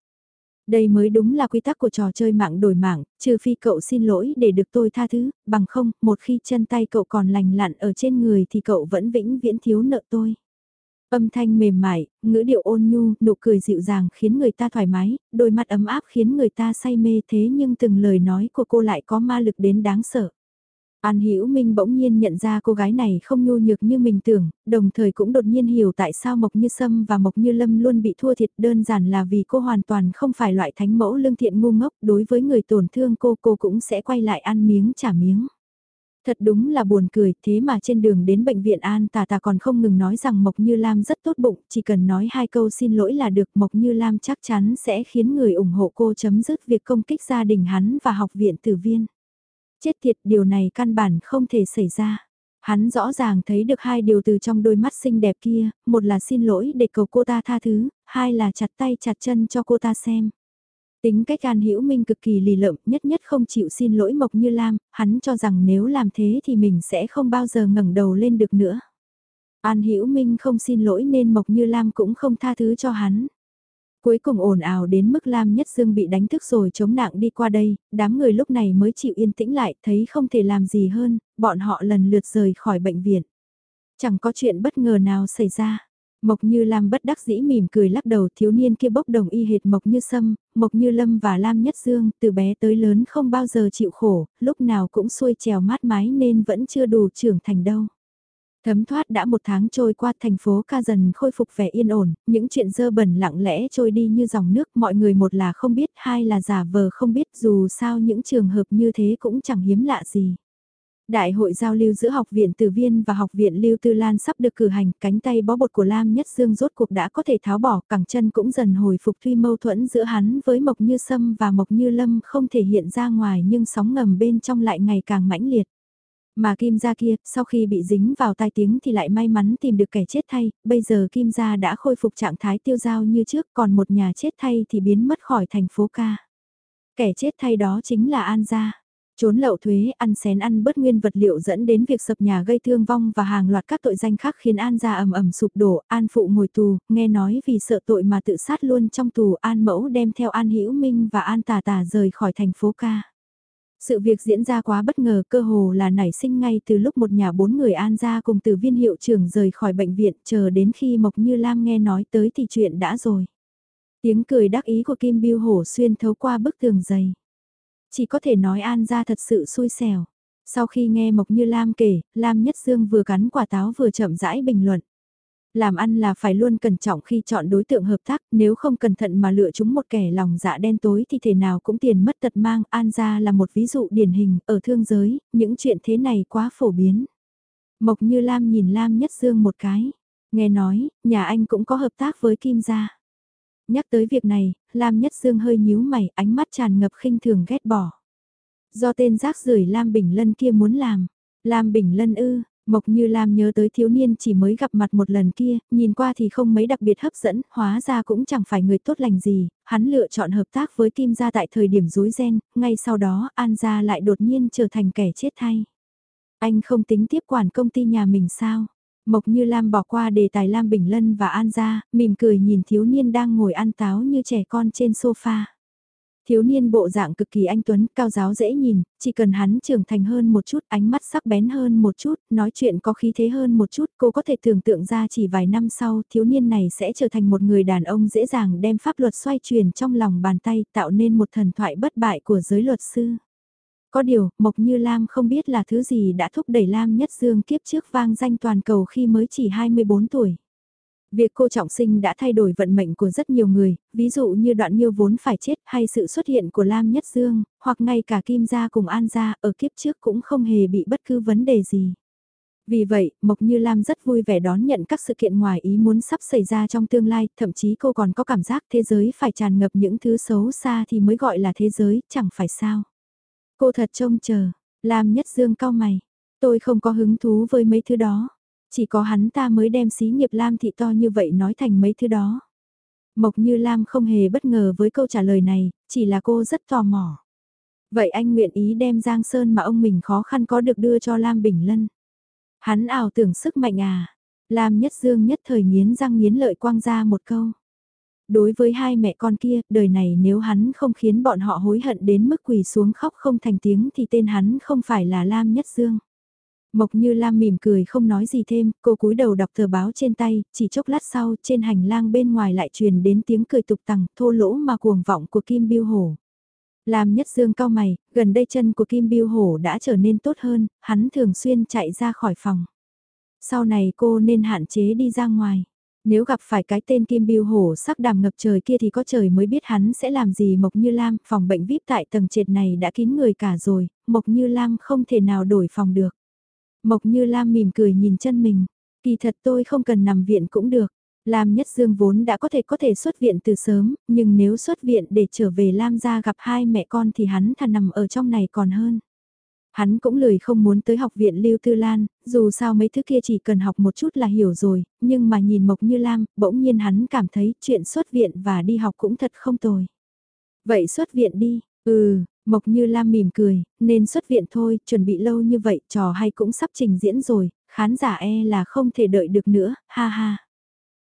Đây mới đúng là quy tắc của trò chơi mạng đổi mạng, trừ phi cậu xin lỗi để được tôi tha thứ, bằng không, một khi chân tay cậu còn lành lặn ở trên người thì cậu vẫn vĩnh viễn thiếu nợ tôi. Âm thanh mềm mại, ngữ điệu ôn nhu, nụ cười dịu dàng khiến người ta thoải mái, đôi mắt ấm áp khiến người ta say mê thế nhưng từng lời nói của cô lại có ma lực đến đáng sợ. An Hữu Minh bỗng nhiên nhận ra cô gái này không nhu nhược như mình tưởng, đồng thời cũng đột nhiên hiểu tại sao Mộc Như Sâm và Mộc Như Lâm luôn bị thua thiệt đơn giản là vì cô hoàn toàn không phải loại thánh mẫu lương thiện ngu ngốc, đối với người tổn thương cô cô cũng sẽ quay lại ăn miếng trả miếng. Thật đúng là buồn cười, thế mà trên đường đến bệnh viện An tà tà còn không ngừng nói rằng Mộc Như Lam rất tốt bụng, chỉ cần nói hai câu xin lỗi là được Mộc Như Lam chắc chắn sẽ khiến người ủng hộ cô chấm dứt việc công kích gia đình hắn và học viện tử viên. Chết tiệt điều này căn bản không thể xảy ra. Hắn rõ ràng thấy được hai điều từ trong đôi mắt xinh đẹp kia, một là xin lỗi để cầu cô ta tha thứ, hai là chặt tay chặt chân cho cô ta xem. Tính cách An Hữu Minh cực kỳ lì lợm, nhất nhất không chịu xin lỗi Mộc Như Lam, hắn cho rằng nếu làm thế thì mình sẽ không bao giờ ngẩng đầu lên được nữa. An Hữu Minh không xin lỗi nên Mộc Như Lam cũng không tha thứ cho hắn. Cuối cùng ồn ào đến mức Lam Nhất Dương bị đánh thức rồi chống nặng đi qua đây, đám người lúc này mới chịu yên tĩnh lại, thấy không thể làm gì hơn, bọn họ lần lượt rời khỏi bệnh viện. Chẳng có chuyện bất ngờ nào xảy ra. Mộc Như Lam bất đắc dĩ mỉm cười lắc đầu thiếu niên kia bốc đồng y hệt Mộc Như Sâm, Mộc Như Lâm và Lam Nhất Dương từ bé tới lớn không bao giờ chịu khổ, lúc nào cũng xuôi trèo mát mái nên vẫn chưa đủ trưởng thành đâu. Thấm thoát đã một tháng trôi qua thành phố ca dần khôi phục vẻ yên ổn, những chuyện dơ bẩn lặng lẽ trôi đi như dòng nước, mọi người một là không biết, hai là giả vờ không biết dù sao những trường hợp như thế cũng chẳng hiếm lạ gì. Đại hội giao lưu giữa học viện Tử Viên và học viện Lưu Tư Lan sắp được cử hành, cánh tay bó bột của Lam Nhất Dương rốt cuộc đã có thể tháo bỏ, cẳng chân cũng dần hồi phục tuy mâu thuẫn giữa hắn với Mộc Như Sâm và Mộc Như Lâm không thể hiện ra ngoài nhưng sóng ngầm bên trong lại ngày càng mãnh liệt. Mà Kim gia kia, sau khi bị dính vào tai tiếng thì lại may mắn tìm được kẻ chết thay, bây giờ Kim gia đã khôi phục trạng thái tiêu giao như trước, còn một nhà chết thay thì biến mất khỏi thành phố ca. Kẻ chết thay đó chính là An gia. Trốn lậu thuế, ăn xén ăn bớt nguyên vật liệu dẫn đến việc sập nhà gây thương vong và hàng loạt các tội danh khác khiến An gia ầm ầm sụp đổ, An phụ ngồi tù, nghe nói vì sợ tội mà tự sát luôn trong tù, An mẫu đem theo An Hữu Minh và An Tà Tà rời khỏi thành phố ca. Sự việc diễn ra quá bất ngờ cơ hồ là nảy sinh ngay từ lúc một nhà bốn người An gia cùng từ viên hiệu trưởng rời khỏi bệnh viện chờ đến khi Mộc Như Lam nghe nói tới thì chuyện đã rồi. Tiếng cười đắc ý của Kim Biêu Hổ xuyên thấu qua bức tường dày. Chỉ có thể nói An gia thật sự xui xẻo. Sau khi nghe Mộc Như Lam kể, Lam Nhất Dương vừa cắn quả táo vừa chậm rãi bình luận. Làm ăn là phải luôn cẩn trọng khi chọn đối tượng hợp tác, nếu không cẩn thận mà lựa chúng một kẻ lòng dạ đen tối thì thể nào cũng tiền mất tật mang. An gia là một ví dụ điển hình, ở thương giới, những chuyện thế này quá phổ biến. Mộc Như Lam nhìn Lam Nhất Dương một cái. Nghe nói, nhà anh cũng có hợp tác với Kim gia. Nhắc tới việc này, Lam Nhất Dương hơi nhíu mày, ánh mắt tràn ngập khinh thường ghét bỏ. Do tên rác rưởi Lam Bình Lân kia muốn làm. Lam Bình Lân ư, Mộc Như Lam nhớ tới thiếu niên chỉ mới gặp mặt một lần kia, nhìn qua thì không mấy đặc biệt hấp dẫn, hóa ra cũng chẳng phải người tốt lành gì, hắn lựa chọn hợp tác với Kim gia tại thời điểm rối ren, ngay sau đó An gia lại đột nhiên trở thành kẻ chết thay. Anh không tính tiếp quản công ty nhà mình sao? Mộc Như Lam bỏ qua đề tài Lam Bình Lân và An gia, mỉm cười nhìn thiếu niên đang ngồi ăn táo như trẻ con trên sofa. Thiếu niên bộ dạng cực kỳ anh Tuấn, cao giáo dễ nhìn, chỉ cần hắn trưởng thành hơn một chút, ánh mắt sắc bén hơn một chút, nói chuyện có khí thế hơn một chút, cô có thể tưởng tượng ra chỉ vài năm sau, thiếu niên này sẽ trở thành một người đàn ông dễ dàng đem pháp luật xoay chuyển trong lòng bàn tay, tạo nên một thần thoại bất bại của giới luật sư. Có điều, Mộc Như Lam không biết là thứ gì đã thúc đẩy Lam Nhất Dương kiếp trước vang danh toàn cầu khi mới chỉ 24 tuổi. Việc cô trọng sinh đã thay đổi vận mệnh của rất nhiều người, ví dụ như đoạn nhiêu vốn phải chết hay sự xuất hiện của Lam Nhất Dương, hoặc ngay cả Kim Gia cùng An Gia ở kiếp trước cũng không hề bị bất cứ vấn đề gì. Vì vậy, Mộc Như Lam rất vui vẻ đón nhận các sự kiện ngoài ý muốn sắp xảy ra trong tương lai, thậm chí cô còn có cảm giác thế giới phải tràn ngập những thứ xấu xa thì mới gọi là thế giới, chẳng phải sao. Cô thật trông chờ, Lam Nhất Dương cao mày, tôi không có hứng thú với mấy thứ đó. Chỉ có hắn ta mới đem xí nghiệp Lam thị to như vậy nói thành mấy thứ đó. Mộc như Lam không hề bất ngờ với câu trả lời này, chỉ là cô rất tò mò. Vậy anh nguyện ý đem Giang Sơn mà ông mình khó khăn có được đưa cho Lam Bình Lân. Hắn ảo tưởng sức mạnh à. Lam Nhất Dương nhất thời nghiến răng nghiến lợi quang ra một câu. Đối với hai mẹ con kia, đời này nếu hắn không khiến bọn họ hối hận đến mức quỳ xuống khóc không thành tiếng thì tên hắn không phải là Lam Nhất Dương. Mộc Như Lam mỉm cười không nói gì thêm, cô cúi đầu đọc tờ báo trên tay, chỉ chốc lát sau trên hành lang bên ngoài lại truyền đến tiếng cười tục tằng thô lỗ mà cuồng vọng của Kim Biêu Hổ. Làm nhất dương cao mày, gần đây chân của Kim Biêu Hổ đã trở nên tốt hơn, hắn thường xuyên chạy ra khỏi phòng. Sau này cô nên hạn chế đi ra ngoài. Nếu gặp phải cái tên Kim Biêu Hổ sắc đàm ngập trời kia thì có trời mới biết hắn sẽ làm gì Mộc Như Lam, phòng bệnh VIP tại tầng trệt này đã kín người cả rồi, Mộc Như Lam không thể nào đổi phòng được. Mộc Như Lam mỉm cười nhìn chân mình, kỳ thật tôi không cần nằm viện cũng được. Lam Nhất Dương vốn đã có thể có thể xuất viện từ sớm, nhưng nếu xuất viện để trở về Lam gia gặp hai mẹ con thì hắn thà nằm ở trong này còn hơn. Hắn cũng lười không muốn tới học viện Lưu Tư Lan, dù sao mấy thứ kia chỉ cần học một chút là hiểu rồi, nhưng mà nhìn Mộc Như Lam, bỗng nhiên hắn cảm thấy chuyện xuất viện và đi học cũng thật không tồi. Vậy xuất viện đi, ừ, Mộc Như Lam mỉm cười, nên xuất viện thôi, chuẩn bị lâu như vậy, trò hay cũng sắp trình diễn rồi, khán giả e là không thể đợi được nữa, ha ha.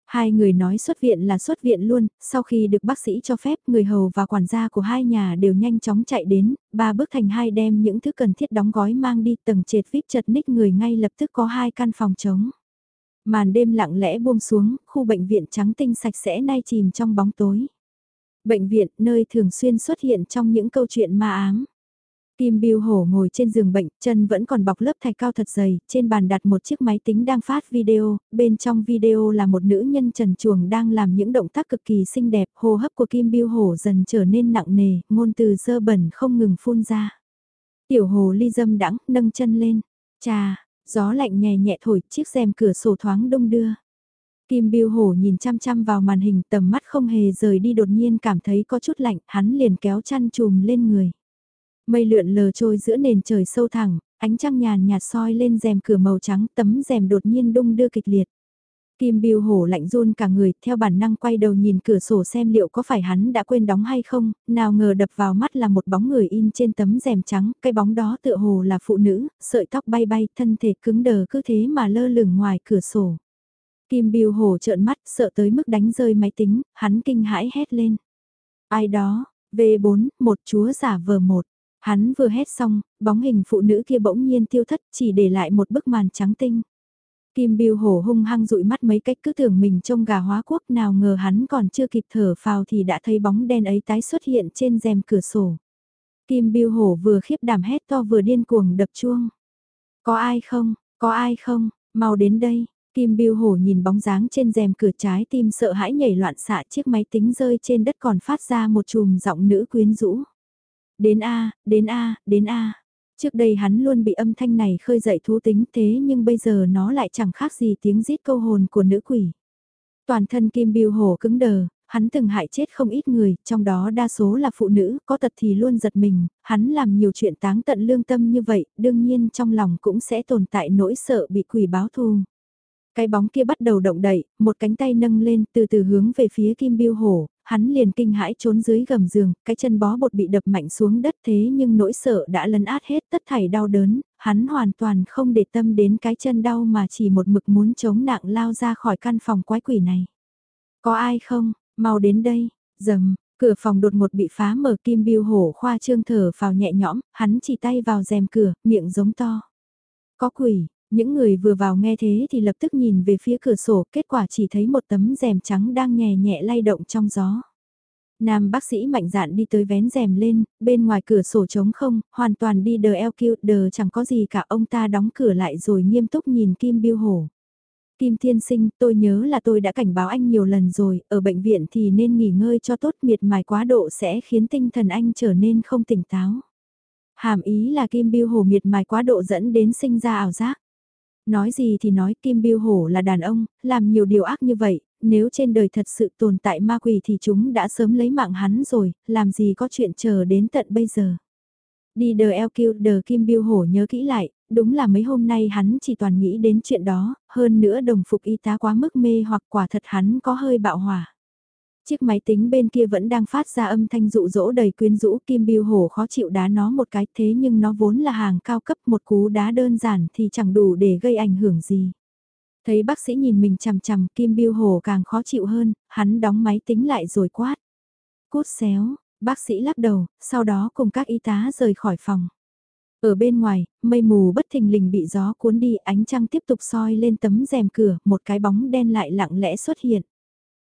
Hai người nói xuất viện là xuất viện luôn, sau khi được bác sĩ cho phép người hầu và quản gia của hai nhà đều nhanh chóng chạy đến, ba bước thành hai đem những thứ cần thiết đóng gói mang đi tầng trệt vip chật ních người ngay lập tức có hai căn phòng trống. Màn đêm lặng lẽ buông xuống, khu bệnh viện trắng tinh sạch sẽ nay chìm trong bóng tối. Bệnh viện nơi thường xuyên xuất hiện trong những câu chuyện ma ám. Kim Biêu Hổ ngồi trên giường bệnh, chân vẫn còn bọc lớp thạch cao thật dày, trên bàn đặt một chiếc máy tính đang phát video, bên trong video là một nữ nhân trần chuồng đang làm những động tác cực kỳ xinh đẹp, hô hấp của Kim Biêu Hổ dần trở nên nặng nề, ngôn từ dơ bẩn không ngừng phun ra. Tiểu Hồ ly dâm đắng, nâng chân lên, chà, gió lạnh nhẹ nhẹ thổi, chiếc rèm cửa sổ thoáng đông đưa. Kim Biêu Hổ nhìn chăm chăm vào màn hình tầm mắt không hề rời đi đột nhiên cảm thấy có chút lạnh, hắn liền kéo chăn chùm lên người. Mây lượn lờ trôi giữa nền trời sâu thẳng, ánh trăng nhàn nhạt soi lên rèm cửa màu trắng tấm rèm đột nhiên đung đưa kịch liệt. Kim Biêu hổ lạnh run cả người, theo bản năng quay đầu nhìn cửa sổ xem liệu có phải hắn đã quên đóng hay không, nào ngờ đập vào mắt là một bóng người in trên tấm rèm trắng, cái bóng đó tựa hồ là phụ nữ, sợi tóc bay bay, thân thể cứng đờ cứ thế mà lơ lửng ngoài cửa sổ. Kim Biêu hổ trợn mắt, sợ tới mức đánh rơi máy tính, hắn kinh hãi hét lên. Ai đó, V4, một chúa giả vờ một. Hắn vừa hét xong, bóng hình phụ nữ kia bỗng nhiên tiêu thất chỉ để lại một bức màn trắng tinh. Kim Biêu hổ hung hăng dụi mắt mấy cách cứ tưởng mình trông gà hóa quốc nào ngờ hắn còn chưa kịp thở phào thì đã thấy bóng đen ấy tái xuất hiện trên rèm cửa sổ. Kim Biêu hổ vừa khiếp đảm hét to vừa điên cuồng đập chuông. Có ai không, có ai không, mau đến đây. Kim Biêu hổ nhìn bóng dáng trên rèm cửa trái tim sợ hãi nhảy loạn xạ chiếc máy tính rơi trên đất còn phát ra một chùm giọng nữ quyến rũ. Đến A, đến A, đến A. Trước đây hắn luôn bị âm thanh này khơi dậy thú tính thế nhưng bây giờ nó lại chẳng khác gì tiếng rít câu hồn của nữ quỷ. Toàn thân Kim Biêu Hổ cứng đờ, hắn từng hại chết không ít người, trong đó đa số là phụ nữ, có tật thì luôn giật mình, hắn làm nhiều chuyện táng tận lương tâm như vậy, đương nhiên trong lòng cũng sẽ tồn tại nỗi sợ bị quỷ báo thù. Cái bóng kia bắt đầu động đậy, một cánh tay nâng lên từ từ hướng về phía Kim Biêu Hổ, hắn liền kinh hãi trốn dưới gầm giường, cái chân bó bột bị đập mạnh xuống đất thế nhưng nỗi sợ đã lấn át hết tất thảy đau đớn, hắn hoàn toàn không để tâm đến cái chân đau mà chỉ một mực muốn chống nặng lao ra khỏi căn phòng quái quỷ này. Có ai không, mau đến đây, dầm, cửa phòng đột ngột bị phá mở kim biêu hổ khoa trương thở vào nhẹ nhõm, hắn chỉ tay vào rèm cửa, miệng giống to. Có quỷ, những người vừa vào nghe thế thì lập tức nhìn về phía cửa sổ, kết quả chỉ thấy một tấm rèm trắng đang nhẹ nhẹ lay động trong gió. Nam bác sĩ mạnh dạn đi tới vén rèm lên, bên ngoài cửa sổ trống không, hoàn toàn đi đờ eo kêu đờ chẳng có gì cả ông ta đóng cửa lại rồi nghiêm túc nhìn Kim Biêu Hổ. Kim Thiên Sinh, tôi nhớ là tôi đã cảnh báo anh nhiều lần rồi, ở bệnh viện thì nên nghỉ ngơi cho tốt miệt mài quá độ sẽ khiến tinh thần anh trở nên không tỉnh táo. Hàm ý là Kim Biêu Hổ miệt mài quá độ dẫn đến sinh ra ảo giác. Nói gì thì nói Kim Biêu Hổ là đàn ông, làm nhiều điều ác như vậy, nếu trên đời thật sự tồn tại ma quỷ thì chúng đã sớm lấy mạng hắn rồi, làm gì có chuyện chờ đến tận bây giờ. Đi đờ eo kêu đờ Kim Biêu Hổ nhớ kỹ lại, đúng là mấy hôm nay hắn chỉ toàn nghĩ đến chuyện đó, hơn nữa đồng phục y tá quá mức mê hoặc quả thật hắn có hơi bạo hỏa. Chiếc máy tính bên kia vẫn đang phát ra âm thanh dụ dỗ đầy quyến rũ Kim Biêu Hổ khó chịu đá nó một cái thế nhưng nó vốn là hàng cao cấp một cú đá đơn giản thì chẳng đủ để gây ảnh hưởng gì. Thấy bác sĩ nhìn mình chằm chằm Kim Biêu Hổ càng khó chịu hơn, hắn đóng máy tính lại rồi quát. Cút xéo, bác sĩ lắc đầu, sau đó cùng các y tá rời khỏi phòng. Ở bên ngoài, mây mù bất thình lình bị gió cuốn đi ánh trăng tiếp tục soi lên tấm rèm cửa, một cái bóng đen lại lặng lẽ xuất hiện.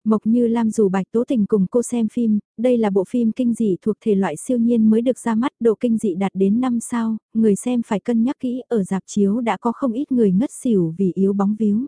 Mộc Như Lam dù Bạch Tố Tình cùng cô xem phim, đây là bộ phim kinh dị thuộc thể loại siêu nhiên mới được ra mắt, độ kinh dị đạt đến 5 sao, người xem phải cân nhắc kỹ, ở dạp chiếu đã có không ít người ngất xỉu vì yếu bóng víu.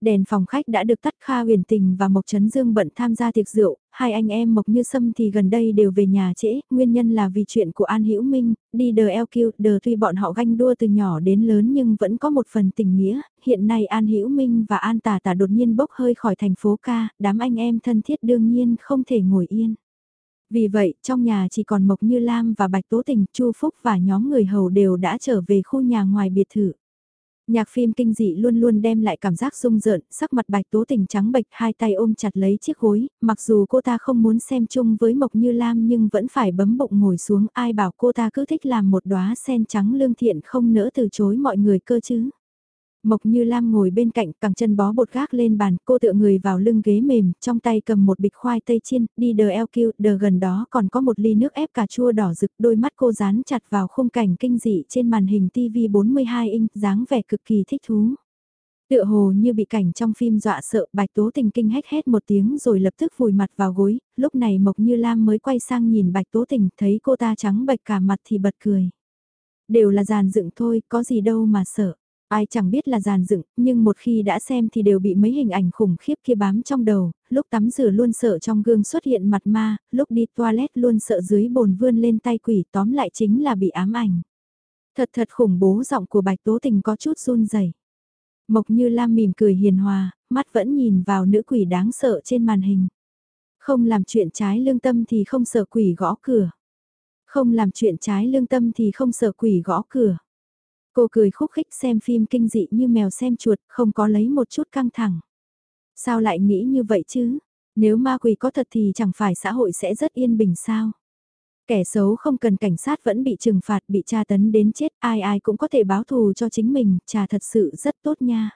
Đèn phòng khách đã được tắt Kha huyền tình và Mộc Trấn Dương bận tham gia tiệc rượu, hai anh em Mộc Như Sâm thì gần đây đều về nhà trễ, nguyên nhân là vì chuyện của An Hữu Minh, đi đờ LQ, đờ tuy bọn họ ganh đua từ nhỏ đến lớn nhưng vẫn có một phần tình nghĩa, hiện nay An Hữu Minh và An Tà Tà đột nhiên bốc hơi khỏi thành phố ca, đám anh em thân thiết đương nhiên không thể ngồi yên. Vì vậy, trong nhà chỉ còn Mộc Như Lam và Bạch Tố Tình, Chu Phúc và nhóm người hầu đều đã trở về khu nhà ngoài biệt thự. Nhạc phim kinh dị luôn luôn đem lại cảm giác rung rợn, sắc mặt bạch tố tình trắng bệch hai tay ôm chặt lấy chiếc gối, mặc dù cô ta không muốn xem chung với Mộc Như Lam nhưng vẫn phải bấm bụng ngồi xuống ai bảo cô ta cứ thích làm một đóa sen trắng lương thiện không nỡ từ chối mọi người cơ chứ. Mộc Như Lam ngồi bên cạnh, cẳng chân bó bột gác lên bàn, cô tựa người vào lưng ghế mềm, trong tay cầm một bịch khoai tây chiên, đi đờ LQ, đờ gần đó còn có một ly nước ép cà chua đỏ rực, đôi mắt cô dán chặt vào khung cảnh kinh dị trên màn hình TV 42 inch, dáng vẻ cực kỳ thích thú. Tựa hồ như bị cảnh trong phim dọa sợ, bạch tố tình kinh hét hét một tiếng rồi lập tức vùi mặt vào gối, lúc này Mộc Như Lam mới quay sang nhìn bạch tố tình, thấy cô ta trắng bạch cả mặt thì bật cười. Đều là giàn dựng thôi, có gì đâu mà sợ. Ai chẳng biết là giàn dựng, nhưng một khi đã xem thì đều bị mấy hình ảnh khủng khiếp kia bám trong đầu, lúc tắm rửa luôn sợ trong gương xuất hiện mặt ma, lúc đi toilet luôn sợ dưới bồn vươn lên tay quỷ tóm lại chính là bị ám ảnh. Thật thật khủng bố giọng của bạch tố tình có chút run rẩy. Mộc như Lam mỉm cười hiền hòa, mắt vẫn nhìn vào nữ quỷ đáng sợ trên màn hình. Không làm chuyện trái lương tâm thì không sợ quỷ gõ cửa. Không làm chuyện trái lương tâm thì không sợ quỷ gõ cửa. Cô cười khúc khích xem phim kinh dị như mèo xem chuột, không có lấy một chút căng thẳng. Sao lại nghĩ như vậy chứ? Nếu ma quỷ có thật thì chẳng phải xã hội sẽ rất yên bình sao? Kẻ xấu không cần cảnh sát vẫn bị trừng phạt, bị tra tấn đến chết, ai ai cũng có thể báo thù cho chính mình, trà thật sự rất tốt nha.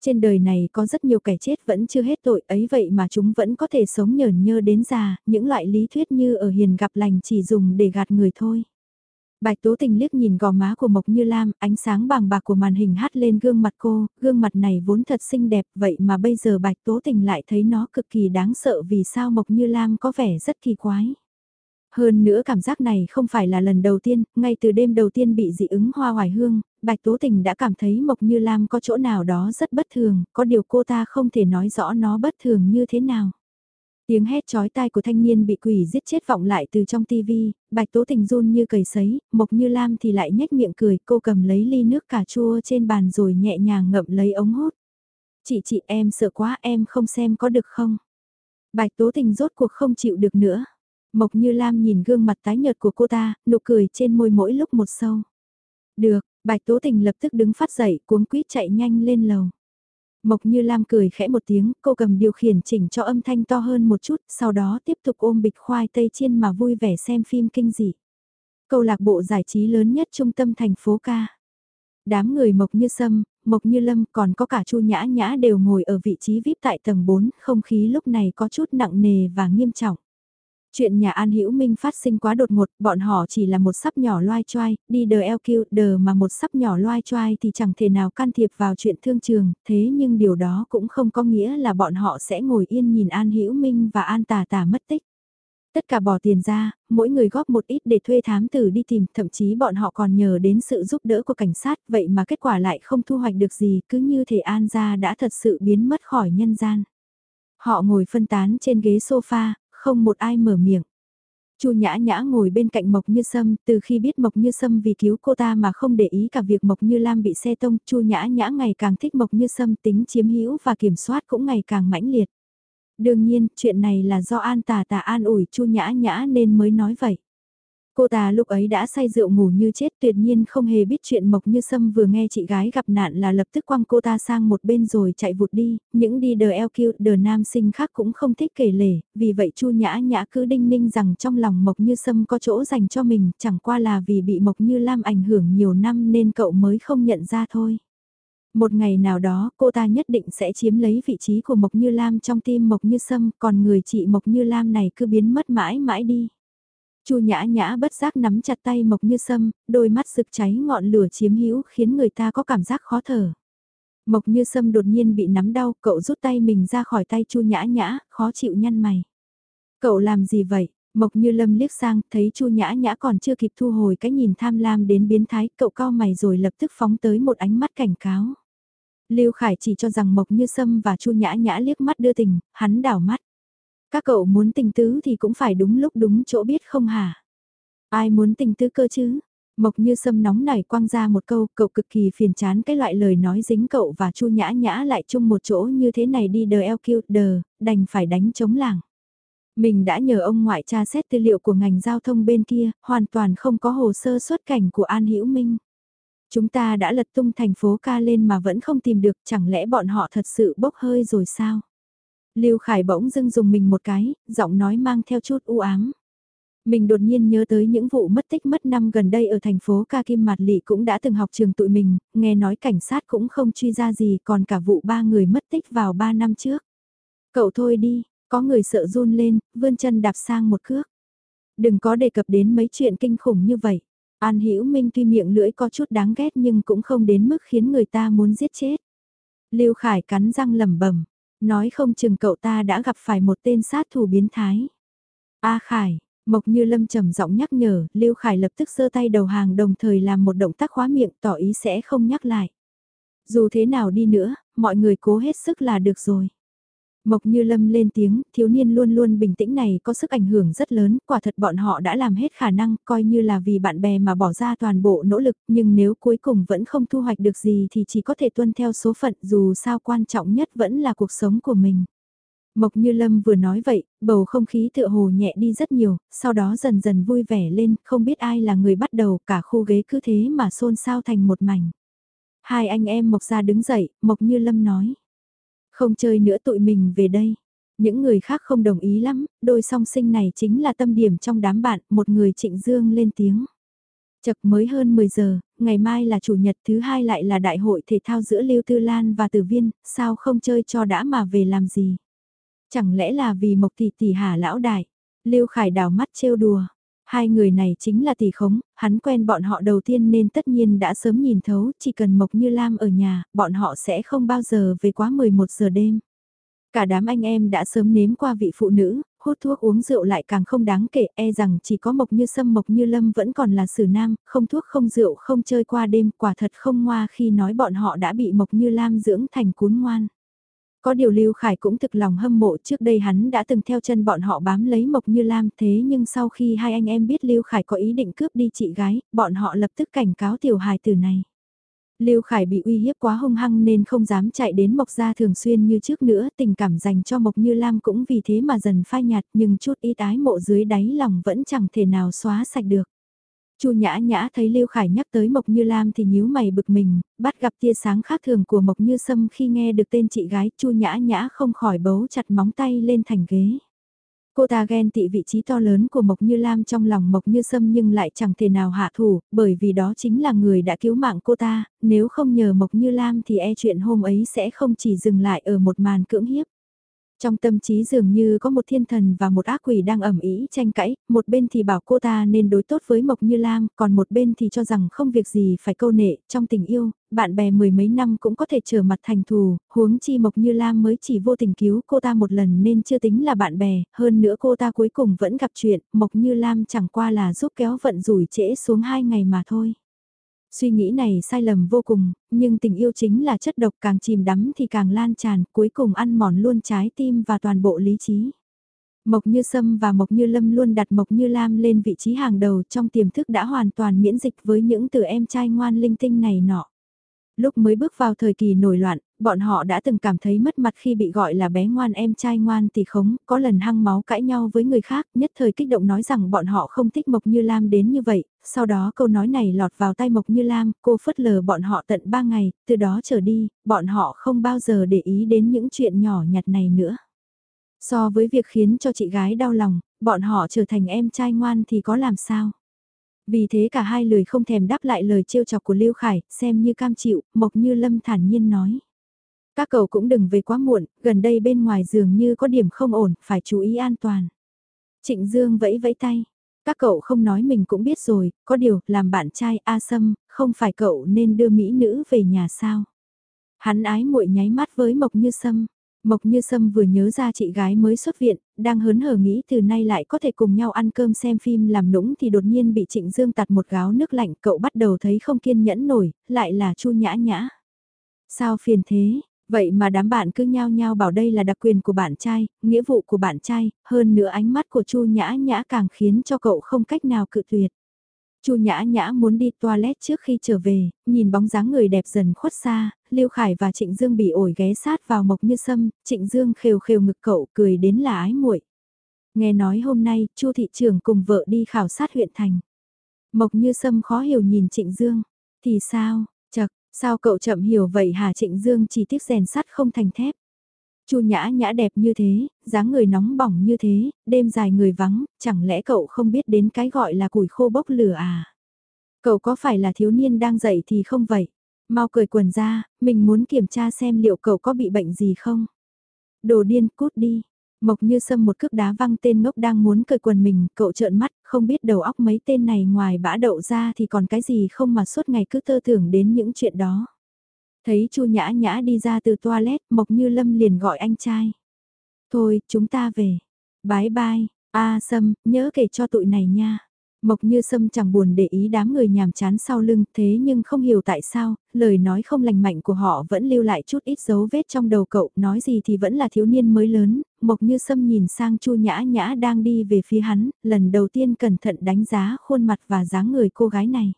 Trên đời này có rất nhiều kẻ chết vẫn chưa hết tội ấy vậy mà chúng vẫn có thể sống nhờn nhơ đến già, những loại lý thuyết như ở hiền gặp lành chỉ dùng để gạt người thôi. Bạch Tố Tình liếc nhìn gò má của Mộc Như Lam, ánh sáng bàng bạc của màn hình hát lên gương mặt cô, gương mặt này vốn thật xinh đẹp, vậy mà bây giờ Bạch Tố Tình lại thấy nó cực kỳ đáng sợ vì sao Mộc Như Lam có vẻ rất kỳ quái. Hơn nữa cảm giác này không phải là lần đầu tiên, ngay từ đêm đầu tiên bị dị ứng hoa hoài hương, Bạch Tố Tình đã cảm thấy Mộc Như Lam có chỗ nào đó rất bất thường, có điều cô ta không thể nói rõ nó bất thường như thế nào. Tiếng hét chói tai của thanh niên bị quỷ giết chết vọng lại từ trong tivi, bạch tố tình run như cầy sấy, mộc như lam thì lại nhếch miệng cười, cô cầm lấy ly nước cà chua trên bàn rồi nhẹ nhàng ngậm lấy ống hút. Chị chị em sợ quá em không xem có được không? Bạch tố tình rốt cuộc không chịu được nữa. Mộc như lam nhìn gương mặt tái nhợt của cô ta, nụ cười trên môi mỗi lúc một sâu. Được, bạch tố tình lập tức đứng phát dậy cuống quýt chạy nhanh lên lầu. Mộc Như Lam cười khẽ một tiếng, cô cầm điều khiển chỉnh cho âm thanh to hơn một chút, sau đó tiếp tục ôm bịch khoai tây chiên mà vui vẻ xem phim kinh dị. Câu lạc bộ giải trí lớn nhất trung tâm thành phố ca. Đám người Mộc Như Sâm, Mộc Như Lâm còn có cả Chu Nhã Nhã đều ngồi ở vị trí VIP tại tầng 4, không khí lúc này có chút nặng nề và nghiêm trọng. Chuyện nhà An Hữu Minh phát sinh quá đột ngột, bọn họ chỉ là một sắp nhỏ loai choai, đi đờ LQ, đờ mà một sắp nhỏ loai choai thì chẳng thể nào can thiệp vào chuyện thương trường, thế nhưng điều đó cũng không có nghĩa là bọn họ sẽ ngồi yên nhìn An Hữu Minh và An Tà Tà mất tích. Tất cả bỏ tiền ra, mỗi người góp một ít để thuê thám tử đi tìm, thậm chí bọn họ còn nhờ đến sự giúp đỡ của cảnh sát, vậy mà kết quả lại không thu hoạch được gì, cứ như thể An gia đã thật sự biến mất khỏi nhân gian. Họ ngồi phân tán trên ghế sofa, không một ai mở miệng. Chu Nhã Nhã ngồi bên cạnh Mộc Như Sâm, từ khi biết Mộc Như Sâm vì cứu cô ta mà không để ý cả việc Mộc Như Lam bị xe tông, Chu Nhã Nhã ngày càng thích Mộc Như Sâm, tính chiếm hữu và kiểm soát cũng ngày càng mãnh liệt. Đương nhiên, chuyện này là do An Tà Tà an ủi Chu Nhã Nhã nên mới nói vậy. Cô ta lúc ấy đã say rượu ngủ như chết tuyệt nhiên không hề biết chuyện Mộc Như Sâm vừa nghe chị gái gặp nạn là lập tức quăng cô ta sang một bên rồi chạy vụt đi, những đi đờ LQ đờ nam sinh khác cũng không thích kể lể, vì vậy Chu Nhã Nhã cứ đinh ninh rằng trong lòng Mộc Như Sâm có chỗ dành cho mình, chẳng qua là vì bị Mộc Như Lam ảnh hưởng nhiều năm nên cậu mới không nhận ra thôi. Một ngày nào đó cô ta nhất định sẽ chiếm lấy vị trí của Mộc Như Lam trong tim Mộc Như Sâm, còn người chị Mộc Như Lam này cứ biến mất mãi mãi đi. Chu Nhã Nhã bất giác nắm chặt tay Mộc Như Sâm, đôi mắt rực cháy ngọn lửa chiếm hữu khiến người ta có cảm giác khó thở. Mộc như sâm đột nhiên bị nắm đau, cậu rút tay mình ra khỏi tay chu nhã nhã, khó chịu nhăn mày. Cậu làm gì vậy? Mộc như lâm liếc sang, thấy chu nhã nhã còn chưa kịp thu hồi cái nhìn tham lam đến biến thái, cậu cao mày rồi lập tức phóng tới một ánh mắt cảnh cáo. Lưu Khải chỉ cho rằng Mộc Như Sâm và Chu Nhã Nhã liếc mắt đưa tình, hắn đảo mắt. Các cậu muốn tình tứ thì cũng phải đúng lúc đúng chỗ biết không hả? Ai muốn tình tứ cơ chứ? Mộc Như Sâm nóng nảy quăng ra một câu, cậu cực kỳ phiền chán cái loại lời nói dính cậu và Chu Nhã Nhã lại chung một chỗ như thế này đi đờ eo kêu đờ, đành phải đánh chống làng. Mình đã nhờ ông ngoại tra xét tư liệu của ngành giao thông bên kia, hoàn toàn không có hồ sơ xuất cảnh của An Hữu Minh. Chúng ta đã lật tung thành phố ca lên mà vẫn không tìm được, chẳng lẽ bọn họ thật sự bốc hơi rồi sao? Lưu Khải bỗng dưng dùng mình một cái, giọng nói mang theo chút u ám. Mình đột nhiên nhớ tới những vụ mất tích mất năm gần đây ở thành phố Ca Kim Mạt Lị cũng đã từng học trường tụi mình, nghe nói cảnh sát cũng không truy ra gì còn cả vụ ba người mất tích vào ba năm trước. Cậu thôi đi, có người sợ run lên, vươn chân đạp sang một cước. Đừng có đề cập đến mấy chuyện kinh khủng như vậy. An Hữu Minh tuy miệng lưỡi có chút đáng ghét nhưng cũng không đến mức khiến người ta muốn giết chết. Lưu Khải cắn răng lẩm bẩm, nói không chừng cậu ta đã gặp phải một tên sát thủ biến thái. A Khải, Mộc Như Lâm trầm giọng nhắc nhở, Lưu Khải lập tức giơ tay đầu hàng đồng thời làm một động tác khóa miệng tỏ ý sẽ không nhắc lại. Dù thế nào đi nữa, mọi người cố hết sức là được rồi. Mộc Như Lâm lên tiếng, thiếu niên luôn luôn bình tĩnh này có sức ảnh hưởng rất lớn, quả thật bọn họ đã làm hết khả năng, coi như là vì bạn bè mà bỏ ra toàn bộ nỗ lực, nhưng nếu cuối cùng vẫn không thu hoạch được gì thì chỉ có thể tuân theo số phận dù sao quan trọng nhất vẫn là cuộc sống của mình. Mộc Như Lâm vừa nói vậy, bầu không khí tựa hồ nhẹ đi rất nhiều, sau đó dần dần vui vẻ lên, không biết ai là người bắt đầu, cả khu ghế cứ thế mà xôn xao thành một mảnh. Hai anh em Mộc ra đứng dậy, Mộc Như Lâm nói. Không chơi nữa tụi mình về đây. Những người khác không đồng ý lắm, đôi song sinh này chính là tâm điểm trong đám bạn, một người trịnh dương lên tiếng. Chật mới hơn 10 giờ, ngày mai là chủ nhật thứ hai lại là đại hội thể thao giữa Lưu Tư Lan và Tử Viên, sao không chơi cho đã mà về làm gì? Chẳng lẽ là vì Mộc thị Tỷ hả lão đại? Lưu Khải đào mắt trêu đùa. Hai người này chính là tỷ khống, hắn quen bọn họ đầu tiên nên tất nhiên đã sớm nhìn thấu, chỉ cần Mộc Như Lam ở nhà, bọn họ sẽ không bao giờ về quá 11 giờ đêm. Cả đám anh em đã sớm nếm qua vị phụ nữ, hút thuốc uống rượu lại càng không đáng kể, e rằng chỉ có Mộc Như Sâm Mộc Như Lâm vẫn còn là sử nam, không thuốc không rượu không chơi qua đêm, quả thật không ngoa khi nói bọn họ đã bị Mộc Như Lam dưỡng thành cuốn ngoan. Có điều Lưu Khải cũng thực lòng hâm mộ trước đây hắn đã từng theo chân bọn họ bám lấy Mộc Như Lam thế nhưng sau khi hai anh em biết Lưu Khải có ý định cướp đi chị gái, bọn họ lập tức cảnh cáo tiểu hài tử này. Lưu Khải bị uy hiếp quá hung hăng nên không dám chạy đến Mộc gia thường xuyên như trước nữa, tình cảm dành cho Mộc Như Lam cũng vì thế mà dần phai nhạt nhưng chút ít ái mộ dưới đáy lòng vẫn chẳng thể nào xóa sạch được. Chu Nhã Nhã thấy Lưu Khải nhắc tới Mộc Như Lam thì nhíu mày bực mình, bắt gặp tia sáng khác thường của Mộc Như Sâm khi nghe được tên chị gái, Chu Nhã Nhã không khỏi bấu chặt móng tay lên thành ghế. Cô ta ghen tị vị trí to lớn của Mộc Như Lam trong lòng Mộc Như Sâm nhưng lại chẳng thể nào hạ thủ, bởi vì đó chính là người đã cứu mạng cô ta, nếu không nhờ Mộc Như Lam thì e chuyện hôm ấy sẽ không chỉ dừng lại ở một màn cưỡng hiếp. Trong tâm trí dường như có một thiên thần và một ác quỷ đang ẩm ý tranh cãi, một bên thì bảo cô ta nên đối tốt với Mộc Như Lam, còn một bên thì cho rằng không việc gì phải câu nệ, trong tình yêu, bạn bè mười mấy năm cũng có thể trở mặt thành thù, huống chi Mộc Như Lam mới chỉ vô tình cứu cô ta một lần nên chưa tính là bạn bè, hơn nữa cô ta cuối cùng vẫn gặp chuyện, Mộc Như Lam chẳng qua là giúp kéo vận rủi trễ xuống hai ngày mà thôi. Suy nghĩ này sai lầm vô cùng, nhưng tình yêu chính là chất độc càng chìm đắm thì càng lan tràn, cuối cùng ăn mòn luôn trái tim và toàn bộ lý trí. Mộc Như Sâm và Mộc Như Lâm luôn đặt Mộc Như Lam lên vị trí hàng đầu trong tiềm thức đã hoàn toàn miễn dịch với những từ em trai ngoan linh tinh này nọ. Lúc mới bước vào thời kỳ nổi loạn, bọn họ đã từng cảm thấy mất mặt khi bị gọi là bé ngoan em trai ngoan thì khống, có lần hăng máu cãi nhau với người khác, nhất thời kích động nói rằng bọn họ không thích Mộc Như Lam đến như vậy, sau đó câu nói này lọt vào tay Mộc Như Lam, cô phớt lờ bọn họ tận 3 ngày, từ đó trở đi, bọn họ không bao giờ để ý đến những chuyện nhỏ nhặt này nữa. So với việc khiến cho chị gái đau lòng, bọn họ trở thành em trai ngoan thì có làm sao? Vì thế cả hai lời không thèm đáp lại lời trêu chọc của Lưu Khải, xem như cam chịu, Mộc Như Lâm thản nhiên nói. Các cậu cũng đừng về quá muộn, gần đây bên ngoài dường như có điểm không ổn, phải chú ý an toàn. Trịnh Dương vẫy vẫy tay. Các cậu không nói mình cũng biết rồi, có điều, làm bạn trai A Sâm, không phải cậu nên đưa mỹ nữ về nhà sao? Hắn ái muội nháy mắt với Mộc Như Sâm. Mộc Như Sâm vừa nhớ ra chị gái mới xuất viện, đang hớn hở nghĩ từ nay lại có thể cùng nhau ăn cơm xem phim làm nũng thì đột nhiên bị Trịnh Dương tạt một gáo nước lạnh, cậu bắt đầu thấy không kiên nhẫn nổi, lại là Chu Nhã Nhã. Sao phiền thế, vậy mà đám bạn cứ nhao nhao bảo đây là đặc quyền của bạn trai, nghĩa vụ của bạn trai, hơn nữa ánh mắt của Chu Nhã Nhã càng khiến cho cậu không cách nào cự tuyệt. Chu Nhã Nhã muốn đi toilet trước khi trở về, nhìn bóng dáng người đẹp dần khuất xa, Lưu Khải và Trịnh Dương bị ổi ghé sát vào Mộc Như Sâm, Trịnh Dương khều khều ngực cậu cười đến là ái muội. Nghe nói hôm nay, Chu thị trưởng cùng vợ đi khảo sát huyện thành. Mộc Như Sâm khó hiểu nhìn Trịnh Dương, thì sao, chậc, sao cậu chậm hiểu vậy hả Trịnh Dương chỉ tiếc rèn sắt không thành thép. Chu nhã nhã đẹp như thế, dáng người nóng bỏng như thế, đêm dài người vắng, chẳng lẽ cậu không biết đến cái gọi là củi khô bốc lửa à? Cậu có phải là thiếu niên đang dậy thì không vậy? Mau cười quần ra, mình muốn kiểm tra xem liệu cậu có bị bệnh gì không? Đồ điên, cút đi. Mộc như sâm một cước đá văng tên ngốc đang muốn cười quần mình, cậu trợn mắt, không biết đầu óc mấy tên này ngoài bã đậu ra thì còn cái gì không mà suốt ngày cứ tơ tưởng đến những chuyện đó. Thấy Chu Nhã Nhã đi ra từ toilet, Mộc Như Lâm liền gọi anh trai. Thôi, chúng ta về. Bye bye, A Sâm, nhớ kể cho tụi này nha. Mộc Như Sâm chẳng buồn để ý đám người nhàm chán sau lưng thế nhưng không hiểu tại sao, lời nói không lành mạnh của họ vẫn lưu lại chút ít dấu vết trong đầu cậu, nói gì thì vẫn là thiếu niên mới lớn, Mộc Như Sâm nhìn sang Chu Nhã Nhã đang đi về phía hắn, lần đầu tiên cẩn thận đánh giá khuôn mặt và dáng người cô gái này.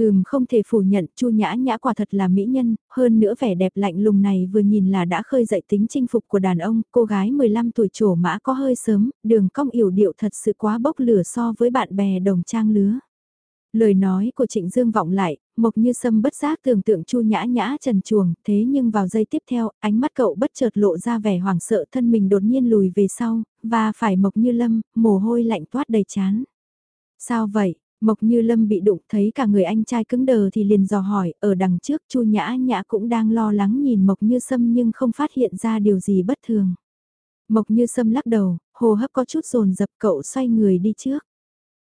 Ừm không thể phủ nhận Chu Nhã Nhã quả thật là mỹ nhân, hơn nữa vẻ đẹp lạnh lùng này vừa nhìn là đã khơi dậy tính chinh phục của đàn ông, cô gái 15 tuổi trổ mã có hơi sớm, đường cong yểu điệu thật sự quá bốc lửa so với bạn bè đồng trang lứa. Lời nói của Trịnh Dương vọng lại, Mộc Như Sâm bất giác tưởng tượng Chu Nhã Nhã trần chuồng, thế nhưng vào giây tiếp theo, ánh mắt cậu bất chợt lộ ra vẻ hoảng sợ thân mình đột nhiên lùi về sau, và phải Mộc Như Lâm, mồ hôi lạnh toát đầy chán. Sao vậy? Mộc Như Lâm bị đụng thấy cả người anh trai cứng đờ thì liền dò hỏi, ở đằng trước Chu Nhã Nhã cũng đang lo lắng nhìn Mộc Như Sâm nhưng không phát hiện ra điều gì bất thường. Mộc Như Sâm lắc đầu, hồ hấp có chút dồn dập cậu xoay người đi trước.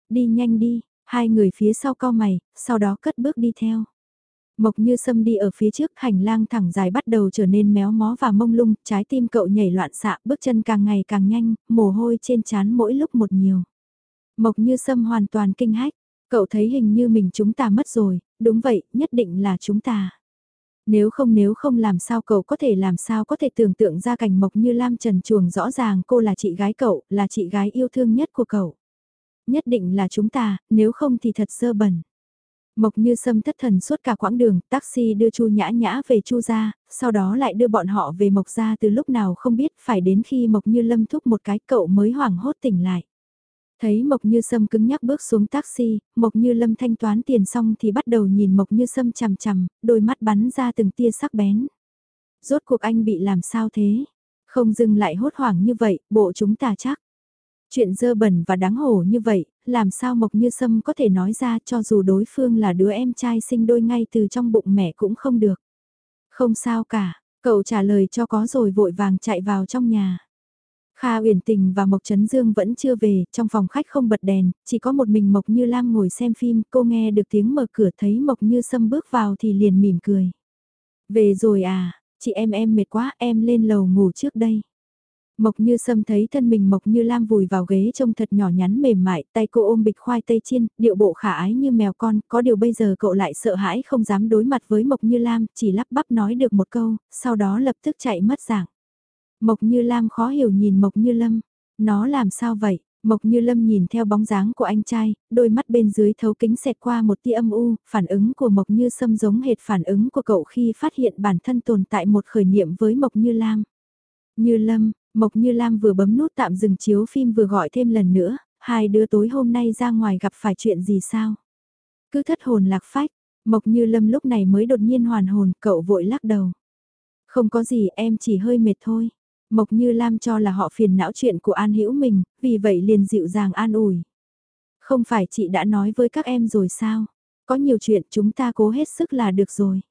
Đi nhanh đi, hai người phía sau co mày, sau đó cất bước đi theo. Mộc Như Sâm đi ở phía trước, hành lang thẳng dài bắt đầu trở nên méo mó và mông lung, trái tim cậu nhảy loạn xạ, bước chân càng ngày càng nhanh, mồ hôi trên trán mỗi lúc một nhiều. Mộc Như Sâm hoàn toàn kinh hách, Cậu thấy hình như mình chúng ta mất rồi, đúng vậy, nhất định là chúng ta. Nếu không nếu không làm sao cậu có thể làm sao có thể tưởng tượng ra cảnh mộc như Lam Trần Chuồng rõ ràng cô là chị gái cậu, là chị gái yêu thương nhất của cậu. Nhất định là chúng ta, nếu không thì thật sơ bẩn. Mộc Như Sâm thất thần suốt cả quãng đường, taxi đưa Chu Nhã Nhã về Chu gia, sau đó lại đưa bọn họ về Mộc gia từ lúc nào không biết, phải đến khi Mộc Như Lâm thúc một cái cậu mới hoảng hốt tỉnh lại. Thấy Mộc Như Sâm cứng nhắc bước xuống taxi, Mộc Như Lâm thanh toán tiền xong thì bắt đầu nhìn Mộc Như Sâm chằm chằm, đôi mắt bắn ra từng tia sắc bén. Rốt cuộc anh bị làm sao thế? Không dừng lại hốt hoảng như vậy, bộ chúng ta chắc. Chuyện dơ bẩn và đáng hổ như vậy, làm sao Mộc Như Sâm có thể nói ra cho dù đối phương là đứa em trai sinh đôi ngay từ trong bụng mẹ cũng không được. Không sao cả, cậu trả lời cho có rồi vội vàng chạy vào trong nhà. Kha Uyển Tình và Mộc Trấn Dương vẫn chưa về, trong phòng khách không bật đèn, chỉ có một mình Mộc Như Lam ngồi xem phim, cô nghe được tiếng mở cửa thấy Mộc Như Sâm bước vào thì liền mỉm cười. Về rồi à, chị em em mệt quá, em lên lầu ngủ trước đây. Mộc Như Sâm thấy thân mình Mộc Như Lam vùi vào ghế trông thật nhỏ nhắn mềm mại, tay cô ôm bịch khoai tây chiên, điệu bộ khả ái như mèo con, có điều bây giờ cậu lại sợ hãi không dám đối mặt với Mộc Như Lam, chỉ lắp bắp nói được một câu, sau đó lập tức chạy mất dạng. Mộc Như Lam khó hiểu nhìn Mộc Như Lâm, nó làm sao vậy? Mộc Như Lâm nhìn theo bóng dáng của anh trai, đôi mắt bên dưới thấu kính xẹt qua một tia âm u, phản ứng của Mộc Như Sâm giống hệt phản ứng của cậu khi phát hiện bản thân tồn tại một khởi niệm với Mộc Như Lam. Như Lâm, Mộc Như Lam vừa bấm nút tạm dừng chiếu phim vừa gọi thêm lần nữa, hai đứa tối hôm nay ra ngoài gặp phải chuyện gì sao? Cứ thất hồn lạc phách, Mộc Như Lâm lúc này mới đột nhiên hoàn hồn, cậu vội lắc đầu. Không có gì em chỉ hơi mệt thôi. Mộc Như Lam cho là họ phiền não chuyện của An Hữu mình, vì vậy liền dịu dàng an ủi. Không phải chị đã nói với các em rồi sao? Có nhiều chuyện chúng ta cố hết sức là được rồi.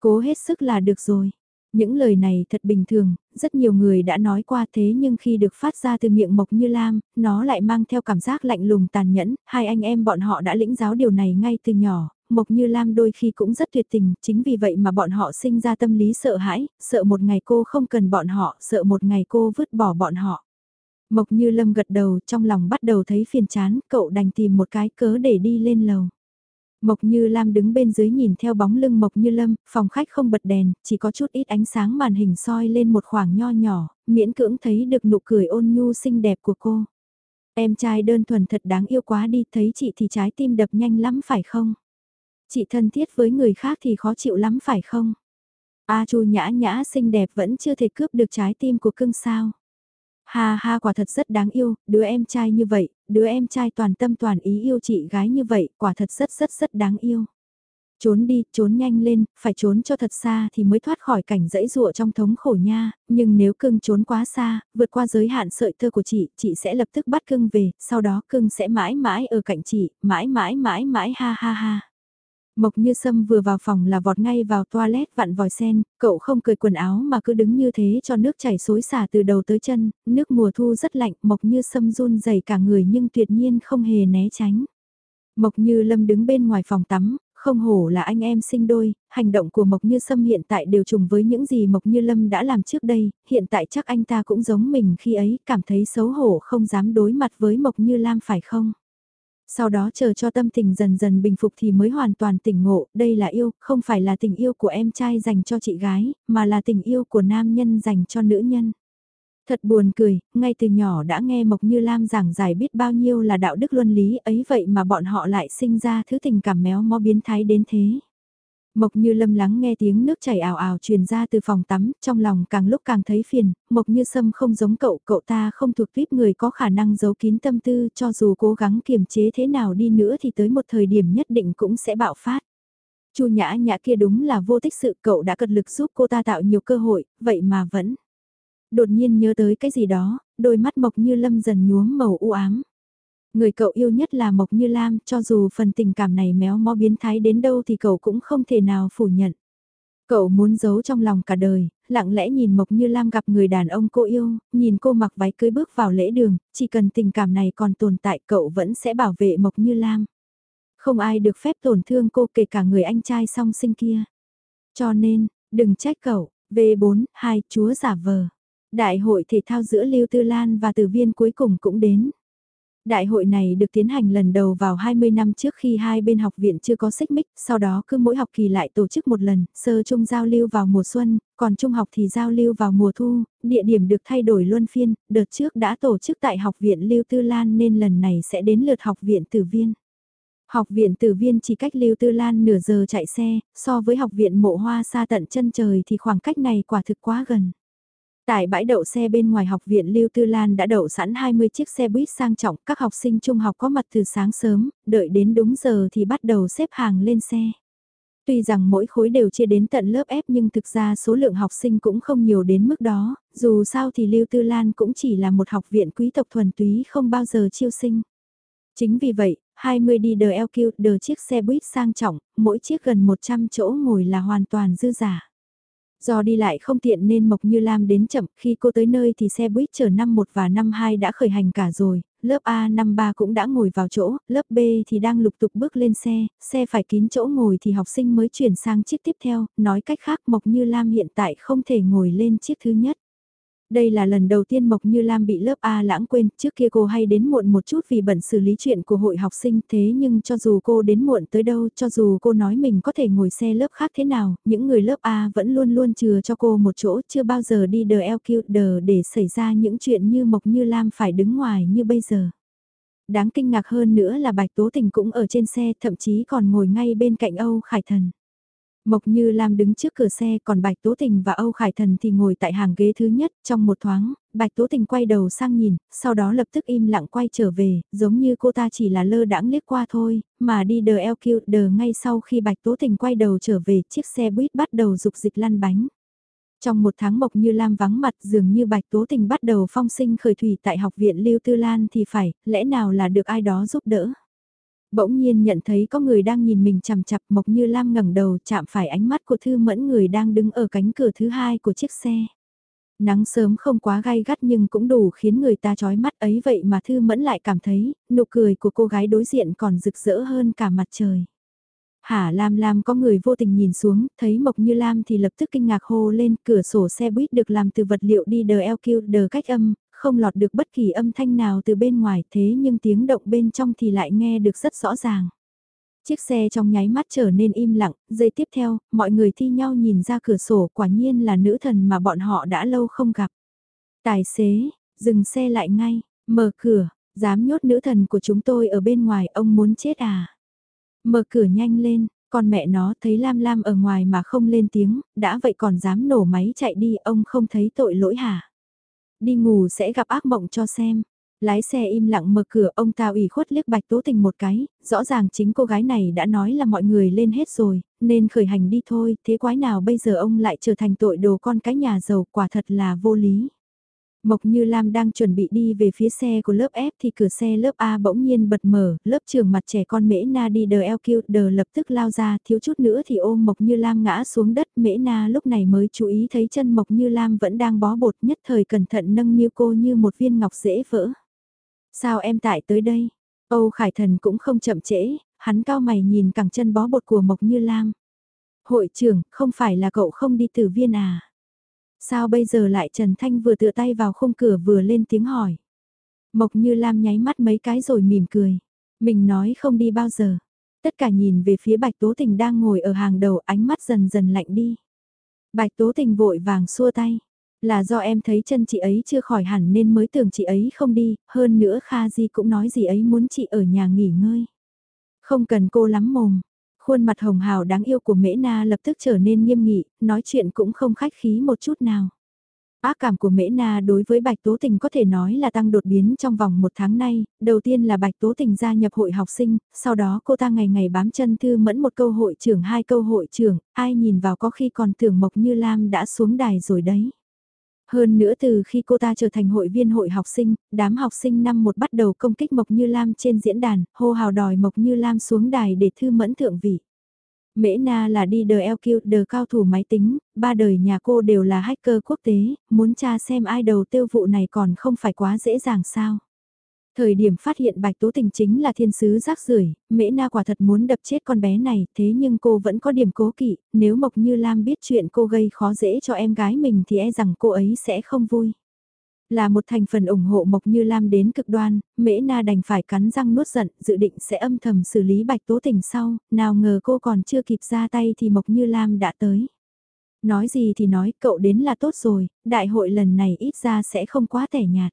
Cố hết sức là được rồi. Những lời này thật bình thường, rất nhiều người đã nói qua thế nhưng khi được phát ra từ miệng Mộc Như Lam, nó lại mang theo cảm giác lạnh lùng tàn nhẫn, hai anh em bọn họ đã lĩnh giáo điều này ngay từ nhỏ, Mộc Như Lam đôi khi cũng rất tuyệt tình, chính vì vậy mà bọn họ sinh ra tâm lý sợ hãi, sợ một ngày cô không cần bọn họ, sợ một ngày cô vứt bỏ bọn họ. Mộc Như Lâm gật đầu trong lòng bắt đầu thấy phiền chán, cậu đành tìm một cái cớ để đi lên lầu. Mộc Như Lam đứng bên dưới nhìn theo bóng lưng Mộc Như Lâm, phòng khách không bật đèn, chỉ có chút ít ánh sáng màn hình soi lên một khoảng nho nhỏ, miễn cưỡng thấy được nụ cười ôn nhu xinh đẹp của cô. Em trai đơn thuần thật đáng yêu quá đi, thấy chị thì trái tim đập nhanh lắm phải không? Chị thân thiết với người khác thì khó chịu lắm phải không? A Chu nhã nhã xinh đẹp vẫn chưa thể cướp được trái tim của cưng sao? Ha ha quả thật rất đáng yêu, đứa em trai như vậy, đứa em trai toàn tâm toàn ý yêu chị gái như vậy, quả thật rất rất rất đáng yêu. Trốn đi, trốn nhanh lên, phải trốn cho thật xa thì mới thoát khỏi cảnh dẫy dụa trong thống khổ nha, nhưng nếu cưng trốn quá xa, vượt qua giới hạn sợi tơ của chị, chị sẽ lập tức bắt cưng về, sau đó cưng sẽ mãi mãi ở cạnh chị, mãi mãi mãi mãi ha ha ha. Mộc như sâm vừa vào phòng là vọt ngay vào toilet vặn vòi sen, cậu không cười quần áo mà cứ đứng như thế cho nước chảy xối xả từ đầu tới chân, nước mùa thu rất lạnh, mộc như sâm run rẩy cả người nhưng tuyệt nhiên không hề né tránh. Mộc như lâm đứng bên ngoài phòng tắm, không hổ là anh em sinh đôi, hành động của Mộc Như Sâm hiện tại đều trùng với những gì Mộc Như Lâm đã làm trước đây, hiện tại chắc anh ta cũng giống mình khi ấy, cảm thấy xấu hổ không dám đối mặt với Mộc Như Lam phải không? Sau đó chờ cho tâm tình dần dần bình phục thì mới hoàn toàn tỉnh ngộ, đây là yêu, không phải là tình yêu của em trai dành cho chị gái, mà là tình yêu của nam nhân dành cho nữ nhân. Thật buồn cười, ngay từ nhỏ đã nghe Mộc Như Lam giảng giải biết bao nhiêu là đạo đức luân lý ấy vậy mà bọn họ lại sinh ra thứ tình cảm méo mó biến thái đến thế. Mộc Như Lâm lắng nghe tiếng nước chảy ảo ảo truyền ra từ phòng tắm, trong lòng càng lúc càng thấy phiền, Mộc Như Sâm không giống cậu, cậu ta không thuộc tuyếp người có khả năng giấu kín tâm tư cho dù cố gắng kiềm chế thế nào đi nữa thì tới một thời điểm nhất định cũng sẽ bạo phát. Chu Nhã Nhã kia đúng là vô tích sự cậu đã cật lực giúp cô ta tạo nhiều cơ hội, vậy mà vẫn. Đột nhiên nhớ tới cái gì đó, đôi mắt Mộc Như Lâm dần nhuốm màu u ám. Người cậu yêu nhất là Mộc Như Lam, cho dù phần tình cảm này méo mó biến thái đến đâu thì cậu cũng không thể nào phủ nhận. Cậu muốn giấu trong lòng cả đời, lặng lẽ nhìn Mộc Như Lam gặp người đàn ông cô yêu, nhìn cô mặc váy cưới bước vào lễ đường, chỉ cần tình cảm này còn tồn tại cậu vẫn sẽ bảo vệ Mộc Như Lam. Không ai được phép tổn thương cô kể cả người anh trai song sinh kia. Cho nên, đừng trách cậu, V4, 2, chúa giả vờ. Đại hội thể thao giữa Lưu Tư Lan và Từ Viên cuối cùng cũng đến. Đại hội này được tiến hành lần đầu vào 20 năm trước khi hai bên học viện chưa có xích mích, sau đó cứ mỗi học kỳ lại tổ chức một lần, sơ trung giao lưu vào mùa xuân, còn trung học thì giao lưu vào mùa thu, địa điểm được thay đổi luân phiên, đợt trước đã tổ chức tại học viện Lưu Tư Lan nên lần này sẽ đến lượt học viện Tử Viên. Học viện Tử Viên chỉ cách Lưu Tư Lan nửa giờ chạy xe, so với học viện Mộ Hoa xa tận chân trời thì khoảng cách này quả thực quá gần. Tại bãi đậu xe bên ngoài học viện Lưu Tư Lan đã đậu sẵn 20 chiếc xe buýt sang trọng, các học sinh trung học có mặt từ sáng sớm, đợi đến đúng giờ thì bắt đầu xếp hàng lên xe. Tuy rằng mỗi khối đều chia đến tận lớp F nhưng thực ra số lượng học sinh cũng không nhiều đến mức đó, dù sao thì Lưu Tư Lan cũng chỉ là một học viện quý tộc thuần túy không bao giờ chiêu sinh. Chính vì vậy, 20 đi đờ LQ đờ chiếc xe buýt sang trọng, mỗi chiếc gần 100 chỗ ngồi là hoàn toàn dư giả. Do đi lại không tiện nên Mộc Như Lam đến chậm, khi cô tới nơi thì xe buýt chở năm 1 và năm 2 đã khởi hành cả rồi, lớp A năm 3 cũng đã ngồi vào chỗ, lớp B thì đang lục tục bước lên xe, xe phải kín chỗ ngồi thì học sinh mới chuyển sang chiếc tiếp theo, nói cách khác Mộc Như Lam hiện tại không thể ngồi lên chiếc thứ nhất. Đây là lần đầu tiên Mộc Như Lam bị lớp A lãng quên, trước kia cô hay đến muộn một chút vì bận xử lý chuyện của hội học sinh thế nhưng cho dù cô đến muộn tới đâu, cho dù cô nói mình có thể ngồi xe lớp khác thế nào, những người lớp A vẫn luôn luôn chừa cho cô một chỗ, chưa bao giờ đi đờ LQ đờ để xảy ra những chuyện như Mộc Như Lam phải đứng ngoài như bây giờ. Đáng kinh ngạc hơn nữa là Bạch Tố Tình cũng ở trên xe, thậm chí còn ngồi ngay bên cạnh Âu Khải Thần. Mộc Như Lam đứng trước cửa xe còn Bạch Tố Tình và Âu Khải Thần thì ngồi tại hàng ghế thứ nhất trong một thoáng, Bạch Tố Tình quay đầu sang nhìn, sau đó lập tức im lặng quay trở về, giống như cô ta chỉ là lơ đãng liếc qua thôi, mà đi đờ LQ đờ ngay sau khi Bạch Tố Tình quay đầu trở về chiếc xe buýt bắt đầu dục dịch lăn bánh. Trong một tháng Mộc Như Lam vắng mặt dường như Bạch Tố Tình bắt đầu phong sinh khởi thủy tại học viện Lưu Tư Lan thì phải, lẽ nào là được ai đó giúp đỡ. Bỗng nhiên nhận thấy có người đang nhìn mình chằm chặp Mộc Như Lam ngẩng đầu chạm phải ánh mắt của Thư Mẫn người đang đứng ở cánh cửa thứ hai của chiếc xe. Nắng sớm không quá gai gắt nhưng cũng đủ khiến người ta chói mắt ấy vậy mà Thư Mẫn lại cảm thấy nụ cười của cô gái đối diện còn rực rỡ hơn cả mặt trời. Hả Lam Lam có người vô tình nhìn xuống, thấy Mộc Như Lam thì lập tức kinh ngạc hô lên, cửa sổ xe buýt được làm từ vật liệu đi đờ LQ đờ cách âm, không lọt được bất kỳ âm thanh nào từ bên ngoài thế nhưng tiếng động bên trong thì lại nghe được rất rõ ràng. Chiếc xe trong nháy mắt trở nên im lặng, giây tiếp theo, mọi người thi nhau nhìn ra cửa sổ quả nhiên là nữ thần mà bọn họ đã lâu không gặp. Tài xế, dừng xe lại ngay, mở cửa, dám nhốt nữ thần của chúng tôi ở bên ngoài ông muốn chết à? Mở cửa nhanh lên, con mẹ nó thấy Lam Lam ở ngoài mà không lên tiếng, đã vậy còn dám nổ máy chạy đi ông không thấy tội lỗi hả? Đi ngủ sẽ gặp ác mộng cho xem. Lái xe im lặng mở cửa ông ta ủy khuất liếc bạch tố tình một cái, rõ ràng chính cô gái này đã nói là mọi người lên hết rồi, nên khởi hành đi thôi, thế quái nào bây giờ ông lại trở thành tội đồ con cái nhà giàu quả thật là vô lý. Mộc Như Lam đang chuẩn bị đi về phía xe của lớp F thì cửa xe lớp A bỗng nhiên bật mở, lớp trường mặt trẻ con Mễ Na đi đờ LQ đờ lập tức lao ra, thiếu chút nữa thì ôm Mộc Như Lam ngã xuống đất, Mễ Na lúc này mới chú ý thấy chân Mộc Như Lam vẫn đang bó bột nhất thời cẩn thận nâng niu cô như một viên ngọc dễ vỡ. Sao em tại tới đây? Âu Khải Thần cũng không chậm trễ, hắn cao mày nhìn cẳng chân bó bột của Mộc Như Lam. Hội trưởng, không phải là cậu không đi từ viên à? Sao bây giờ lại Trần Thanh vừa tựa tay vào khung cửa vừa lên tiếng hỏi. Mộc Như Lam nháy mắt mấy cái rồi mỉm cười. Mình nói không đi bao giờ. Tất cả nhìn về phía Bạch Tố Tình đang ngồi ở hàng đầu ánh mắt dần dần lạnh đi. Bạch Tố Tình vội vàng xua tay. Là do em thấy chân chị ấy chưa khỏi hẳn nên mới tưởng chị ấy không đi, hơn nữa Kha Di cũng nói gì ấy muốn chị ở nhà nghỉ ngơi. Không cần cô lắm mồm, Khuôn mặt hồng hào đáng yêu của Mễ Na lập tức trở nên nghiêm nghị, nói chuyện cũng không khách khí một chút nào. Ác cảm của Mễ Na đối với Bạch Tố Tình có thể nói là tăng đột biến trong vòng một tháng nay, đầu tiên là Bạch Tố Tình gia nhập hội học sinh, sau đó cô ta ngày ngày bám chân thư mẫn một câu hội trưởng hai câu hội trưởng, ai nhìn vào có khi còn tưởng Mộc Như Lam đã xuống đài rồi đấy. Hơn nữa từ khi cô ta trở thành hội viên hội học sinh, đám học sinh năm một bắt đầu công kích Mộc Như Lam trên diễn đàn, hô hào đòi Mộc Như Lam xuống đài để thư mẫn thượng vị. Mễ Na là đi đờ LQ, đờ cao thủ máy tính, ba đời nhà cô đều là hacker quốc tế, muốn tra xem idol tiêu vụ này còn không phải quá dễ dàng sao. Thời điểm phát hiện bạch tố tình chính là thiên sứ rác rưởi mễ na quả thật muốn đập chết con bé này, thế nhưng cô vẫn có điểm cố kỵ, nếu Mộc Như Lam biết chuyện cô gây khó dễ cho em gái mình thì e rằng cô ấy sẽ không vui. Là một thành phần ủng hộ Mộc Như Lam đến cực đoan, Mễ Na đành phải cắn răng nuốt giận, dự định sẽ âm thầm xử lý Bạch Tố Tình sau, nào ngờ cô còn chưa kịp ra tay thì Mộc Như Lam đã tới. Nói gì thì nói, cậu đến là tốt rồi, đại hội lần này ít ra sẽ không quá tẻ nhạt.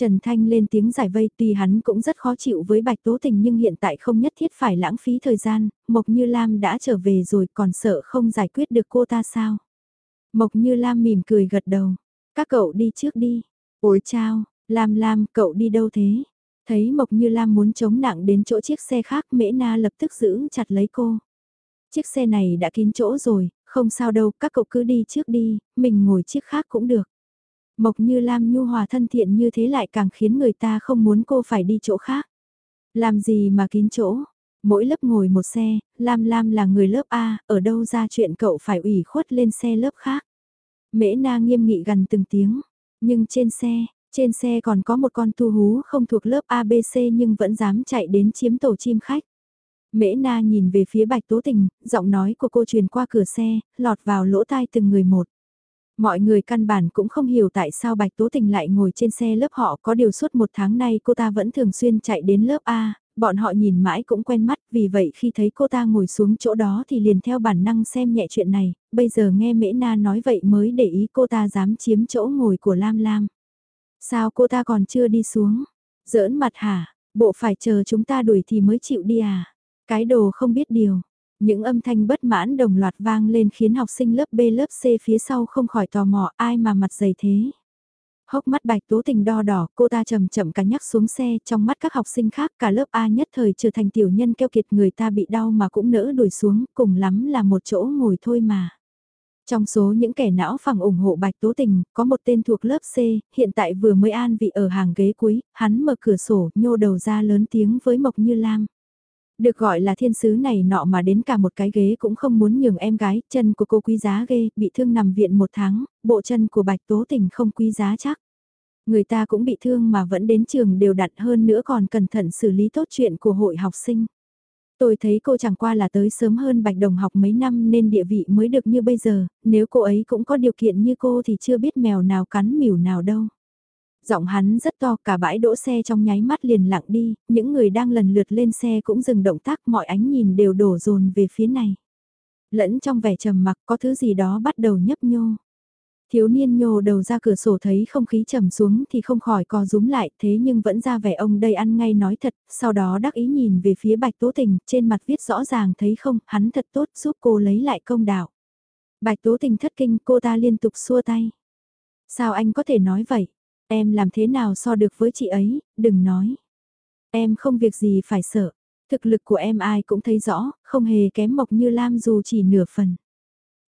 Trần Thanh lên tiếng giải vây tuy hắn cũng rất khó chịu với Bạch Tố Tình nhưng hiện tại không nhất thiết phải lãng phí thời gian, Mộc Như Lam đã trở về rồi còn sợ không giải quyết được cô ta sao. Mộc Như Lam mỉm cười gật đầu, các cậu đi trước đi, ôi chao, Lam Lam cậu đi đâu thế? Thấy Mộc Như Lam muốn chống nặng đến chỗ chiếc xe khác Mễ Na lập tức giữ chặt lấy cô. Chiếc xe này đã kín chỗ rồi, không sao đâu, các cậu cứ đi trước đi, mình ngồi chiếc khác cũng được. Mộc như Lam nhu hòa thân thiện như thế lại càng khiến người ta không muốn cô phải đi chỗ khác. Làm gì mà kín chỗ? Mỗi lớp ngồi một xe, Lam Lam là người lớp A, ở đâu ra chuyện cậu phải ủy khuất lên xe lớp khác. Mễ na nghiêm nghị gần từng tiếng, nhưng trên xe, trên xe còn có một con tu hú không thuộc lớp ABC nhưng vẫn dám chạy đến chiếm tổ chim khách. Mễ na nhìn về phía bạch tố tình, giọng nói của cô truyền qua cửa xe, lọt vào lỗ tai từng người một. Mọi người căn bản cũng không hiểu tại sao Bạch Tố Tình lại ngồi trên xe lớp họ có điều suốt một tháng nay cô ta vẫn thường xuyên chạy đến lớp A, bọn họ nhìn mãi cũng quen mắt vì vậy khi thấy cô ta ngồi xuống chỗ đó thì liền theo bản năng xem nhẹ chuyện này, bây giờ nghe Mễ Na nói vậy mới để ý cô ta dám chiếm chỗ ngồi của Lam Lam. Sao cô ta còn chưa đi xuống? Giỡn mặt hả? Bộ phải chờ chúng ta đuổi thì mới chịu đi à? Cái đồ không biết điều. Những âm thanh bất mãn đồng loạt vang lên khiến học sinh lớp B lớp C phía sau không khỏi tò mò ai mà mặt dày thế. Hốc mắt bạch tố tình đo đỏ, cô ta chậm chậm cả nhắc xuống xe, trong mắt các học sinh khác cả lớp A nhất thời trở thành tiểu nhân keo kiệt người ta bị đau mà cũng nỡ đuổi xuống, cùng lắm là một chỗ ngồi thôi mà. Trong số những kẻ não phẳng ủng hộ Bạch Tố Tình, có một tên thuộc lớp C, hiện tại vừa mới an vị ở hàng ghế cuối, hắn mở cửa sổ, nhô đầu ra lớn tiếng với Mộc Như Lam. Được gọi là thiên sứ này nọ mà đến cả một cái ghế cũng không muốn nhường em gái, chân của cô quý giá ghê, bị thương nằm viện một tháng, bộ chân của bạch tố tình không quý giá chắc. Người ta cũng bị thương mà vẫn đến trường đều đặn hơn nữa còn cẩn thận xử lý tốt chuyện của hội học sinh. Tôi thấy cô chẳng qua là tới sớm hơn Bạch Đồng học mấy năm nên địa vị mới được như bây giờ, nếu cô ấy cũng có điều kiện như cô thì chưa biết mèo nào cắn mỉu nào đâu. Giọng hắn rất to cả bãi đỗ xe trong nháy mắt liền lặng đi, những người đang lần lượt lên xe cũng dừng động tác mọi ánh nhìn đều đổ dồn về phía này. Lẫn trong vẻ trầm mặc có thứ gì đó bắt đầu nhấp nhô. Thiếu niên nhô đầu ra cửa sổ thấy không khí trầm xuống thì không khỏi co rúm lại thế nhưng vẫn ra vẻ ông đây ăn ngay nói thật, sau đó đắc ý nhìn về phía bạch tố tình, trên mặt viết rõ ràng thấy không, hắn thật tốt giúp cô lấy lại công đạo. Bạch tố tình thất kinh cô ta liên tục xua tay. Sao anh có thể nói vậy? Em làm thế nào so được với chị ấy, đừng nói. Em không việc gì phải sợ. Thực lực của em ai cũng thấy rõ, không hề kém mộc như Lam dù chỉ nửa phần.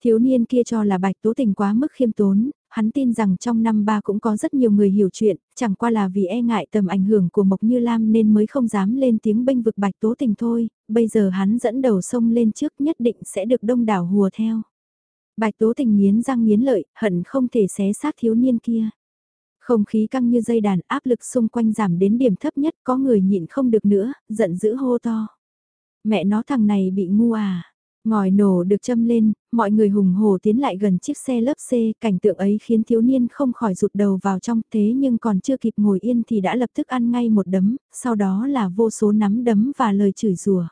Thiếu niên kia cho là bạch tố tình quá mức khiêm tốn, hắn tin rằng trong năm ba cũng có rất nhiều người hiểu chuyện, chẳng qua là vì e ngại tầm ảnh hưởng của Mộc Như Lam nên mới không dám lên tiếng bênh vực bạch tố tình thôi, bây giờ hắn dẫn đầu sông lên trước nhất định sẽ được đông đảo hùa theo. Bạch tố tình nghiến răng nghiến lợi, hận không thể xé xác thiếu niên kia. Không khí căng như dây đàn áp lực xung quanh giảm đến điểm thấp nhất có người nhịn không được nữa, giận dữ hô to. Mẹ nó thằng này bị ngu à. Ngòi nổ được châm lên, mọi người hùng hổ tiến lại gần chiếc xe lớp C, cảnh tượng ấy khiến thiếu niên không khỏi rụt đầu vào trong thế nhưng còn chưa kịp ngồi yên thì đã lập tức ăn ngay một đấm, sau đó là vô số nắm đấm và lời chửi rủa.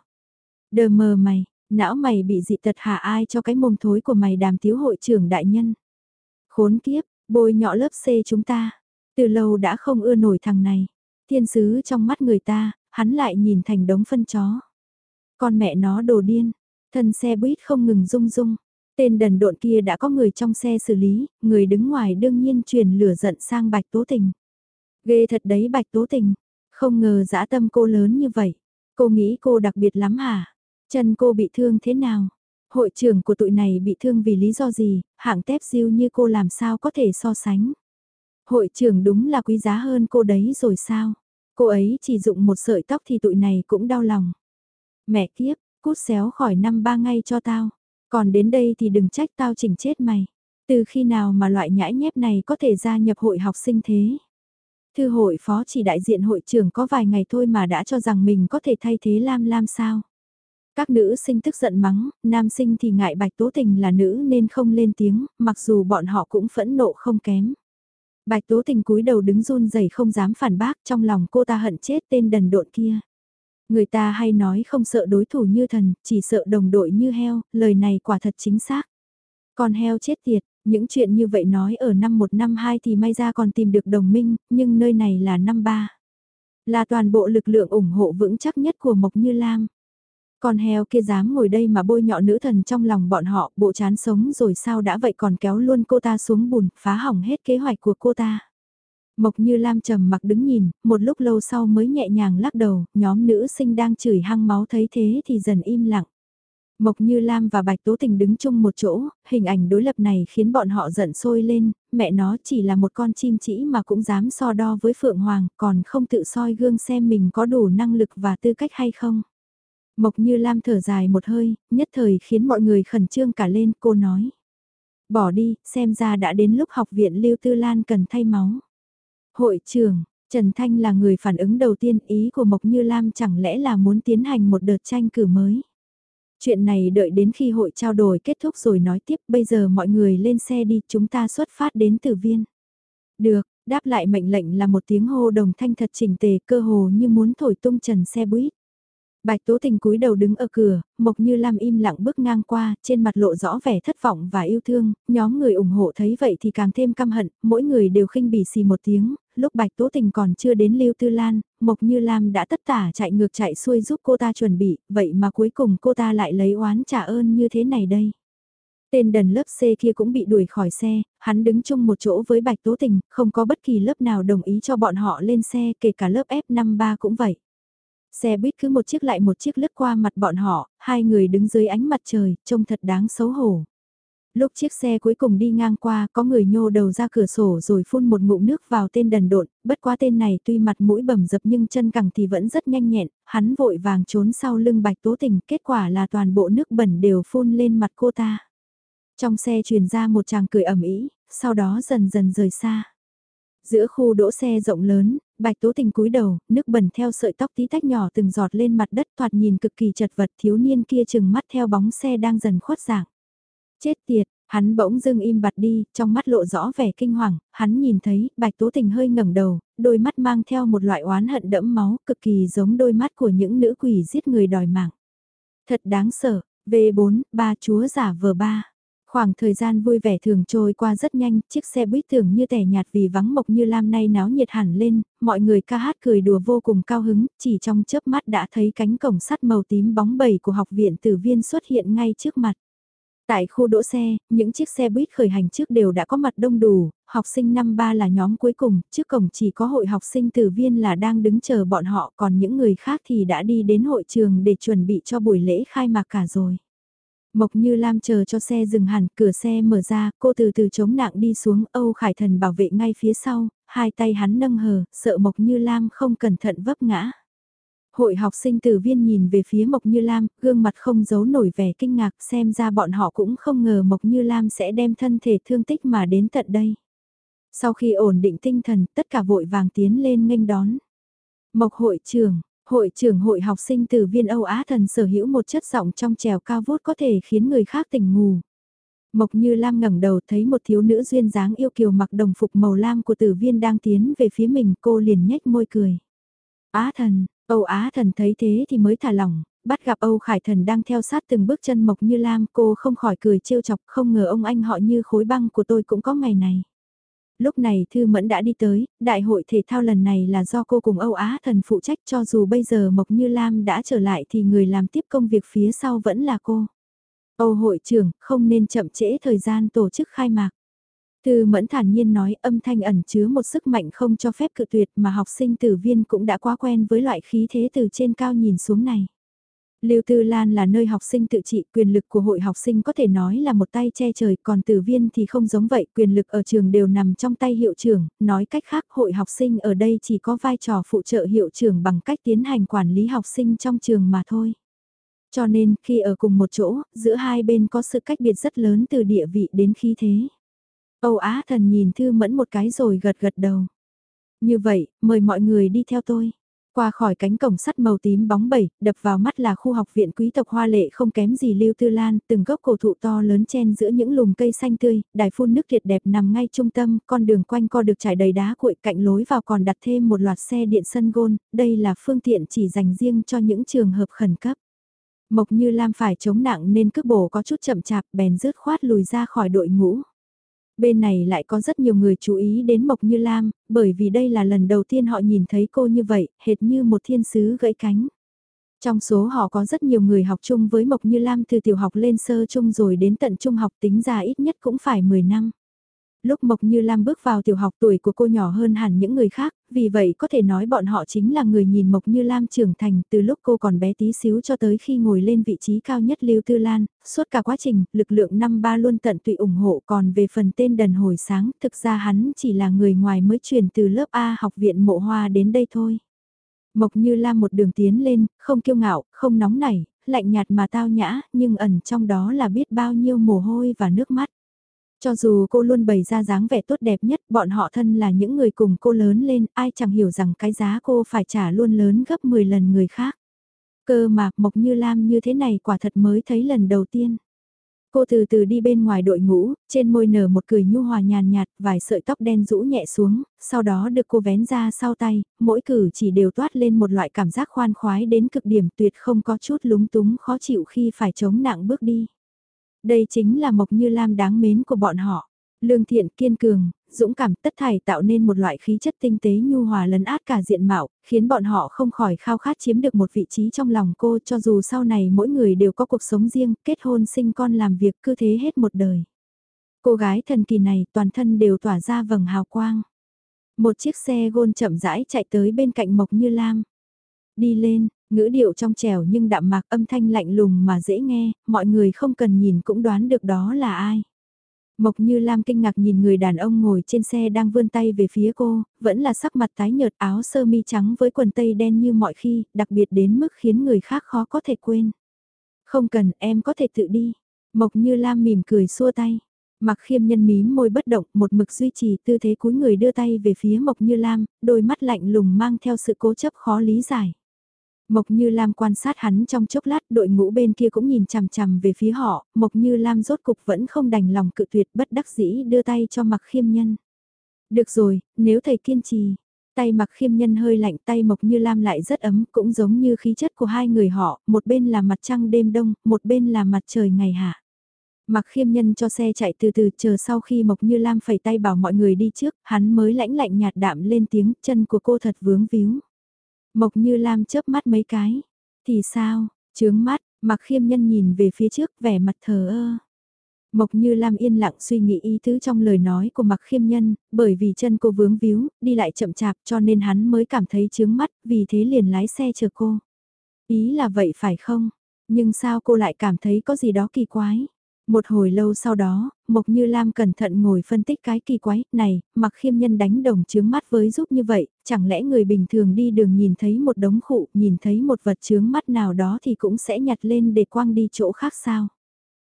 Đờ mờ mày, não mày bị dị tật hạ ai cho cái mồm thối của mày đàm thiếu hội trưởng đại nhân. Khốn kiếp, bôi nhọ lớp C chúng ta, từ lâu đã không ưa nổi thằng này. Thiên sứ trong mắt người ta, hắn lại nhìn thành đống phân chó. Con mẹ nó đồ điên, thân xe buýt không ngừng rung rung. Tên đần độn kia đã có người trong xe xử lý, người đứng ngoài đương nhiên truyền lửa giận sang Bạch Tố Tình. Ghê thật đấy Bạch Tố Tình, không ngờ dã tâm cô lớn như vậy. Cô nghĩ cô đặc biệt lắm hả? Chân cô bị thương thế nào? Hội trưởng của tụi này bị thương vì lý do gì, hạng tép siêu như cô làm sao có thể so sánh? Hội trưởng đúng là quý giá hơn cô đấy rồi sao? Cô ấy chỉ dụng một sợi tóc thì tụi này cũng đau lòng. Mẹ kiếp, cút xéo khỏi năm ba ngay cho tao. Còn đến đây thì đừng trách tao chỉnh chết mày. Từ khi nào mà loại nhãi nhép này có thể gia nhập hội học sinh thế? Thư hội phó chỉ đại diện hội trưởng có vài ngày thôi mà đã cho rằng mình có thể thay thế Lam Lam sao? Các nữ sinh tức giận mắng, nam sinh thì ngại bạch tố tình là nữ nên không lên tiếng, mặc dù bọn họ cũng phẫn nộ không kém. Bạch Tố Tình cúi đầu đứng run rẩy không dám phản bác trong lòng cô ta hận chết tên đần độn kia. Người ta hay nói không sợ đối thủ như thần, chỉ sợ đồng đội như heo, lời này quả thật chính xác. Còn heo chết tiệt, những chuyện như vậy nói ở năm 1 năm 2 thì may ra còn tìm được đồng minh, nhưng nơi này là năm 3. Là toàn bộ lực lượng ủng hộ vững chắc nhất của Mộc Như Lam. Con heo kia dám ngồi đây mà bôi nhọ nữ thần trong lòng bọn họ, bộ chán sống rồi sao đã vậy còn kéo luôn cô ta xuống bùn, phá hỏng hết kế hoạch của cô ta. Mộc như Lam trầm mặc đứng nhìn, một lúc lâu sau mới nhẹ nhàng lắc đầu, nhóm nữ sinh đang chửi hăng máu thấy thế thì dần im lặng. Mộc Như Lam và Bạch Tố Tình đứng chung một chỗ, hình ảnh đối lập này khiến bọn họ giận sôi lên, mẹ nó chỉ là một con chim chỉ mà cũng dám so đo với Phượng Hoàng, còn không tự soi gương xem mình có đủ năng lực và tư cách hay không. Mộc Như Lam thở dài một hơi, nhất thời khiến mọi người khẩn trương cả lên, cô nói. Bỏ đi, xem ra đã đến lúc học viện Lưu Tư Lan cần thay máu. Hội trưởng, Trần Thanh là người phản ứng đầu tiên ý của Mộc Như Lam chẳng lẽ là muốn tiến hành một đợt tranh cử mới. Chuyện này đợi đến khi hội trao đổi kết thúc rồi nói tiếp bây giờ mọi người lên xe đi chúng ta xuất phát đến từ viên. Được, đáp lại mệnh lệnh là một tiếng hô đồng thanh thật chỉnh tề cơ hồ như muốn thổi tung trần xe buýt. Bạch Tố Tình cúi đầu đứng ở cửa, Mộc Như Lam im lặng bước ngang qua, trên mặt lộ rõ vẻ thất vọng và yêu thương, nhóm người ủng hộ thấy vậy thì càng thêm căm hận, mỗi người đều khinh bỉ xì một tiếng, lúc Bạch Tố Tình còn chưa đến Lưu Tư Lan, Mộc Như Lam đã tất tả chạy ngược chạy xuôi giúp cô ta chuẩn bị, vậy mà cuối cùng cô ta lại lấy oán trả ơn như thế này đây. Tên đần lớp C kia cũng bị đuổi khỏi xe, hắn đứng chung một chỗ với Bạch Tố Tình, không có bất kỳ lớp nào đồng ý cho bọn họ lên xe, kể cả lớp F53 cũng vậy. Xe buýt cứ một chiếc lại một chiếc lướt qua mặt bọn họ, hai người đứng dưới ánh mặt trời, trông thật đáng xấu hổ. Lúc chiếc xe cuối cùng đi ngang qua, có người nhô đầu ra cửa sổ rồi phun một ngụm nước vào tên đần độn, bất quá tên này tuy mặt mũi bầm dập nhưng chân cẳng thì vẫn rất nhanh nhẹn, hắn vội vàng trốn sau lưng bạch tố tình, kết quả là toàn bộ nước bẩn đều phun lên mặt cô ta. Trong xe truyền ra một chàng cười ẩm ý, sau đó dần dần rời xa. Giữa khu đỗ xe rộng lớn, Bạch Tố Tình cúi đầu, nước bẩn theo sợi tóc tí tách nhỏ từng giọt lên mặt đất thoạt nhìn cực kỳ chật vật thiếu niên kia chừng mắt theo bóng xe đang dần khuất dạng. Chết tiệt, hắn bỗng dưng im bặt đi, trong mắt lộ rõ vẻ kinh hoàng, hắn nhìn thấy Bạch Tố Tình hơi ngẩng đầu, đôi mắt mang theo một loại oán hận đẫm máu cực kỳ giống đôi mắt của những nữ quỷ giết người đòi mạng. Thật đáng sợ, V4, ba chúa giả vờ ba. Khoảng thời gian vui vẻ thường trôi qua rất nhanh, chiếc xe buýt tưởng như tẻ nhạt vì vắng mộc như lam nay náo nhiệt hẳn lên, mọi người ca hát cười đùa vô cùng cao hứng, chỉ trong chớp mắt đã thấy cánh cổng sắt màu tím bóng bẩy của học viện tử viên xuất hiện ngay trước mặt. Tại khu đỗ xe, những chiếc xe buýt khởi hành trước đều đã có mặt đông đủ, học sinh năm ba là nhóm cuối cùng, trước cổng chỉ có hội học sinh tử viên là đang đứng chờ bọn họ, còn những người khác thì đã đi đến hội trường để chuẩn bị cho buổi lễ khai mạc cả rồi. Mộc Như Lam chờ cho xe dừng hẳn, cửa xe mở ra, cô từ từ chống nặng đi xuống, Âu Khải Thần bảo vệ ngay phía sau, hai tay hắn nâng hờ, sợ Mộc Như Lam không cẩn thận vấp ngã. Hội học sinh từ viên nhìn về phía Mộc Như Lam, gương mặt không giấu nổi vẻ kinh ngạc, xem ra bọn họ cũng không ngờ Mộc Như Lam sẽ đem thân thể thương tích mà đến tận đây. Sau khi ổn định tinh thần, tất cả vội vàng tiến lên nghênh đón. Mộc hội trưởng, Hội trưởng hội học sinh từ viên Âu Á thần sở hữu một chất giọng trong trèo cao vút có thể khiến người khác tỉnh ngủ. Mộc như Lam ngẩng đầu thấy một thiếu nữ duyên dáng yêu kiều mặc đồng phục màu lam của tử viên đang tiến về phía mình cô liền nhếch môi cười. Á thần, Âu Á thần thấy thế thì mới thả lỏng, bắt gặp Âu Khải thần đang theo sát từng bước chân Mộc như Lam cô không khỏi cười trêu chọc không ngờ ông anh họ như khối băng của tôi cũng có ngày này lúc này Thư Mẫn đã đi tới, đại hội thể thao lần này là do cô cùng Âu Á thần phụ trách cho dù bây giờ Mộc Như Lam đã trở lại thì người làm tiếp công việc phía sau vẫn là cô. Âu hội trưởng, không nên chậm trễ thời gian tổ chức khai mạc. Thư Mẫn thản nhiên nói âm thanh ẩn chứa một sức mạnh không cho phép cự tuyệt mà học sinh tử viên cũng đã quá quen với loại khí thế từ trên cao nhìn xuống này. Lưu Tư Lan là nơi học sinh tự trị, quyền lực của hội học sinh có thể nói là một tay che trời, còn tử viên thì không giống vậy, quyền lực ở trường đều nằm trong tay hiệu trưởng, nói cách khác hội học sinh ở đây chỉ có vai trò phụ trợ hiệu trưởng bằng cách tiến hành quản lý học sinh trong trường mà thôi. Cho nên, khi ở cùng một chỗ, giữa hai bên có sự cách biệt rất lớn từ địa vị đến khí thế. Âu Á thần nhìn Thư Mẫn một cái rồi gật gật đầu. Như vậy, mời mọi người đi theo tôi. Qua khỏi cánh cổng sắt màu tím bóng bẩy, đập vào mắt là khu học viện quý tộc hoa lệ không kém gì Lưu Tư Lan, từng gốc cổ thụ to lớn chen giữa những lùm cây xanh tươi, đài phun nước thiệt đẹp nằm ngay trung tâm, con đường quanh co được trải đầy đá cuội cạnh lối vào còn đặt thêm một loạt xe điện sân gôn, đây là phương tiện chỉ dành riêng cho những trường hợp khẩn cấp. Mộc Như Lam phải chống nặng nên cước bổ có chút chậm chạp bèn rớt khoát lùi ra khỏi đội ngũ. Bên này lại có rất nhiều người chú ý đến Mộc Như Lam, bởi vì đây là lần đầu tiên họ nhìn thấy cô như vậy, hệt như một thiên sứ gãy cánh. Trong số họ có rất nhiều người học chung với Mộc Như Lam từ tiểu học lên sơ trung rồi đến tận trung học tính ra ít nhất cũng phải 10 năm. Lúc Mộc Như Lam bước vào tiểu học tuổi của cô nhỏ hơn hẳn những người khác, vì vậy có thể nói bọn họ chính là người nhìn Mộc Như Lam trưởng thành từ lúc cô còn bé tí xíu cho tới khi ngồi lên vị trí cao nhất Lưu Tư Lan, suốt cả quá trình, lực lượng năm ba luôn tận tụy ủng hộ còn về phần tên đần hồi sáng, thực ra hắn chỉ là người ngoài mới chuyển từ lớp A học viện mộ hoa đến đây thôi. Mộc Như Lam một đường tiến lên, không kiêu ngạo, không nóng nảy, lạnh nhạt mà tao nhã, nhưng ẩn trong đó là biết bao nhiêu mồ hôi và nước mắt. Cho dù cô luôn bày ra dáng vẻ tốt đẹp nhất, bọn họ thân là những người cùng cô lớn lên, ai chẳng hiểu rằng cái giá cô phải trả luôn lớn gấp 10 lần người khác. Cơ mà, Mộc Như Lam như thế này quả thật mới thấy lần đầu tiên. Cô từ từ đi bên ngoài đội ngũ, trên môi nở một cười nhu hòa nhàn nhạt, vài sợi tóc đen rũ nhẹ xuống, sau đó được cô vén ra sau tay, mỗi cử chỉ đều toát lên một loại cảm giác khoan khoái đến cực điểm tuyệt không có chút lúng túng khó chịu khi phải chống nặng bước đi. Đây chính là Mộc Như Lam đáng mến của bọn họ. Lương thiện kiên cường, dũng cảm tất thảy tạo nên một loại khí chất tinh tế nhu hòa lấn át cả diện mạo, khiến bọn họ không khỏi khao khát chiếm được một vị trí trong lòng cô cho dù sau này mỗi người đều có cuộc sống riêng, kết hôn sinh con làm việc cứ thế hết một đời. Cô gái thần kỳ này toàn thân đều tỏa ra vầng hào quang. Một chiếc xe gôn chậm rãi chạy tới bên cạnh Mộc Như Lam. Đi lên, Ngữ điệu trong trẻo nhưng đạm mạc âm thanh lạnh lùng mà dễ nghe, mọi người không cần nhìn cũng đoán được đó là ai. Mộc Như Lam kinh ngạc nhìn người đàn ông ngồi trên xe đang vươn tay về phía cô, vẫn là sắc mặt tái nhợt áo sơ mi trắng với quần tây đen như mọi khi, đặc biệt đến mức khiến người khác khó có thể quên. Không cần, em có thể tự đi. Mộc Như Lam mỉm cười xua tay. Mặc khiêm nhân mím môi bất động, một mực duy trì tư thế cúi người đưa tay về phía Mộc Như Lam, đôi mắt lạnh lùng mang theo sự cố chấp khó lý giải. Mộc Như Lam quan sát hắn trong chốc lát, đội ngũ bên kia cũng nhìn chằm chằm về phía họ, Mộc Như Lam rốt cục vẫn không đành lòng cự tuyệt bất đắc dĩ đưa tay cho Mặc Khiêm Nhân. Được rồi, nếu thầy kiên trì, tay Mặc Khiêm Nhân hơi lạnh tay Mộc Như Lam lại rất ấm, cũng giống như khí chất của hai người họ, một bên là mặt trăng đêm đông, một bên là mặt trời ngày hạ. Mặc khiêm nhân cho xe chạy từ từ chờ sau khi Mộc Như Lam phẩy tay bảo mọi người đi trước, hắn mới lãnh lạnh nhạt đạm lên tiếng, chân của cô thật vướng víu. Mộc Như Lam chớp mắt mấy cái. Thì sao, chướng mắt, mặc khiêm nhân nhìn về phía trước vẻ mặt thờ ơ. Mộc Như Lam yên lặng suy nghĩ ý tứ trong lời nói của Mặc Khiêm Nhân, bởi vì chân cô vướng víu, đi lại chậm chạp cho nên hắn mới cảm thấy chướng mắt, vì thế liền lái xe chờ cô. Ý là vậy phải không? Nhưng sao cô lại cảm thấy có gì đó kỳ quái? Một hồi lâu sau đó, Mộc Như Lam cẩn thận ngồi phân tích cái kỳ quái, này, mặc khiêm nhân đánh đồng chướng mắt với giúp như vậy, chẳng lẽ người bình thường đi đường nhìn thấy một đống khụ, nhìn thấy một vật chướng mắt nào đó thì cũng sẽ nhặt lên để quăng đi chỗ khác sao?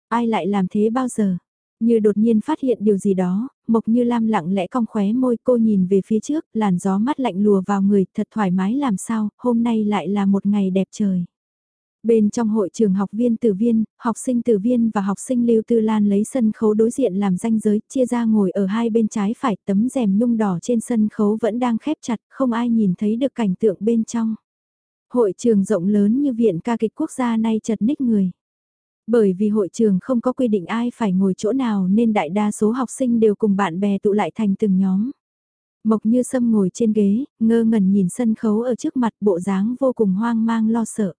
Ai lại làm thế bao giờ? Như đột nhiên phát hiện điều gì đó, Mộc Như Lam lặng lẽ cong khóe môi cô nhìn về phía trước, làn gió mắt lạnh lùa vào người, thật thoải mái làm sao, hôm nay lại là một ngày đẹp trời. Bên trong hội trường học viên tử viên, học sinh tử viên và học sinh Lưu Tư Lan lấy sân khấu đối diện làm ranh giới, chia ra ngồi ở hai bên trái phải, tấm rèm nhung đỏ trên sân khấu vẫn đang khép chặt, không ai nhìn thấy được cảnh tượng bên trong. Hội trường rộng lớn như viện ca kịch quốc gia nay chật ních người. Bởi vì hội trường không có quy định ai phải ngồi chỗ nào nên đại đa số học sinh đều cùng bạn bè tụ lại thành từng nhóm. Mộc như sâm ngồi trên ghế, ngơ ngẩn nhìn sân khấu ở trước mặt bộ dáng vô cùng hoang mang lo sợ.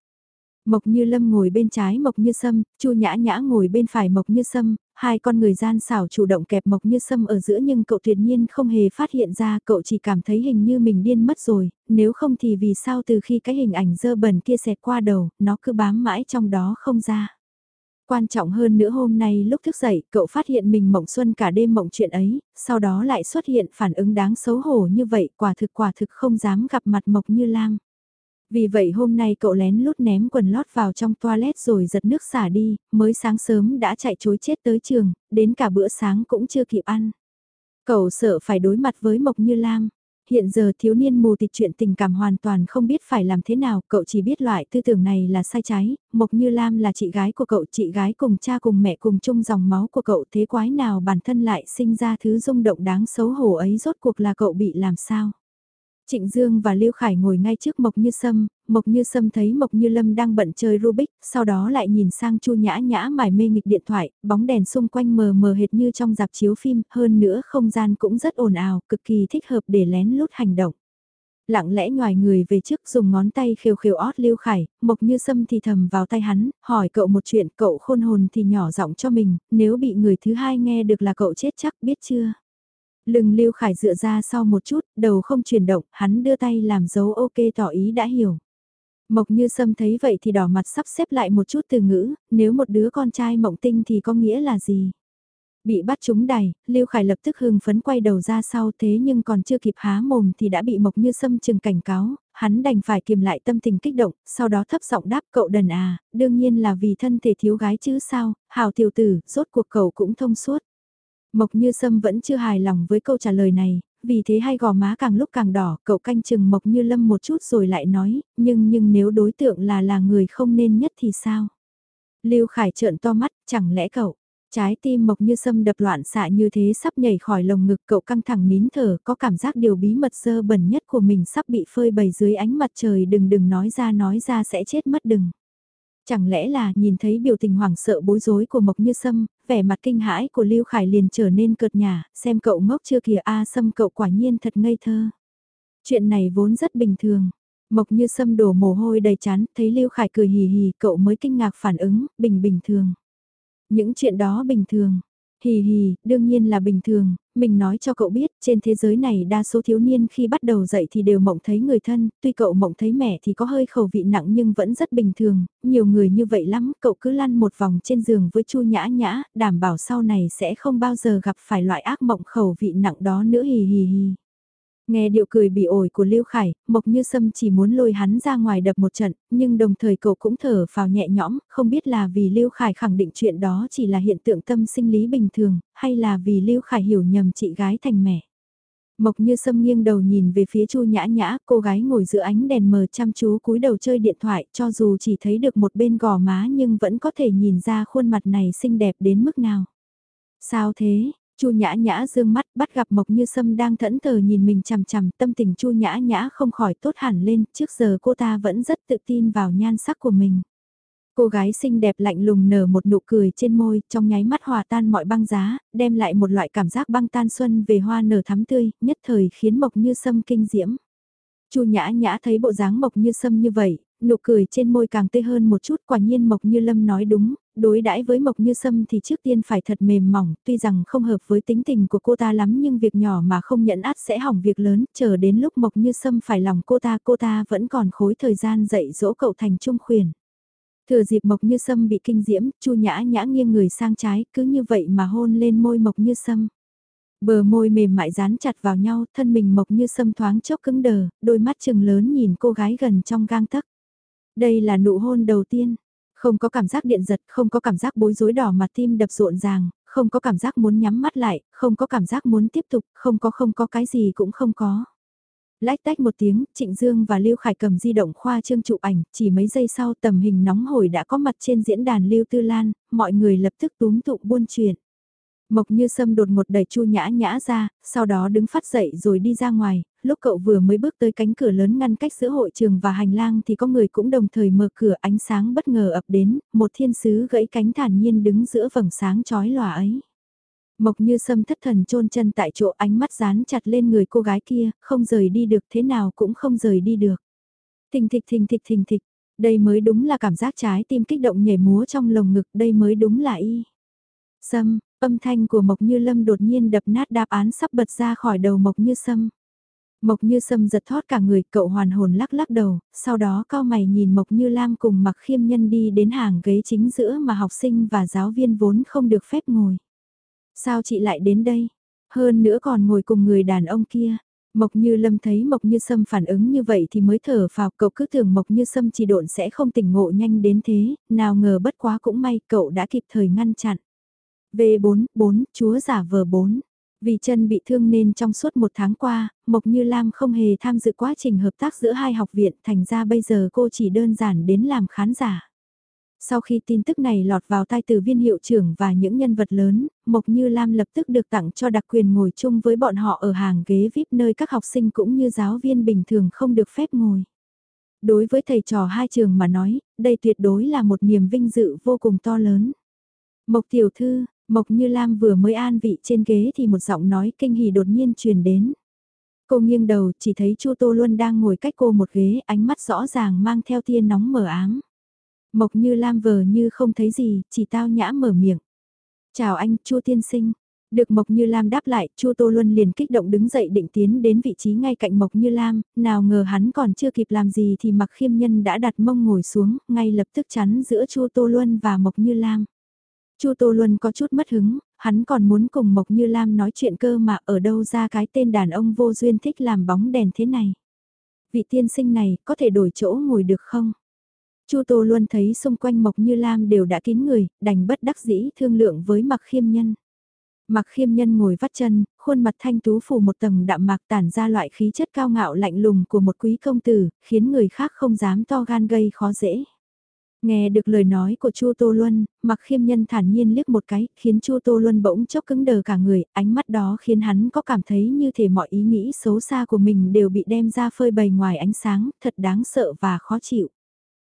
Mộc Như Lâm ngồi bên trái Mộc Như Sâm, Chu Nhã Nhã ngồi bên phải Mộc Như Sâm, hai con người gian xảo chủ động kẹp Mộc Như Sâm ở giữa nhưng cậu tuyệt nhiên không hề phát hiện ra cậu chỉ cảm thấy hình như mình điên mất rồi, nếu không thì vì sao từ khi cái hình ảnh dơ bẩn kia xẹt qua đầu, nó cứ bám mãi trong đó không ra. Quan trọng hơn nữa hôm nay lúc thức dậy, cậu phát hiện mình mộng xuân cả đêm mộng chuyện ấy, sau đó lại xuất hiện phản ứng đáng xấu hổ như vậy, quả thực quả thực không dám gặp mặt Mộc Như Lam. Vì vậy hôm nay cậu lén lút ném quần lót vào trong toilet rồi giật nước xả đi, mới sáng sớm đã chạy chối chết tới trường, đến cả bữa sáng cũng chưa kịp ăn. Cậu sợ phải đối mặt với Mộc Như Lam. Hiện giờ thiếu niên mù tịch chuyện tình cảm hoàn toàn không biết phải làm thế nào, cậu chỉ biết loại tư tưởng này là sai trái, Mộc Như Lam là chị gái của cậu, chị gái cùng cha cùng mẹ cùng chung dòng máu của cậu, thế quái nào bản thân lại sinh ra thứ rung động đáng xấu hổ ấy rốt cuộc là cậu bị làm sao? Trịnh Dương và Lưu Khải ngồi ngay trước Mộc Như Sâm, Mộc Như Sâm thấy Mộc Như Lâm đang bận chơi Rubik, sau đó lại nhìn sang Chu Nhã Nhã mải mê nghịch điện thoại, bóng đèn xung quanh mờ mờ hệt như trong dạp chiếu phim, hơn nữa không gian cũng rất ồn ào, cực kỳ thích hợp để lén lút hành động. Lặng lẽ nhòi người về trước dùng ngón tay khều khều ót Lưu Khải, Mộc Như Sâm thì thầm vào tay hắn, hỏi cậu một chuyện, cậu khôn hồn thì nhỏ giọng cho mình, nếu bị người thứ hai nghe được là cậu chết chắc biết chưa? Lưng Lưu Khải dựa ra sau một chút, đầu không chuyển động, hắn đưa tay làm dấu ok tỏ ý đã hiểu. Mộc như sâm thấy vậy thì đỏ mặt sắp xếp lại một chút từ ngữ, nếu một đứa con trai mộng tinh thì có nghĩa là gì? Bị bắt chúng đẩy, Lưu Khải lập tức hưng phấn quay đầu ra sau thế nhưng còn chưa kịp há mồm thì đã bị Mộc Như Sâm chừng cảnh cáo, hắn đành phải kiềm lại tâm tình kích động, sau đó thấp giọng đáp cậu đần à, đương nhiên là vì thân thể thiếu gái chứ sao, hào tiểu tử, rốt cuộc cậu cũng thông suốt. Mộc Như Sâm vẫn chưa hài lòng với câu trả lời này, vì thế hai gò má càng lúc càng đỏ, cậu canh chừng Mộc Như Lâm một chút rồi lại nói, nhưng nhưng nếu đối tượng là là người không nên nhất thì sao? Lưu Khải trợn to mắt, chẳng lẽ cậu, trái tim Mộc Như Sâm đập loạn xạ như thế sắp nhảy khỏi lồng ngực cậu căng thẳng nín thở, có cảm giác điều bí mật sơ bẩn nhất của mình sắp bị phơi bày dưới ánh mặt trời đừng đừng nói ra nói ra sẽ chết mất đừng. Chẳng lẽ là nhìn thấy biểu tình hoảng sợ bối rối của Mộc Như Sâm, vẻ mặt kinh hãi của Lưu Khải liền trở nên cợt nhả, xem cậu ngốc chưa kìa a Sâm cậu quả nhiên thật ngây thơ. Chuyện này vốn rất bình thường. Mộc Như Sâm đổ mồ hôi đầy chán, thấy Lưu Khải cười hì hì, cậu mới kinh ngạc phản ứng, bình bình thường. Những chuyện đó bình thường, Hì hì, đương nhiên là bình thường, mình nói cho cậu biết, trên thế giới này đa số thiếu niên khi bắt đầu dậy thì đều mộng thấy người thân, tuy cậu mộng thấy mẹ thì có hơi khẩu vị nặng nhưng vẫn rất bình thường, nhiều người như vậy lắm, cậu cứ lăn một vòng trên giường với chu nhã nhã, đảm bảo sau này sẽ không bao giờ gặp phải loại ác mộng khẩu vị nặng đó nữa hì hì hì. Nghe điệu cười bị ổi của Lưu Khải, Mộc Như Sâm chỉ muốn lôi hắn ra ngoài đập một trận, nhưng đồng thời cậu cũng thở vào nhẹ nhõm, không biết là vì Lưu Khải khẳng định chuyện đó chỉ là hiện tượng tâm sinh lý bình thường, hay là vì Lưu Khải hiểu nhầm chị gái thành mẹ. Mộc Như Sâm nghiêng đầu nhìn về phía Chu Nhã Nhã, cô gái ngồi giữa ánh đèn mờ chăm chú cúi đầu chơi điện thoại, cho dù chỉ thấy được một bên gò má nhưng vẫn có thể nhìn ra khuôn mặt này xinh đẹp đến mức nào. Sao thế? Chu Nhã Nhã dương mắt, bắt gặp Mộc Như Sâm đang thẫn thờ nhìn mình chằm chằm, tâm tình Chu Nhã Nhã không khỏi tốt hẳn lên, trước giờ cô ta vẫn rất tự tin vào nhan sắc của mình. Cô gái xinh đẹp lạnh lùng nở một nụ cười trên môi, trong nháy mắt hòa tan mọi băng giá, đem lại một loại cảm giác băng tan xuân về hoa nở thắm tươi, nhất thời khiến Mộc Như Sâm kinh diễm. Chu Nhã Nhã thấy bộ dáng Mộc Như Sâm như vậy, nụ cười trên môi càng tươi hơn một chút, quả nhiên Mộc Như Lâm nói đúng, đối đãi với Mộc Như Sâm thì trước tiên phải thật mềm mỏng, tuy rằng không hợp với tính tình của cô ta lắm nhưng việc nhỏ mà không nhẫn át sẽ hỏng việc lớn, chờ đến lúc Mộc Như Sâm phải lòng cô ta, cô ta vẫn còn khối thời gian dạy dỗ cậu thành trung khuyển. Thừa dịp Mộc Như Sâm bị kinh diễm, Chu Nhã Nhã nghiêng người sang trái, cứ như vậy mà hôn lên môi Mộc Như Sâm. Bờ môi mềm mại dán chặt vào nhau, thân mình Mộc Như Sâm thoáng chốc cứng đờ, đôi mắt trừng lớn nhìn cô gái gần trong gang tấc. Đây là nụ hôn đầu tiên, không có cảm giác điện giật, không có cảm giác bối rối đỏ mặt tim đập rộn ràng, không có cảm giác muốn nhắm mắt lại, không có cảm giác muốn tiếp tục, không có không có cái gì cũng không có. Lách tách một tiếng, Trịnh Dương và Lưu Khải cầm di động khoa trương chụp ảnh, chỉ mấy giây sau tầm hình nóng hổi đã có mặt trên diễn đàn Lưu Tư Lan, mọi người lập tức túm tụ buôn chuyện. Mộc như sâm đột ngột đẩy chu nhã nhã ra, sau đó đứng phát dậy rồi đi ra ngoài, lúc cậu vừa mới bước tới cánh cửa lớn ngăn cách giữa hội trường và hành lang thì có người cũng đồng thời mở cửa ánh sáng bất ngờ ập đến, một thiên sứ gãy cánh thản nhiên đứng giữa vầng sáng chói lòa ấy. Mộc như sâm thất thần chôn chân tại chỗ ánh mắt dán chặt lên người cô gái kia, không rời đi được thế nào cũng không rời đi được. Thình thịch thình thịch thình thịch, đây mới đúng là cảm giác trái tim kích động nhảy múa trong lồng ngực, đây mới đúng là y. Sâm, âm thanh của Mộc Như Lâm đột nhiên đập nát đáp án sắp bật ra khỏi đầu Mộc Như Sâm. Mộc Như Sâm giật thoát cả người, cậu hoàn hồn lắc lắc đầu, sau đó cao mày nhìn Mộc Như Lam cùng mặc khiêm nhân đi đến hàng ghế chính giữa mà học sinh và giáo viên vốn không được phép ngồi. Sao chị lại đến đây? Hơn nữa còn ngồi cùng người đàn ông kia. Mộc Như Lâm thấy Mộc Như Sâm phản ứng như vậy thì mới thở phào cậu cứ tưởng Mộc Như Sâm chỉ độn sẽ không tỉnh ngộ nhanh đến thế, nào ngờ bất quá cũng may cậu đã kịp thời ngăn chặn. V4, 4, chúa giả vờ 4. Vì chân bị thương nên trong suốt một tháng qua, Mộc Như Lam không hề tham dự quá trình hợp tác giữa hai học viện, thành ra bây giờ cô chỉ đơn giản đến làm khán giả. Sau khi tin tức này lọt vào tai từ viên hiệu trưởng và những nhân vật lớn, Mộc Như Lam lập tức được tặng cho đặc quyền ngồi chung với bọn họ ở hàng ghế VIP nơi các học sinh cũng như giáo viên bình thường không được phép ngồi. Đối với thầy trò hai trường mà nói, đây tuyệt đối là một niềm vinh dự vô cùng to lớn. Mộc Tiểu Thư, Mộc Như Lam vừa mới an vị trên ghế thì một giọng nói kinh hỉ đột nhiên truyền đến. Cô nghiêng đầu chỉ thấy Chu Tô Luân đang ngồi cách cô một ghế ánh mắt rõ ràng mang theo tia nóng mở ám. Mộc như lam vờ như không thấy gì, chỉ tao nhã mở miệng. Chào anh, Chu tiên sinh. Được Mộc Như Lam đáp lại, Chu Tô Luân liền kích động đứng dậy định tiến đến vị trí ngay cạnh Mộc Như Lam, nào ngờ hắn còn chưa kịp làm gì thì Mặc Khiêm Nhân đã đặt mông ngồi xuống, ngay lập tức chắn giữa Chu Tô Luân và Mộc Như Lam. Chu Tô Luân có chút mất hứng, hắn còn muốn cùng Mộc Như Lam nói chuyện cơ mà ở đâu ra cái tên đàn ông vô duyên thích làm bóng đèn thế này. Vị tiên sinh này có thể đổi chỗ ngồi được không? Chu Tô Luân thấy xung quanh Mộc Như Lam đều đã kín người, đành bất đắc dĩ thương lượng với Mặc Khiêm Nhân. Mặc Khiêm Nhân ngồi vắt chân, khuôn mặt thanh tú phủ một tầng đạm mạc tản ra loại khí chất cao ngạo lạnh lùng của một quý công tử, khiến người khác không dám to gan gây khó dễ. Nghe được lời nói của Chu Tô Luân, Mặc Khiêm Nhân thản nhiên liếc một cái, khiến Chu Tô Luân bỗng chốc cứng đờ cả người, ánh mắt đó khiến hắn có cảm thấy như thể mọi ý nghĩ xấu xa của mình đều bị đem ra phơi bày ngoài ánh sáng, thật đáng sợ và khó chịu.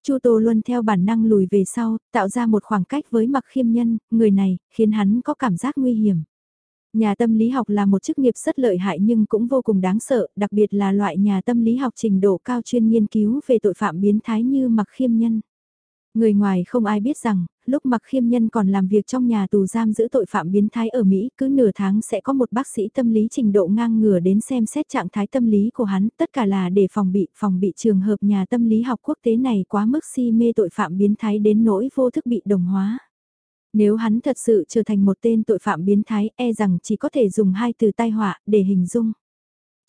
Chu Tô Luân theo bản năng lùi về sau, tạo ra một khoảng cách với mặc khiêm nhân, người này, khiến hắn có cảm giác nguy hiểm. Nhà tâm lý học là một chức nghiệp rất lợi hại nhưng cũng vô cùng đáng sợ, đặc biệt là loại nhà tâm lý học trình độ cao chuyên nghiên cứu về tội phạm biến thái như mặc khiêm nhân. Người ngoài không ai biết rằng, lúc mặc khiêm nhân còn làm việc trong nhà tù giam giữ tội phạm biến thái ở Mỹ, cứ nửa tháng sẽ có một bác sĩ tâm lý trình độ ngang ngửa đến xem xét trạng thái tâm lý của hắn, tất cả là để phòng bị, phòng bị trường hợp nhà tâm lý học quốc tế này quá mức si mê tội phạm biến thái đến nỗi vô thức bị đồng hóa. Nếu hắn thật sự trở thành một tên tội phạm biến thái e rằng chỉ có thể dùng hai từ tai họa để hình dung.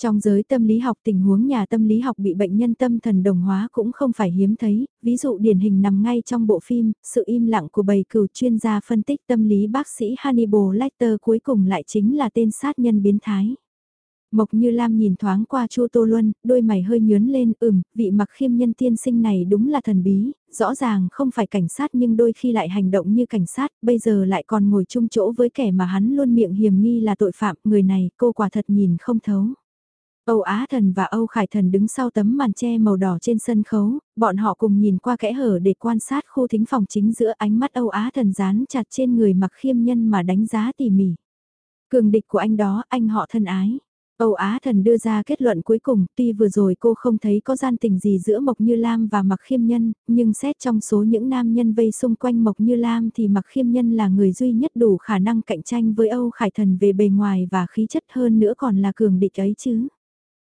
Trong giới tâm lý học tình huống nhà tâm lý học bị bệnh nhân tâm thần đồng hóa cũng không phải hiếm thấy, ví dụ điển hình nằm ngay trong bộ phim, sự im lặng của bầy cừu chuyên gia phân tích tâm lý bác sĩ Hannibal Lecter cuối cùng lại chính là tên sát nhân biến thái. Mộc Như Lam nhìn thoáng qua Chu Tô Luân, đôi mày hơi nhướn lên, ừm, vị mặc khiêm nhân tiên sinh này đúng là thần bí, rõ ràng không phải cảnh sát nhưng đôi khi lại hành động như cảnh sát, bây giờ lại còn ngồi chung chỗ với kẻ mà hắn luôn miệng hiểm nghi là tội phạm, người này cô quả thật nhìn không thấu. Âu Á Thần và Âu Khải Thần đứng sau tấm màn che màu đỏ trên sân khấu, bọn họ cùng nhìn qua kẽ hở để quan sát khu thính phòng chính giữa ánh mắt Âu Á Thần dán chặt trên người mặc khiêm nhân mà đánh giá tỉ mỉ. Cường địch của anh đó, anh họ thân ái. Âu Á Thần đưa ra kết luận cuối cùng, tuy vừa rồi cô không thấy có gian tình gì giữa Mộc Như Lam và Mặc Khiêm Nhân, nhưng xét trong số những nam nhân vây xung quanh Mộc Như Lam thì Mặc Khiêm Nhân là người duy nhất đủ khả năng cạnh tranh với Âu Khải Thần về bề ngoài và khí chất hơn nữa còn là cường địch ấy chứ.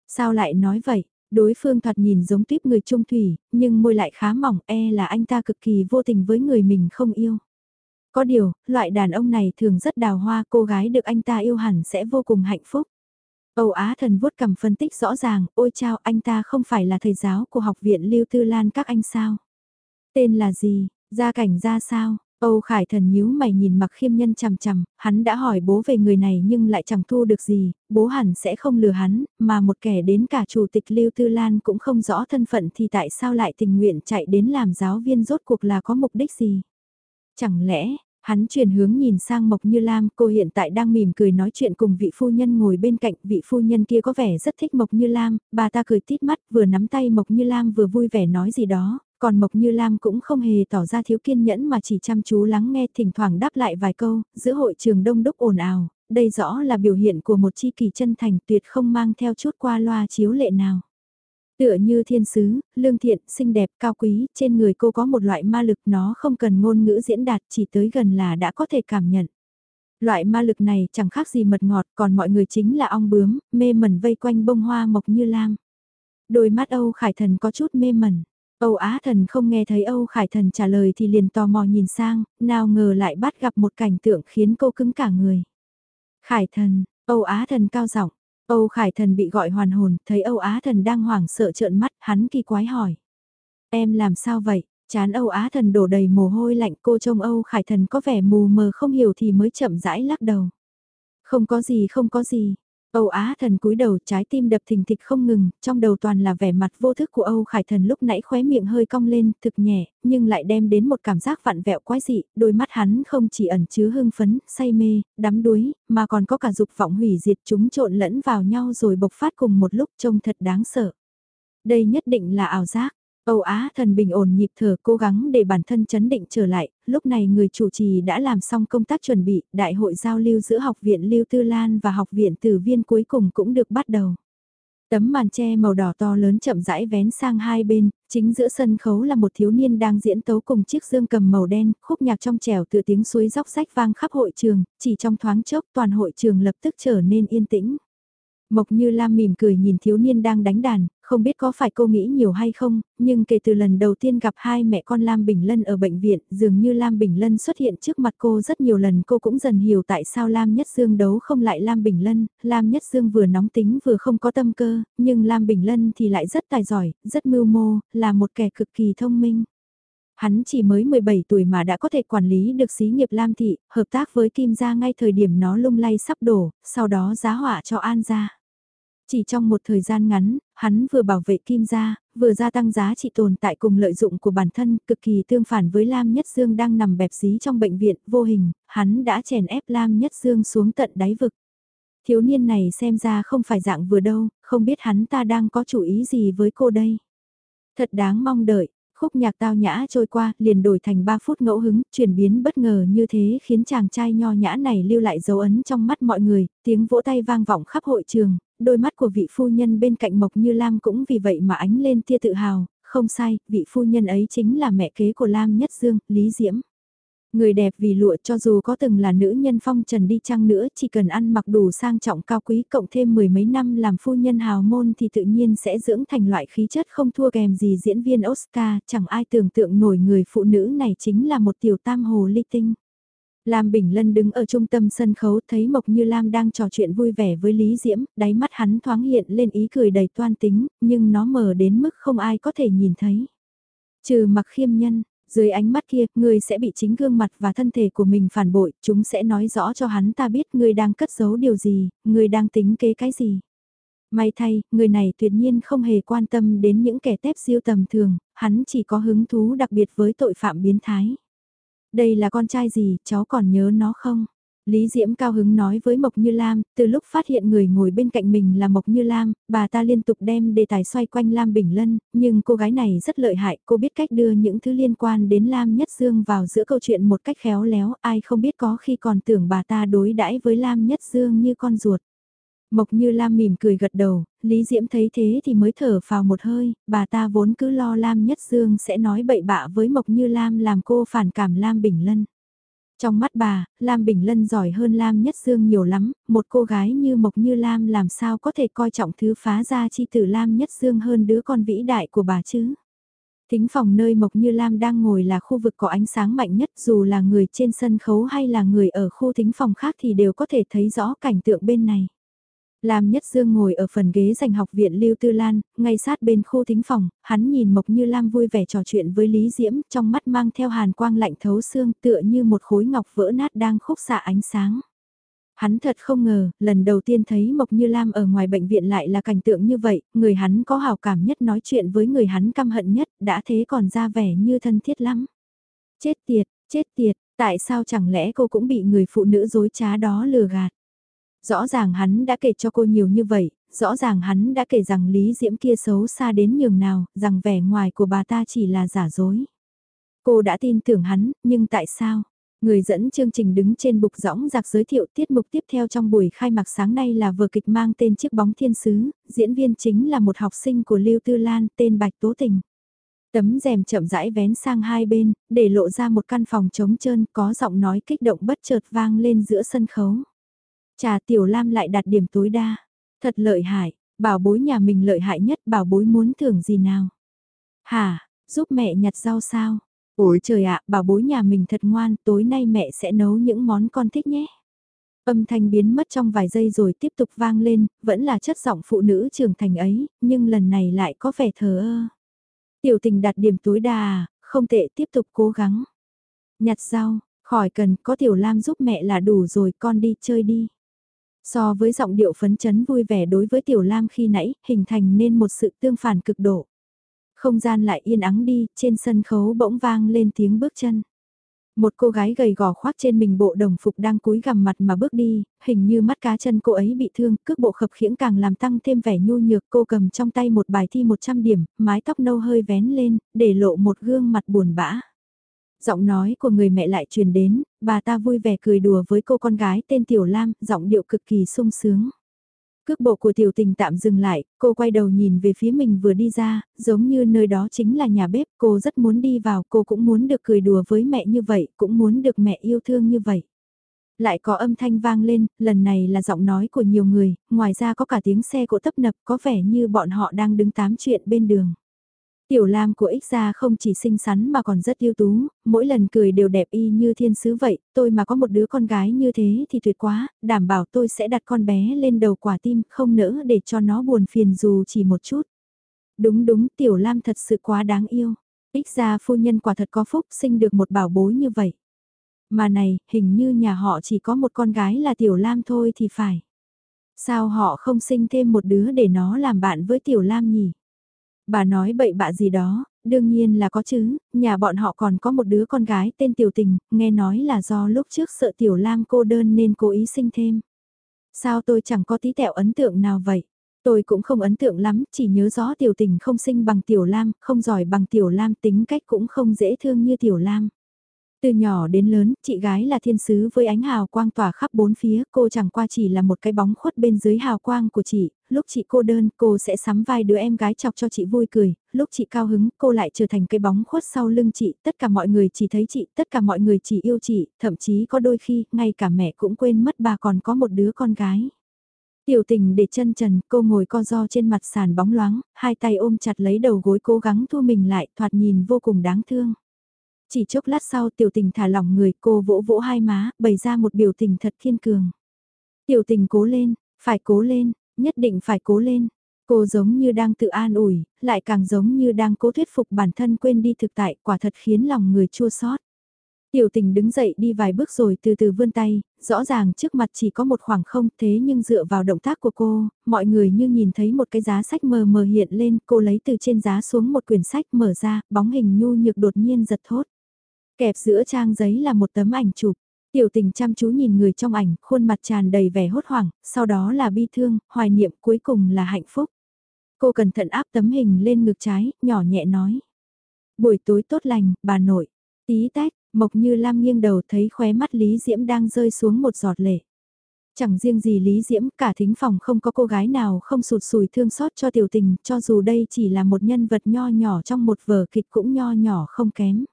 Sao lại nói vậy? Đối phương thoạt nhìn giống tiếp người trung thủy, nhưng môi lại khá mỏng e là anh ta cực kỳ vô tình với người mình không yêu. Có điều, loại đàn ông này thường rất đào hoa cô gái được anh ta yêu hẳn sẽ vô cùng hạnh phúc. Âu Á thần vuốt cầm phân tích rõ ràng, ôi chao anh ta không phải là thầy giáo của học viện Lưu Tư Lan các anh sao? Tên là gì, gia cảnh ra sao? Âu Khải Thần nhíu mày nhìn mặc khiêm nhân chằm chằm, hắn đã hỏi bố về người này nhưng lại chẳng thu được gì, bố hẳn sẽ không lừa hắn, mà một kẻ đến cả chủ tịch Lưu Tư Lan cũng không rõ thân phận thì tại sao lại tình nguyện chạy đến làm giáo viên rốt cuộc là có mục đích gì? Chẳng lẽ, Hắn chuyển hướng nhìn sang Mộc Như Lam, cô hiện tại đang mỉm cười nói chuyện cùng vị phu nhân ngồi bên cạnh, vị phu nhân kia có vẻ rất thích Mộc Như Lam, bà ta cười tít mắt, vừa nắm tay Mộc Như Lam vừa vui vẻ nói gì đó, còn Mộc Như Lam cũng không hề tỏ ra thiếu kiên nhẫn mà chỉ chăm chú lắng nghe thỉnh thoảng đáp lại vài câu, giữa hội trường đông đúc ồn ào, đây rõ là biểu hiện của một chi kỳ chân thành tuyệt không mang theo chút qua loa chiếu lệ nào. Tựa như thiên sứ, lương thiện, xinh đẹp, cao quý, trên người cô có một loại ma lực nó không cần ngôn ngữ diễn đạt chỉ tới gần là đã có thể cảm nhận. Loại ma lực này chẳng khác gì mật ngọt còn mọi người chính là ong bướm, mê mẩn vây quanh bông hoa mộc như lam. Đôi mắt Âu Khải Thần có chút mê mẩn. Âu Á Thần không nghe thấy Âu Khải Thần trả lời thì liền tò mò nhìn sang, nào ngờ lại bắt gặp một cảnh tượng khiến cô cứng cả người. Khải Thần, Âu Á Thần cao giọng Âu Khải Thần bị gọi hoàn hồn, thấy Âu Á Thần đang hoảng sợ trợn mắt, hắn kỳ quái hỏi. Em làm sao vậy? Chán Âu Á Thần đổ đầy mồ hôi lạnh cô trông Âu Khải Thần có vẻ mù mờ không hiểu thì mới chậm rãi lắc đầu. Không có gì không có gì, Âu Á thần cúi đầu trái tim đập thình thịch không ngừng, trong đầu toàn là vẻ mặt vô thức của Âu Khải thần lúc nãy khóe miệng hơi cong lên, thực nhẹ, nhưng lại đem đến một cảm giác vặn vẹo quái dị, đôi mắt hắn không chỉ ẩn chứa hưng phấn, say mê, đắm đuối, mà còn có cả dục vọng hủy diệt chúng trộn lẫn vào nhau rồi bộc phát cùng một lúc trông thật đáng sợ. Đây nhất định là ảo giác, Âu Á thần bình ổn nhịp thở cố gắng để bản thân chấn định trở lại, lúc này người chủ trì đã làm xong công tác chuẩn bị, đại hội giao lưu giữa học viện Lưu Tư Lan và học viện Tử Viên cuối cùng cũng được bắt đầu. Tấm màn tre màu đỏ to lớn chậm rãi vén sang hai bên, chính giữa sân khấu là một thiếu niên đang diễn tấu cùng chiếc dương cầm màu đen, khúc nhạc trong trẻo từ tiếng suối róc rách vang khắp hội trường, chỉ trong thoáng chốc toàn hội trường lập tức trở nên yên tĩnh. Mộc Như Lam mỉm cười nhìn thiếu niên đang đánh đàn, không biết có phải cô nghĩ nhiều hay không, nhưng kể từ lần đầu tiên gặp hai mẹ con Lam Bình Lân ở bệnh viện, dường như Lam Bình Lân xuất hiện trước mặt cô rất nhiều lần cô cũng dần hiểu tại sao Lam Nhất Dương đấu không lại Lam Bình Lân, Lam Nhất Dương vừa nóng tính vừa không có tâm cơ, nhưng Lam Bình Lân thì lại rất tài giỏi, rất mưu mô, là một kẻ cực kỳ thông minh. Hắn chỉ mới 17 tuổi mà đã có thể quản lý được xí nghiệp Lam Thị, hợp tác với Kim Gia ngay thời điểm nó lung lay sắp đổ, sau đó giá họa cho An Gia. Chỉ trong một thời gian ngắn, hắn vừa bảo vệ Kim Gia, vừa gia tăng giá trị tồn tại cùng lợi dụng của bản thân, cực kỳ tương phản với Lam Nhất Dương đang nằm bẹp dí trong bệnh viện, vô hình, hắn đã chèn ép Lam Nhất Dương xuống tận đáy vực. Thiếu niên này xem ra không phải dạng vừa đâu, không biết hắn ta đang có chủ ý gì với cô đây. Thật đáng mong đợi, Khúc nhạc tao nhã trôi qua, liền đổi thành 3 phút ngẫu hứng, chuyển biến bất ngờ như thế khiến chàng trai nho nhã này lưu lại dấu ấn trong mắt mọi người, tiếng vỗ tay vang vọng khắp hội trường, đôi mắt của vị phu nhân bên cạnh Mộc Như Lam cũng vì vậy mà ánh lên tia tự hào, không sai, vị phu nhân ấy chính là mẹ kế của Lam Nhất Dương, Lý Diễm. Người đẹp vì lụa cho dù có từng là nữ nhân phong trần đi chăng nữa chỉ cần ăn mặc đủ sang trọng cao quý cộng thêm mười mấy năm làm phu nhân hào môn thì tự nhiên sẽ dưỡng thành loại khí chất không thua kèm gì diễn viên Oscar, chẳng ai tưởng tượng nổi người phụ nữ này chính là một tiểu tam hồ ly tinh. Lam Bình Lân đứng ở trung tâm sân khấu thấy Mộc Như Lam đang trò chuyện vui vẻ với Lý Diễm, đáy mắt hắn thoáng hiện lên ý cười đầy toan tính, nhưng nó mờ đến mức không ai có thể nhìn thấy. Trừ mặc khiêm nhân, dưới ánh mắt kia, người sẽ bị chính gương mặt và thân thể của mình phản bội, chúng sẽ nói rõ cho hắn ta biết người đang cất giấu điều gì, người đang tính kế cái gì. May thay, người này tuyệt nhiên không hề quan tâm đến những kẻ tép siêu tầm thường, hắn chỉ có hứng thú đặc biệt với tội phạm biến thái. Đây là con trai gì, cháu còn nhớ nó không? Lý Diễm cao hứng nói với Mộc Như Lam, từ lúc phát hiện người ngồi bên cạnh mình là Mộc Như Lam, bà ta liên tục đem đề tài xoay quanh Lam Bình Lân, nhưng cô gái này rất lợi hại, cô biết cách đưa những thứ liên quan đến Lam Nhất Dương vào giữa câu chuyện một cách khéo léo, ai không biết có khi còn tưởng bà ta đối đãi với Lam Nhất Dương như con ruột. Mộc Như Lam mỉm cười gật đầu, Lý Diễm thấy thế thì mới thở vào một hơi, bà ta vốn cứ lo Lam Nhất Dương sẽ nói bậy bạ với Mộc Như Lam làm cô phản cảm Lam Bình Lân. Trong mắt bà, Lam Bình Lân giỏi hơn Lam Nhất Dương nhiều lắm, một cô gái như Mộc Như Lam làm sao có thể coi trọng thứ phá ra chi tử Lam Nhất Dương hơn đứa con vĩ đại của bà chứ. Thính phòng nơi Mộc Như Lam đang ngồi là khu vực có ánh sáng mạnh nhất dù là người trên sân khấu hay là người ở khu thính phòng khác thì đều có thể thấy rõ cảnh tượng bên này. Lam Nhất Dương ngồi ở phần ghế dành học viện Lưu Tư Lan, ngay sát bên khu thính phòng, hắn nhìn Mộc Như Lam vui vẻ trò chuyện với Lý Diễm, trong mắt mang theo hàn quang lạnh thấu xương tựa như một khối ngọc vỡ nát đang khúc xạ ánh sáng. Hắn thật không ngờ, lần đầu tiên thấy Mộc Như Lam ở ngoài bệnh viện lại là cảnh tượng như vậy, người hắn có hào cảm nhất nói chuyện với người hắn căm hận nhất, đã thế còn ra vẻ như thân thiết lắm. Chết tiệt, chết tiệt, tại sao chẳng lẽ cô cũng bị người phụ nữ dối trá đó lừa gạt? Rõ ràng hắn đã kể cho cô nhiều như vậy, rõ ràng hắn đã kể rằng Lý Diễm kia xấu xa đến nhường nào, rằng vẻ ngoài của bà ta chỉ là giả dối. Cô đã tin tưởng hắn, nhưng tại sao? Người dẫn chương trình đứng trên bục rõng giặc giới thiệu tiết mục tiếp theo trong buổi khai mạc sáng nay là vở kịch mang tên Chiếc bóng thiên sứ, diễn viên chính là một học sinh của Lưu Tư Lan tên Bạch Tố Tình. Tấm rèm chậm rãi vén sang hai bên, để lộ ra một căn phòng trống trơn có giọng nói kích động bất chợt vang lên giữa sân khấu. Trà Tiểu Lam lại đạt điểm tối đa. Thật lợi hại, bảo bối nhà mình lợi hại nhất bảo bối muốn thưởng gì nào. Hả, giúp mẹ nhặt rau sao? Ôi trời ạ, bảo bối nhà mình thật ngoan, tối nay mẹ sẽ nấu những món con thích nhé. Âm thanh biến mất trong vài giây rồi tiếp tục vang lên, vẫn là chất giọng phụ nữ trưởng thành ấy, nhưng lần này lại có vẻ thờ ơ. Tiểu tình đạt điểm tối đa à, không tệ tiếp tục cố gắng. Nhặt rau, khỏi cần có tiểu lam giúp mẹ là đủ rồi con đi chơi đi. So với giọng điệu phấn chấn vui vẻ đối với Tiểu Lam khi nãy, hình thành nên một sự tương phản cực độ. Không gian lại yên ắng đi, trên sân khấu bỗng vang lên tiếng bước chân. Một cô gái gầy gò khoác trên mình bộ đồng phục đang cúi gằm mặt mà bước đi, hình như mắt cá chân cô ấy bị thương, cước bộ khập khiễng càng làm tăng thêm vẻ nhu nhược. Cô cầm trong tay một bài thi 100 điểm, mái tóc nâu hơi vén lên, để lộ một gương mặt buồn bã. Giọng nói của người mẹ lại truyền đến, bà ta vui vẻ cười đùa với cô con gái tên Tiểu Lam, giọng điệu cực kỳ sung sướng. Cước bộ của tiểu tình tạm dừng lại, cô quay đầu nhìn về phía mình vừa đi ra, giống như nơi đó chính là nhà bếp, cô rất muốn đi vào, cô cũng muốn được cười đùa với mẹ như vậy, cũng muốn được mẹ yêu thương như vậy. Lại có âm thanh vang lên, lần này là giọng nói của nhiều người, ngoài ra có cả tiếng xe cộ tấp nập có vẻ như bọn họ đang đứng tám chuyện bên đường. Tiểu Lam của ích gia không chỉ xinh xắn mà còn rất ưu tú, mỗi lần cười đều đẹp y như thiên sứ vậy, tôi mà có một đứa con gái như thế thì tuyệt quá, đảm bảo tôi sẽ đặt con bé lên đầu quả tim, không nỡ để cho nó buồn phiền dù chỉ một chút. Đúng đúng, Tiểu Lam thật sự quá đáng yêu. Ích gia phu nhân quả thật có phúc sinh được một bảo bối như vậy. Mà này, hình như nhà họ chỉ có một con gái là Tiểu Lam thôi thì phải. Sao họ không sinh thêm một đứa để nó làm bạn với Tiểu Lam nhỉ? Bà nói bậy bạ gì đó, đương nhiên là có chứ, nhà bọn họ còn có một đứa con gái tên Tiểu Tình, nghe nói là do lúc trước sợ Tiểu Lam cô đơn nên cố ý sinh thêm. Sao tôi chẳng có tí tẹo ấn tượng nào vậy? Tôi cũng không ấn tượng lắm, chỉ nhớ rõ Tiểu Tình không sinh bằng Tiểu Lam, không giỏi bằng Tiểu Lam, tính cách cũng không dễ thương như Tiểu Lam. Từ nhỏ đến lớn, chị gái là thiên sứ với ánh hào quang tỏa khắp bốn phía, cô chẳng qua chỉ là một cái bóng khuất bên dưới hào quang của chị, lúc chị cô đơn, cô sẽ sắm vai đứa em gái chọc cho chị vui cười, lúc chị cao hứng, cô lại trở thành cái bóng khuất sau lưng chị, tất cả mọi người chỉ thấy chị, tất cả mọi người chỉ yêu chị, thậm chí có đôi khi, ngay cả mẹ cũng quên mất bà còn có một đứa con gái. Tiểu tình để chân trần, cô ngồi co do trên mặt sàn bóng loáng, hai tay ôm chặt lấy đầu gối cố gắng thu mình lại, thoạt nhìn vô cùng đáng thương. Chỉ chốc lát sau tiểu tình thả lỏng người cô vỗ vỗ hai má, bày ra một biểu tình thật kiên cường. Tiểu tình cố lên, phải cố lên, nhất định phải cố lên. Cô giống như đang tự an ủi, lại càng giống như đang cố thuyết phục bản thân quên đi thực tại, quả thật khiến lòng người chua xót. Tiểu tình đứng dậy đi vài bước rồi từ từ vươn tay, rõ ràng trước mặt chỉ có một khoảng không thế nhưng dựa vào động tác của cô, mọi người như nhìn thấy một cái giá sách mờ mờ hiện lên, cô lấy từ trên giá xuống một quyển sách mở ra, bóng hình nhu nhược đột nhiên giật thốt. Kẹp giữa trang giấy là một tấm ảnh chụp. Tiểu tình chăm chú nhìn người trong ảnh, khuôn mặt tràn đầy vẻ hốt hoảng, sau đó là bi thương, hoài niệm, cuối cùng là hạnh phúc. Cô cẩn thận áp tấm hình lên ngực trái, nhỏ nhẹ nói. Buổi tối tốt lành, bà nội. Tí tách, Mộc Như Lam nghiêng đầu thấy khóe mắt Lý Diễm đang rơi xuống một giọt lệ. Chẳng riêng gì Lý Diễm, cả thính phòng không có cô gái nào không sụt sùi thương xót cho tiểu tình, cho dù đây chỉ là một nhân vật nho nhỏ trong một vở kịch cũng nho nhỏ không kém.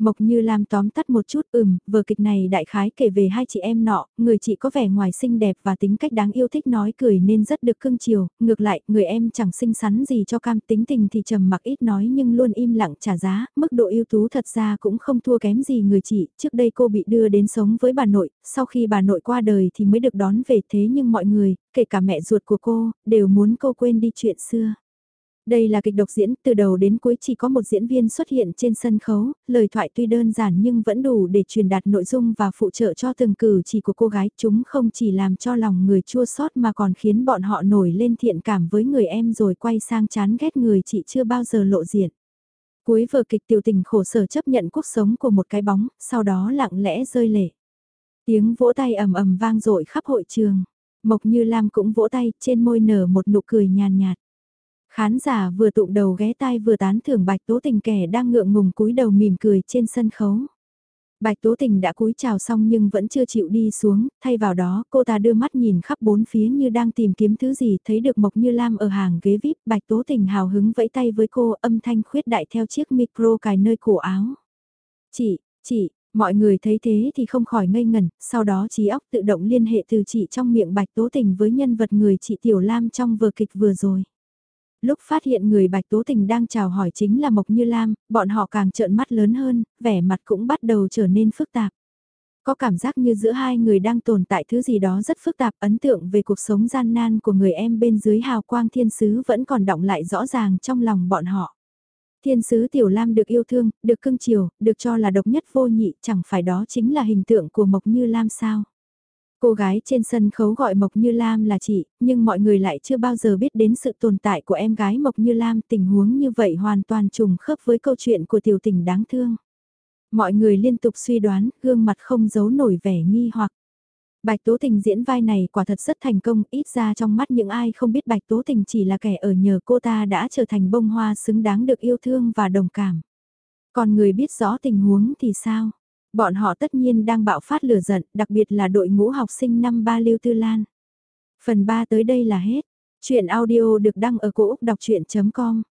Mộc Như Lam tóm tắt một chút ừm, vở kịch này đại khái kể về hai chị em nọ, người chị có vẻ ngoài xinh đẹp và tính cách đáng yêu thích nói cười nên rất được cưng chiều, ngược lại, người em chẳng xinh xắn gì cho cam tính tình thì trầm mặc ít nói nhưng luôn im lặng trả giá, mức độ ưu tú thật ra cũng không thua kém gì người chị, trước đây cô bị đưa đến sống với bà nội, sau khi bà nội qua đời thì mới được đón về thế nhưng mọi người, kể cả mẹ ruột của cô, đều muốn cô quên đi chuyện xưa. Đây là kịch độc diễn, từ đầu đến cuối chỉ có một diễn viên xuất hiện trên sân khấu, lời thoại tuy đơn giản nhưng vẫn đủ để truyền đạt nội dung và phụ trợ cho từng cử chỉ của cô gái. Chúng không chỉ làm cho lòng người chua xót mà còn khiến bọn họ nổi lên thiện cảm với người em rồi quay sang chán ghét người chị chưa bao giờ lộ diện. Cuối vở kịch tiểu tình khổ sở chấp nhận cuộc sống của một cái bóng, sau đó lặng lẽ rơi lệ. Tiếng vỗ tay ầm ầm vang dội khắp hội trường. Mộc Như Lam cũng vỗ tay, trên môi nở một nụ cười nhàn nhạt. Khán giả vừa tụng đầu ghé tai vừa tán thưởng Bạch Tố Tình kẻ đang ngượng ngùng cúi đầu mỉm cười trên sân khấu. Bạch Tố Tình đã cúi chào xong nhưng vẫn chưa chịu đi xuống, thay vào đó cô ta đưa mắt nhìn khắp bốn phía như đang tìm kiếm thứ gì thấy được Mộc Như Lam ở hàng ghế VIP. Bạch Tố Tình hào hứng vẫy tay với cô âm thanh khuyết đại theo chiếc micro cài nơi cổ áo. Chị, chị, mọi người thấy thế thì không khỏi ngây ngẩn, sau đó trí óc tự động liên hệ từ chị trong miệng Bạch Tố Tình với nhân vật người chị Tiểu Lam trong vở kịch vừa rồi. Lúc phát hiện người Bạch Tố Tình đang chào hỏi chính là Mộc Như Lam, bọn họ càng trợn mắt lớn hơn, vẻ mặt cũng bắt đầu trở nên phức tạp. Có cảm giác như giữa hai người đang tồn tại thứ gì đó rất phức tạp, ấn tượng về cuộc sống gian nan của người em bên dưới hào quang thiên sứ vẫn còn động lại rõ ràng trong lòng bọn họ. Thiên sứ Tiểu Lam được yêu thương, được cưng chiều, được cho là độc nhất vô nhị, chẳng phải đó chính là hình tượng của Mộc Như Lam sao? Cô gái trên sân khấu gọi Mộc Như Lam là chị, nhưng mọi người lại chưa bao giờ biết đến sự tồn tại của em gái Mộc Như Lam. Tình huống như vậy hoàn toàn trùng khớp với câu chuyện của tiểu tình đáng thương. Mọi người liên tục suy đoán, gương mặt không giấu nổi vẻ nghi hoặc. Bạch Tố Tình diễn vai này quả thật rất thành công, ít ra trong mắt những ai không biết Bạch Tố Tình chỉ là kẻ ở nhờ cô ta đã trở thành bông hoa xứng đáng được yêu thương và đồng cảm. Còn người biết rõ tình huống thì sao? Bọn họ tất nhiên đang bạo phát lửa giận, đặc biệt là đội ngũ học sinh năm ba Lưu Tư Lan. Phần 3 tới đây là hết. Chuyện audio được đăng ở cổ Úc đọc chuyện.com